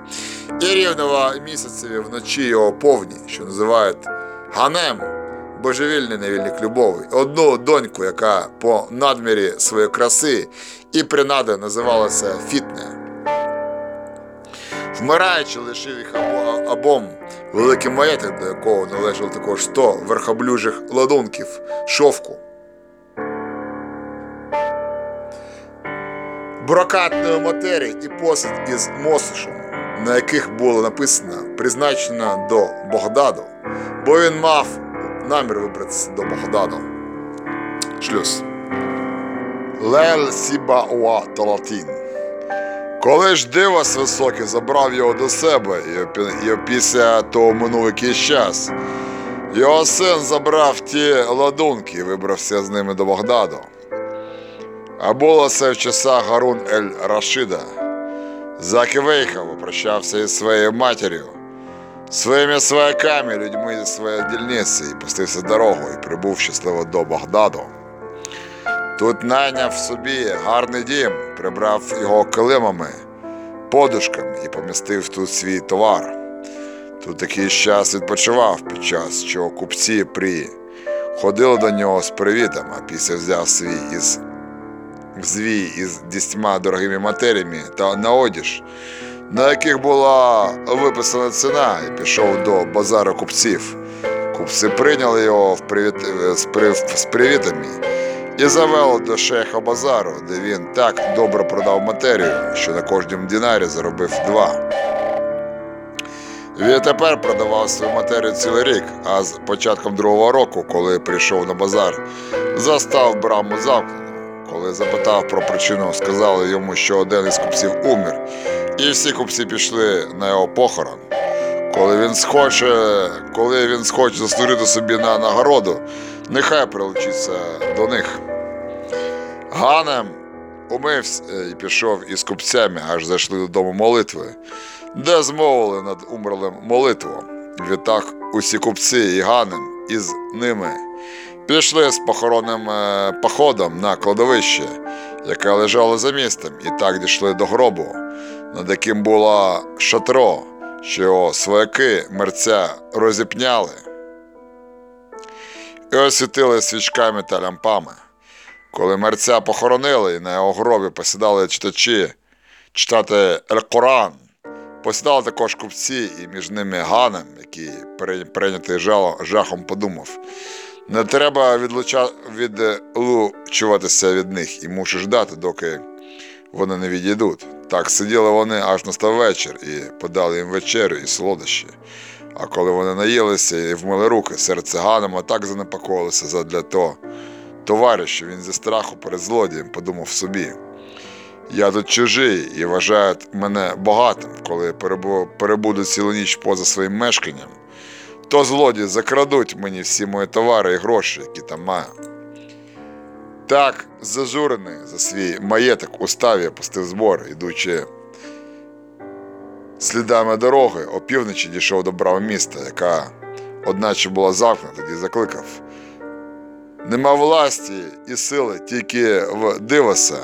і рівного місяцеві вночі його повні, що називають Ганем, божевільний невільник любові, одну доньку, яка по надмірі своєї краси і принади називалася Фітне. Вмираючи, лишив їх або, великий маєток, до якого належало також 100 верхоблюжих ладунків шовку. Брокатної матерії і посуд із мосушем, на яких було написано призначено до Богдаду, бо він мав намір вибратися до Богдаду. Шлюз. Лель Сібауа Талатін. Коли ж Дивас Високий забрав його до себе, і після того минув якийсь час, його син забрав ті ладунки і вибрався з ними до Багдаду. А було це в часах Гарун Ель Рашида. Заки виїхав, попрощався із своєю матір'ю, своїми свояками, людьми зі своєї дільниці і пустився дорогу і прибув щасливо до Багдаду. Тут найняв собі гарний дім, прибрав його килимами, подушками і помістив тут свій товар. Тут такий час відпочивав, під час чого купці при ходили до нього з привітом, а після взяв свій із звій із десятьма дорогими матеріями та на одіж, на яких була виписана ціна, і пішов до базару купців. Купці прийняли його в привіт... з, при... з привітами і завели до шейха базару, де він так добре продав матерію, що на кожному динарі заробив два. Він тепер продавав свою матерію цілий рік, а з початком другого року, коли прийшов на базар, застав браму замкнену. Коли запитав про причину, сказали йому, що один із купців умер, і всі купці пішли на його похорон. Коли він схоче, коли він схоче заслужити собі на нагороду, нехай прилучиться до них. Ганем умився і пішов із купцями, аж зайшли додому молитви, де змовили над умерлим молитву. Відтак усі купці і Ганем із ними пішли з похоронним е, походом на кладовище, яке лежало за містом, і так дійшли до гробу, над яким було шатро, що його свояки мерця розіпняли і освітили свічками та лямпами. Коли мерця похоронили і на його гробі посідали читачі читати Ель-Коран, посідали також купці і між ними Ганем, який пройнятий жахом подумав. Не треба відлуча... відлучуватися від них і мушу ждати, доки вони не відійдуть. Так сиділи вони аж настав вечір і подали їм вечерю і солодощі. А коли вони наїлися і вмили руки, серце Ганема так занепокоїлося задля того товариша, він зі страху перед злодієм подумав собі. Я тут чужий і вважають мене багатим, коли перебу- перебуду цілу ніч поза своїм мешканням, то злодії закрадуть мені всі мої товари і гроші, які там маю. Так, зажурений за свій маєток у ставі опустив збор, ідучи слідами дороги, опівночі дійшов до брами міста, яка одначе була замкнута, тоді закликав. Нема власті і сили тільки в Дивоса.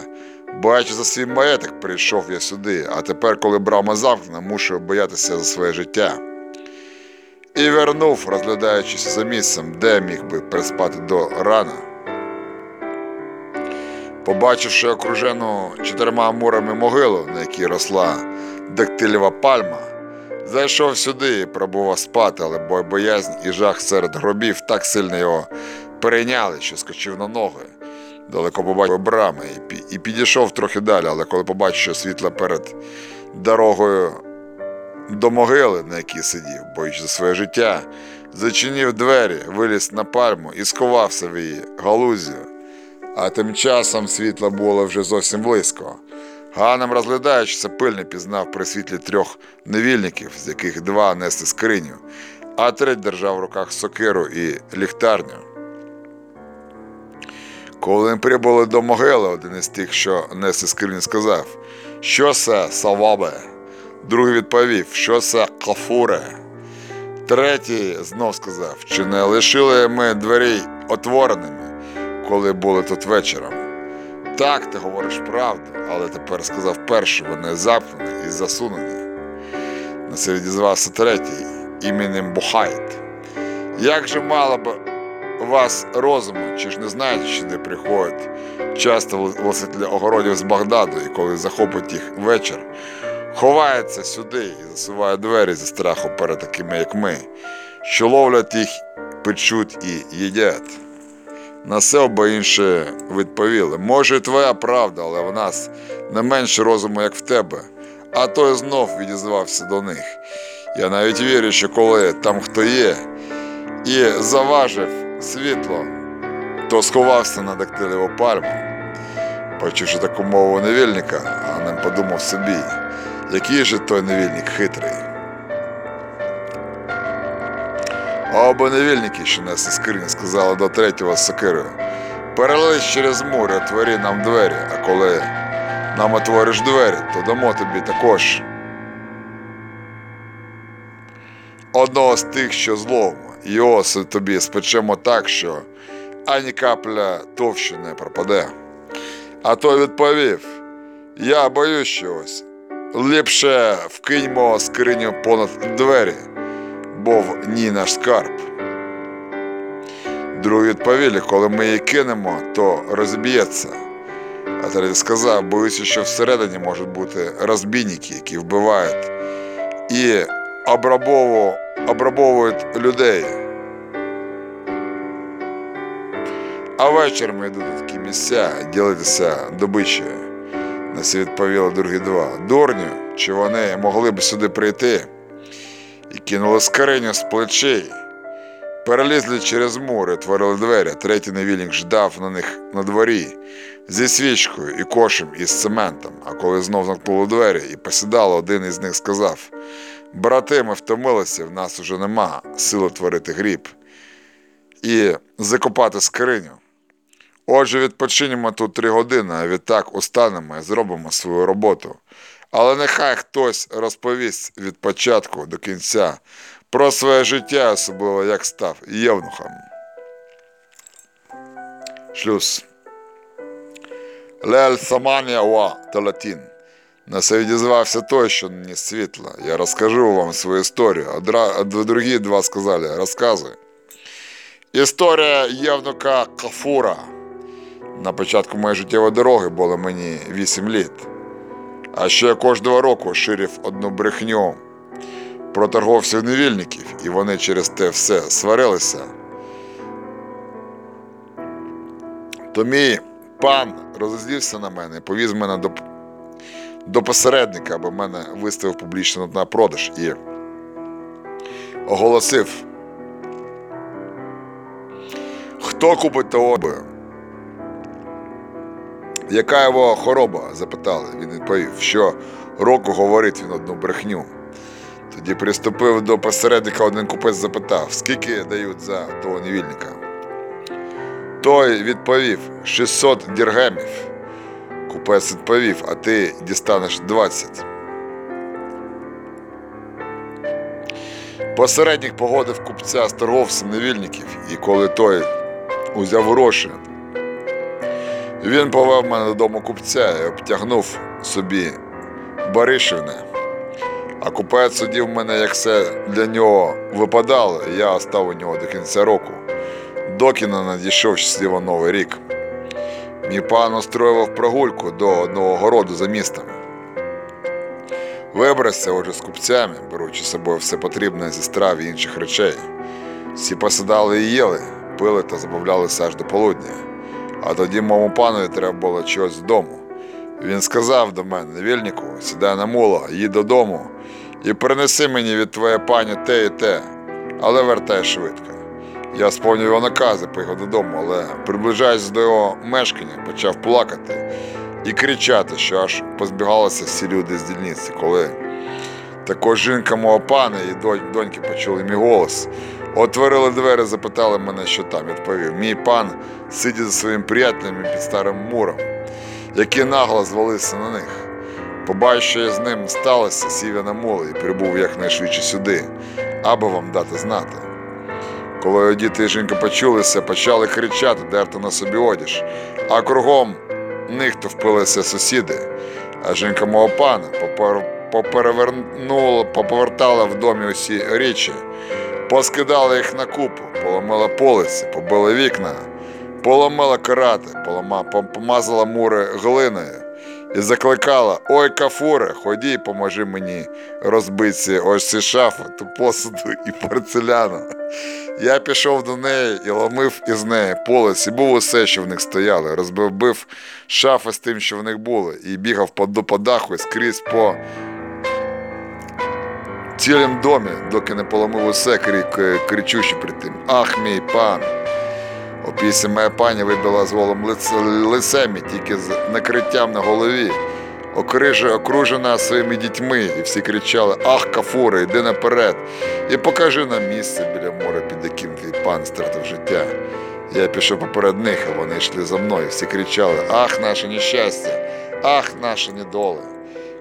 Боячи за свій маєток, прийшов я сюди, а тепер, коли брама замкнена, мушу боятися за своє життя. І вернув, розглядаючись за місцем, де міг би приспати до рана. Побачивши окружену чотирма мурами могилу, на якій росла дактилєва пальма, зайшов сюди і пробував спати, але боязнь і жах серед гробів так сильно його перейняли, що скочив на ноги. Далеко побачив брами і, підійшов трохи далі, але коли побачив, що світло перед дорогою до могили, на якій сидів, боючи за своє життя, зачинив двері, виліз на пальму і сховався в її галузі. А тим часом світло було вже зовсім близько. Ганем, розглядаючися, пильно пізнав при світлі трьох невільників, з яких два несли скриню, а треть держав в руках сокиру і ліхтарню. Коли вони прибули до могили, один із тих, що несли скриню, сказав, що це, Савабе? Другий відповів, що це кафуре. Третій знов сказав, чи не лишили ми двері отвореними, коли були тут вечором. Так, ти говориш правду, але тепер сказав перший, вони замкнені і засунені. На це відізвався третій, іменем Бухайт. Як же мало б вас розуму, чи ж не знаєте, що сюди приходять часто власителі огородів з Багдаду, і коли захопить їх вечір, ховається сюди і засуває двері зі страху перед такими, як ми, що ловлять їх, печуть і їдять. На це оба інші відповіли: може, твоя правда, але в нас не менше розуму, як в тебе. А той знов відізвався до них. Я навіть вірю, що коли там хто є, і заважив світло, то сховався на дактилеву пальму. Почувши таку мову невільника, Ганем подумав собі, який же той невільник хитрий. Оба невільники, що несли скрині, сказали до третього з сокирою, через море, отвори нам двері, а коли нам отвориш двері, то дамо тобі також одного з тих, що зловимо, і оси тобі спечемо так, що ані капля товщі не пропаде. А той відповів: Я боюсь чогось. Ліпше вкиньмо скриню понад двері, бо в ній наш скарб. Другий відповіли, коли ми її кинемо, то розб'ється. А третій сказав, боюся, що всередині можуть бути розбійники, які вбивають і обрабовують людей. А вечором йдуть у такі місця ділитися добичею. На це відповіли другі два. Дурню, чи вони могли б сюди прийти і кинули скриню з плечей. Перелізли через мури, творили двері, третій невільник ждав на них на дворі зі свічкою і кошем із цементом. А коли знов замкнули двері і посідало, один із них сказав: Брати, ми втомилися, в нас уже нема сили творити гріб і закопати скриню. Отже, відпочинемо тут три години, а відтак устанемо і зробимо свою роботу. Але нехай хтось розповість від початку до кінця про своє життя, особливо як став євнухом. Шлюз. Лель Саманія Уа Талатін. На це відізвався той, що ніс світла. Я розкажу вам свою історію. А другі два сказали, розказуй. Історія Євнука Кафура. На початку моєї життєвої дороги було мені 8 літ. А ще я кожного року ширив одну брехню про торговців невільників, і вони через те все сварилися. То мій пан розозлівся на мене, повіз мене до, до посередника, аби мене виставив публічно на продаж і оголосив. Хто купить того? Яка його хвороба? запитали. Він відповів, що року говорить він одну брехню. Тоді приступив до посередника один купець запитав, скільки дають за того невільника. Той відповів 600 діргемів. Купець відповів, а ти дістанеш 20. Посередник погодив купця з торговцем невільників, і коли той узяв гроші, він повев мене додому купця і обтягнув собі баришівне. А купець судів мене, як все для нього випадало, і я остав у нього до кінця року, доки не надійшов щасливо новий рік. Мій пан устроював прогульку до одного городу за містом. Вибрався отже з купцями, беручи з собою все потрібне зі страв і інших речей. Всі посідали і їли, пили та забавлялися аж до полудня. А тоді моєму панові треба було чогось з. Він сказав до мене, невільнику, сідай на мула, їдь додому і принеси мені від твоєї пані те і те, але вертай швидко. Я сповнив його накази, поїхав додому, але, приближаючись до його мешкання, почав плакати і кричати, що аж позбігалися всі люди з дільниці, коли також жінка мого пана і доньки почули мій голос. Отворили двері, запитали мене, що там. Відповів. Мій пан сидить за своїм приятелем під старим муром, які нагло звалився на них. Побачив, що я з ним сталося, сів я на моли і прибув якнайшвидше сюди. або вам дати знати. Коли діти і жінка почулися, почали кричати, дерти на собі одіж, а кругом них то впилися сусіди. А жінка мого пана попер- поперевернула, поповертала в домі усі річі, поскидала їх на купу, поломила полиці, побила вікна, поломила карати, помазала мури глиною і закликала Ой, кафуре, ході, поможи мені розбити ось ці шафи, ту посуду і порцеляну. Я пішов до неї і ломив із неї полиць, і був усе, що в них стояло. Розбив шафи з тим, що в них було, і бігав по даху і скрізь по цілім домі, доки не поломив усе, кричучи при тим. Ах, мій пан! Опісля моя пані вибила з лице, лицем і тільки з накриттям на голові. Окрижа, окружена своїми дітьми, і всі кричали Ах, Кафура, йди наперед, і покажи нам місце біля моря, під яким твій пан стратив життя. Я пішов поперед них, а вони йшли за мною. Всі кричали Ах, наше нещастя, ах, наша недоля.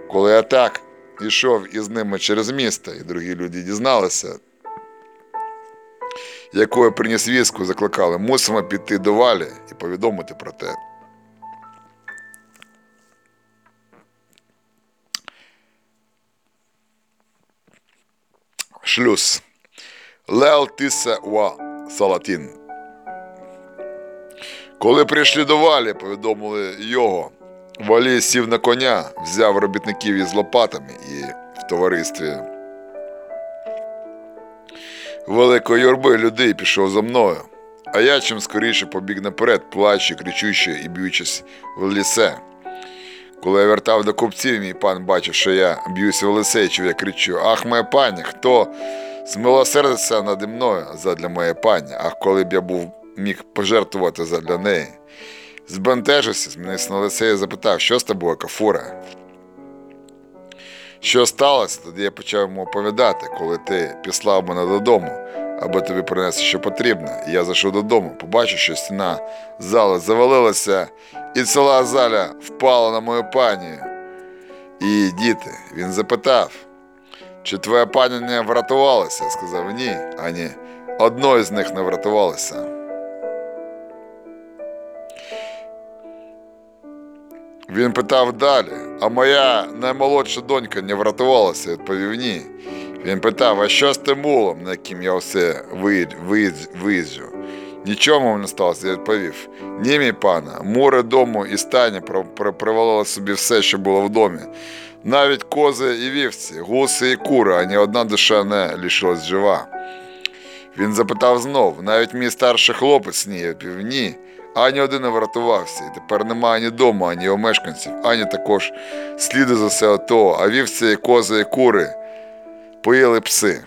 Коли я так йшов із ними через місто, і другі люди дізналися, яку я приніс віску, закликали, мусимо піти до валі і повідомити про те. Шлюз. Лел Тисе Уа Салатін. Коли прийшли до валі, повідомили його. Валі сів на коня, взяв робітників із лопатами і в товаристві великої юрби людей пішов за мною. А я чим скоріше побіг наперед, плачучи, кричучи і б'ючись в лісе. Коли я вертав до купців, мій пан бачив, що я б'юся в лице, чого я кричу: Ах, моя пані, хто змилосердиться наді мною задля моєї пані, ах, коли б я був міг пожертвувати задля неї. Збентежився, змінився на лице і запитав, що з тобою, Кафура? Що сталося? Тоді я почав йому оповідати, коли ти післав мене додому, аби тобі принести, що потрібно. І я зайшов додому, побачив, що стіна зали завалилася, і ціла заля впала на мою пані. І діти, він запитав, чи твоя пані не врятувалася? Я сказав ні, ані одної з них не врятувалася. Він питав далі, а моя наймолодша донька не врятувалася, відповів ні. Він питав, а що з тим мулом, на яким я все виїжджу? Нічому не сталося, я відповів. Ні, мій пане, море дому і при- привалило собі все, що було в домі. Навіть кози і вівці, гуси і кури, а ні одна душа не лишилась жива. Він запитав знов, навіть мій старший хлопець ні, я відповів ні. Ані один не врятувався, і тепер немає ані дому, ані його мешканців, ані також сліду за все того, а вівці, і кози і кури поїли пси.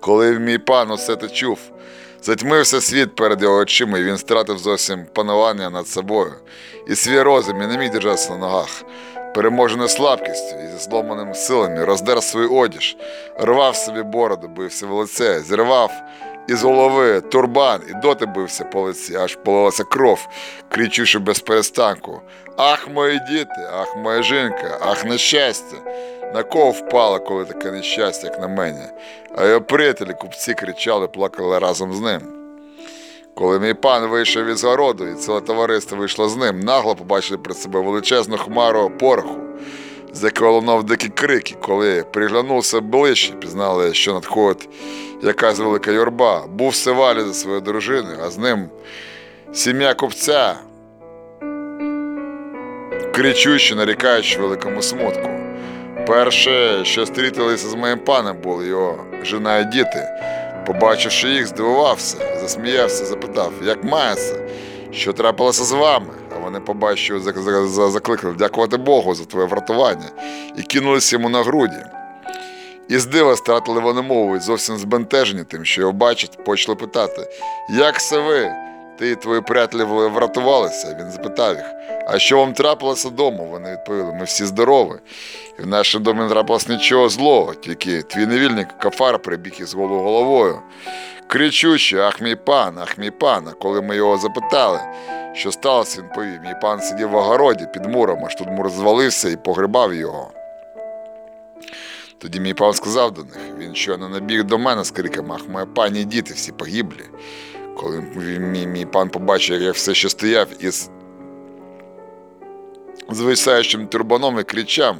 Коли мій пан усе те чув, затьмився світ перед його очима, і він стратив зовсім панування над собою, і свій розум і не міг держатися на ногах. Переможений слабкістю і зі зломаними силами роздер свій одіж, рвав собі бороду, бився в лице, зірвав із голови турбан і доти бився по лиці, аж полилася кров, кричучи без перестанку. Ах, мої діти, ах, моя жінка, ах, нещастя! На кого впало, коли таке нещастя, як на мене? А його приятелі, купці кричали, плакали разом з ним. Коли мій пан вийшов із городу, і ціле товариство вийшло з ним, нагло побачили перед себе величезну хмару пороху, з дикі крики. Коли приглянувся ближче, пізнали, що надходить якась велика юрба. Був Севалі за своєю дружиною, а з ним сім'я купця, кричучи, нарікаючи великому смутку. Перше, що стрітилися з моїм паном, були його жена і діти. Побачивши їх, здивувався, засміявся, запитав, як мається, що трапилося з вами. А вони побачили, за- за- за- закликали дякувати Богу за твоє врятування і кинулися йому на груді. І з дива стратили вони мову зовсім збентежені тим, що його бачать, почали питати, як це ви, ти і твої приятелі врятувалися? Він запитав їх, а що вам трапилося вдома? Вони відповіли, ми всі здорові. І в нашому домі не трапилось нічого злого, тільки твій невільник Кафар прибіг із голою головою. Кричучи, ах мій пан, ах мій пан. А коли ми його запитали, що сталося, він повів. Мій пан сидів в огороді під муром, аж тут мур звалився і погребав його. Тоді мій пан сказав до них, він щойно набіг до мене з криком, ах, моя пані і діти всі погиблі. Коли мій, мій пан побачив, як я все ще стояв із звисаючим турбаном і кричав,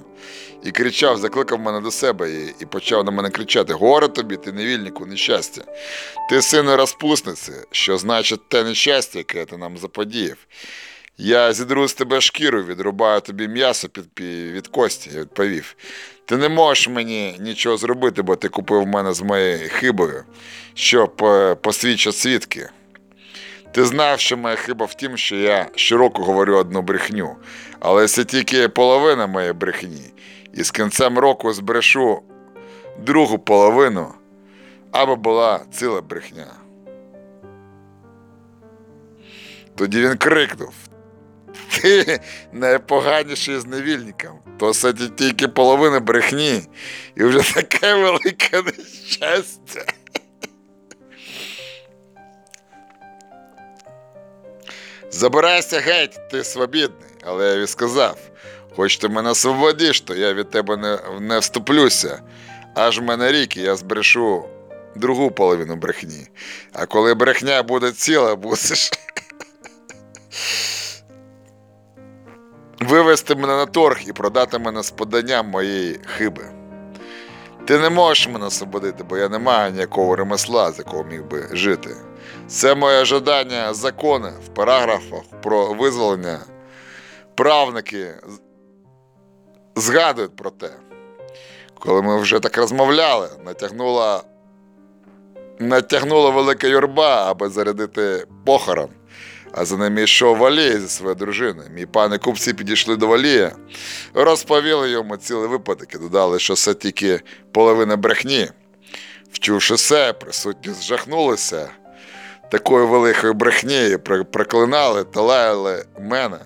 і кричав, закликав мене до себе і, і почав на мене кричати: Горе тобі, ти невільнику, нещастя. Ти сину розпусниці, що значить те нещастя, яке ти нам заподіяв. Я зідру з тебе шкіру, відрубаю тобі м'ясо під, пі- від кості, я відповів. Ти не можеш мені нічого зробити, бо ти купив мене з моєю хибою, що по- посвідчать свідки. Ти знав, що моя хиба в тім, що я щороку говорю одну брехню, але це тільки половина моєї брехні, і з кінцем року збрешу другу половину, аби була ціла брехня. Тоді він крикнув: Ти найпоганіший з невільників, то це тільки половина брехні, і вже таке велике нещастя. Забирайся геть, ти свобідний, але я їй сказав, хоч ти мене освободиш, то я від тебе не, не вступлюся. Аж в мене рік, і я збрешу другу половину брехні. А коли брехня буде ціла, будеш вивести мене на торг і продати мене з поданням моєї хиби. Ти не можеш мене освободити, бо я не маю ніякого ремесла, з якого міг би жити. Це моє жадання закони в параграфах про визволення. Правники згадують про те. Коли ми вже так розмовляли, натягнула, натягнула велика юрба, аби зарядити похорон. А за ними йшов Валій зі своєю дружиною. Мій пани купці підійшли до Валія, розповіли йому цілий випадок і додали, що це тільки половина брехні. Вчувши це, присутні зжахнулися такою великою брехнею, проклинали та лаяли мене.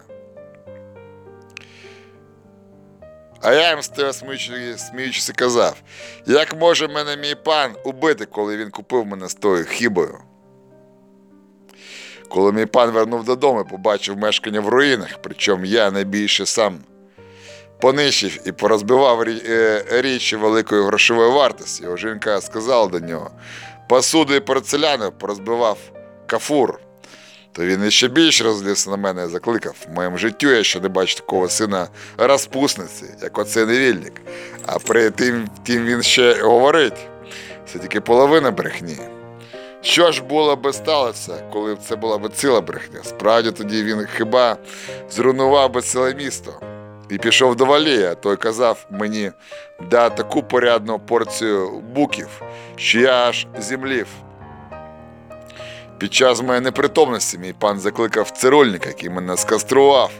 А я їм стояв сміючи- сміючись і казав, як може мене мій пан убити, коли він купив мене з тою хібою? Коли мій пан вернув додому побачив мешкання в руїнах, причому я найбільше сам понищив і порозбивав е, річі великої грошової вартості, його жінка сказала до нього: посуду і порцеляну порозбивав кафур. То він іще більше розлівся на мене і закликав. В моєму життю я ще не бачу такого сина розпусниці, як оцей невільник. А при тим, тим він ще говорить. Це тільки половина брехні. Що ж було би сталося, коли б це була б ціла брехня? Справді тоді він хіба зруйнував би ціле місто і пішов до Валія. Той казав мені да таку порядну порцію буків, що я аж зімлів. Під час моєї непритомності мій пан закликав цирульника, який мене скастрував,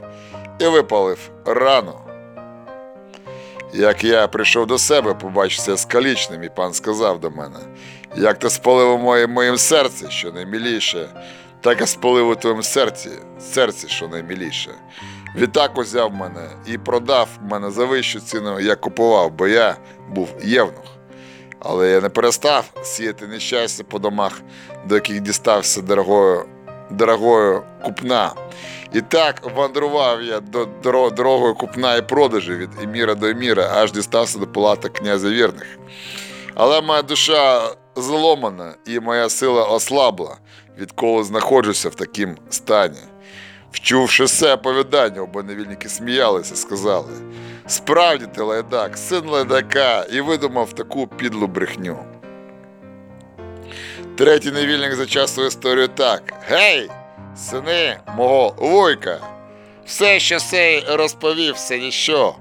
і випалив рану. Як я прийшов до себе, побачився з калічним, і пан сказав до мене, як ти спалив у моє- моїм серці, що найміліше, так і спалив у твоєму серці, серці, що найміліше. Відтак узяв мене і продав мене за вищу ціну, як купував, бо я був євнух. Але я не перестав сіяти нещастя по домах, до яких дістався дорогою, дорогою купна. І так вандрував я до дорогою купна і продажі від еміра до еміра, аж дістався до палата князя вірних. Але моя душа зломана і моя сила ослабла, відколи знаходжуся в такому стані. Вчувши це оповідання, оба невільники сміялися, сказали: Справді ти лайдак, син лайдака, і видумав таку підлу брехню. Третій невільник зачав свою історію так: Гей, сини мого вуйка, все, що сей розповів, це ніщо.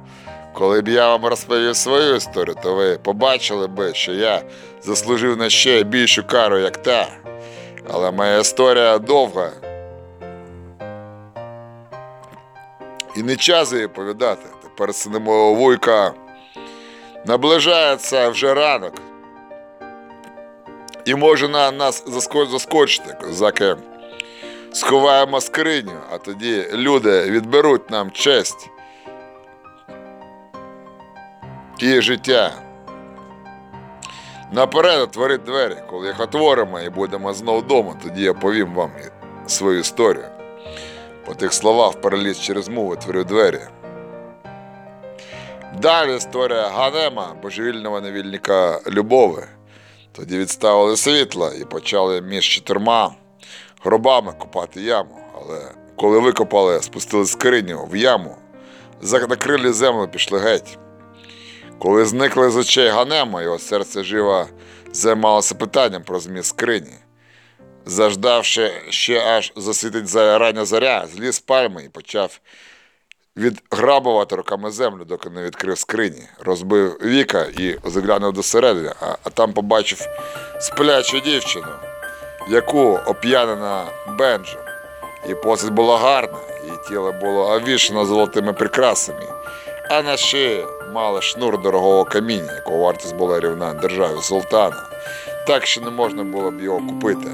Коли б я вам розповів свою історію, то ви побачили би, що я заслужив на ще більшу кару, як та. Але моя історія довга. І не час її повідати. Тепер сини мого вуйка наближається вже ранок. І може на нас заскочити, козаки. Сховаємо скриню, а тоді люди відберуть нам честь і життя. Наперед отворіть двері, коли їх отворимо і будемо знову вдома, тоді я повім вам свою історію. По тих словах переліз через мову творив двері. Далі історія Ганема, божевільного невільника Любови. Тоді відставили світла і почали між чотирма гробами копати яму. Але коли викопали, спустили скриню в яму, накрили землю, пішли геть. Коли зникли з очей Ганема, його серце живо займалося питанням про зміст скрині. Заждавши ще аж засвітить за рання заря, зліз пальми і почав відграбувати руками землю, доки не відкрив скрині, розбив віка і заглянув досередини, а, а там побачив сплячу дівчину, яку оп'янена бенджем. І посить була гарна, її тіло було овішено золотими прикрасами, а на шиї мала шнур дорогого каміння, якого вартість була рівна державі султана, так що не можна було б його купити.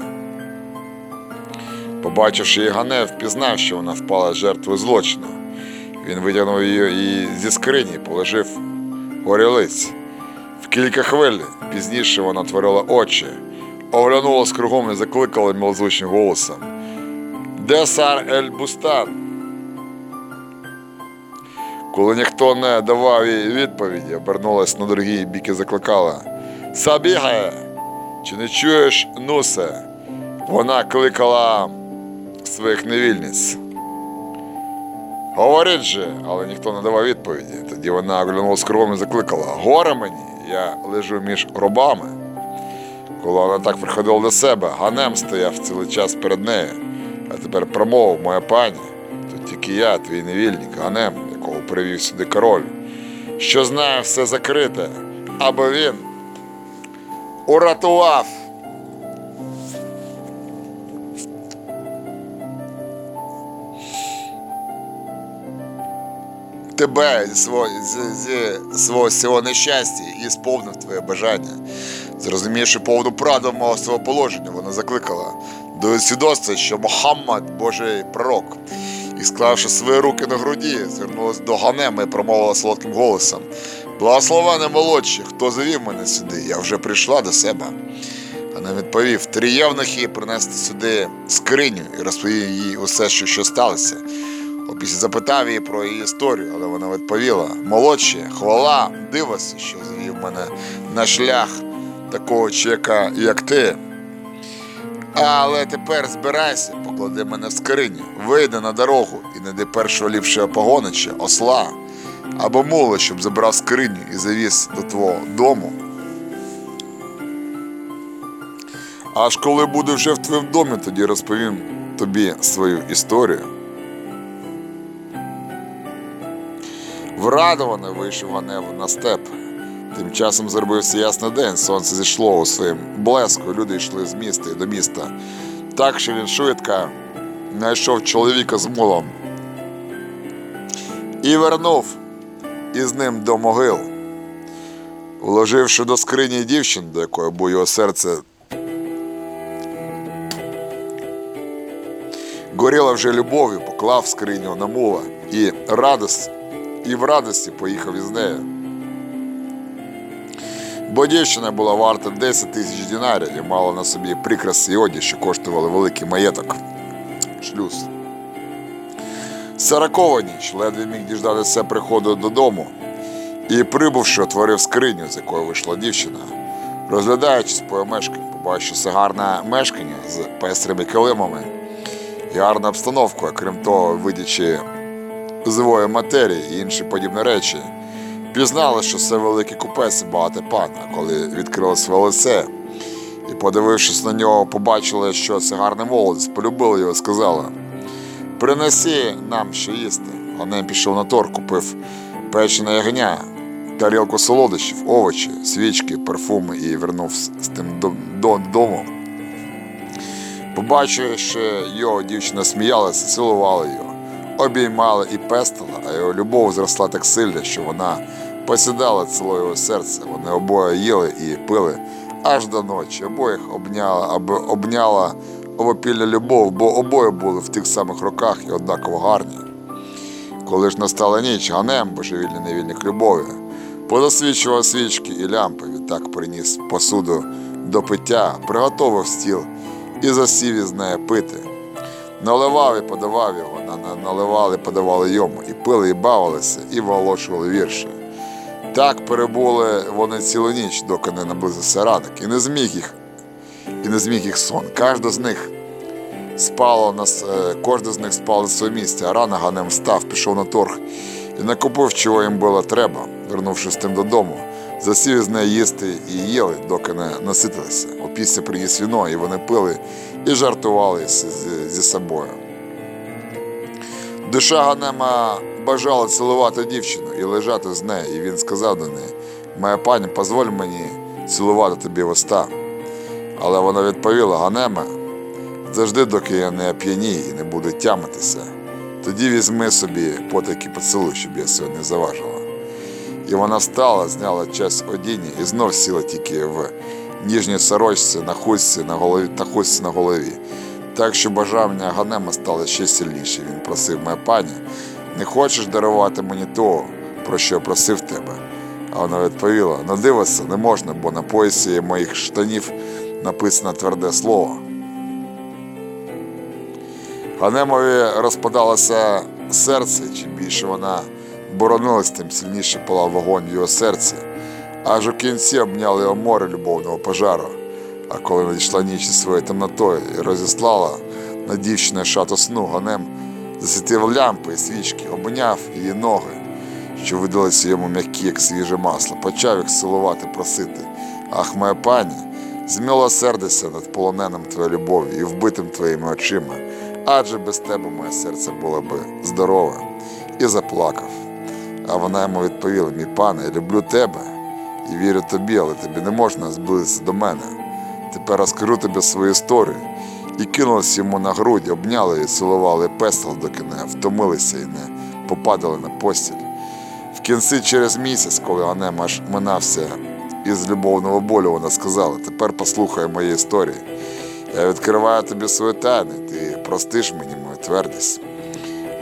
Побачивши її Ганев, впізнав, що вона впала жертвою злочину. Він витягнув її зі скрині, положив горілиць. В кілька хвилин пізніше вона творила очі, оглянулась кругом і закликала милозвучним голосом. Де сар Ель Бустан? Коли ніхто не давав їй відповіді, обернулась на другий бік і закликала. Сабігає, чи не чуєш Нусе? Вона кликала своїх невільниць. Говорить же, але ніхто не давав відповіді. Тоді вона оглянулась кругом і закликала Горе мені, я лежу між гробами. Коли вона так приходила до себе, Ганем стояв цілий час перед нею. А тепер промовив, моя пані, тут тільки я, твій невільник, Ганем, якого привів сюди король, що знає все закрите, аби він уратував тебе зі свого, всього нещастя і сповнив твоє бажання. Зрозумівши повну правду мого свого положення, вона закликала до свідоцтва, що Мохаммад Божий пророк. І, склавши свої руки на груді, звернулася до Ганема і промовила солодким голосом: Благословене молодші, хто завів мене сюди? Я вже прийшла до себе. Ганем відповів: три євнухи принести сюди скриню і розповів їй усе, що, що сталося. Опісля запитав її про її історію, але вона відповіла: молодші, хвала, дивися, що завів мене на шлях такого чека, як ти. Але тепер збирайся, поклади мене в скриню, вийди на дорогу і найди першого ліпшого погонича, осла або мула, щоб забрав скриню і завіз до твого дому. Аж коли буду вже в твоєму домі, тоді розповім тобі свою історію. Врадований вийшов Ганев на степ. Тим часом зробився ясний день, сонце зійшло у своїм блеску, люди йшли з міста і до міста. Так що він швидко знайшов чоловіка з мулом і вернув із ним до могил. Вложивши до скрині дівчину, до якої було його серце горіло вже любов'ю, поклав скриню на мула і радость і в радості поїхав із нею. Бо дівчина була варта 10 тисяч динарів і мала на собі прикраси і одяг, що коштували великий маєток. Шлюз. Сорокова ніч ледве міг діждатися приходу додому і, прибувши, отворив скриню, з якої вийшла дівчина. Розглядаючись по мешканню, побачив це гарне мешкання з пестрими килимами і гарною обстановкою, крім того, видячи живої матерії і інші подібні речі. Пізнали, що це великий купець і багатий пан, коли відкрили своє лице і, подивившись на нього, побачили, що це гарний молодець, полюбили його сказали принеси нам що їсти. Ганем пішов на тор, купив печене ягня, тарілку солодощів, овочі, свічки, парфуми і вернув з тим до- до- додому. Побачивши його, дівчина сміялася, цілувала його, обіймала і пестила, а його любов зросла так сильно, що вона посідала ціло його серце. Вони обоє їли і пили аж до ночі. Обоїх обняла, об- обняла обопільна любов, бо обоє були в тих самих руках і однаково гарні. Коли ж настала ніч, Ганем, божевільний невільник любові, подосвічував свічки і лампи, відтак приніс посуду до пиття, приготовив стіл і засів із нею пити. Наливав і подавав його, наливали подавали йому, і пили, і бавилися, і волошували вірші. Так перебули вони цілу ніч, доки не наблизився ранок, і не зміг їх, і не зміг їх сон. Кожна з них спало на е, кожна з них спала на своє місце, а рано Ганем встав, пішов на торг і накупив, чого їм було треба, вернувшись тим додому. Засів з нею їсти і їли, доки не наситилися. Опісля приніс віно, і вони пили і жартували зі собою. Душа Ганема бажала цілувати дівчину і лежати з нею, і він сказав до неї: Моя пані, дозволь мені цілувати тобі вуста. Але вона відповіла: Ганеме, завжди, доки я не оп'янію і не буду тямитися, тоді візьми собі потаки поцілуй, щоб я сьогодні не заважила. І вона встала, зняла часть одіння і знов сіла тільки в ніжній сорочці на хустці на голові та хустці на голові. Так що бажання Ганема стало ще сильніше. Він просив моя пані, не хочеш дарувати мені того, про що я просив тебе. А вона відповіла: на дивися не можна, бо на поясі моїх штанів написано тверде слово. Ганемові розпадалося серце, чим більше вона боронилась, тим сильніше палав вогонь в його серці. Аж у кінці обняли його море любовного пожару. А коли надійшла ніч зі своєю темнотою і розіслала на дівчину шату сну, Ганем засвітив лямпи свічки, обняв її ноги, що видалися йому м'які, як свіже масло, почав їх цілувати, просити. Ах, моя пані, змилосердися над полоненим твоєю любов'ю і вбитим твоїми очима, адже без тебе моє серце було би здорове, і заплакав. А вона йому відповіла: мій пане, я люблю тебе і вірю тобі, але тобі не можна зблизитися до мене. Тепер розкажу тобі свою історію. І кинулась йому на грудь, обняли і цілували пестил, доки не втомилися і не попадали на постіль. В кінці через місяць, коли Ганем аж минався із любовного болю, вона сказала: тепер послухай мої історії. Я відкриваю тобі свою тайну, ти простиш мені мою твердість.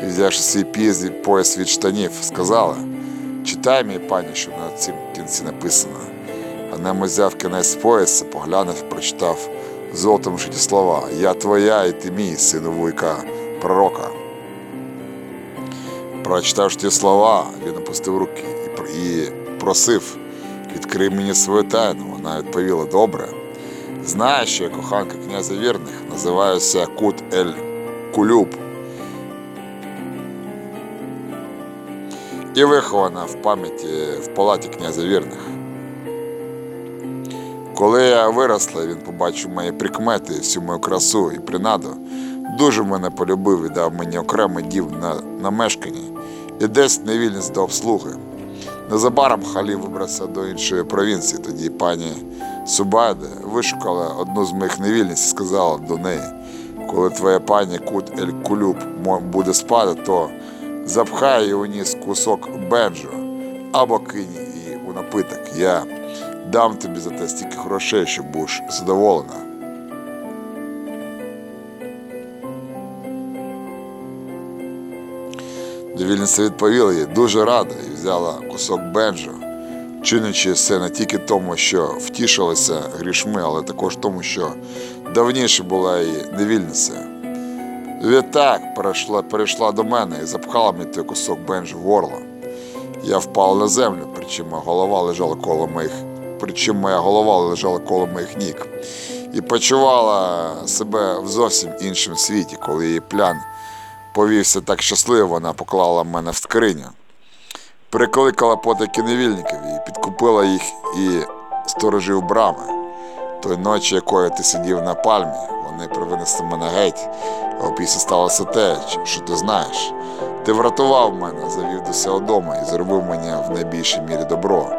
І взявши свій пізі пояс від штанів, сказала: читай мій пані, що на цім кінці написано. Ганем узяв кінець пояса, поглянув, прочитав золотом житі слова Я твоя і ти мій, сину вуйка, пророка. Прочитавши ті слова, він опустив руки і, просив, відкрий мені свою тайну. Вона відповіла, добре. Знаєш, що я коханка князя вірних, називаюся Кут Ель Кулюб. І вихована в пам'яті в палаті князя вірних. Коли я виросла, він побачив мої прикмети, всю мою красу і принаду. Дуже мене полюбив і дав мені окремий дів на, на мешканні і десь невільність до обслуги. Незабаром халів вибрався до іншої провінції. Тоді пані Субайде вишукала одну з моїх невільниць і сказала до неї: коли твоя пані Кут Ель Кулюб буде спати, то запхай у ніс кусок бенджо або кинь її у напиток. Я дам тобі за те стільки грошей, що будеш задоволена. Невільниця відповіла їй дуже рада і взяла кусок бенджо, чинячи це не тільки тому, що втішилася грішми, але також тому, що давніше була її невільниця. Відтак перейшла, перейшла до мене і запхала мені той кусок бенджу в горло. Я впав на землю, причому голова лежала коло моїх, причому моя голова лежала коло моїх ніг. І почувала себе в зовсім іншому світі, коли її плян повівся так щасливо, вона поклала мене в скриню. Прикликала потаки невільників і підкупила їх і сторожив брами. Той ночі, якої ти сидів на пальмі, вони привинесли мене геть, а опісля сталося те, що ти знаєш. Ти врятував мене, завів до себе дому і зробив мені в найбільшій мірі добро.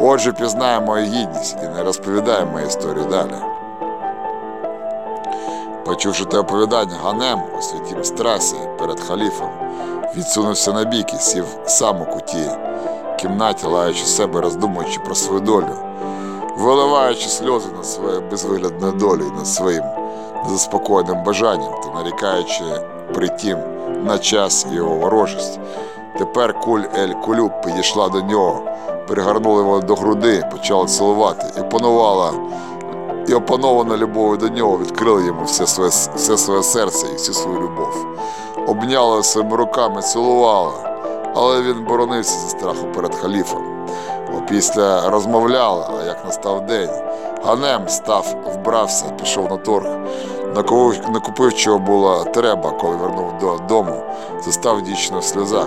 Отже, пізнай мою гідність і не розповідай мою історію далі. Почувши те оповідання, Ганем у святім страсі перед халіфом відсунувся на бік і сів сам у куті кімнаті, лаючи себе, роздумуючи про свою долю, виливаючи сльози над своєю безвиглядною долею, над своїм заспокоєним бажанням та нарікаючи притім на час і його ворожість. Тепер куль Ель Кулюб підійшла до нього, пригорнула його до груди, почала цілувати і панувала і опанована любов'ю до нього відкрила йому все своє, все своє серце і всю свою любов. Обняла своїми руками, цілувала, але він боронився зі страху перед халіфом. Опісля розмовляли, а як настав день. Ганем став, вбрався, пішов на торг. Накупив, накупив, чого було треба, коли вернув додому, застав дівчину в сльозах.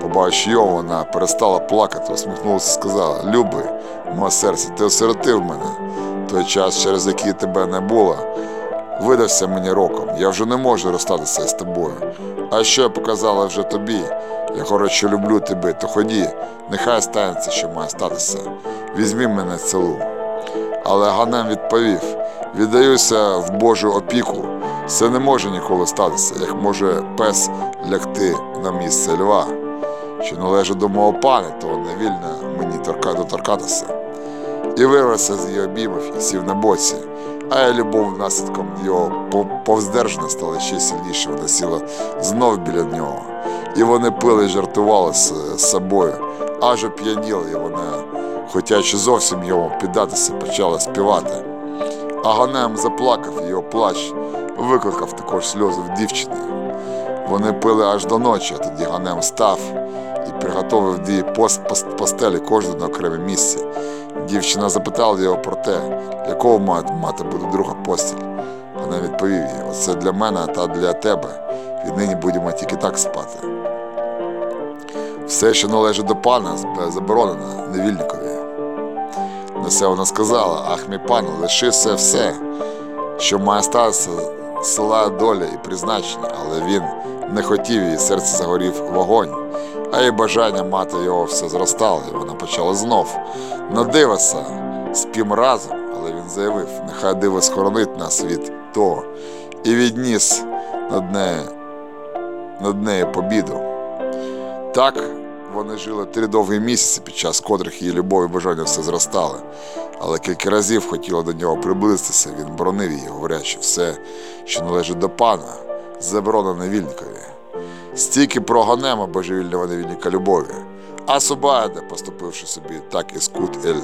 Побачив його, вона перестала плакати, усміхнулася і сказала: Люби, моє серце, ти осиротив мене. Той час, через який тебе не було, видався мені роком. Я вже не можу розстатися з тобою. А що я показала вже тобі? Я коротше люблю тебе, то ході, нехай станеться, що має статися. Візьми мене цілу. Але Ганем відповів: віддаюся в Божу опіку. Це не може ніколи статися, як може пес лягти на місце льва. Що належить до мого пана, то не вільно мені торка- доторкатися. І вирвався з її обіймів і сів на боці. А я любов наслідком його пов- повздержана стала ще сильніше. Вона сіла знов біля нього. І вони пили жартували з собою, аж оп'яніли, і вона, хотячи зовсім йому піддатися, почала співати. А Ганем заплакав, його плач викликав також сльози в дівчині. Вони пили аж до ночі, а тоді Ганем став і приготовив пост- постелі кожну на окреме місце. Дівчина запитала його про те, для кого мати, буде друга постіль. Ганем відповів їй, оце для мене та для тебе. Віднині будемо тільки так спати. Все, що належить до пана, заборонено невільникові. На це вона сказала, ах, мій пане, лиши все все, що має статися села доля і призначення, але він не хотів її, серце загорів вогонь, а її бажання мати його все зростало, і вона почала знов. На дивися, спім разом, але він заявив, нехай диво схоронить нас від того, і відніс над нею, над нею побіду. Так вони жили три довгі місяці, під час котрих її любов і бажання все зростали. Але кілька разів хотіла до нього приблизитися, він боронив її, говорячи все, що належить до пана, заборонено вільникові. Стільки про Ганема божевільного невільника любові. А Субаєда, поступивши собі так і з Кут Ель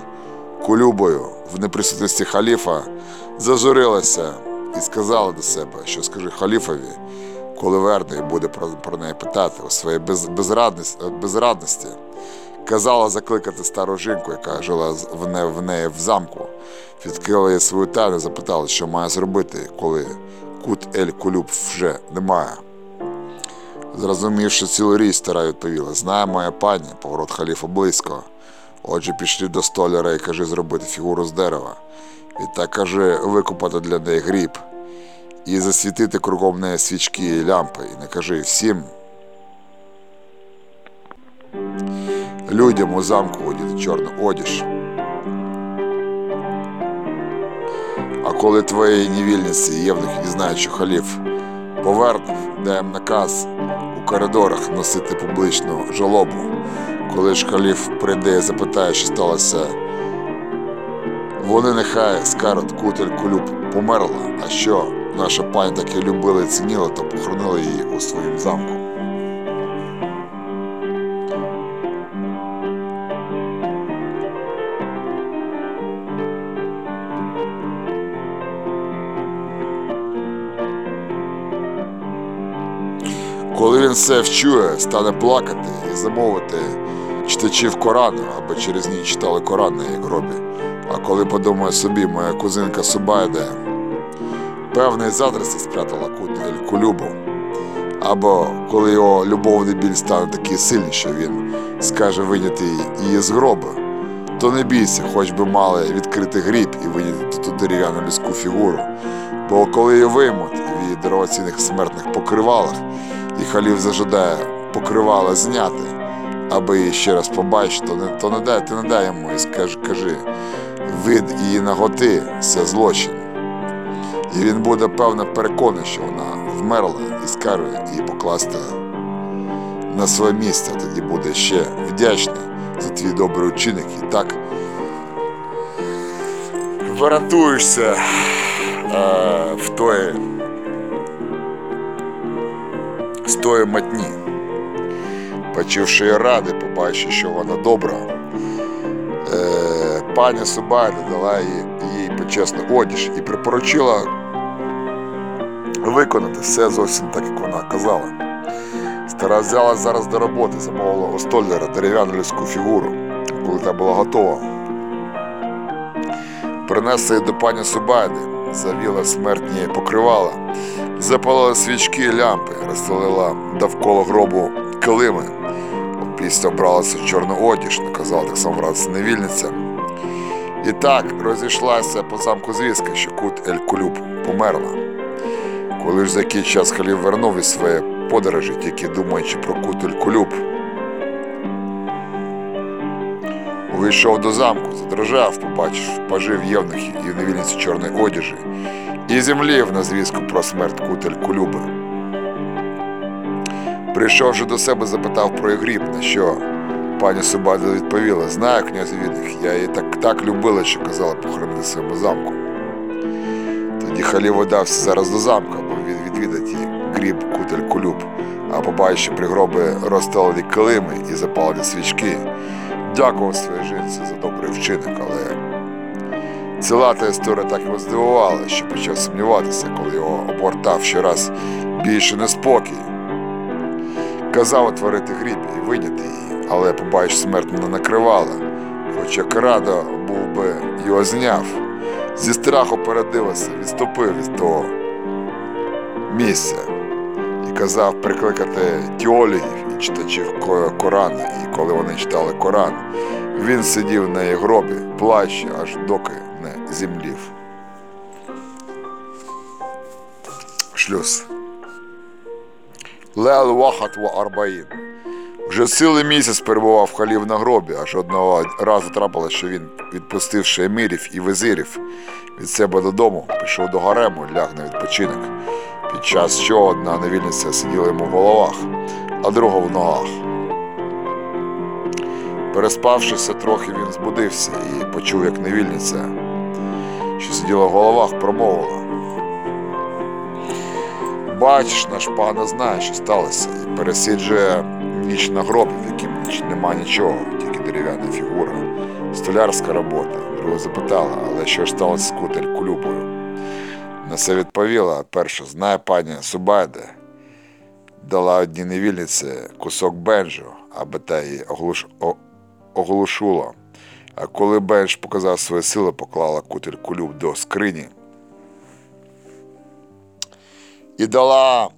Кулюбою в неприсутності халіфа, зажурилася і сказала до себе, що скажи халіфові, коли верне і буде про, про неї питати у своїй без, безрадності, казала закликати стару жінку, яка жила в, не, в неї в замку, відкрила їй свою тайну, запитала, що має зробити, коли кут Ель Кулюб вже немає. Зрозумівши цілу річ, стара відповіла: Знає моя пані, поворот халіфа близько. Отже, пішли до столяра і кажи зробити фігуру з дерева. І так кажи викопати для неї гріб і засвітити кругом неї свічки і лямпи, і не кажи всім людям у замку одіти чорну одіж. А коли твої невільниці і євнухи дізнають, що халіф повернув, дай наказ у коридорах носити публічну жалобу. Коли ж халіф прийде і запитає, що сталося, вони нехай скажуть, кутель кулюб померла, а що наша пані таки любила і цінила, то похоронила її у своїм замку. Коли він все вчує, стане плакати і замовити читачів Корану, аби через ніч читали Коран на її гробі. А коли подумає собі, моя кузинка Субайде, певний задрості спрятала кулюбу. Або коли його любовний біль стане такий сильний, що він скаже виняти її з гроба, то не бійся, хоч би мали відкрити гріб і виняти ту дерев'яну людську фігуру. Бо коли її виймуть в її дорогоцінних смертних покривалах, і халів зажадає покривала зняти, аби її ще раз побачити, то не, то не дай, ти не дай йому і скажи, кажи, вид її наготи це злочин. І він буде певно переконаний, що вона вмерла і скаже її покласти на своє місце, тоді буде ще вдячний за твій добрий учинок і так врятуєшся е, в тої з тої матні. Почувши ради, побачивши, що вона добра, пані Субайда дала їй, почесну одіж і припоручила виконати все зовсім так, як вона казала. Стара взяла зараз до роботи, замовила у столяра дерев'яну людську фігуру. коли та була готова, принесла її до пані Субайди, завіла смертні покривала, запалила свічки і лямпи, розстелила довкола гробу килими. Після вбралася в чорну одіж, наказала так само вбратися невільницям. І так розійшлася по замку звістка, що кут Ель Кулюб померла. Коли ж за який час халіф вернув із своєї подорожі, тільки думаючи про кут Ель Кулюб, увійшов до замку, задрожав, побачив пажив євнухів і невільницю чорної одіжі, і землів на звістку про смерть кут Ель Кулюби. Прийшовши до себе, запитав про гріб, на що пані Субада відповіла: Знаю, князь Відних, я її так, так любила, що казала похоронити своєму замку. Тоді халів удався зараз до замку, аби від- відвідати гріб кутель кулюб, а побачивши при гроби розстелені килими і запалені свічки, дякував своїй жінці за добрий вчинок, але ціла та історія так його здивувала, що почав сумніватися, коли його обгортав щораз більше неспокій. Казав отворити гріб і виняти її, але побач смерть не накривала, хоч як радо був би його зняв. Зі страху передивився, відступив від того місця і казав прикликати теологів і читачів Корана. І коли вони читали Коран, він сидів на її гробі, плаче, аж доки не зімлів. Шлюз. Лел Вахат ва Арбаїн. Вже цілий місяць перебував халів на гробі, аж одного разу трапилося, що він, відпустивши емірів і визирів від себе додому, пішов до гарему, ляг на відпочинок, під час чого одна невільниця сиділа йому в головах, а друга в ногах. Переспавшися трохи, він збудився і почув, як невільниця, що сиділа в головах, промовила. Бачиш, наш пан не знає, що сталося, і пересиджує ніч на гробі, в яким нема нічого, тільки дерев'яна фігура. Столярська робота. Друга запитала, але що ж сталося з кутель кулюбою? На це відповіла, перша, знає пані Субайде, дала одній невільниці кусок бенжу, аби та її оглуш... о- оглушула. А коли бенж показав свої сили, поклала кутель кулюб до скрині і дала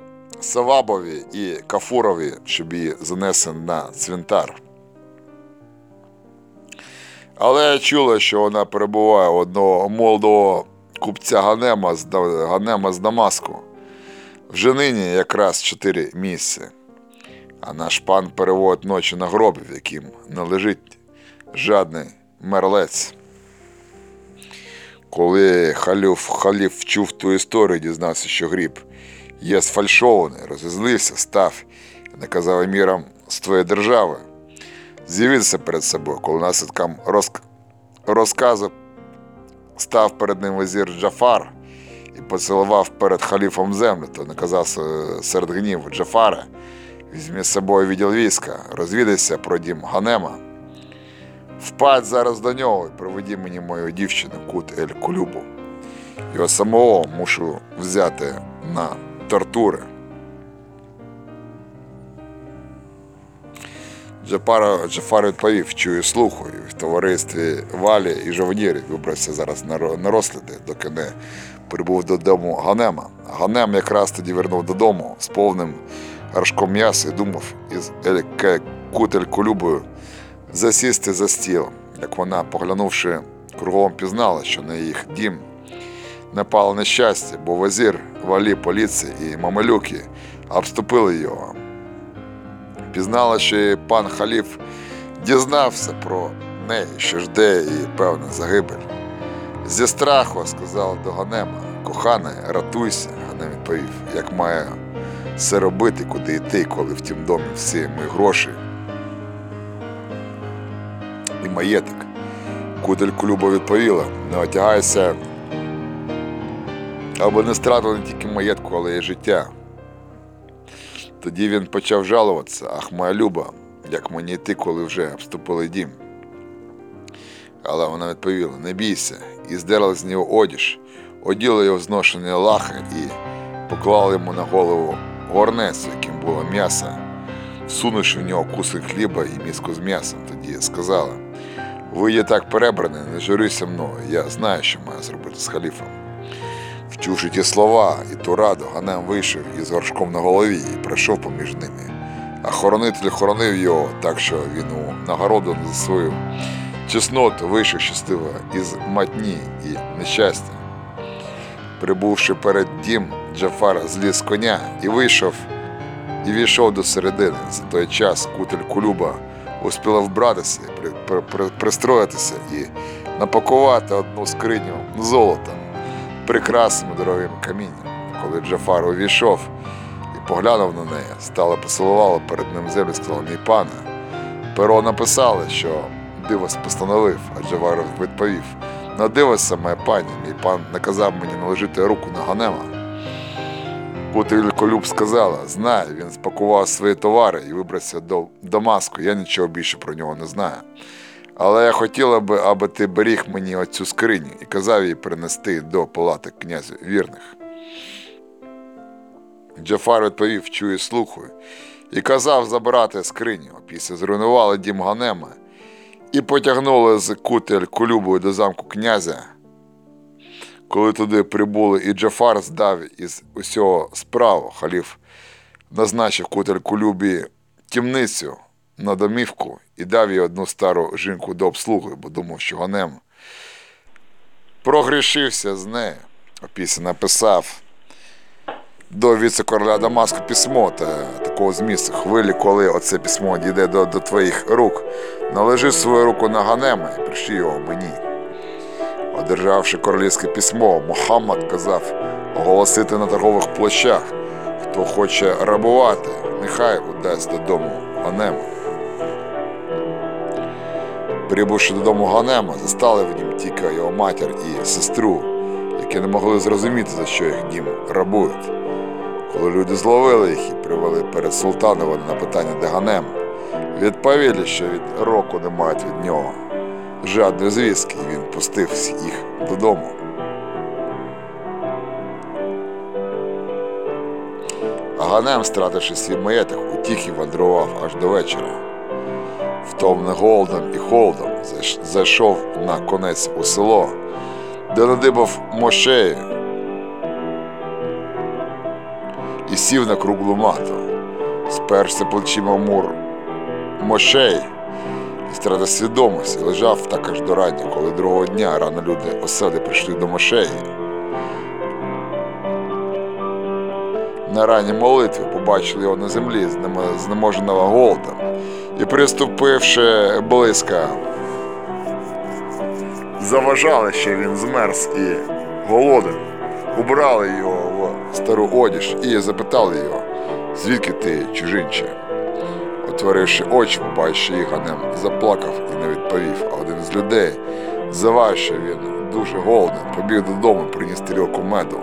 Савабові і Кафурові, щоб її занесли на цвинтар. Але я чула, що вона перебуває у одного молодого купця Ганема з, Ганема з Дамаску. Вже нині якраз чотири місяці. А наш пан переводить ночі на гробі, в яким не лежить жадний мерлець. Коли халюф, халіф чув ту історію, дізнався, що гріб є сфальшований, розізлився, став і наказав емірам з твоєї держави з'явитися перед собою, коли наслідком розк... розказу став перед ним визір Джафар і поцілував перед халіфом землю, то наказав серед гніву Джафара, візьми з собою відділ війська, розвідайся про дім Ганема. Впадь зараз до нього і приведи мені мою дівчину Кут Ель Кулюбу. Його самого мушу взяти на тортури. Джафар, Джафар відповів, чую і слухаю, і в товаристві Валі і Жовнірів вибрався зараз на, розгляди, доки не прибув додому Ганема. Ганем якраз тоді вернув додому з повним гаршком м'яса і думав із Ель Кутель Кулюбою засісти за стіл, як вона, поглянувши кругом, пізнала, що на їх дім напало нещастя, бо вазір, валі поліції і мамелюки обступили його. Пізнала, що і пан Халіф дізнався про неї, що жде її певна загибель. Зі страху сказала до Ганема, кохане, ратуйся, Ганем відповів, як має все робити, куди йти, коли в тім домі всі мої гроші і маєток. Кудель Кулюба відповіла, не отягайся, аби не стратили не тільки маєтку, але й життя. Тоді він почав жалуватися, ах, моя люба, як мені йти, коли вже вступили дім. Але вона відповіла: не бійся, і здерла з нього одіж, оділа його зношені лахи і поклала йому на голову горнець, яким було м'ясо, всунувши в нього кусок хліба і міску з м'ясом. Тоді сказала: Вийде так перебраний, не журися мною, я знаю, що маю зробити з халіфом. Вчувши ті слова і ту раду, Ганем вийшов із горшком на голові і пройшов поміж ними. А хоронитель хоронив його так, що він у нагороду за свою чесноту вийшов щасливо із матні і нещастя. Прибувши перед дім, Джафар зліз з коня і вийшов і війшов до середини. За той час кутель Кулюба успіла вбратися, при, при, при- пристроїтися і напакувати одну скриню золотом, прикрасами дорогим камінням. Коли Джафар увійшов і поглянув на неї, стала поцілувала перед ним землю, сказала, мій пане. Перо написали, що Дивос постановив, а Джавар відповів: на Дивоса, моя пані, мій пан наказав мені наложити руку на Ганема. Кутиль Колюб сказала: знаю, він спакував свої товари і вибрався до Дамаску. Я нічого більше про нього не знаю. Але я хотіла би, аби ти беріг мені оцю скриню і казав їй принести до палати князю вірних. Джафар відповів, чую, слухаю, і казав забирати скриню. Після зруйнували дім Ганема і потягнули з кутель Колюбою до замку князя. Коли туди прибули і Джафар здав із усього справу, халіф назначив кутель Кулюбі тімницю на домівку і дав їй одну стару жінку до обслуги, бо думав, що Ганем прогрішився з нею. Опісля написав до віце-короля Дамаску письмо та такого змісту. Хвилі, коли оце письмо дійде до, до твоїх рук, наложи свою руку на Ганема і пришли його мені. Одержавши королівське письмо, Мухаммад казав оголосити на торгових площах, хто хоче рабувати, нехай удасть додому Ганема. Прибувши додому Ганема, застали в нім тільки його матір і сестру, які не могли зрозуміти, за що їх дім рабують. Коли люди зловили їх і привели перед султаном на питання, де Ганем, відповіли, що від року не мають від нього жадної звістки, і він пустив їх додому. А Ганем, стративши свій маєток, утік і вандрував аж до вечора. Втомний голодом і холодом зайшов на конець у село, де надибав мошею і сів на круглу мату. Сперся плечима мур мошей і стратив свідомості, лежав так аж до рання, коли другого дня рано люди оселі прийшли до мошеї. На ранній молитві побачили його на землі, знемо- знеможеного голодом, і, приступивши близько, заважали, що він змерз і голоден. Убрали його в стару одіж і запитали його, звідки ти чужинче. Отворивши очі, побачивши їх, Ганем заплакав і не відповів, а один з людей, завав, що він дуже голодний, побіг додому, приніс тарілку меду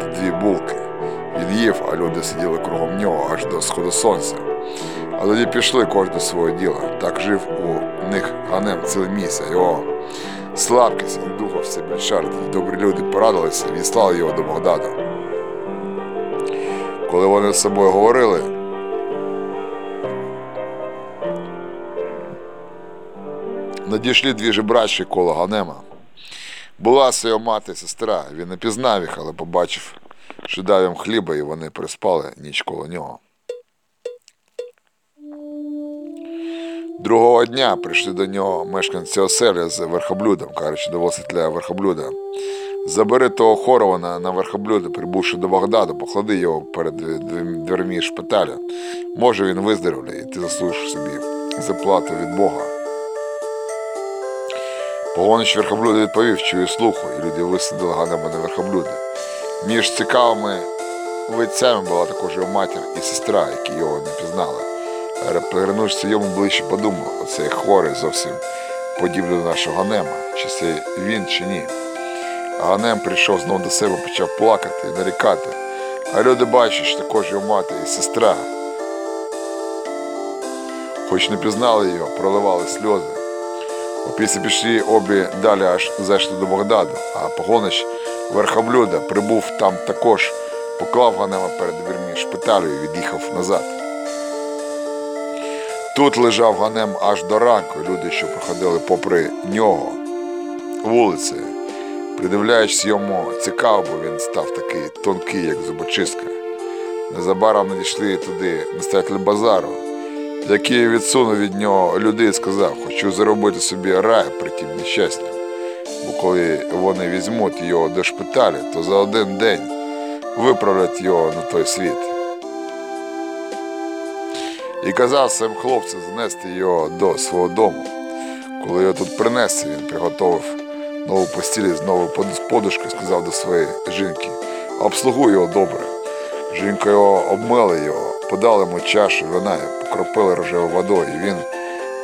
та дві булки. Він їв, а люди сиділи кругом нього аж до сходу сонця. А тоді пішли кожен до свого діла. Так жив у них Ганем ціле місяць. Його слабкість і духа все більша. Добрі люди порадилися відслали його до Богдаду. Коли вони з собою говорили, надійшли дві жебрачі коло Ганема. Була його мати сестра. Він не пізнав їх, але побачив, що дав їм хліба, і вони приспали ніч коло нього. Другого дня прийшли до нього мешканці оселі з верхоблюдом, кажучи до Воситля верхоблюда. Забери того хорована на верхоблюда, прибувши до Багдаду, поклади його перед дверми шпиталя. Може він виздоровлює, і ти заслужиш собі заплату від Бога. Погонич верхоблюда відповів, чую слуху, і люди висадили Ганема на верхоблюда. Між цікавими витцями була також його матір і сестра, які його не пізнали. Але Перегнувшися йому ближче подумав, оцей хворий зовсім подібний до нашого Ганема, чи це він, чи ні. А Ганем прийшов знову до себе, почав плакати і нарікати. А люди бачать, що також його мати і сестра. Хоч не пізнали його, проливали сльози. Опісля пішли обі далі аж зайшли до Богдаду, а погонич верхоблюда прибув там також, поклав Ганема перед дверми шпиталю і від'їхав назад. Тут лежав ганем аж до ранку. Люди, що проходили попри нього вулицею, придивляючись йому цікаво, бо він став такий тонкий, як зубочистка. Незабаром надійшли туди настоятель базару, який відсунув від нього людей і сказав, хочу заробити собі рай при тім нещаснім. Бо коли вони візьмуть його до шпиталю, то за один день виправлять його на той світ. І казав своїм хлопцям занести його до свого дому. Коли його тут принесли, він приготовив нову постіль з новою подушкою, сказав до своєї жінки, обслугуй його добре. Жінка його обмила його, подала йому чашу вина і покропила рожевою водою. І він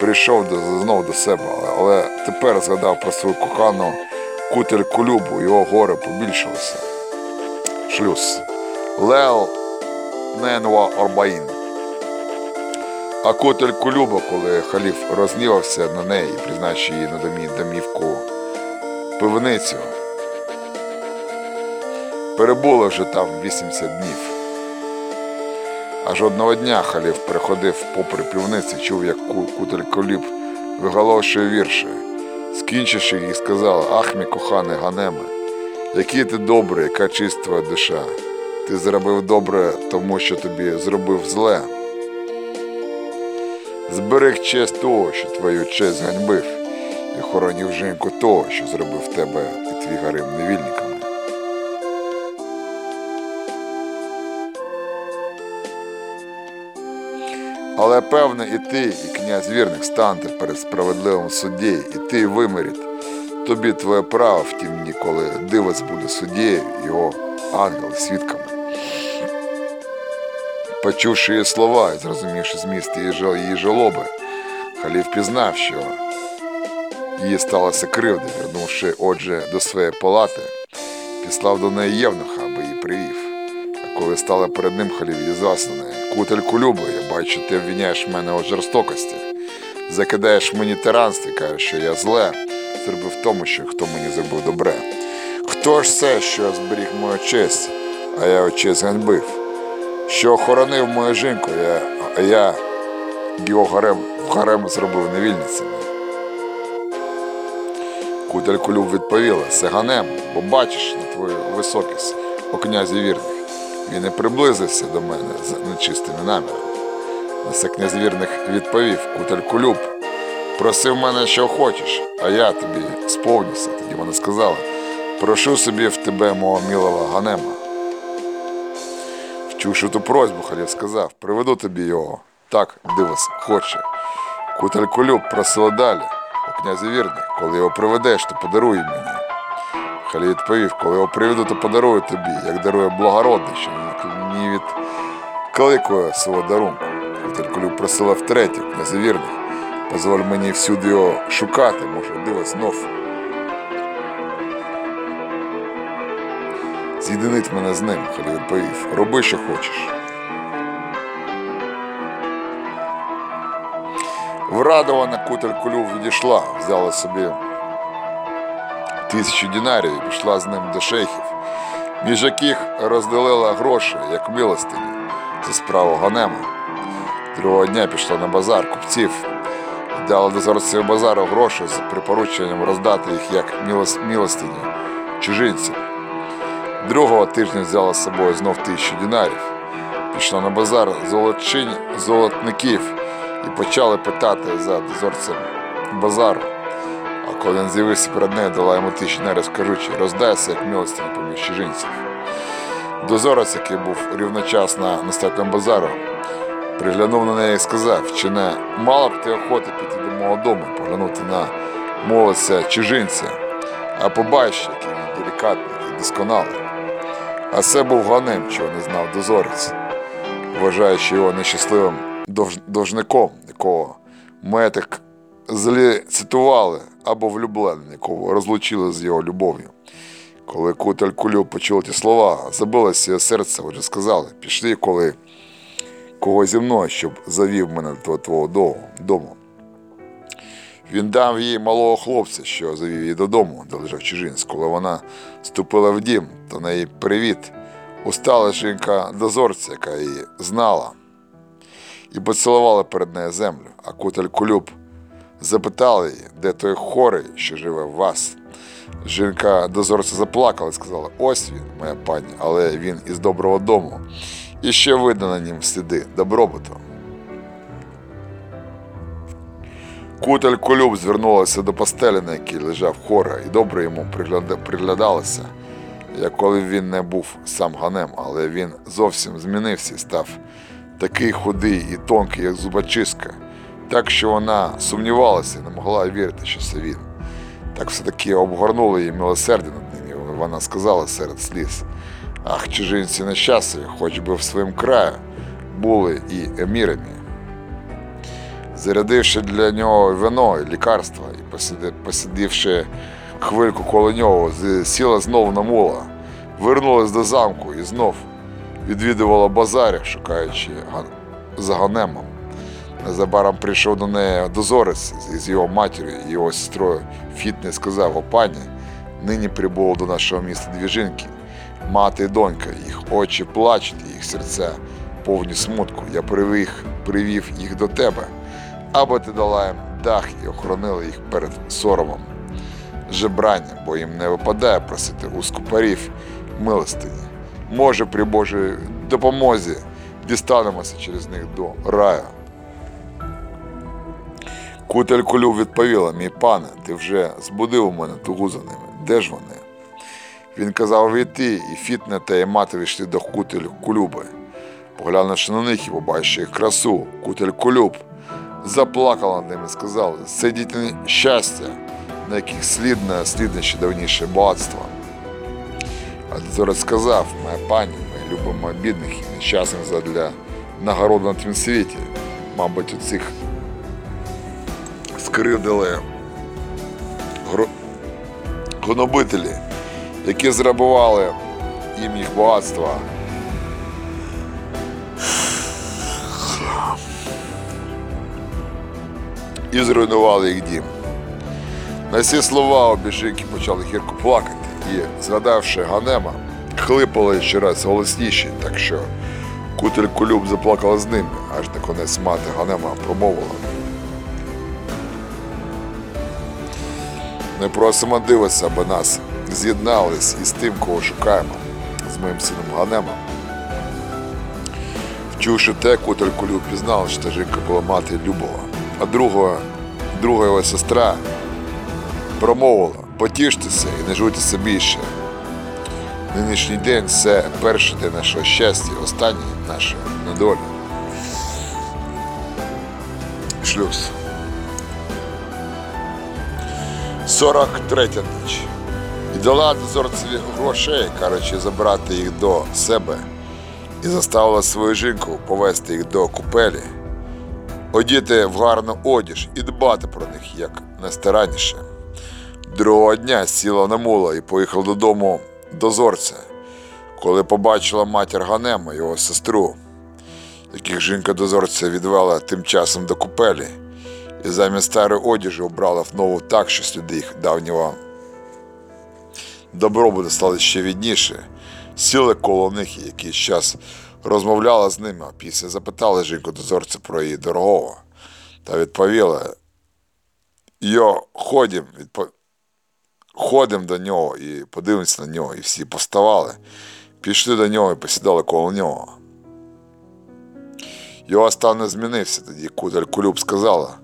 прийшов до, знов до себе, але, тепер згадав про свою кохану кутельку Любу, його горе побільшилося. Шлюз. Лел Ненва Орбаїн. А котельку Любу, коли халіф рознівався на неї призначив її на домі, домівку пивницю, перебуло вже там 80 днів. Аж одного дня халіф переходив попри півниці, чув, як кутель коліб виголошує вірші. Скінчивши їх, сказала, ах, мій коханий Ганеме, який ти добрий, яка чиста душа. Ти зробив добре, тому що тобі зробив зле. Зберег честь того, що твою честь ганьбив, і хоронів жінку того, що зробив тебе і твій гарем невільниками. Але певне, і ти, і князь вірних станьте перед справедливим суддєю, і ти вимиріть. Тобі твоє право, в втім, ніколи дивець буде суддєю, його ангел свідками. Почувши її слова і зрозумівши зміст її, жал- її жалоби, халіф пізнав, що їй сталося кривда, вернувши отже до своєї палати, післав до неї євнуха, аби її привів. А коли стала перед ним халів її засланої, кутельку Любо, я бачу, ти обвиняєш мене у жорстокості, закидаєш мені тиранство і кажеш, що я зле, зробив тому, що хто мені зробив добре. Хто ж це, що зберіг мою честь, а я честь ганьбив? Що охоронив мою жінку, а я його гарем, гарем зробив невільницями. Кутельку Люб відповіла, це ганем, бо бачиш на твою високість, о князі вірних. І приблизився до мене з нечистими намірами. Князь вірних відповів, кутельку Люб, просив мене, що хочеш, а я тобі сповнюся. Тоді вона сказала, прошу собі в тебе мого милого ганема. Вчувши ту просьбу, халів сказав, приведу тобі його. Так, дивись, хоче. Кутельку Люб просила далі, у князі вірних, коли його приведеш, то подаруй мені. Халій відповів, коли його приведу, то подарую тобі, як дарує благородний, не від кликує свого дарунку. Кутельку просила втретє, у вірних. Позволь мені всюди його шукати, може, диво знов. З'єдинить мене з ним, Халій відповів. Роби, що хочеш. Врадована кутель кулю відійшла, взяла собі тисячу дінарів і пішла з ним до шейхів, між яких розділила гроші, як милостині, за справу Ганема. Другого дня пішла на базар купців дала дозорцеві базару гроші з припорученням роздати їх як милос- милостині чужинцям. Другого тижня взяла з собою знов тисячу дінарів. Пішла на базар золотчин, золотників і почали питати за дозорцем базару. Коли він з'явився перед нею, дала йому тисячу дінарів, скажучи, роздайся як милостині поміж чужинців. Дозорець, який був рівночасно настоятелем базару, приглянув на неї і сказав, чи не мало б ти охоти піти до мого дому, поглянути на молодця чужинця, а побачиш, який він делікатний і досконалий. А це був ганем, чого не знав дозорець, вважаючи його нещасливим довж- должником, якого метик злі цитували або влюбленим, якого розлучили з його любов'ю. Коли кутель кулю почув ті слова, забилося його серце, отже сказали, пішли, коли кого зі мною, щоб завів мене до твого дому-. Він дав їй малого хлопця, що завів її додому, де лежав чужинець. Коли вона ступила в дім, то на її привіт устала жінка дозорця, яка її знала. і поцілували перед нею землю, а кутель Кулюб запитали її, де той хорий, що живе в вас. Жінка дозорця заплакала і сказала: ось він, моя пані, але він із доброго дому, і ще видно на нім сліди добробуту. Кутель Кулюб звернулася до постелі, на якій лежав хора, і добре йому пригляда- приглядалася, як коли він не був сам ганем, але він зовсім змінився і став такий худий і тонкий, як зубочистка, так що вона сумнівалася і не могла вірити, що це він. Так все-таки обгорнуло її милосердя над ним, і вона сказала серед сліз. Ах, чужинці нещасливі, хоч би в своїм краю були і емірами. Зарядивши для нього вино і лікарства, і посидівши хвильку коло нього, сіла знов на мула, вернулась до замку і знов відвідувала базарі, шукаючи за ганемом. Незабаром прийшов до неї дозорець з- його матір'ю і його сестрою Фітне сказав, о пані, нині прибуло до нашого міста дві жінки, мати і донька, їх очі плачуть, їх серця повні смутку. Я привів, привів їх до тебе, аби ти дала їм дах і охоронила їх перед соромом. Жебрання, бо їм не випадає просити у скупарів милостині. Може, при Божій допомозі дістанемося через них до раю. Кутель Кулюб відповіла, мій пане, ти вже збудив у мене тугу за ними. Де ж вони? Він казав війти, і фітне та і мати війшли до кутелю Кулюби. Поглянувши на них і побачивши їх красу, кутель Кулюб заплакала над ними і сказала, це діти щастя, на яких слідне, слідне ще давніше багатство. А дозорець сказав, моя пані, ми любимо бідних і нещасних задля нагороду на тім світі. Мабуть, у цих скривдили гонобителі, які зрабували їм їх багатства. І зруйнували їх дім. На ці слова обі жінки почали гірко плакати і, згадавши Ганема, хлипали ще раз голосніше, так що кутель Кулюб заплакала з ними, аж на конець мати Ганема промовила. Ми просимо дивитися, аби нас з'єднались із тим, кого шукаємо, з моїм сином Ганемом. Вчувши те, кутель Кулюб пізнав, що жінка була мати Любова, а друга, друга його сестра промовила, потіштеся і не жуйтеся більше. Нинішній день це перший день нашого щастя, останній нашої недолі. Шлюз. 43 ніч. І дала дозорцеві грошей, кажучи, забрати їх до себе, і заставила свою жінку повести їх до купелі, одіти в гарну одіж і дбати про них як найстаранніше. Другого дня сіла на мула і поїхала додому дозорця, коли побачила матір Ганема, його сестру, яких жінка дозорця відвела тим часом до купелі, і замість старої одежі обрала в нову так, що сліди їх давнього добробуту стали ще відніше, сіли коло них якийсь час розмовляла з ними, а після запитала жінку дозорця про її дорогого, та відповіла: Йо, ходім, відпо... ходимо до нього і подивимося на нього, і всі повставали, пішли до нього і посідали коло нього. Його стан не змінився, тоді Кудель Кулюб сказала,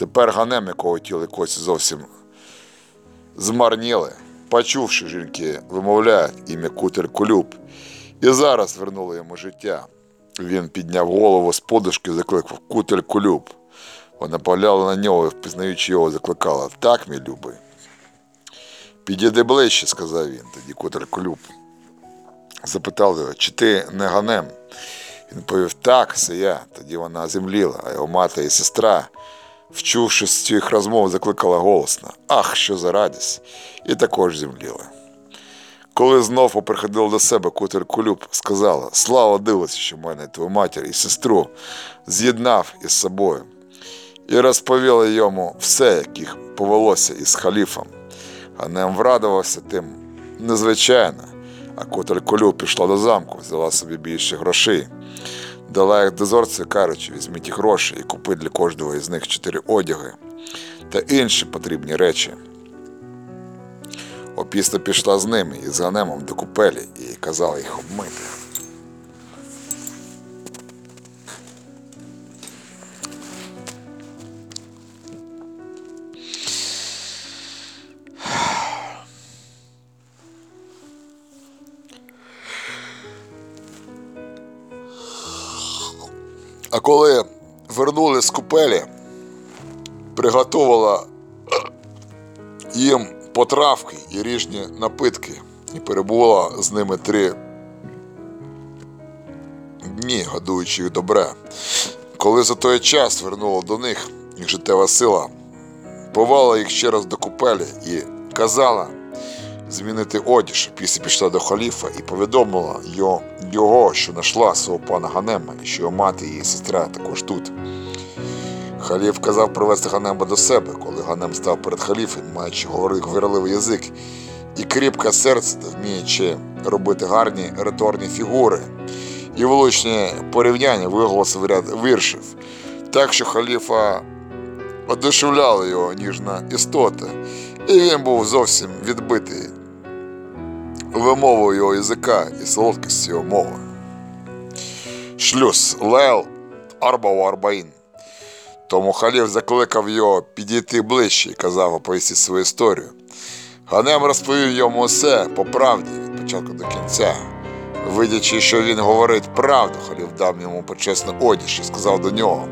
тепер ганем, якого тіли коці зовсім змарніли, почувши жінки, вимовляють ім'я Кутель Кулюб, і зараз вернули йому життя. Він підняв голову з подушки, і закликав Кутель Кулюб. Вона поглянула на нього і, впізнаючи його, закликала Так, мій любий. Підійди ближче, сказав він, тоді Кутель Кулюб. Запитав його, чи ти не ганем? Він повів, так, це я. Тоді вона земліла, а його мати і сестра, вчувши з цих розмов, закликала голосно. Ах, що за радість! І також земліла. Коли знов поприходила до себе Кутер Кулюб, сказала, слава дивиться, що мене твою матір і сестру з'єднав із собою. І розповіла йому все, як їх повелося із халіфом. Ганем врадувався тим незвичайно, а Котель Кулюб пішла до замку, взяла собі більше грошей. Дала їх дозорцю, кажучи, візьміть їх гроші і купи для кожного із них чотири одяги та інші потрібні речі. Опісто пішла з ними і з Ганемом до купелі і казала їх обмити. А коли вернули з купелі, приготувала їм потравки і ріжні напитки, і перебула з ними три дні, годуючи їх добре. Коли за той час вернула до них їх життєва сила, повала їх ще раз до купелі і казала змінити одіж. Після пішла до халіфа і повідомила його, що знайшла свого пана Ганема, і що його мати і її сестра також тут. Халіф казав привезти Ганема до себе, коли Ганем став перед халіфом, маючи говорливий язик і кріпке серце, вміючи робити гарні риторні фігури і влучні порівняння виголосив ряд віршів. Так що халіфа одушевляла його ніжна істота, і він був зовсім відбитий вимовою його язика і солодкістю його мови. Шлюз Лел Арбау Арбаїн. Тому халіф закликав його підійти ближче і казав оповісти свою історію. Ганем розповів йому усе по правді від початку до кінця. Видячи, що він говорить правду, халіф дав йому почесний одіж і сказав до нього: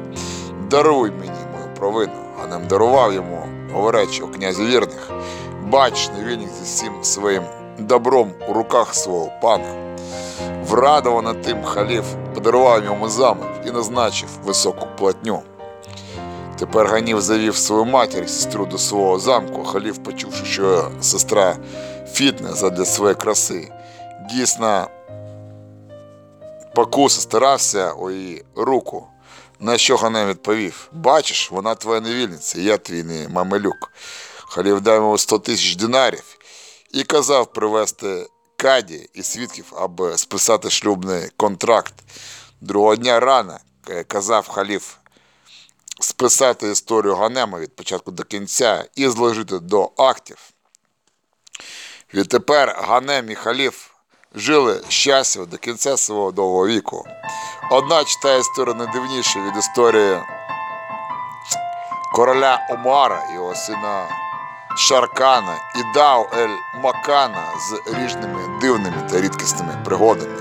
Даруй мені мою провину. Ганем дарував йому, говорячи у князі вірних, бач, невільник зі всім своїм добром у руках свого пана. Врадовано тим халіф подарував йому замок і назначив високу платню. Тепер Ганів завів свою матір і сестру до свого замку. Халіф, почувши, що сестра фітне задля своєї краси, дійсно покуса старався у її руку. На що Ганем відповів: Бачиш, вона твоя невільниця, я твій не мамелюк. Халіф дав йому 100 тисяч динарів і казав привезти каді і свідків, аби списати шлюбний контракт. Другого дня рано е, казав халіф списати історію Ганема від початку до кінця і зложити до актів. Відтепер Ганем і халіф жили щасливо до кінця свого довгого віку. Однак та історія не дивніша від історії короля Омара, і його сина Шаркана і Дау Ель Макана з різними дивними та рідкісними пригодами.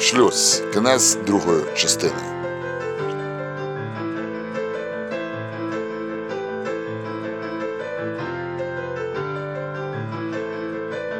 Шлюз. Кінець другої частини.